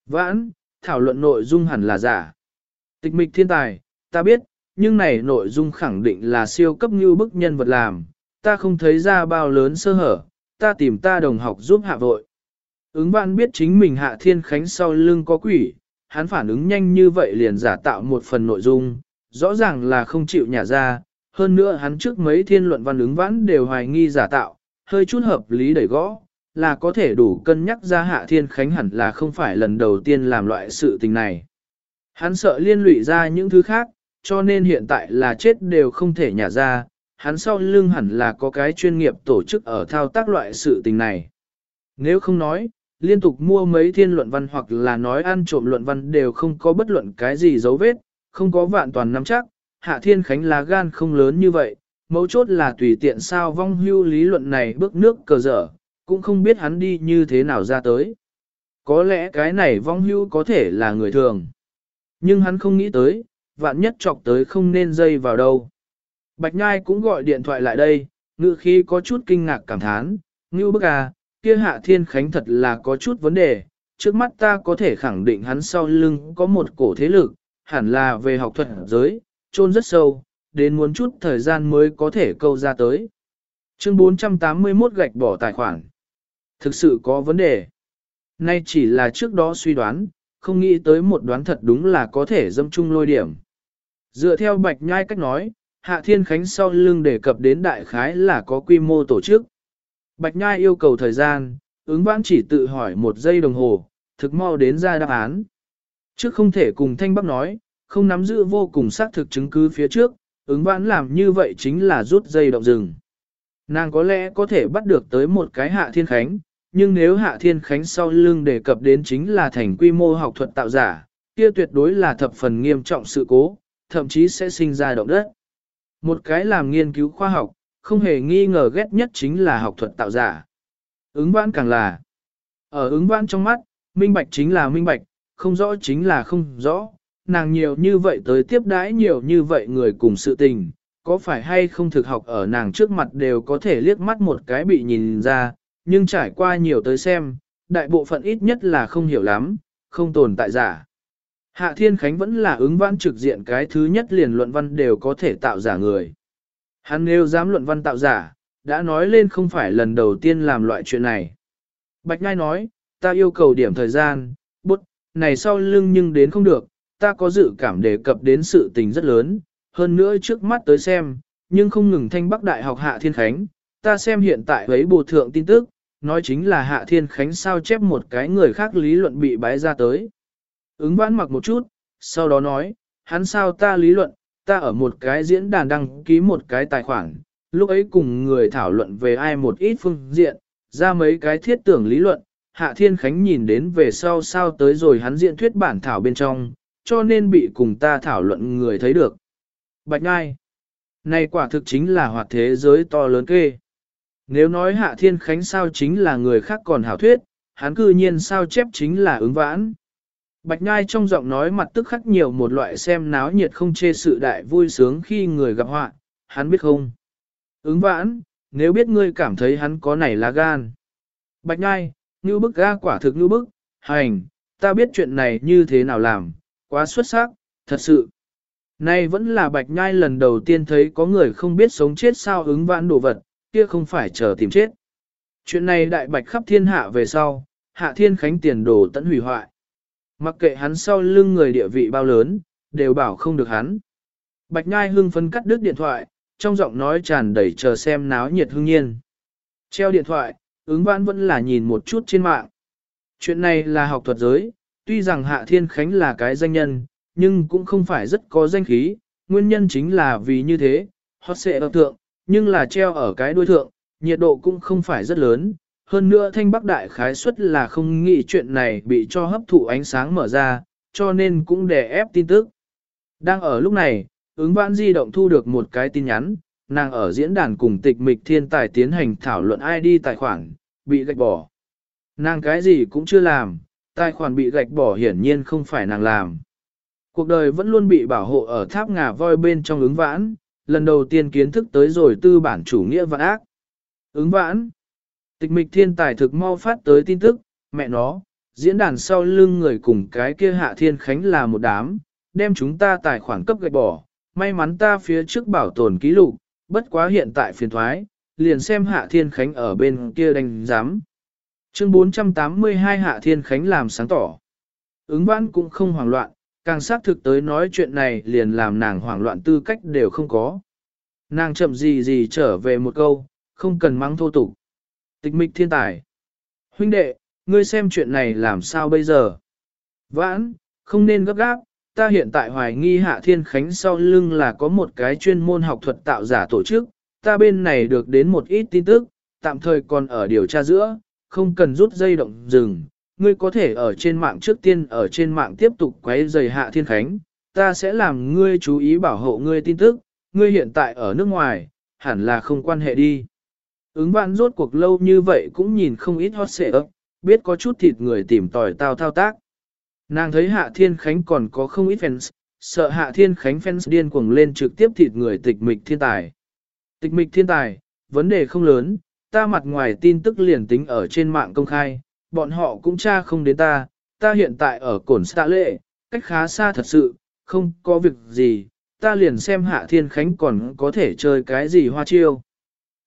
Vãn, thảo luận nội dung hẳn là giả. Tịch mịch thiên tài, ta biết, nhưng này nội dung khẳng định là siêu cấp như bức nhân vật làm, ta không thấy ra bao lớn sơ hở, ta tìm ta đồng học giúp hạ vội. Ứng văn biết chính mình hạ thiên khánh sau lưng có quỷ, hắn phản ứng nhanh như vậy liền giả tạo một phần nội dung, rõ ràng là không chịu nhả ra, hơn nữa hắn trước mấy thiên luận văn ứng vãn đều hoài nghi giả tạo, hơi chút hợp lý đẩy gõ, là có thể đủ cân nhắc ra hạ thiên khánh hẳn là không phải lần đầu tiên làm loại sự tình này. Hắn sợ liên lụy ra những thứ khác, cho nên hiện tại là chết đều không thể nhả ra, hắn sau lưng hẳn là có cái chuyên nghiệp tổ chức ở thao tác loại sự tình này. Nếu không nói, liên tục mua mấy thiên luận văn hoặc là nói ăn trộm luận văn đều không có bất luận cái gì dấu vết, không có vạn toàn nắm chắc, hạ thiên khánh là gan không lớn như vậy, mấu chốt là tùy tiện sao vong hưu lý luận này bước nước cờ dở, cũng không biết hắn đi như thế nào ra tới. Có lẽ cái này vong hưu có thể là người thường. Nhưng hắn không nghĩ tới, vạn nhất chọc tới không nên dây vào đâu. Bạch Nhai cũng gọi điện thoại lại đây, ngự khí có chút kinh ngạc cảm thán, ngưu bức à, kia hạ thiên khánh thật là có chút vấn đề, trước mắt ta có thể khẳng định hắn sau lưng có một cổ thế lực, hẳn là về học thuật giới, chôn rất sâu, đến muốn chút thời gian mới có thể câu ra tới. Chương 481 gạch bỏ tài khoản. Thực sự có vấn đề. Nay chỉ là trước đó suy đoán, không nghĩ tới một đoán thật đúng là có thể dâm chung lôi điểm. Dựa theo bạch nhai cách nói, Hạ Thiên Khánh sau lưng đề cập đến đại khái là có quy mô tổ chức. Bạch Nhai yêu cầu thời gian, ứng vãn chỉ tự hỏi một giây đồng hồ, thực mau đến ra đáp án. Trước không thể cùng Thanh Bắc nói, không nắm giữ vô cùng xác thực chứng cứ phía trước, ứng vãn làm như vậy chính là rút dây động rừng. Nàng có lẽ có thể bắt được tới một cái Hạ Thiên Khánh, nhưng nếu Hạ Thiên Khánh sau lưng đề cập đến chính là thành quy mô học thuật tạo giả, kia tuyệt đối là thập phần nghiêm trọng sự cố, thậm chí sẽ sinh ra động đất. Một cái làm nghiên cứu khoa học, không hề nghi ngờ ghét nhất chính là học thuật tạo giả. Ứng vãn càng là. Ở ứng vãn trong mắt, minh bạch chính là minh bạch, không rõ chính là không rõ. Nàng nhiều như vậy tới tiếp đãi nhiều như vậy người cùng sự tình, có phải hay không thực học ở nàng trước mặt đều có thể liếc mắt một cái bị nhìn ra, nhưng trải qua nhiều tới xem, đại bộ phận ít nhất là không hiểu lắm, không tồn tại giả. Hạ Thiên Khánh vẫn là ứng vãn trực diện cái thứ nhất liền luận văn đều có thể tạo giả người. Hắn nếu dám luận văn tạo giả, đã nói lên không phải lần đầu tiên làm loại chuyện này. Bạch Nhai nói, ta yêu cầu điểm thời gian, bút, này sau lưng nhưng đến không được, ta có dự cảm đề cập đến sự tình rất lớn, hơn nữa trước mắt tới xem, nhưng không ngừng thanh bắc đại học Hạ Thiên Khánh, ta xem hiện tại với bộ thượng tin tức, nói chính là Hạ Thiên Khánh sao chép một cái người khác lý luận bị bái ra tới. Ứng vãn mặc một chút, sau đó nói, hắn sao ta lý luận, ta ở một cái diễn đàn đăng ký một cái tài khoản, lúc ấy cùng người thảo luận về ai một ít phương diện, ra mấy cái thiết tưởng lý luận, Hạ Thiên Khánh nhìn đến về sau sao tới rồi hắn diễn thuyết bản thảo bên trong, cho nên bị cùng ta thảo luận người thấy được. Bạch Ngai Này quả thực chính là hoạt thế giới to lớn kê. Nếu nói Hạ Thiên Khánh sao chính là người khác còn hảo thuyết, hắn cư nhiên sao chép chính là ứng vãn. Bạch Nhai trong giọng nói mặt tức khắc nhiều một loại xem náo nhiệt không chê sự đại vui sướng khi người gặp họa, hắn biết không? Ứng vãn, nếu biết ngươi cảm thấy hắn có nảy lá gan. Bạch Nhai, như bức ga quả thực như bức, hành, ta biết chuyện này như thế nào làm, quá xuất sắc, thật sự. Nay vẫn là Bạch Nhai lần đầu tiên thấy có người không biết sống chết sao ứng vãn đồ vật, kia không phải chờ tìm chết. Chuyện này đại bạch khắp thiên hạ về sau, hạ thiên khánh tiền đồ tận hủy hoại. Mặc kệ hắn sau lưng người địa vị bao lớn, đều bảo không được hắn. Bạch Nhai hưng phấn cắt đứt điện thoại, trong giọng nói tràn đầy chờ xem náo nhiệt hương nhiên. Treo điện thoại, ứng vãn vẫn là nhìn một chút trên mạng. Chuyện này là học thuật giới, tuy rằng Hạ Thiên Khánh là cái danh nhân, nhưng cũng không phải rất có danh khí, nguyên nhân chính là vì như thế, hot sẽ ở thượng, nhưng là treo ở cái đuôi thượng, nhiệt độ cũng không phải rất lớn, hơn nữa thanh bắc đại khái suất là không nghĩ chuyện này bị cho hấp thụ ánh sáng mở ra, cho nên cũng đè ép tin tức. Đang ở lúc này, ứng vãn di động thu được một cái tin nhắn, nàng ở diễn đàn cùng tịch mịch thiên tài tiến hành thảo luận ID tài khoản, bị gạch bỏ. Nàng cái gì cũng chưa làm, tài khoản bị gạch bỏ hiển nhiên không phải nàng làm. Cuộc đời vẫn luôn bị bảo hộ ở tháp ngà voi bên trong ứng vãn, lần đầu tiên kiến thức tới rồi tư bản chủ nghĩa vạn ác. Ứng vãn, Tịch mịch thiên tài thực mau phát tới tin tức, mẹ nó, diễn đàn sau lưng người cùng cái kia hạ thiên khánh là một đám, đem chúng ta tài khoản cấp gạch bỏ, may mắn ta phía trước bảo tồn ký lục, bất quá hiện tại phiền thoái, liền xem hạ thiên khánh ở bên kia đánh giám. Chương 482 hạ thiên khánh làm sáng tỏ. Ứng vãn cũng không hoảng loạn, càng xác thực tới nói chuyện này liền làm nàng hoảng loạn tư cách đều không có. Nàng chậm gì gì trở về một câu, không cần mắng thô tục. Tịch mịch thiên tài. Huynh đệ, ngươi xem chuyện này làm sao bây giờ? Vãn, không nên gấp gáp, ta hiện tại hoài nghi hạ thiên khánh sau lưng là có một cái chuyên môn học thuật tạo giả tổ chức, ta bên này được đến một ít tin tức, tạm thời còn ở điều tra giữa, không cần rút dây động dừng. Ngươi có thể ở trên mạng trước tiên ở trên mạng tiếp tục quấy giày hạ thiên khánh, ta sẽ làm ngươi chú ý bảo hộ ngươi tin tức, ngươi hiện tại ở nước ngoài, hẳn là không quan hệ đi. Ứng vạn rốt cuộc lâu như vậy cũng nhìn không ít hot xệ ấp, biết có chút thịt người tìm tòi tao thao tác. Nàng thấy Hạ Thiên Khánh còn có không ít fans, sợ Hạ Thiên Khánh fans điên cuồng lên trực tiếp thịt người tịch mịch thiên tài. Tịch mịch thiên tài, vấn đề không lớn, ta mặt ngoài tin tức liền tính ở trên mạng công khai, bọn họ cũng tra không đến ta, ta hiện tại ở cổn xã lệ, cách khá xa thật sự, không có việc gì, ta liền xem Hạ Thiên Khánh còn có thể chơi cái gì hoa chiêu.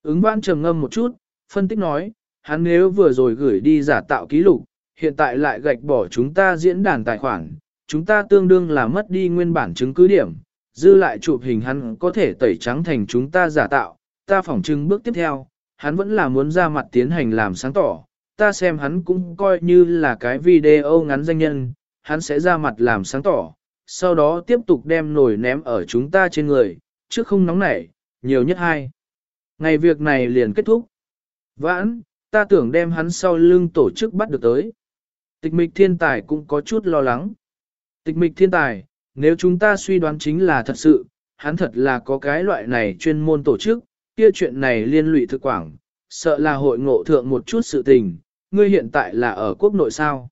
Ứng vãn trầm ngâm một chút, phân tích nói, hắn nếu vừa rồi gửi đi giả tạo ký lục, hiện tại lại gạch bỏ chúng ta diễn đàn tài khoản, chúng ta tương đương là mất đi nguyên bản chứng cứ điểm, dư lại chụp hình hắn có thể tẩy trắng thành chúng ta giả tạo, ta phỏng chứng bước tiếp theo, hắn vẫn là muốn ra mặt tiến hành làm sáng tỏ, ta xem hắn cũng coi như là cái video ngắn danh nhân, hắn sẽ ra mặt làm sáng tỏ, sau đó tiếp tục đem nổi ném ở chúng ta trên người, trước không nóng nảy, nhiều nhất hai. Ngày việc này liền kết thúc. Vãn, ta tưởng đem hắn sau lưng tổ chức bắt được tới. Tịch mịch thiên tài cũng có chút lo lắng. Tịch mịch thiên tài, nếu chúng ta suy đoán chính là thật sự, hắn thật là có cái loại này chuyên môn tổ chức, kia chuyện này liên lụy thực quảng, sợ là hội ngộ thượng một chút sự tình, ngươi hiện tại là ở quốc nội sao.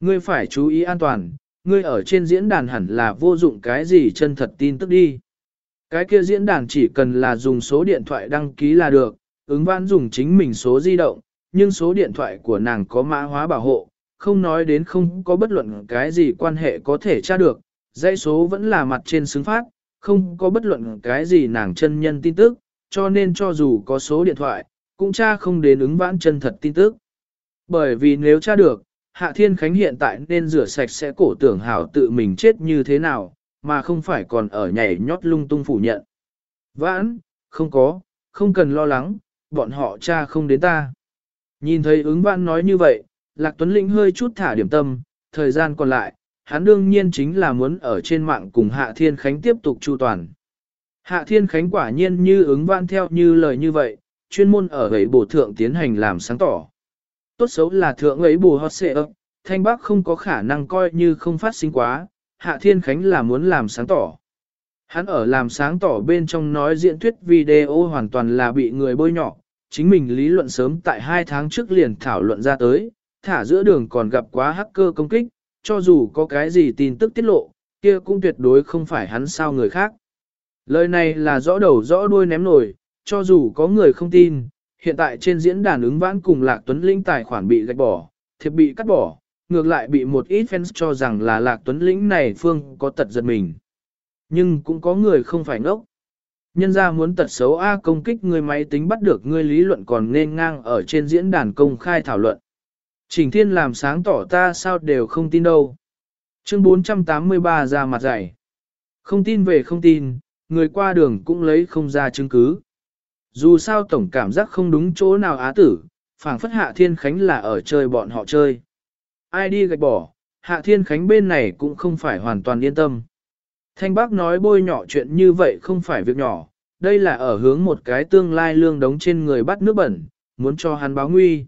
Ngươi phải chú ý an toàn, ngươi ở trên diễn đàn hẳn là vô dụng cái gì chân thật tin tức đi. Cái kia diễn đàn chỉ cần là dùng số điện thoại đăng ký là được, ứng vãn dùng chính mình số di động, nhưng số điện thoại của nàng có mã hóa bảo hộ, không nói đến không có bất luận cái gì quan hệ có thể tra được, dãy số vẫn là mặt trên xứng phát, không có bất luận cái gì nàng chân nhân tin tức, cho nên cho dù có số điện thoại, cũng tra không đến ứng vãn chân thật tin tức. Bởi vì nếu tra được, Hạ Thiên Khánh hiện tại nên rửa sạch sẽ cổ tưởng hảo tự mình chết như thế nào, mà không phải còn ở nhảy nhót lung tung phủ nhận. Vãn, không có, không cần lo lắng, bọn họ cha không đến ta. Nhìn thấy ứng vãn nói như vậy, Lạc Tuấn Lĩnh hơi chút thả điểm tâm, thời gian còn lại, hắn đương nhiên chính là muốn ở trên mạng cùng Hạ Thiên Khánh tiếp tục chu toàn. Hạ Thiên Khánh quả nhiên như ứng vãn theo như lời như vậy, chuyên môn ở ấy bổ thượng tiến hành làm sáng tỏ. Tốt xấu là thượng ấy bù hót xệ ấp, thanh bác không có khả năng coi như không phát sinh quá, Hạ Thiên Khánh là muốn làm sáng tỏ. Hắn ở làm sáng tỏ bên trong nói diễn thuyết video hoàn toàn là bị người bôi nhọ, chính mình lý luận sớm tại hai tháng trước liền thảo luận ra tới, thả giữa đường còn gặp quá hacker công kích, cho dù có cái gì tin tức tiết lộ, kia cũng tuyệt đối không phải hắn sao người khác. Lời này là rõ đầu rõ đuôi ném nổi, cho dù có người không tin, hiện tại trên diễn đàn ứng vãn cùng Lạc Tuấn Linh tài khoản bị gạch bỏ, thiệp bị cắt bỏ, ngược lại bị một ít fans cho rằng là Lạc Tuấn Lĩnh này phương có tật giật mình. Nhưng cũng có người không phải ngốc. Nhân ra muốn tật xấu A công kích người máy tính bắt được người lý luận còn nên ngang ở trên diễn đàn công khai thảo luận. Trình Thiên làm sáng tỏ ta sao đều không tin đâu. Chương 483 ra mặt dạy. Không tin về không tin, người qua đường cũng lấy không ra chứng cứ. Dù sao tổng cảm giác không đúng chỗ nào á tử, phảng phất hạ thiên khánh là ở chơi bọn họ chơi. Ai đi gạch bỏ, hạ thiên khánh bên này cũng không phải hoàn toàn yên tâm. Thanh bác nói bôi nhỏ chuyện như vậy không phải việc nhỏ, đây là ở hướng một cái tương lai lương đống trên người bắt nước bẩn, muốn cho hắn báo nguy.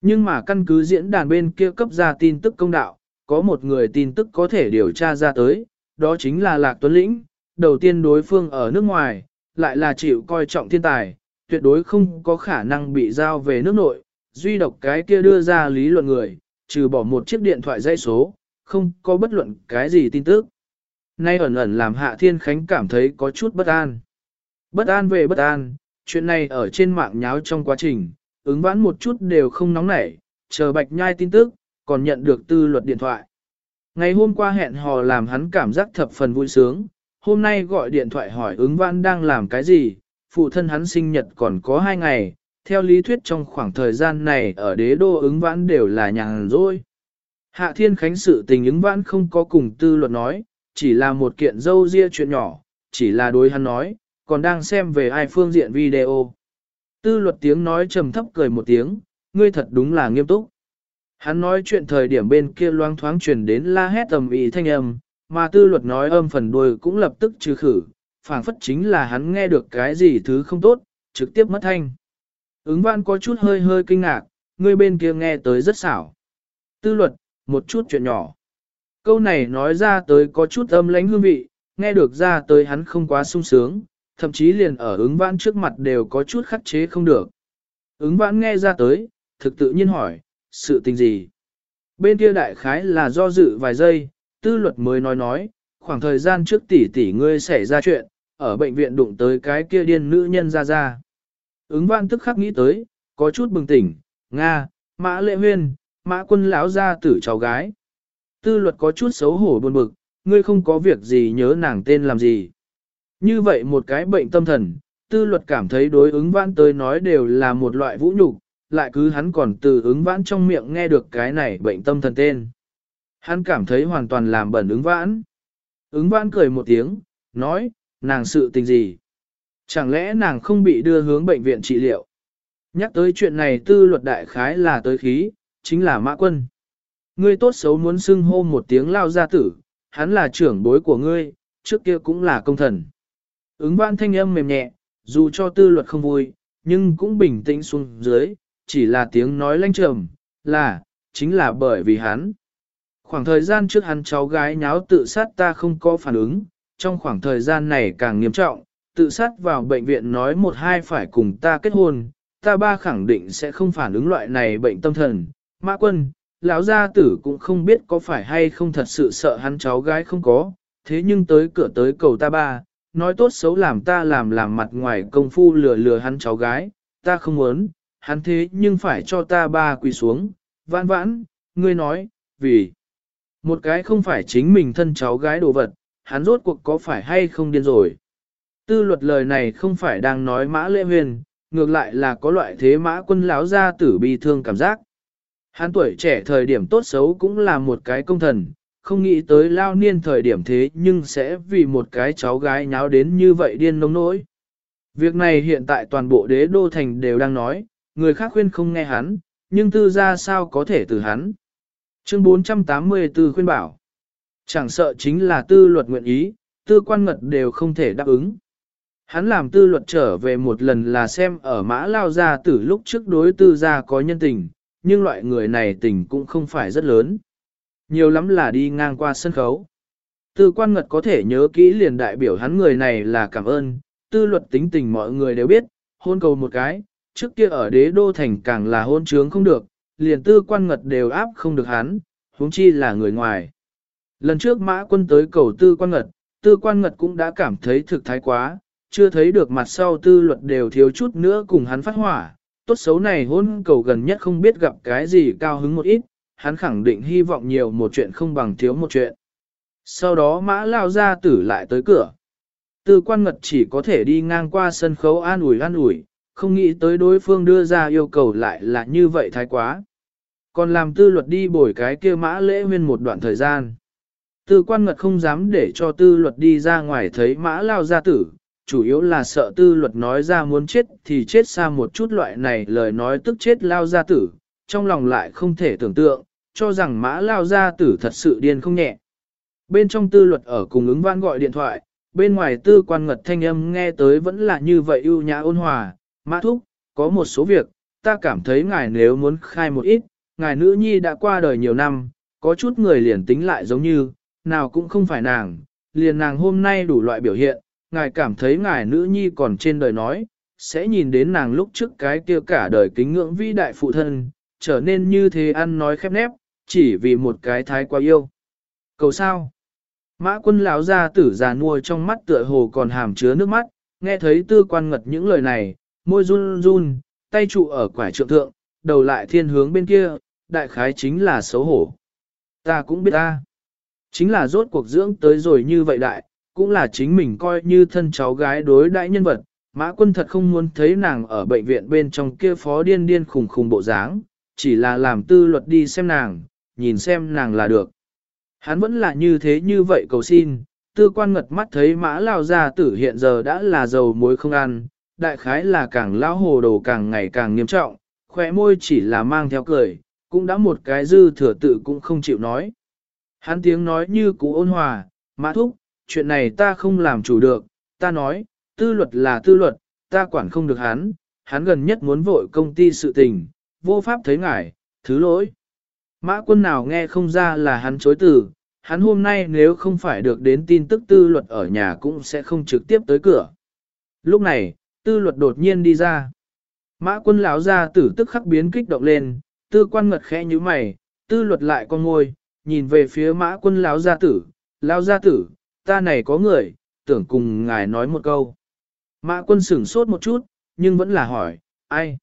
Nhưng mà căn cứ diễn đàn bên kia cấp ra tin tức công đạo, có một người tin tức có thể điều tra ra tới, đó chính là Lạc Tuấn Lĩnh, đầu tiên đối phương ở nước ngoài, lại là chịu coi trọng thiên tài, tuyệt đối không có khả năng bị giao về nước nội, duy độc cái kia đưa ra lý luận người, trừ bỏ một chiếc điện thoại dây số, không có bất luận cái gì tin tức. Nay ẩn ẩn làm Hạ Thiên Khánh cảm thấy có chút bất an. Bất an về bất an, chuyện này ở trên mạng nháo trong quá trình, ứng vãn một chút đều không nóng nảy, chờ bạch nhai tin tức, còn nhận được tư luật điện thoại. Ngày hôm qua hẹn hò làm hắn cảm giác thập phần vui sướng, hôm nay gọi điện thoại hỏi ứng vãn đang làm cái gì, phụ thân hắn sinh nhật còn có hai ngày, theo lý thuyết trong khoảng thời gian này ở đế đô ứng vãn đều là nhàn rỗi. Hạ thiên khánh sự tình ứng vãn không có cùng tư luật nói, chỉ là một kiện dâu ria chuyện nhỏ, chỉ là đối hắn nói, còn đang xem về ai phương diện video. Tư luật tiếng nói trầm thấp cười một tiếng, ngươi thật đúng là nghiêm túc. Hắn nói chuyện thời điểm bên kia loang thoáng truyền đến la hét tầm ý thanh âm, mà tư luật nói âm phần đuôi cũng lập tức trừ khử, phảng phất chính là hắn nghe được cái gì thứ không tốt, trực tiếp mất thanh. Ứng văn có chút hơi hơi kinh ngạc, người bên kia nghe tới rất xảo. Tư luật, một chút chuyện nhỏ. Câu này nói ra tới có chút âm lãnh hương vị, nghe được ra tới hắn không quá sung sướng, thậm chí liền ở ứng vãn trước mặt đều có chút khắc chế không được. Ứng vãn nghe ra tới, thực tự nhiên hỏi, sự tình gì? Bên kia đại khái là do dự vài giây, tư luật mới nói nói, khoảng thời gian trước tỷ tỷ ngươi xảy ra chuyện, ở bệnh viện đụng tới cái kia điên nữ nhân ra ra. Ứng vãn tức khắc nghĩ tới, có chút bừng tỉnh, Nga, Mã Lệ Huyên, Mã Quân lão gia tử cháu gái. Tư luật có chút xấu hổ buồn bực, ngươi không có việc gì nhớ nàng tên làm gì. Như vậy một cái bệnh tâm thần, tư luật cảm thấy đối ứng vãn tới nói đều là một loại vũ nhục, lại cứ hắn còn từ ứng vãn trong miệng nghe được cái này bệnh tâm thần tên. Hắn cảm thấy hoàn toàn làm bẩn ứng vãn. Ứng vãn cười một tiếng, nói, nàng sự tình gì? Chẳng lẽ nàng không bị đưa hướng bệnh viện trị liệu? Nhắc tới chuyện này tư luật đại khái là tới khí, chính là mã quân. Ngươi tốt xấu muốn xưng hô một tiếng lao gia tử, hắn là trưởng bối của ngươi, trước kia cũng là công thần. Ứng vãn thanh âm mềm nhẹ, dù cho tư luật không vui, nhưng cũng bình tĩnh xuống dưới, chỉ là tiếng nói lanh trầm, là, chính là bởi vì hắn. Khoảng thời gian trước hắn cháu gái nháo tự sát ta không có phản ứng, trong khoảng thời gian này càng nghiêm trọng, tự sát vào bệnh viện nói một hai phải cùng ta kết hôn, ta ba khẳng định sẽ không phản ứng loại này bệnh tâm thần. Mã quân, lão gia tử cũng không biết có phải hay không thật sự sợ hắn cháu gái không có, thế nhưng tới cửa tới cầu ta ba, nói tốt xấu làm ta làm làm mặt ngoài công phu lừa lừa hắn cháu gái, ta không muốn, hắn thế nhưng phải cho ta ba quỳ xuống, vãn vãn, ngươi nói, vì một cái không phải chính mình thân cháu gái đồ vật, hắn rốt cuộc có phải hay không điên rồi. Tư luật lời này không phải đang nói mã lễ huyền, ngược lại là có loại thế mã quân láo ra tử bi thương cảm giác. Hắn tuổi trẻ thời điểm tốt xấu cũng là một cái công thần, không nghĩ tới lao niên thời điểm thế nhưng sẽ vì một cái cháu gái nháo đến như vậy điên nông nỗi. Việc này hiện tại toàn bộ đế đô thành đều đang nói, người khác khuyên không nghe hắn, nhưng tư ra sao có thể từ hắn. Chương 484 khuyên bảo. Chẳng sợ chính là tư luật nguyện ý, tư quan ngật đều không thể đáp ứng. Hắn làm tư luật trở về một lần là xem ở mã lao ra từ lúc trước đối tư gia có nhân tình, nhưng loại người này tình cũng không phải rất lớn. Nhiều lắm là đi ngang qua sân khấu. Tư quan ngật có thể nhớ kỹ liền đại biểu hắn người này là cảm ơn, tư luật tính tình mọi người đều biết, hôn cầu một cái, trước kia ở đế đô thành càng là hôn trướng không được, liền tư quan ngật đều áp không được hắn, huống chi là người ngoài. Lần trước mã quân tới cầu tư quan ngật, tư quan ngật cũng đã cảm thấy thực thái quá, chưa thấy được mặt sau tư luật đều thiếu chút nữa cùng hắn phát hỏa, tốt xấu này hôn cầu gần nhất không biết gặp cái gì cao hứng một ít, hắn khẳng định hy vọng nhiều một chuyện không bằng thiếu một chuyện. Sau đó mã lao ra tử lại tới cửa. Tư quan ngật chỉ có thể đi ngang qua sân khấu an ủi an ủi, không nghĩ tới đối phương đưa ra yêu cầu lại là như vậy thái quá. Còn làm tư luật đi bồi cái kia mã lễ nguyên một đoạn thời gian. Tư quan ngật không dám để cho tư luật đi ra ngoài thấy mã lao gia tử, chủ yếu là sợ tư luật nói ra muốn chết thì chết xa một chút loại này lời nói tức chết lao gia tử, trong lòng lại không thể tưởng tượng, cho rằng mã lao gia tử thật sự điên không nhẹ. Bên trong tư luật ở cùng ứng văn gọi điện thoại, bên ngoài tư quan ngật thanh âm nghe tới vẫn là như vậy ưu nhã ôn hòa, mã thúc, có một số việc, ta cảm thấy ngài nếu muốn khai một ít, ngài nữ nhi đã qua đời nhiều năm, có chút người liền tính lại giống như, nào cũng không phải nàng, liền nàng hôm nay đủ loại biểu hiện, ngài cảm thấy ngài nữ nhi còn trên đời nói, sẽ nhìn đến nàng lúc trước cái kia cả đời kính ngưỡng vĩ đại phụ thân, trở nên như thế ăn nói khép nép, chỉ vì một cái thái quá yêu. Cầu sao? Mã quân lão ra tử già nuôi trong mắt tựa hồ còn hàm chứa nước mắt, nghe thấy tư quan ngật những lời này, môi run run, tay trụ ở quải trượng thượng, đầu lại thiên hướng bên kia, đại khái chính là xấu hổ. Ta cũng biết ta. Chính là rốt cuộc dưỡng tới rồi như vậy đại, cũng là chính mình coi như thân cháu gái đối đại nhân vật. Mã quân thật không muốn thấy nàng ở bệnh viện bên trong kia phó điên điên khùng khùng bộ dáng, chỉ là làm tư luật đi xem nàng, nhìn xem nàng là được. Hắn vẫn là như thế như vậy cầu xin, tư quan ngật mắt thấy mã lao gia tử hiện giờ đã là dầu muối không ăn, đại khái là càng lao hồ đồ càng ngày càng nghiêm trọng, khỏe môi chỉ là mang theo cười, cũng đã một cái dư thừa tự cũng không chịu nói. Hắn tiếng nói như cú ôn hòa, mã thúc, chuyện này ta không làm chủ được, ta nói, tư luật là tư luật, ta quản không được hắn, hắn gần nhất muốn vội công ty sự tình, vô pháp thấy ngài, thứ lỗi. Mã quân nào nghe không ra là hắn chối từ, hắn hôm nay nếu không phải được đến tin tức tư luật ở nhà cũng sẽ không trực tiếp tới cửa. Lúc này, tư luật đột nhiên đi ra. Mã quân lão ra tử tức khắc biến kích động lên, tư quan ngật khẽ như mày, tư luật lại con ngôi, nhìn về phía mã quân lão gia tử, lão gia tử, ta này có người, tưởng cùng ngài nói một câu. Mã quân sửng sốt một chút, nhưng vẫn là hỏi, ai?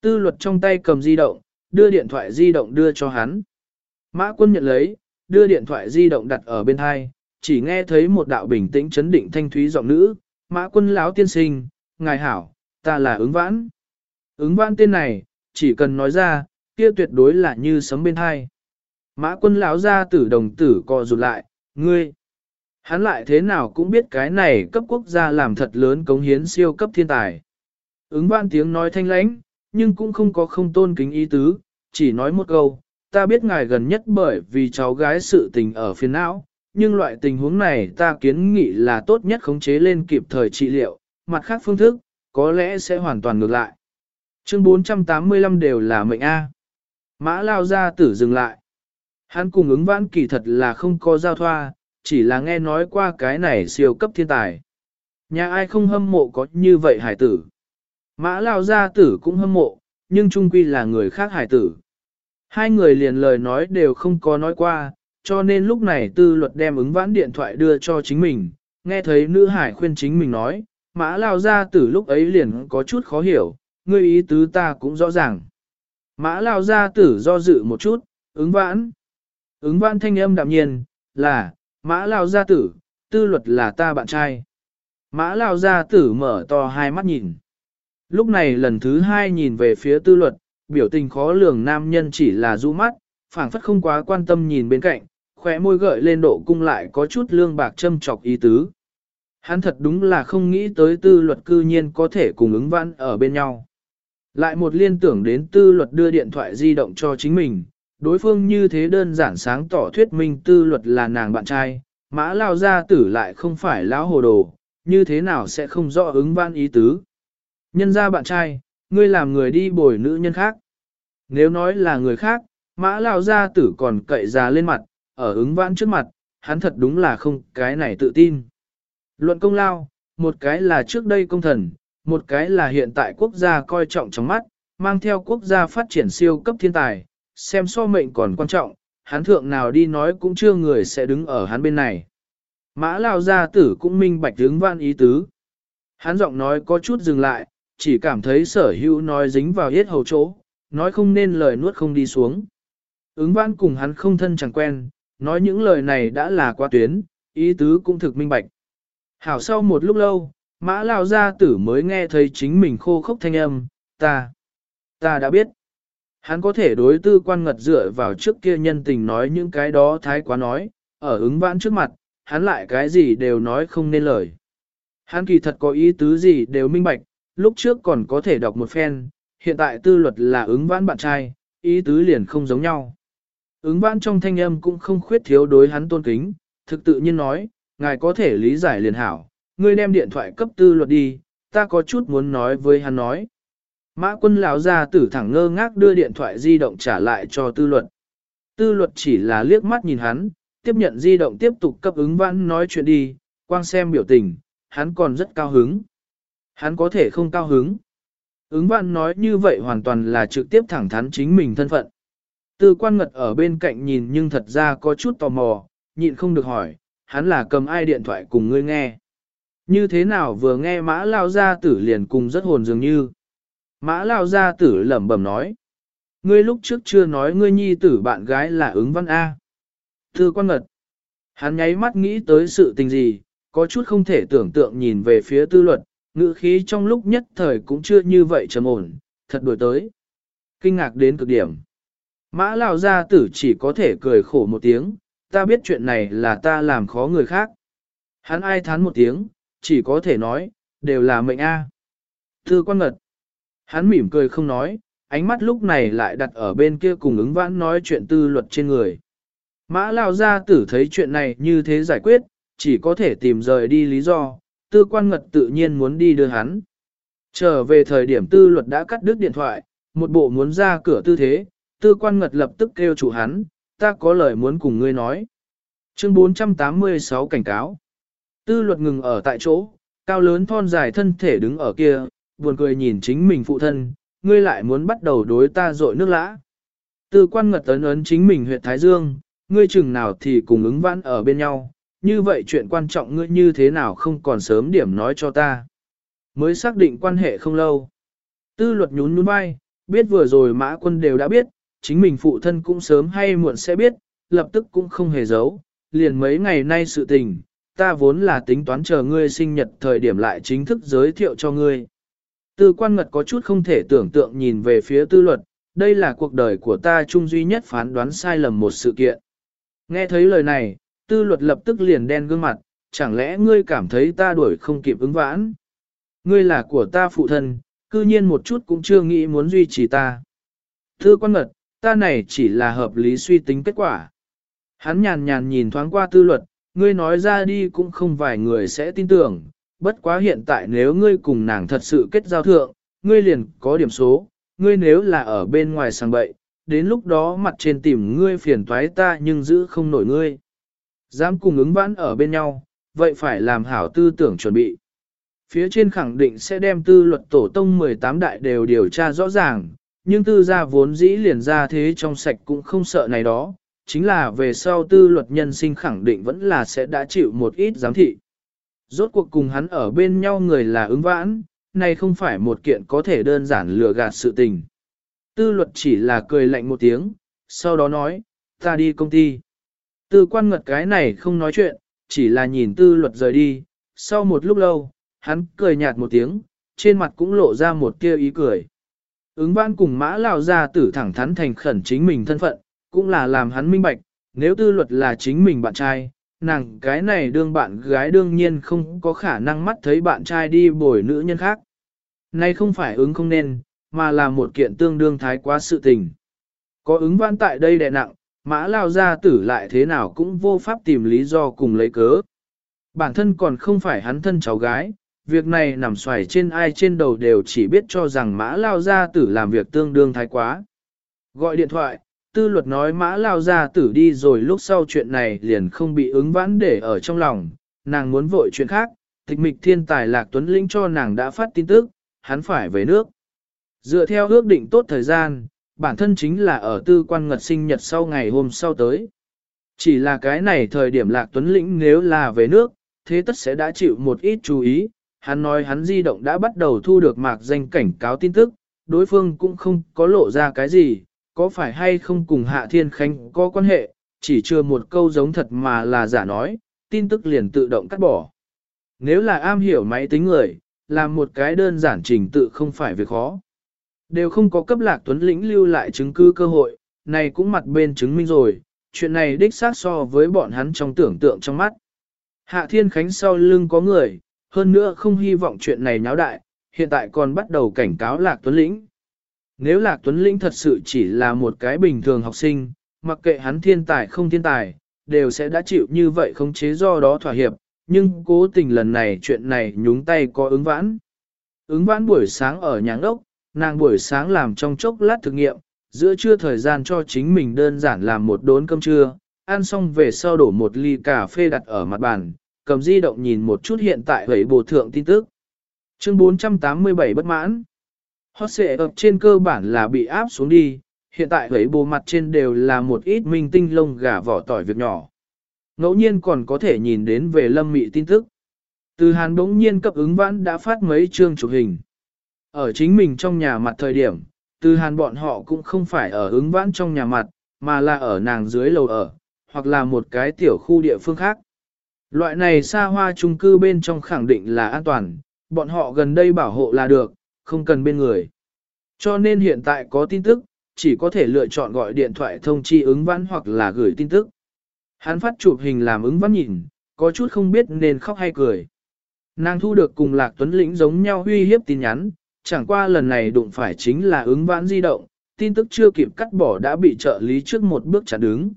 Tư luật trong tay cầm di động, đưa điện thoại di động đưa cho hắn. Mã quân nhận lấy, đưa điện thoại di động đặt ở bên hai, chỉ nghe thấy một đạo bình tĩnh chấn định thanh thúy giọng nữ, mã quân lão tiên sinh, ngài hảo, ta là ứng vãn. Ứng vãn tên này, chỉ cần nói ra, kia tuyệt đối là như sấm bên hai. Mã quân lão ra tử đồng tử co rụt lại, ngươi. Hắn lại thế nào cũng biết cái này cấp quốc gia làm thật lớn cống hiến siêu cấp thiên tài. Ứng ban tiếng nói thanh lãnh, nhưng cũng không có không tôn kính ý tứ, chỉ nói một câu, ta biết ngài gần nhất bởi vì cháu gái sự tình ở phiền não, nhưng loại tình huống này ta kiến nghị là tốt nhất khống chế lên kịp thời trị liệu, mặt khác phương thức, có lẽ sẽ hoàn toàn ngược lại. Chương 485 đều là mệnh A. Mã lao ra tử dừng lại. Hắn cùng ứng vãn kỳ thật là không có giao thoa, chỉ là nghe nói qua cái này siêu cấp thiên tài. Nhà ai không hâm mộ có như vậy hải tử. Mã lao gia tử cũng hâm mộ, nhưng trung quy là người khác hải tử. Hai người liền lời nói đều không có nói qua, cho nên lúc này tư luật đem ứng vãn điện thoại đưa cho chính mình, nghe thấy nữ hải khuyên chính mình nói, mã lao gia tử lúc ấy liền có chút khó hiểu, ngươi ý tứ ta cũng rõ ràng. Mã lao gia tử do dự một chút, ứng vãn. Ứng vãn thanh âm đạm nhiên, là, mã lao gia tử, tư luật là ta bạn trai. Mã lao gia tử mở to hai mắt nhìn. Lúc này lần thứ hai nhìn về phía tư luật, biểu tình khó lường nam nhân chỉ là du mắt, phảng phất không quá quan tâm nhìn bên cạnh, khóe môi gợi lên độ cung lại có chút lương bạc châm chọc ý tứ. Hắn thật đúng là không nghĩ tới tư luật cư nhiên có thể cùng ứng vãn ở bên nhau. Lại một liên tưởng đến tư luật đưa điện thoại di động cho chính mình, đối phương như thế đơn giản sáng tỏ thuyết minh tư luật là nàng bạn trai, mã lao gia tử lại không phải lão hồ đồ, như thế nào sẽ không rõ ứng văn ý tứ. Nhân ra bạn trai, ngươi làm người đi bồi nữ nhân khác. Nếu nói là người khác, mã lao gia tử còn cậy già lên mặt, ở ứng vãn trước mặt, hắn thật đúng là không cái này tự tin. Luận công lao, một cái là trước đây công thần, một cái là hiện tại quốc gia coi trọng trong mắt, mang theo quốc gia phát triển siêu cấp thiên tài, xem so mệnh còn quan trọng, hắn thượng nào đi nói cũng chưa người sẽ đứng ở hắn bên này. Mã lao gia tử cũng minh bạch hướng văn ý tứ. Hắn giọng nói có chút dừng lại, chỉ cảm thấy sở hữu nói dính vào hết hầu chỗ, nói không nên lời nuốt không đi xuống. Ứng văn cùng hắn không thân chẳng quen, nói những lời này đã là qua tuyến, ý tứ cũng thực minh bạch. Hảo sau một lúc lâu, mã lao gia tử mới nghe thấy chính mình khô khốc thanh âm, ta, ta đã biết. Hắn có thể đối tư quan ngật dựa vào trước kia nhân tình nói những cái đó thái quá nói, ở ứng vãn trước mặt, hắn lại cái gì đều nói không nên lời. Hắn kỳ thật có ý tứ gì đều minh bạch, lúc trước còn có thể đọc một phen, hiện tại tư luật là ứng vãn bạn trai, ý tứ liền không giống nhau. Ứng vãn trong thanh âm cũng không khuyết thiếu đối hắn tôn kính, thực tự nhiên nói, ngài có thể lý giải liền hảo, ngươi đem điện thoại cấp tư luật đi, ta có chút muốn nói với hắn nói. Mã quân lão ra tử thẳng ngơ ngác đưa điện thoại di động trả lại cho tư luật. Tư luật chỉ là liếc mắt nhìn hắn, tiếp nhận di động tiếp tục cấp ứng văn nói chuyện đi, quang xem biểu tình, hắn còn rất cao hứng. Hắn có thể không cao hứng. Ứng văn nói như vậy hoàn toàn là trực tiếp thẳng thắn chính mình thân phận. Tư quan ngật ở bên cạnh nhìn nhưng thật ra có chút tò mò, nhịn không được hỏi, hắn là cầm ai điện thoại cùng ngươi nghe. Như thế nào vừa nghe mã lao Ra tử liền cùng rất hồn dường như. Mã lao gia tử lẩm bẩm nói. Ngươi lúc trước chưa nói ngươi nhi tử bạn gái là ứng văn A. Thư quan ngật. Hắn nháy mắt nghĩ tới sự tình gì, có chút không thể tưởng tượng nhìn về phía tư luật, ngữ khí trong lúc nhất thời cũng chưa như vậy trầm ổn, thật đuổi tới. Kinh ngạc đến cực điểm. Mã lao gia tử chỉ có thể cười khổ một tiếng, ta biết chuyện này là ta làm khó người khác. Hắn ai thán một tiếng, chỉ có thể nói, đều là mệnh A. Thư quan ngật. Hắn mỉm cười không nói, ánh mắt lúc này lại đặt ở bên kia cùng ứng vãn nói chuyện tư luật trên người. Mã lao gia tử thấy chuyện này như thế giải quyết, chỉ có thể tìm rời đi lý do, tư quan ngật tự nhiên muốn đi đưa hắn. Trở về thời điểm tư luật đã cắt đứt điện thoại, một bộ muốn ra cửa tư thế, tư quan ngật lập tức kêu chủ hắn, ta có lời muốn cùng ngươi nói. Chương 486 cảnh cáo. Tư luật ngừng ở tại chỗ, cao lớn thon dài thân thể đứng ở kia, buồn cười nhìn chính mình phụ thân, ngươi lại muốn bắt đầu đối ta dội nước lã. Tư quan ngật ấn ấn chính mình huyện Thái Dương, ngươi chừng nào thì cùng ứng vãn ở bên nhau, như vậy chuyện quan trọng ngươi như thế nào không còn sớm điểm nói cho ta. Mới xác định quan hệ không lâu. Tư luật nhún nhún vai, biết vừa rồi mã quân đều đã biết, chính mình phụ thân cũng sớm hay muộn sẽ biết, lập tức cũng không hề giấu, liền mấy ngày nay sự tình, ta vốn là tính toán chờ ngươi sinh nhật thời điểm lại chính thức giới thiệu cho ngươi. Tư quan ngật có chút không thể tưởng tượng nhìn về phía tư luật, đây là cuộc đời của ta chung duy nhất phán đoán sai lầm một sự kiện. Nghe thấy lời này, tư luật lập tức liền đen gương mặt, chẳng lẽ ngươi cảm thấy ta đuổi không kịp ứng vãn? Ngươi là của ta phụ thân, cư nhiên một chút cũng chưa nghĩ muốn duy trì ta. Tư quan ngật, ta này chỉ là hợp lý suy tính kết quả. Hắn nhàn nhàn nhìn thoáng qua tư luật, ngươi nói ra đi cũng không vài người sẽ tin tưởng, bất quá hiện tại nếu ngươi cùng nàng thật sự kết giao thượng, ngươi liền có điểm số, ngươi nếu là ở bên ngoài sang bậy, đến lúc đó mặt trên tìm ngươi phiền toái ta nhưng giữ không nổi ngươi. Dám cùng ứng vãn ở bên nhau, vậy phải làm hảo tư tưởng chuẩn bị. Phía trên khẳng định sẽ đem tư luật tổ tông 18 đại đều điều tra rõ ràng, nhưng tư gia vốn dĩ liền ra thế trong sạch cũng không sợ này đó, chính là về sau tư luật nhân sinh khẳng định vẫn là sẽ đã chịu một ít giám thị. Rốt cuộc cùng hắn ở bên nhau người là ứng vãn, này không phải một kiện có thể đơn giản lừa gạt sự tình. Tư luật chỉ là cười lạnh một tiếng, sau đó nói, ta đi công ty. Tư quan ngật cái này không nói chuyện, chỉ là nhìn tư luật rời đi, sau một lúc lâu, Hắn cười nhạt một tiếng, trên mặt cũng lộ ra một tia ý cười. Ứng văn cùng mã lao ra tử thẳng thắn thành khẩn chính mình thân phận, cũng là làm hắn minh bạch, nếu tư luật là chính mình bạn trai, nàng cái này đương bạn gái đương nhiên không có khả năng mắt thấy bạn trai đi bồi nữ nhân khác. Nay không phải ứng không nên, mà là một kiện tương đương thái quá sự tình. Có ứng văn tại đây đè nặng, mã lao ra tử lại thế nào cũng vô pháp tìm lý do cùng lấy cớ. Bản thân còn không phải hắn thân cháu gái, việc này nằm xoài trên ai trên đầu đều chỉ biết cho rằng mã lao gia tử làm việc tương đương thái quá. Gọi điện thoại, tư luật nói mã lao ra tử đi rồi lúc sau chuyện này liền không bị ứng vãn để ở trong lòng, nàng muốn vội chuyện khác, tịch mịch thiên tài lạc tuấn lĩnh cho nàng đã phát tin tức, hắn phải về nước. Dựa theo ước định tốt thời gian, bản thân chính là ở tư quan ngật sinh nhật sau ngày hôm sau tới. Chỉ là cái này thời điểm lạc tuấn lĩnh nếu là về nước, thế tất sẽ đã chịu một ít chú ý, hắn nói hắn di động đã bắt đầu thu được mạc danh cảnh cáo tin tức, đối phương cũng không có lộ ra cái gì, có phải hay không cùng Hạ Thiên Khánh có quan hệ, chỉ chưa một câu giống thật mà là giả nói, tin tức liền tự động cắt bỏ. Nếu là am hiểu máy tính người, làm một cái đơn giản trình tự không phải việc khó. Đều không có cấp lạc tuấn lĩnh lưu lại chứng cứ cơ hội, này cũng mặt bên chứng minh rồi, chuyện này đích xác so với bọn hắn trong tưởng tượng trong mắt. Hạ Thiên Khánh sau lưng có người, hơn nữa không hy vọng chuyện này nháo đại, hiện tại còn bắt đầu cảnh cáo Lạc Tuấn Lĩnh. Nếu Lạc Tuấn Lĩnh thật sự chỉ là một cái bình thường học sinh, mặc kệ hắn thiên tài không thiên tài, đều sẽ đã chịu như vậy không chế do đó thỏa hiệp, nhưng cố tình lần này chuyện này nhúng tay có ứng vãn. Ứng vãn buổi sáng ở nhà ốc, nàng buổi sáng làm trong chốc lát thực nghiệm, giữa trưa thời gian cho chính mình đơn giản làm một đốn cơm trưa, ăn xong về sau đổ một ly cà phê đặt ở mặt bàn, cầm di động nhìn một chút hiện tại hầy bổ thượng tin tức. Chương 487 bất mãn. Hot xệ ập trên cơ bản là bị áp xuống đi, hiện tại thấy bồ mặt trên đều là một ít minh tinh lông gà vỏ tỏi việc nhỏ. Ngẫu nhiên còn có thể nhìn đến về lâm mị tin tức. Từ hàn đống nhiên cấp ứng vãn đã phát mấy chương chụp hình. Ở chính mình trong nhà mặt thời điểm, từ hàn bọn họ cũng không phải ở ứng vãn trong nhà mặt, mà là ở nàng dưới lầu ở, hoặc là một cái tiểu khu địa phương khác. Loại này xa hoa chung cư bên trong khẳng định là an toàn, bọn họ gần đây bảo hộ là được, không cần bên người. Cho nên hiện tại có tin tức, chỉ có thể lựa chọn gọi điện thoại thông chi ứng vãn hoặc là gửi tin tức. Hắn phát chụp hình làm ứng vãn nhìn, có chút không biết nên khóc hay cười. Nàng thu được cùng Lạc Tuấn Lĩnh giống nhau huy hiếp tin nhắn, chẳng qua lần này đụng phải chính là ứng vãn di động, tin tức chưa kịp cắt bỏ đã bị trợ lý trước một bước chặn đứng.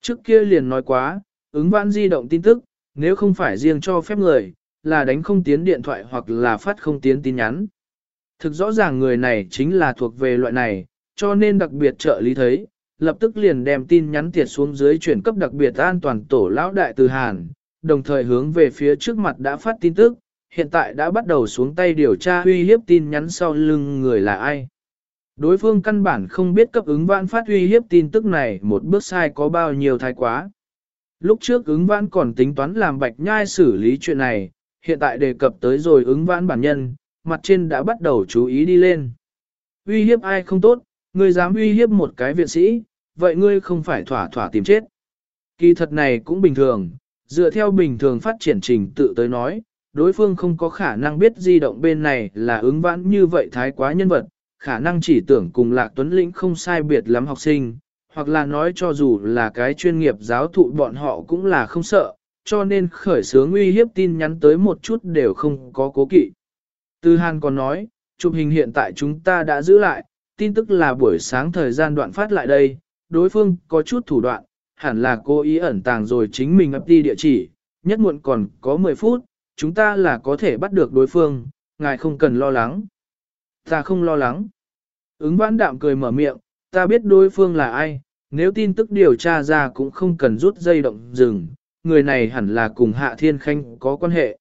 Trước kia liền nói quá, ứng vãn di động tin tức, nếu không phải riêng cho phép người, là đánh không tiến điện thoại hoặc là phát không tiến tin nhắn. Thực rõ ràng người này chính là thuộc về loại này, cho nên đặc biệt trợ lý thấy, lập tức liền đem tin nhắn tiệt xuống dưới chuyển cấp đặc biệt an toàn tổ lão đại từ Hàn, đồng thời hướng về phía trước mặt đã phát tin tức, hiện tại đã bắt đầu xuống tay điều tra uy hiếp tin nhắn sau lưng người là ai. Đối phương căn bản không biết cấp ứng vãn phát uy hiếp tin tức này một bước sai có bao nhiêu thái quá. Lúc trước ứng vãn còn tính toán làm bạch nhai xử lý chuyện này, hiện tại đề cập tới rồi ứng vãn bản nhân, mặt trên đã bắt đầu chú ý đi lên. Uy hiếp ai không tốt, ngươi dám uy hiếp một cái viện sĩ, vậy ngươi không phải thỏa thỏa tìm chết. Kỳ thật này cũng bình thường, dựa theo bình thường phát triển trình tự tới nói, đối phương không có khả năng biết di động bên này là ứng vãn như vậy thái quá nhân vật, khả năng chỉ tưởng cùng Lạc Tuấn Lĩnh không sai biệt lắm học sinh, hoặc là nói cho dù là cái chuyên nghiệp giáo thụ bọn họ cũng là không sợ, cho nên khởi sướng uy hiếp tin nhắn tới một chút đều không có cố kỵ. Từ Hàn còn nói, chụp hình hiện tại chúng ta đã giữ lại, tin tức là buổi sáng thời gian đoạn phát lại đây, đối phương có chút thủ đoạn, hẳn là cố ý ẩn tàng rồi chính mình ấp đi địa chỉ, nhất muộn còn có 10 phút, chúng ta là có thể bắt được đối phương, ngài không cần lo lắng. Ta không lo lắng. Ứng vãn đạm cười mở miệng, ta biết đối phương là ai, nếu tin tức điều tra ra cũng không cần rút dây động dừng, người này hẳn là cùng Hạ Thiên Khanh có quan hệ.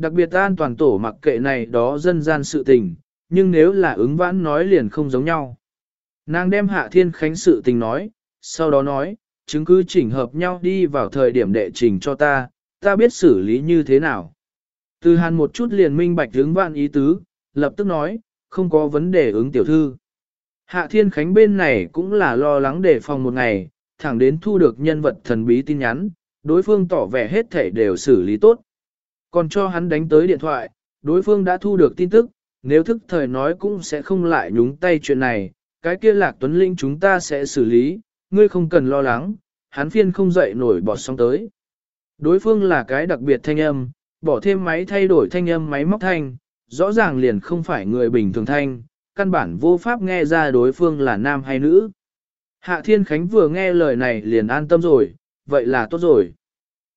Đặc biệt an toàn tổ mặc kệ này đó dân gian sự tình, nhưng nếu là ứng vãn nói liền không giống nhau. Nàng đem Hạ Thiên Khánh sự tình nói, sau đó nói, chứng cứ chỉnh hợp nhau đi vào thời điểm đệ trình cho ta, ta biết xử lý như thế nào. Từ hàn một chút liền minh bạch ứng vãn ý tứ, lập tức nói, không có vấn đề ứng tiểu thư. Hạ Thiên Khánh bên này cũng là lo lắng đề phòng một ngày, thẳng đến thu được nhân vật thần bí tin nhắn, đối phương tỏ vẻ hết thể đều xử lý tốt. Còn cho hắn đánh tới điện thoại, đối phương đã thu được tin tức, nếu thức thời nói cũng sẽ không lại nhúng tay chuyện này, cái kia lạc tuấn linh chúng ta sẽ xử lý, ngươi không cần lo lắng, hắn phiên không dậy nổi bọt sóng tới. Đối phương là cái đặc biệt thanh âm, bỏ thêm máy thay đổi thanh âm máy móc thanh, rõ ràng liền không phải người bình thường thanh, căn bản vô pháp nghe ra đối phương là nam hay nữ. Hạ Thiên Khánh vừa nghe lời này liền an tâm rồi, vậy là tốt rồi.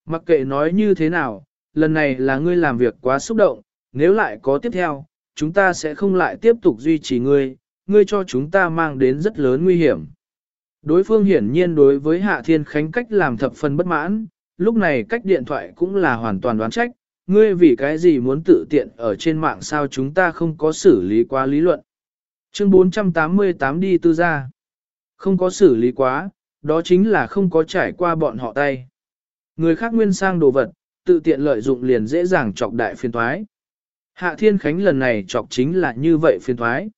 Mặc kệ nói như thế nào, lần này là ngươi làm việc quá xúc động, nếu lại có tiếp theo, chúng ta sẽ không lại tiếp tục duy trì ngươi, ngươi cho chúng ta mang đến rất lớn nguy hiểm. Đối phương hiển nhiên đối với Hạ Thiên Khánh cách làm thập phần bất mãn, lúc này cách điện thoại cũng là hoàn toàn đoán trách, ngươi vì cái gì muốn tự tiện ở trên mạng sao chúng ta không có xử lý quá lý luận. Chương 488 đi tư gia. Không có xử lý quá, đó chính là không có trải qua bọn họ tay. Người khác nguyên sang đồ vật, tự tiện lợi dụng liền dễ dàng chọc đại phiên thoái. Hạ Thiên Khánh lần này chọc chính là như vậy phiên thoái.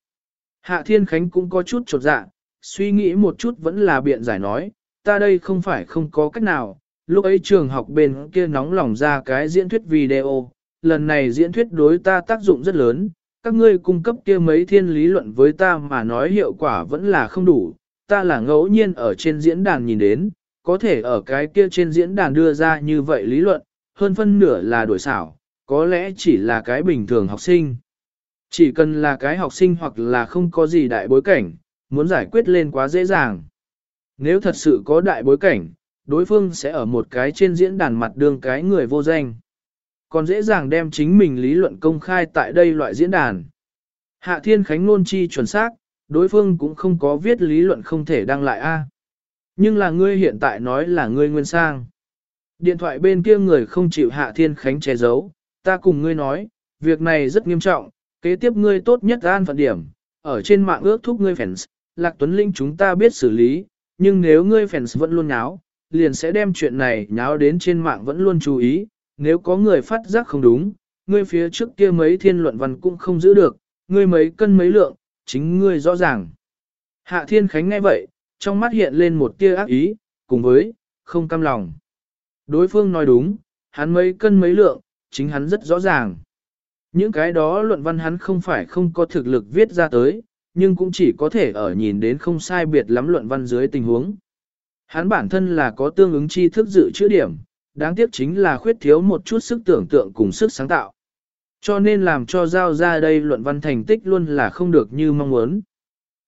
Hạ Thiên Khánh cũng có chút trột dạ, suy nghĩ một chút vẫn là biện giải nói, ta đây không phải không có cách nào, lúc ấy trường học bên kia nóng lòng ra cái diễn thuyết video, lần này diễn thuyết đối ta tác dụng rất lớn, các ngươi cung cấp kia mấy thiên lý luận với ta mà nói hiệu quả vẫn là không đủ, ta là ngẫu nhiên ở trên diễn đàn nhìn đến, có thể ở cái kia trên diễn đàn đưa ra như vậy lý luận, hơn phân nửa là đuổi xảo, có lẽ chỉ là cái bình thường học sinh. Chỉ cần là cái học sinh hoặc là không có gì đại bối cảnh, muốn giải quyết lên quá dễ dàng. Nếu thật sự có đại bối cảnh, đối phương sẽ ở một cái trên diễn đàn mặt đương cái người vô danh. Còn dễ dàng đem chính mình lý luận công khai tại đây loại diễn đàn. Hạ Thiên Khánh nôn chi chuẩn xác, đối phương cũng không có viết lý luận không thể đăng lại a. Nhưng là ngươi hiện tại nói là ngươi nguyên sang. Điện thoại bên kia người không chịu Hạ Thiên Khánh che giấu, ta cùng ngươi nói, việc này rất nghiêm trọng, kế tiếp ngươi tốt nhất an phận điểm, ở trên mạng ước thúc ngươi fans, Lạc Tuấn Linh chúng ta biết xử lý, nhưng nếu ngươi fans vẫn luôn nháo, liền sẽ đem chuyện này nháo đến trên mạng vẫn luôn chú ý, nếu có người phát giác không đúng, ngươi phía trước kia mấy thiên luận văn cũng không giữ được, ngươi mấy cân mấy lượng, chính ngươi rõ ràng. Hạ Thiên Khánh nghe vậy, trong mắt hiện lên một tia ác ý, cùng với, không cam lòng. Đối phương nói đúng, hắn mấy cân mấy lượng, chính hắn rất rõ ràng. Những cái đó luận văn hắn không phải không có thực lực viết ra tới, nhưng cũng chỉ có thể ở nhìn đến không sai biệt lắm luận văn dưới tình huống. Hắn bản thân là có tương ứng tri thức dự chữ điểm, đáng tiếc chính là khuyết thiếu một chút sức tưởng tượng cùng sức sáng tạo. Cho nên làm cho giao ra đây luận văn thành tích luôn là không được như mong muốn.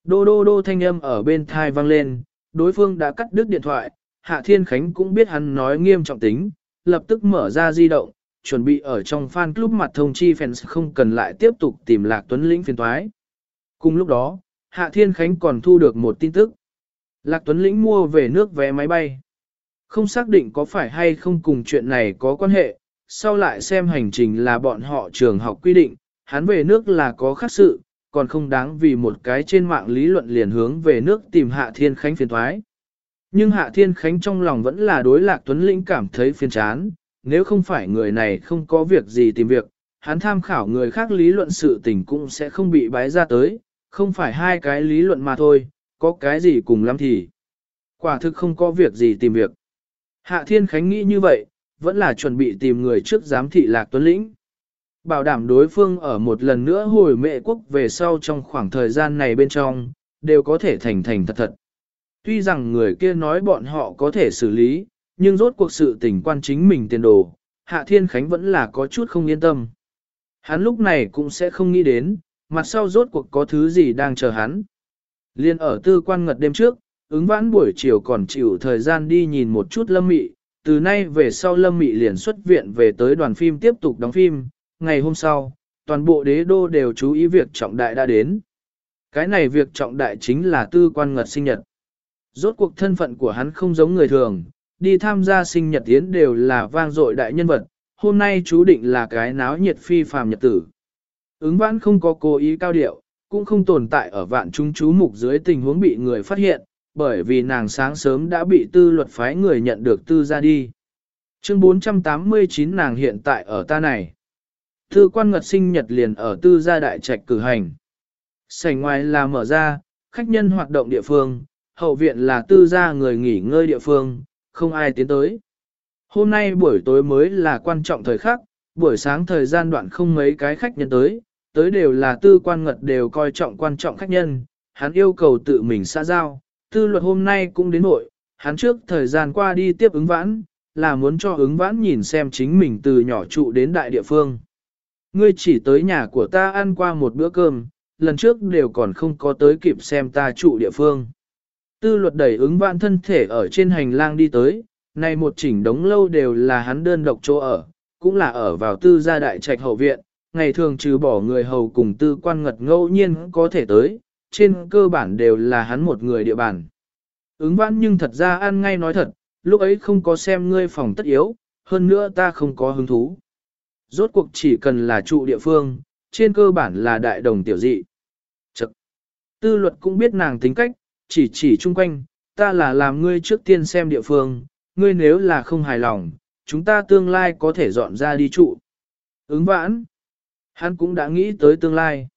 Đô đô đô thanh âm ở bên thai vang lên, đối phương đã cắt đứt điện thoại, Hạ Thiên Khánh cũng biết hắn nói nghiêm trọng tính, lập tức mở ra di động, chuẩn bị ở trong fan club mặt thông chi fans không cần lại tiếp tục tìm Lạc Tuấn Lĩnh phiền thoái. Cùng lúc đó, Hạ Thiên Khánh còn thu được một tin tức. Lạc Tuấn Lĩnh mua về nước vé máy bay. Không xác định có phải hay không cùng chuyện này có quan hệ, sau lại xem hành trình là bọn họ trường học quy định, hắn về nước là có khác sự, còn không đáng vì một cái trên mạng lý luận liền hướng về nước tìm Hạ Thiên Khánh phiền thoái. Nhưng Hạ Thiên Khánh trong lòng vẫn là đối Lạc Tuấn Lĩnh cảm thấy phiền chán, nếu không phải người này không có việc gì tìm việc, hắn tham khảo người khác lý luận sự tình cũng sẽ không bị bái ra tới, không phải hai cái lý luận mà thôi, có cái gì cùng lắm thì. Quả thực không có việc gì tìm việc. Hạ Thiên Khánh nghĩ như vậy, vẫn là chuẩn bị tìm người trước giám thị Lạc Tuấn Lĩnh. Bảo đảm đối phương ở một lần nữa hồi mệ quốc về sau trong khoảng thời gian này bên trong, đều có thể thành thành thật thật. Tuy rằng người kia nói bọn họ có thể xử lý, nhưng rốt cuộc sự tình quan chính mình tiền đồ, Hạ Thiên Khánh vẫn là có chút không yên tâm. Hắn lúc này cũng sẽ không nghĩ đến, mặt sau rốt cuộc có thứ gì đang chờ hắn. Liên ở tư quan ngật đêm trước, ứng vãn buổi chiều còn chịu thời gian đi nhìn một chút lâm mị, từ nay về sau lâm mị liền xuất viện về tới đoàn phim tiếp tục đóng phim, ngày hôm sau, toàn bộ đế đô đều chú ý việc trọng đại đã đến. Cái này việc trọng đại chính là tư quan ngật sinh nhật. Rốt cuộc thân phận của hắn không giống người thường, đi tham gia sinh nhật tiến đều là vang dội đại nhân vật, hôm nay chú định là cái náo nhiệt phi phàm nhật tử. Ứng vãn không có cố ý cao điệu, cũng không tồn tại ở vạn trung chú mục dưới tình huống bị người phát hiện, bởi vì nàng sáng sớm đã bị tư luật phái người nhận được tư ra đi. Chương 489 nàng hiện tại ở ta này. thư quan ngật sinh nhật liền ở tư gia đại trạch cử hành. Sảnh ngoài là mở ra, khách nhân hoạt động địa phương, hậu viện là tư gia người nghỉ ngơi địa phương, không ai tiến tới. Hôm nay buổi tối mới là quan trọng thời khắc, buổi sáng thời gian đoạn không mấy cái khách nhân tới, tới đều là tư quan ngật đều coi trọng quan trọng khách nhân, hắn yêu cầu tự mình xã giao, tư luật hôm nay cũng đến nội, hắn trước thời gian qua đi tiếp ứng vãn, là muốn cho ứng vãn nhìn xem chính mình từ nhỏ trụ đến đại địa phương. Ngươi chỉ tới nhà của ta ăn qua một bữa cơm, lần trước đều còn không có tới kịp xem ta trụ địa phương. Tư luật đẩy ứng vãn thân thể ở trên hành lang đi tới, này một chỉnh đống lâu đều là hắn đơn độc chỗ ở, cũng là ở vào tư gia đại trạch hậu viện, ngày thường trừ bỏ người hầu cùng tư quan ngật ngẫu nhiên có thể tới, trên cơ bản đều là hắn một người địa bàn. Ứng vãn nhưng thật ra ăn ngay nói thật, lúc ấy không có xem ngươi phòng tất yếu, hơn nữa ta không có hứng thú. Rốt cuộc chỉ cần là trụ địa phương, trên cơ bản là đại đồng tiểu dị. Chật! Tư luật cũng biết nàng tính cách, chỉ chỉ chung quanh, ta là làm ngươi trước tiên xem địa phương, ngươi nếu là không hài lòng, chúng ta tương lai có thể dọn ra đi trụ. Ứng vãn! Hắn cũng đã nghĩ tới tương lai.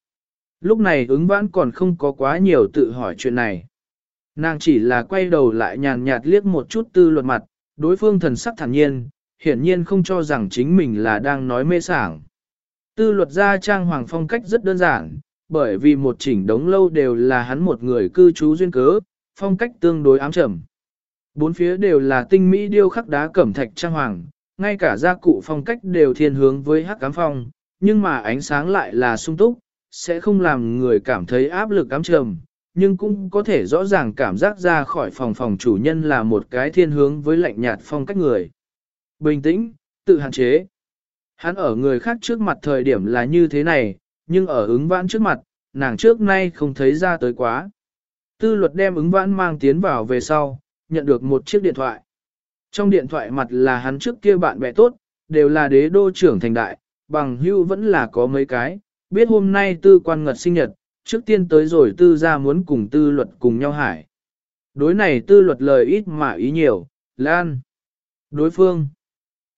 Lúc này ứng vãn còn không có quá nhiều tự hỏi chuyện này. Nàng chỉ là quay đầu lại nhàn nhạt liếc một chút tư luật mặt, đối phương thần sắc thản nhiên, hiển nhiên không cho rằng chính mình là đang nói mê sảng. Tư luật gia trang hoàng phong cách rất đơn giản, bởi vì một chỉnh đống lâu đều là hắn một người cư trú duyên cớ, phong cách tương đối ám trầm. Bốn phía đều là tinh mỹ điêu khắc đá cẩm thạch trang hoàng, ngay cả gia cụ phong cách đều thiên hướng với hắc cám phong, nhưng mà ánh sáng lại là sung túc, sẽ không làm người cảm thấy áp lực ám trầm, nhưng cũng có thể rõ ràng cảm giác ra khỏi phòng phòng chủ nhân là một cái thiên hướng với lạnh nhạt phong cách người. Bình tĩnh, tự hạn chế. Hắn ở người khác trước mặt thời điểm là như thế này, nhưng ở ứng vãn trước mặt, nàng trước nay không thấy ra tới quá. Tư luật đem ứng vãn mang tiến vào về sau, nhận được một chiếc điện thoại. Trong điện thoại mặt là hắn trước kia bạn bè tốt, đều là đế đô trưởng thành đại, bằng hưu vẫn là có mấy cái, biết hôm nay tư quan ngật sinh nhật, trước tiên tới rồi tư ra muốn cùng tư luật cùng nhau hải. Đối này tư luật lời ít mà ý nhiều, lan. Đối phương.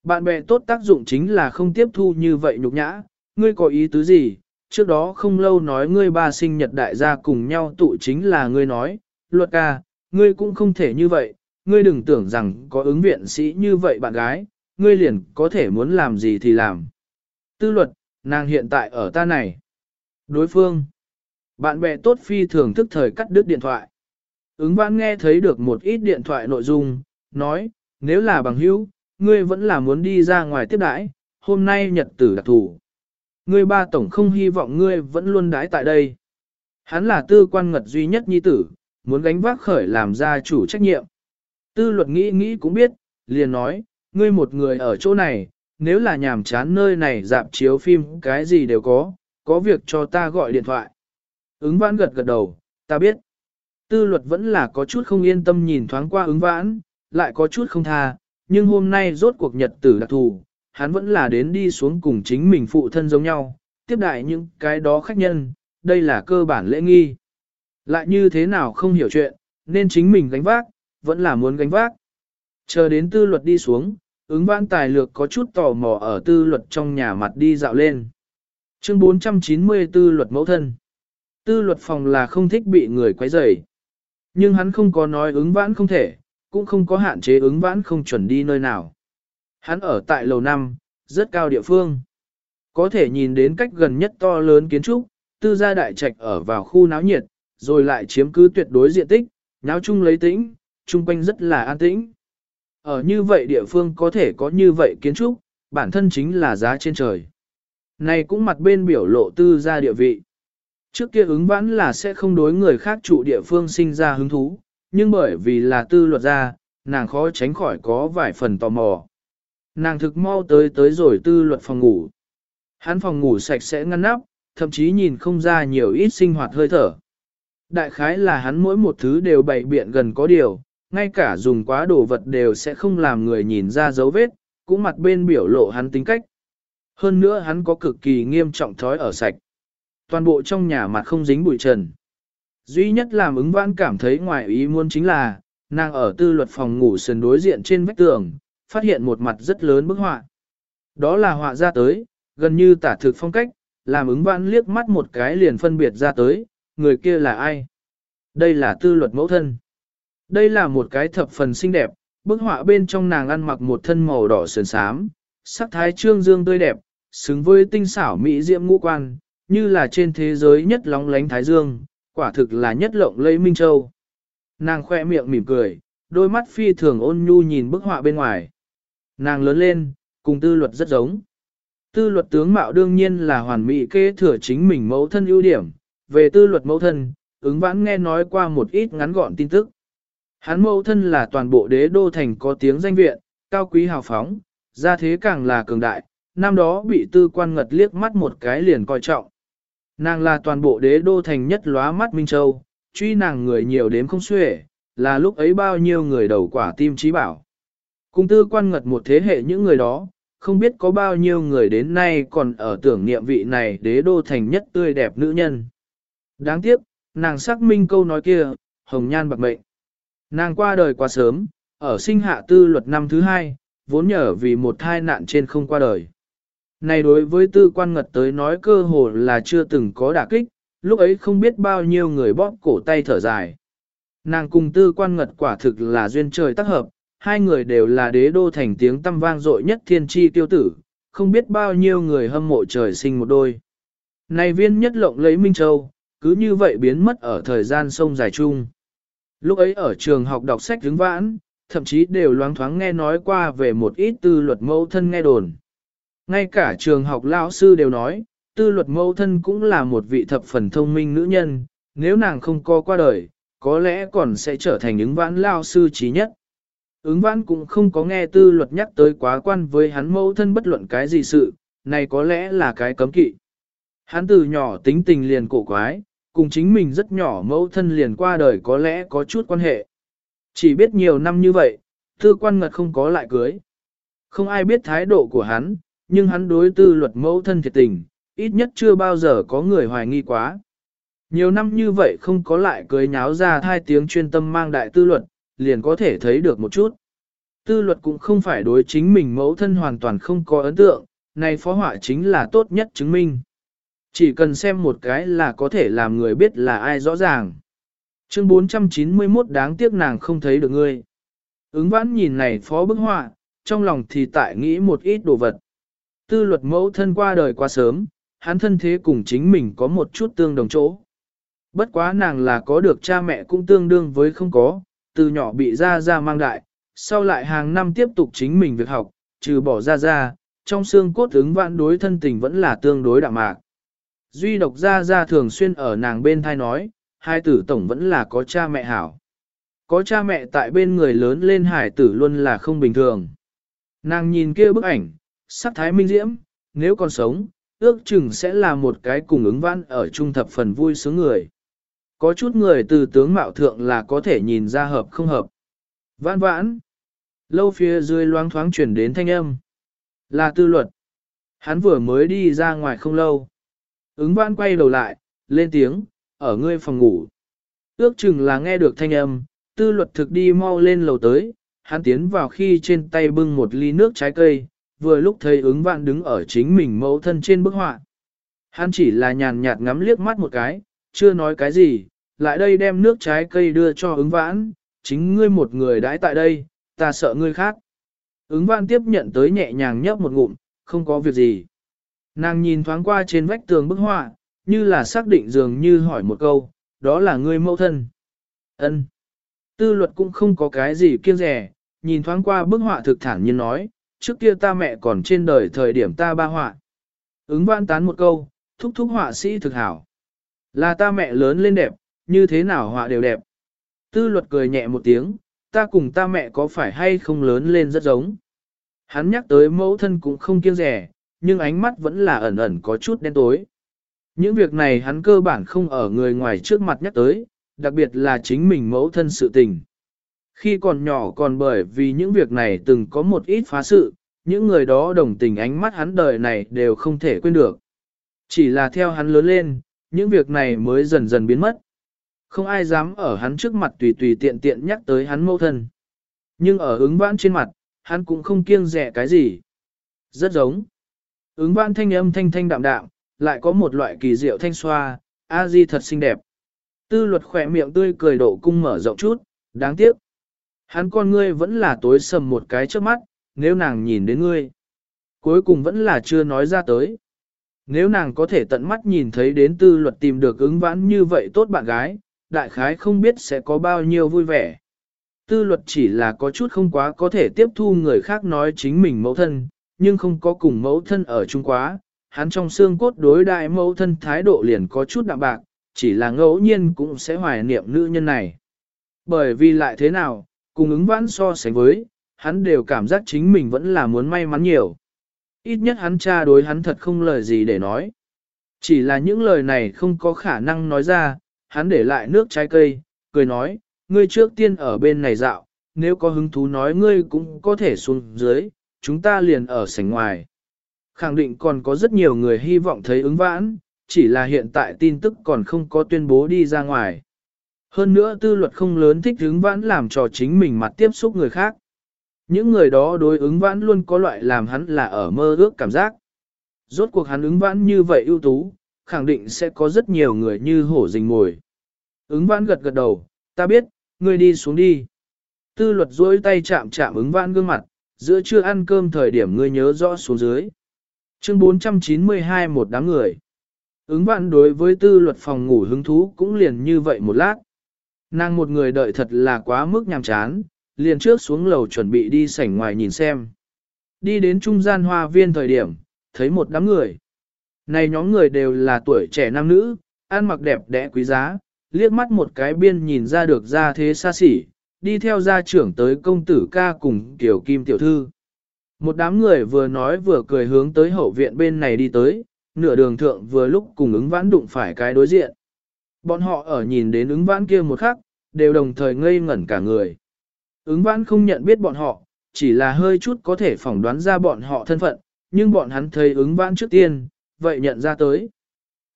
Bạn bè tốt tác dụng chính là không tiếp thu như vậy nhục nhã, ngươi có ý tứ gì, trước đó không lâu nói ngươi ba sinh nhật đại gia cùng nhau tụ chính là ngươi nói, luật ca, ngươi cũng không thể như vậy, ngươi đừng tưởng rằng có ứng viện sĩ như vậy bạn gái, ngươi liền có thể muốn làm gì thì làm. Tư luật, nàng hiện tại ở ta này. Đối phương. Bạn bè tốt phi thường thức thời cắt đứt điện thoại. Ứng vãn nghe thấy được một ít điện thoại nội dung, nói, nếu là bằng hữu, ngươi vẫn là muốn đi ra ngoài tiếp đãi, hôm nay nhật tử đặc thủ. Ngươi ba tổng không hy vọng ngươi vẫn luôn đái tại đây. Hắn là tư quan ngật duy nhất nhi tử, muốn gánh vác khởi làm gia chủ trách nhiệm. Tư luật nghĩ nghĩ cũng biết, liền nói, ngươi một người ở chỗ này, nếu là nhàm chán nơi này dạp chiếu phim cái gì đều có, có việc cho ta gọi điện thoại. Ứng vãn gật gật đầu, ta biết. Tư luật vẫn là có chút không yên tâm nhìn thoáng qua ứng vãn, lại có chút không tha, nhưng hôm nay rốt cuộc nhật tử đặc thù, hắn vẫn là đến đi xuống cùng chính mình phụ thân giống nhau, tiếp đại những cái đó khách nhân, đây là cơ bản lễ nghi. Lại như thế nào không hiểu chuyện, nên chính mình gánh vác, vẫn là muốn gánh vác. Chờ đến tư luật đi xuống, ứng vãn tài lược có chút tò mò ở tư luật trong nhà mặt đi dạo lên. Chương 494 luật mẫu thân. Tư luật phòng là không thích bị người quấy rầy. Nhưng hắn không có nói ứng vãn không thể, cũng không có hạn chế ứng vãn không chuẩn đi nơi nào. Hắn ở tại lầu 5, rất cao địa phương. Có thể nhìn đến cách gần nhất to lớn kiến trúc, tư gia đại trạch ở vào khu náo nhiệt, rồi lại chiếm cứ tuyệt đối diện tích, náo chung lấy tĩnh, chung quanh rất là an tĩnh. Ở như vậy địa phương có thể có như vậy kiến trúc, bản thân chính là giá trên trời. Này cũng mặt bên biểu lộ tư gia địa vị. Trước kia ứng vãn là sẽ không đối người khác trụ địa phương sinh ra hứng thú, nhưng bởi vì là tư luật gia, nàng khó tránh khỏi có vài phần tò mò. Nàng thực mau tới tới rồi tư luật phòng ngủ. Hắn phòng ngủ sạch sẽ ngăn nắp, thậm chí nhìn không ra nhiều ít sinh hoạt hơi thở. Đại khái là hắn mỗi một thứ đều bày biện gần có điều, ngay cả dùng quá đồ vật đều sẽ không làm người nhìn ra dấu vết, cũng mặt bên biểu lộ hắn tính cách. Hơn nữa hắn có cực kỳ nghiêm trọng thói ở sạch. Toàn bộ trong nhà mặt không dính bụi trần. Duy nhất làm ứng vãn cảm thấy ngoài ý muốn chính là, nàng ở tư luật phòng ngủ sườn đối diện trên vách tường, phát hiện một mặt rất lớn bức họa. Đó là họa ra tới, gần như tả thực phong cách, làm ứng vãn liếc mắt một cái liền phân biệt ra tới, người kia là ai. Đây là tư luật mẫu thân. Đây là một cái thập phần xinh đẹp, bức họa bên trong nàng ăn mặc một thân màu đỏ sườn xám, sắc thái trương dương tươi đẹp, xứng với tinh xảo mỹ diệm ngũ quan, như là trên thế giới nhất lóng lánh thái dương, quả thực là nhất lộng lẫy minh châu. Nàng khoe miệng mỉm cười, đôi mắt phi thường ôn nhu nhìn bức họa bên ngoài. Nàng lớn lên, cùng tư luật rất giống. Tư luật tướng mạo đương nhiên là hoàn mỹ kế thừa chính mình mẫu thân ưu điểm. Về tư luật mẫu thân, ứng vãn nghe nói qua một ít ngắn gọn tin tức. Hắn mẫu thân là toàn bộ đế đô thành có tiếng danh viện, cao quý hào phóng, gia thế càng là cường đại, năm đó bị tư quan ngật liếc mắt một cái liền coi trọng. Nàng là toàn bộ đế đô thành nhất lóa mắt Minh Châu, truy nàng người nhiều đến không xuể, là lúc ấy bao nhiêu người đầu quả tim trí bảo. Cung tư quan ngật một thế hệ những người đó, không biết có bao nhiêu người đến nay còn ở tưởng niệm vị này đế đô thành nhất tươi đẹp nữ nhân. Đáng tiếc, nàng xác minh câu nói kia, hồng nhan bạc mệnh. Nàng qua đời quá sớm, ở sinh hạ tư luật năm thứ hai, vốn nhờ vì một thai nạn trên không qua đời. Này đối với tư quan ngật tới nói cơ hồ là chưa từng có đả kích, lúc ấy không biết bao nhiêu người bóp cổ tay thở dài. Nàng cùng tư quan ngật quả thực là duyên trời tác hợp, hai người đều là đế đô thành tiếng tâm vang dội nhất thiên tri tiêu tử, không biết bao nhiêu người hâm mộ trời sinh một đôi. Này viên nhất lộng lấy Minh Châu, cứ như vậy biến mất ở thời gian sông dài chung. Lúc ấy ở trường học đọc sách đứng vãn, thậm chí đều loáng thoáng nghe nói qua về một ít tư luật mẫu thân nghe đồn. Ngay cả trường học lão sư đều nói, tư luật mẫu thân cũng là một vị thập phần thông minh nữ nhân, nếu nàng không co qua đời, có lẽ còn sẽ trở thành những vãn lao sư trí nhất. Ứng vãn cũng không có nghe tư luật nhắc tới quá quan với hắn mẫu thân bất luận cái gì sự, này có lẽ là cái cấm kỵ. Hắn từ nhỏ tính tình liền cổ quái, cùng chính mình rất nhỏ mẫu thân liền qua đời có lẽ có chút quan hệ. Chỉ biết nhiều năm như vậy, tư quan ngật không có lại cưới. Không ai biết thái độ của hắn, nhưng hắn đối tư luật mẫu thân thiệt tình, ít nhất chưa bao giờ có người hoài nghi quá. Nhiều năm như vậy không có lại cưới nháo ra hai tiếng chuyên tâm mang đại tư luật, liền có thể thấy được một chút. Tư luật cũng không phải đối chính mình mẫu thân hoàn toàn không có ấn tượng, này phó họa chính là tốt nhất chứng minh. Chỉ cần xem một cái là có thể làm người biết là ai rõ ràng. Chương 491 đáng tiếc nàng không thấy được ngươi. Ứng vãn nhìn này phó bức họa, trong lòng thì tại nghĩ một ít đồ vật. Tư luật mẫu thân qua đời quá sớm, hắn thân thế cùng chính mình có một chút tương đồng chỗ. Bất quá nàng là có được cha mẹ cũng tương đương với không có, từ nhỏ bị ra ra mang đại, sau lại hàng năm tiếp tục chính mình việc học, trừ bỏ ra ra, trong xương cốt ứng vãn đối thân tình vẫn là tương đối đạm mạc. Duy độc ra ra thường xuyên ở nàng bên thai nói, hai tử tổng vẫn là có cha mẹ hảo. Có cha mẹ tại bên người lớn lên hải tử luôn là không bình thường. Nàng nhìn kia bức ảnh, sắc thái minh diễm, nếu còn sống, ước chừng sẽ là một cái cùng ứng vãn ở trung thập phần vui sướng người. Có chút người từ tướng mạo thượng là có thể nhìn ra hợp không hợp. Vãn vãn. Lâu phía dưới loáng thoáng chuyển đến thanh âm. Là tư luật. Hắn vừa mới đi ra ngoài không lâu. Ứng vãn quay đầu lại, lên tiếng, ở ngươi phòng ngủ. Ước chừng là nghe được thanh âm, tư luật thực đi mau lên lầu tới, hắn tiến vào khi trên tay bưng một ly nước trái cây, vừa lúc thấy ứng vạn đứng ở chính mình mẫu thân trên bức họa. Hắn chỉ là nhàn nhạt ngắm liếc mắt một cái, chưa nói cái gì, lại đây đem nước trái cây đưa cho ứng vãn, chính ngươi một người đãi tại đây, ta sợ ngươi khác. Ứng vãn tiếp nhận tới nhẹ nhàng nhấp một ngụm, không có việc gì. Nàng nhìn thoáng qua trên vách tường bức họa, như là xác định dường như hỏi một câu, đó là ngươi mẫu thân. Ân. Tư luật cũng không có cái gì kiêng rẻ, nhìn thoáng qua bức họa thực thản nhiên nói, trước kia ta mẹ còn trên đời thời điểm ta ba họa. Ứng vãn tán một câu, thúc thúc họa sĩ thực hảo. Là ta mẹ lớn lên đẹp, như thế nào họa đều đẹp. Tư luật cười nhẹ một tiếng, ta cùng ta mẹ có phải hay không lớn lên rất giống. Hắn nhắc tới mẫu thân cũng không kiêng rẻ, nhưng ánh mắt vẫn là ẩn ẩn có chút đen tối. Những việc này hắn cơ bản không ở người ngoài trước mặt nhắc tới, đặc biệt là chính mình mẫu thân sự tình. Khi còn nhỏ còn bởi vì những việc này từng có một ít phá sự, những người đó đồng tình ánh mắt hắn đời này đều không thể quên được. Chỉ là theo hắn lớn lên, những việc này mới dần dần biến mất. Không ai dám ở hắn trước mặt tùy tùy tiện tiện nhắc tới hắn mẫu thân. Nhưng ở ứng vãn trên mặt, hắn cũng không kiêng rẻ cái gì. Rất giống. Ứng vãn thanh âm thanh thanh đạm đạm, lại có một loại kỳ diệu thanh xoa, a di thật xinh đẹp. Tư luật khỏe miệng tươi cười độ cung mở rộng chút, đáng tiếc. Hắn con ngươi vẫn là tối sầm một cái trước mắt, nếu nàng nhìn đến ngươi. Cuối cùng vẫn là chưa nói ra tới. Nếu nàng có thể tận mắt nhìn thấy đến tư luật tìm được ứng vãn như vậy tốt bạn gái, đại khái không biết sẽ có bao nhiêu vui vẻ. Tư luật chỉ là có chút không quá có thể tiếp thu người khác nói chính mình mẫu thân, nhưng không có cùng mẫu thân ở chung quá, hắn trong xương cốt đối đại mẫu thân thái độ liền có chút đạm bạc, chỉ là ngẫu nhiên cũng sẽ hoài niệm nữ nhân này. Bởi vì lại thế nào, cùng ứng vãn so sánh với, hắn đều cảm giác chính mình vẫn là muốn may mắn nhiều. Ít nhất hắn cha đối hắn thật không lời gì để nói. Chỉ là những lời này không có khả năng nói ra, hắn để lại nước trái cây, cười nói, ngươi trước tiên ở bên này dạo, nếu có hứng thú nói ngươi cũng có thể xuống dưới, chúng ta liền ở sảnh ngoài. Khẳng định còn có rất nhiều người hy vọng thấy ứng vãn, chỉ là hiện tại tin tức còn không có tuyên bố đi ra ngoài. Hơn nữa tư luật không lớn thích ứng vãn làm cho chính mình mặt tiếp xúc người khác. Những người đó đối ứng vãn luôn có loại làm hắn là ở mơ ước cảm giác. Rốt cuộc hắn ứng vãn như vậy ưu tú, khẳng định sẽ có rất nhiều người như hổ rình ngồi. Ứng vãn gật gật đầu, ta biết, ngươi đi xuống đi. Tư luật duỗi tay chạm chạm ứng vãn gương mặt, giữa trưa ăn cơm thời điểm ngươi nhớ rõ xuống dưới. Chương 492 một đám người. Ứng vãn đối với tư luật phòng ngủ hứng thú cũng liền như vậy một lát. Nàng một người đợi thật là quá mức nhàm chán, liền trước xuống lầu chuẩn bị đi sảnh ngoài nhìn xem. Đi đến trung gian hoa viên thời điểm, thấy một đám người. Này nhóm người đều là tuổi trẻ nam nữ, ăn mặc đẹp đẽ quý giá, liếc mắt một cái biên nhìn ra được ra thế xa xỉ, đi theo gia trưởng tới công tử ca cùng tiểu kim tiểu thư. Một đám người vừa nói vừa cười hướng tới hậu viện bên này đi tới, nửa đường thượng vừa lúc cùng ứng vãn đụng phải cái đối diện. Bọn họ ở nhìn đến ứng vãn kia một khắc, đều đồng thời ngây ngẩn cả người. Ứng vãn không nhận biết bọn họ, chỉ là hơi chút có thể phỏng đoán ra bọn họ thân phận, nhưng bọn hắn thấy ứng vãn trước tiên, vậy nhận ra tới.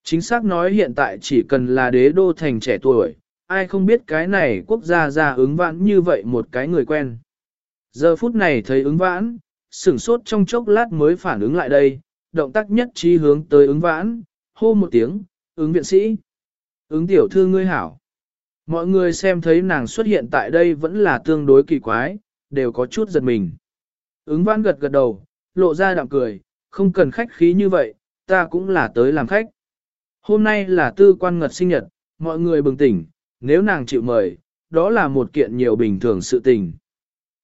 Chính xác nói hiện tại chỉ cần là đế đô thành trẻ tuổi, ai không biết cái này quốc gia ra ứng vãn như vậy một cái người quen. Giờ phút này thấy ứng vãn, sửng sốt trong chốc lát mới phản ứng lại đây, động tác nhất trí hướng tới ứng vãn, hô một tiếng, ứng viện sĩ. Ứng tiểu thư ngươi hảo. Mọi người xem thấy nàng xuất hiện tại đây vẫn là tương đối kỳ quái, đều có chút giật mình. Ứng vãn gật gật đầu, lộ ra đạm cười, không cần khách khí như vậy, ta cũng là tới làm khách. Hôm nay là tư quan ngật sinh nhật, mọi người bừng tỉnh, nếu nàng chịu mời, đó là một kiện nhiều bình thường sự tình.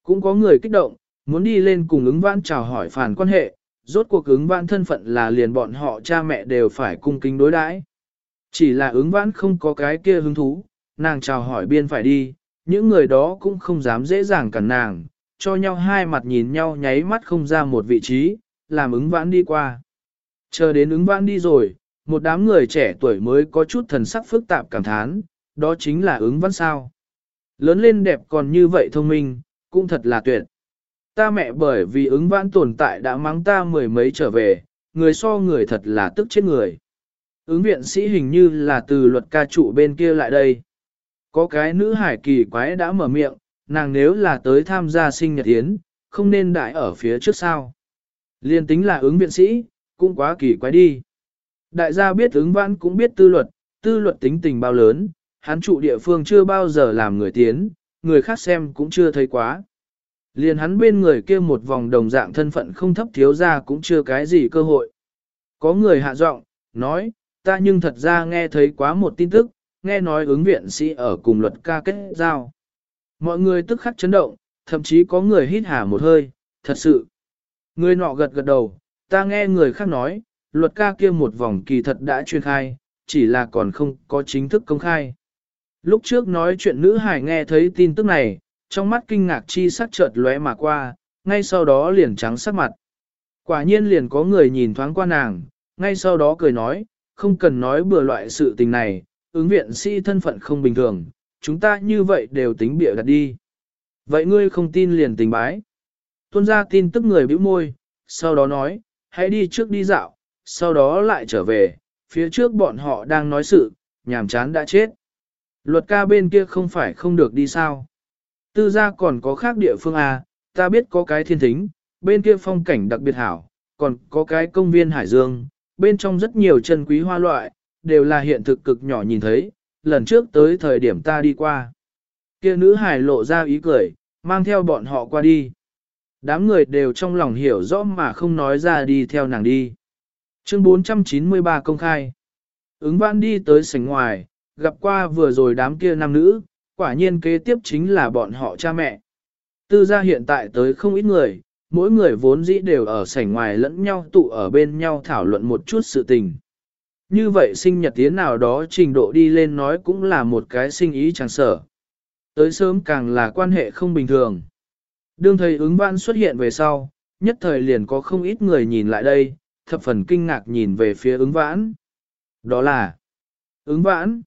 Cũng có người kích động, muốn đi lên cùng ứng vãn chào hỏi phản quan hệ, rốt cuộc ứng vãn thân phận là liền bọn họ cha mẹ đều phải cung kính đối đãi. Chỉ là ứng vãn không có cái kia hứng thú, nàng chào hỏi biên phải đi, những người đó cũng không dám dễ dàng cản nàng, cho nhau hai mặt nhìn nhau nháy mắt không ra một vị trí, làm ứng vãn đi qua. Chờ đến ứng vãn đi rồi, một đám người trẻ tuổi mới có chút thần sắc phức tạp cảm thán, đó chính là ứng vãn sao. Lớn lên đẹp còn như vậy thông minh, cũng thật là tuyệt. Ta mẹ bởi vì ứng vãn tồn tại đã mắng ta mười mấy trở về, người so người thật là tức chết người. Ứng viện sĩ hình như là từ luật ca trụ bên kia lại đây. Có cái nữ hải kỳ quái đã mở miệng, nàng nếu là tới tham gia sinh nhật yến, không nên đại ở phía trước sao. Liên tính là ứng viện sĩ, cũng quá kỳ quái đi. Đại gia biết ứng vãn cũng biết tư luật, tư luật tính tình bao lớn, hắn trụ địa phương chưa bao giờ làm người tiến, người khác xem cũng chưa thấy quá. Liền hắn bên người kia một vòng đồng dạng thân phận không thấp thiếu ra cũng chưa cái gì cơ hội. Có người hạ giọng, nói, ta nhưng thật ra nghe thấy quá một tin tức, nghe nói ứng viện sĩ ở cùng luật ca kết giao. Mọi người tức khắc chấn động, thậm chí có người hít hà một hơi, thật sự. Người nọ gật gật đầu, ta nghe người khác nói, luật ca kia một vòng kỳ thật đã truyền khai, chỉ là còn không có chính thức công khai. Lúc trước nói chuyện nữ hải nghe thấy tin tức này, trong mắt kinh ngạc chi sắc chợt lóe mà qua, ngay sau đó liền trắng sắc mặt. Quả nhiên liền có người nhìn thoáng qua nàng, ngay sau đó cười nói, không cần nói bừa loại sự tình này, ứng viện sĩ thân phận không bình thường, chúng ta như vậy đều tính bịa đặt đi. Vậy ngươi không tin liền tình bái. Tuân ra tin tức người bĩu môi, sau đó nói, hãy đi trước đi dạo, sau đó lại trở về, phía trước bọn họ đang nói sự, nhàm chán đã chết. Luật ca bên kia không phải không được đi sao. Tư gia còn có khác địa phương à, ta biết có cái thiên thính, bên kia phong cảnh đặc biệt hảo, còn có cái công viên hải dương, bên trong rất nhiều chân quý hoa loại, đều là hiện thực cực nhỏ nhìn thấy, lần trước tới thời điểm ta đi qua. Kia nữ hải lộ ra ý cười, mang theo bọn họ qua đi. Đám người đều trong lòng hiểu rõ mà không nói ra đi theo nàng đi. Chương 493 công khai. Ứng vãn đi tới sảnh ngoài, gặp qua vừa rồi đám kia nam nữ, quả nhiên kế tiếp chính là bọn họ cha mẹ. Tư gia hiện tại tới không ít người, mỗi người vốn dĩ đều ở sảnh ngoài lẫn nhau tụ ở bên nhau thảo luận một chút sự tình. Như vậy sinh nhật tiến nào đó trình độ đi lên nói cũng là một cái sinh ý chẳng sở. Tới sớm càng là quan hệ không bình thường. Đương thầy ứng văn xuất hiện về sau, nhất thời liền có không ít người nhìn lại đây, thập phần kinh ngạc nhìn về phía ứng vãn. Đó là ứng vãn.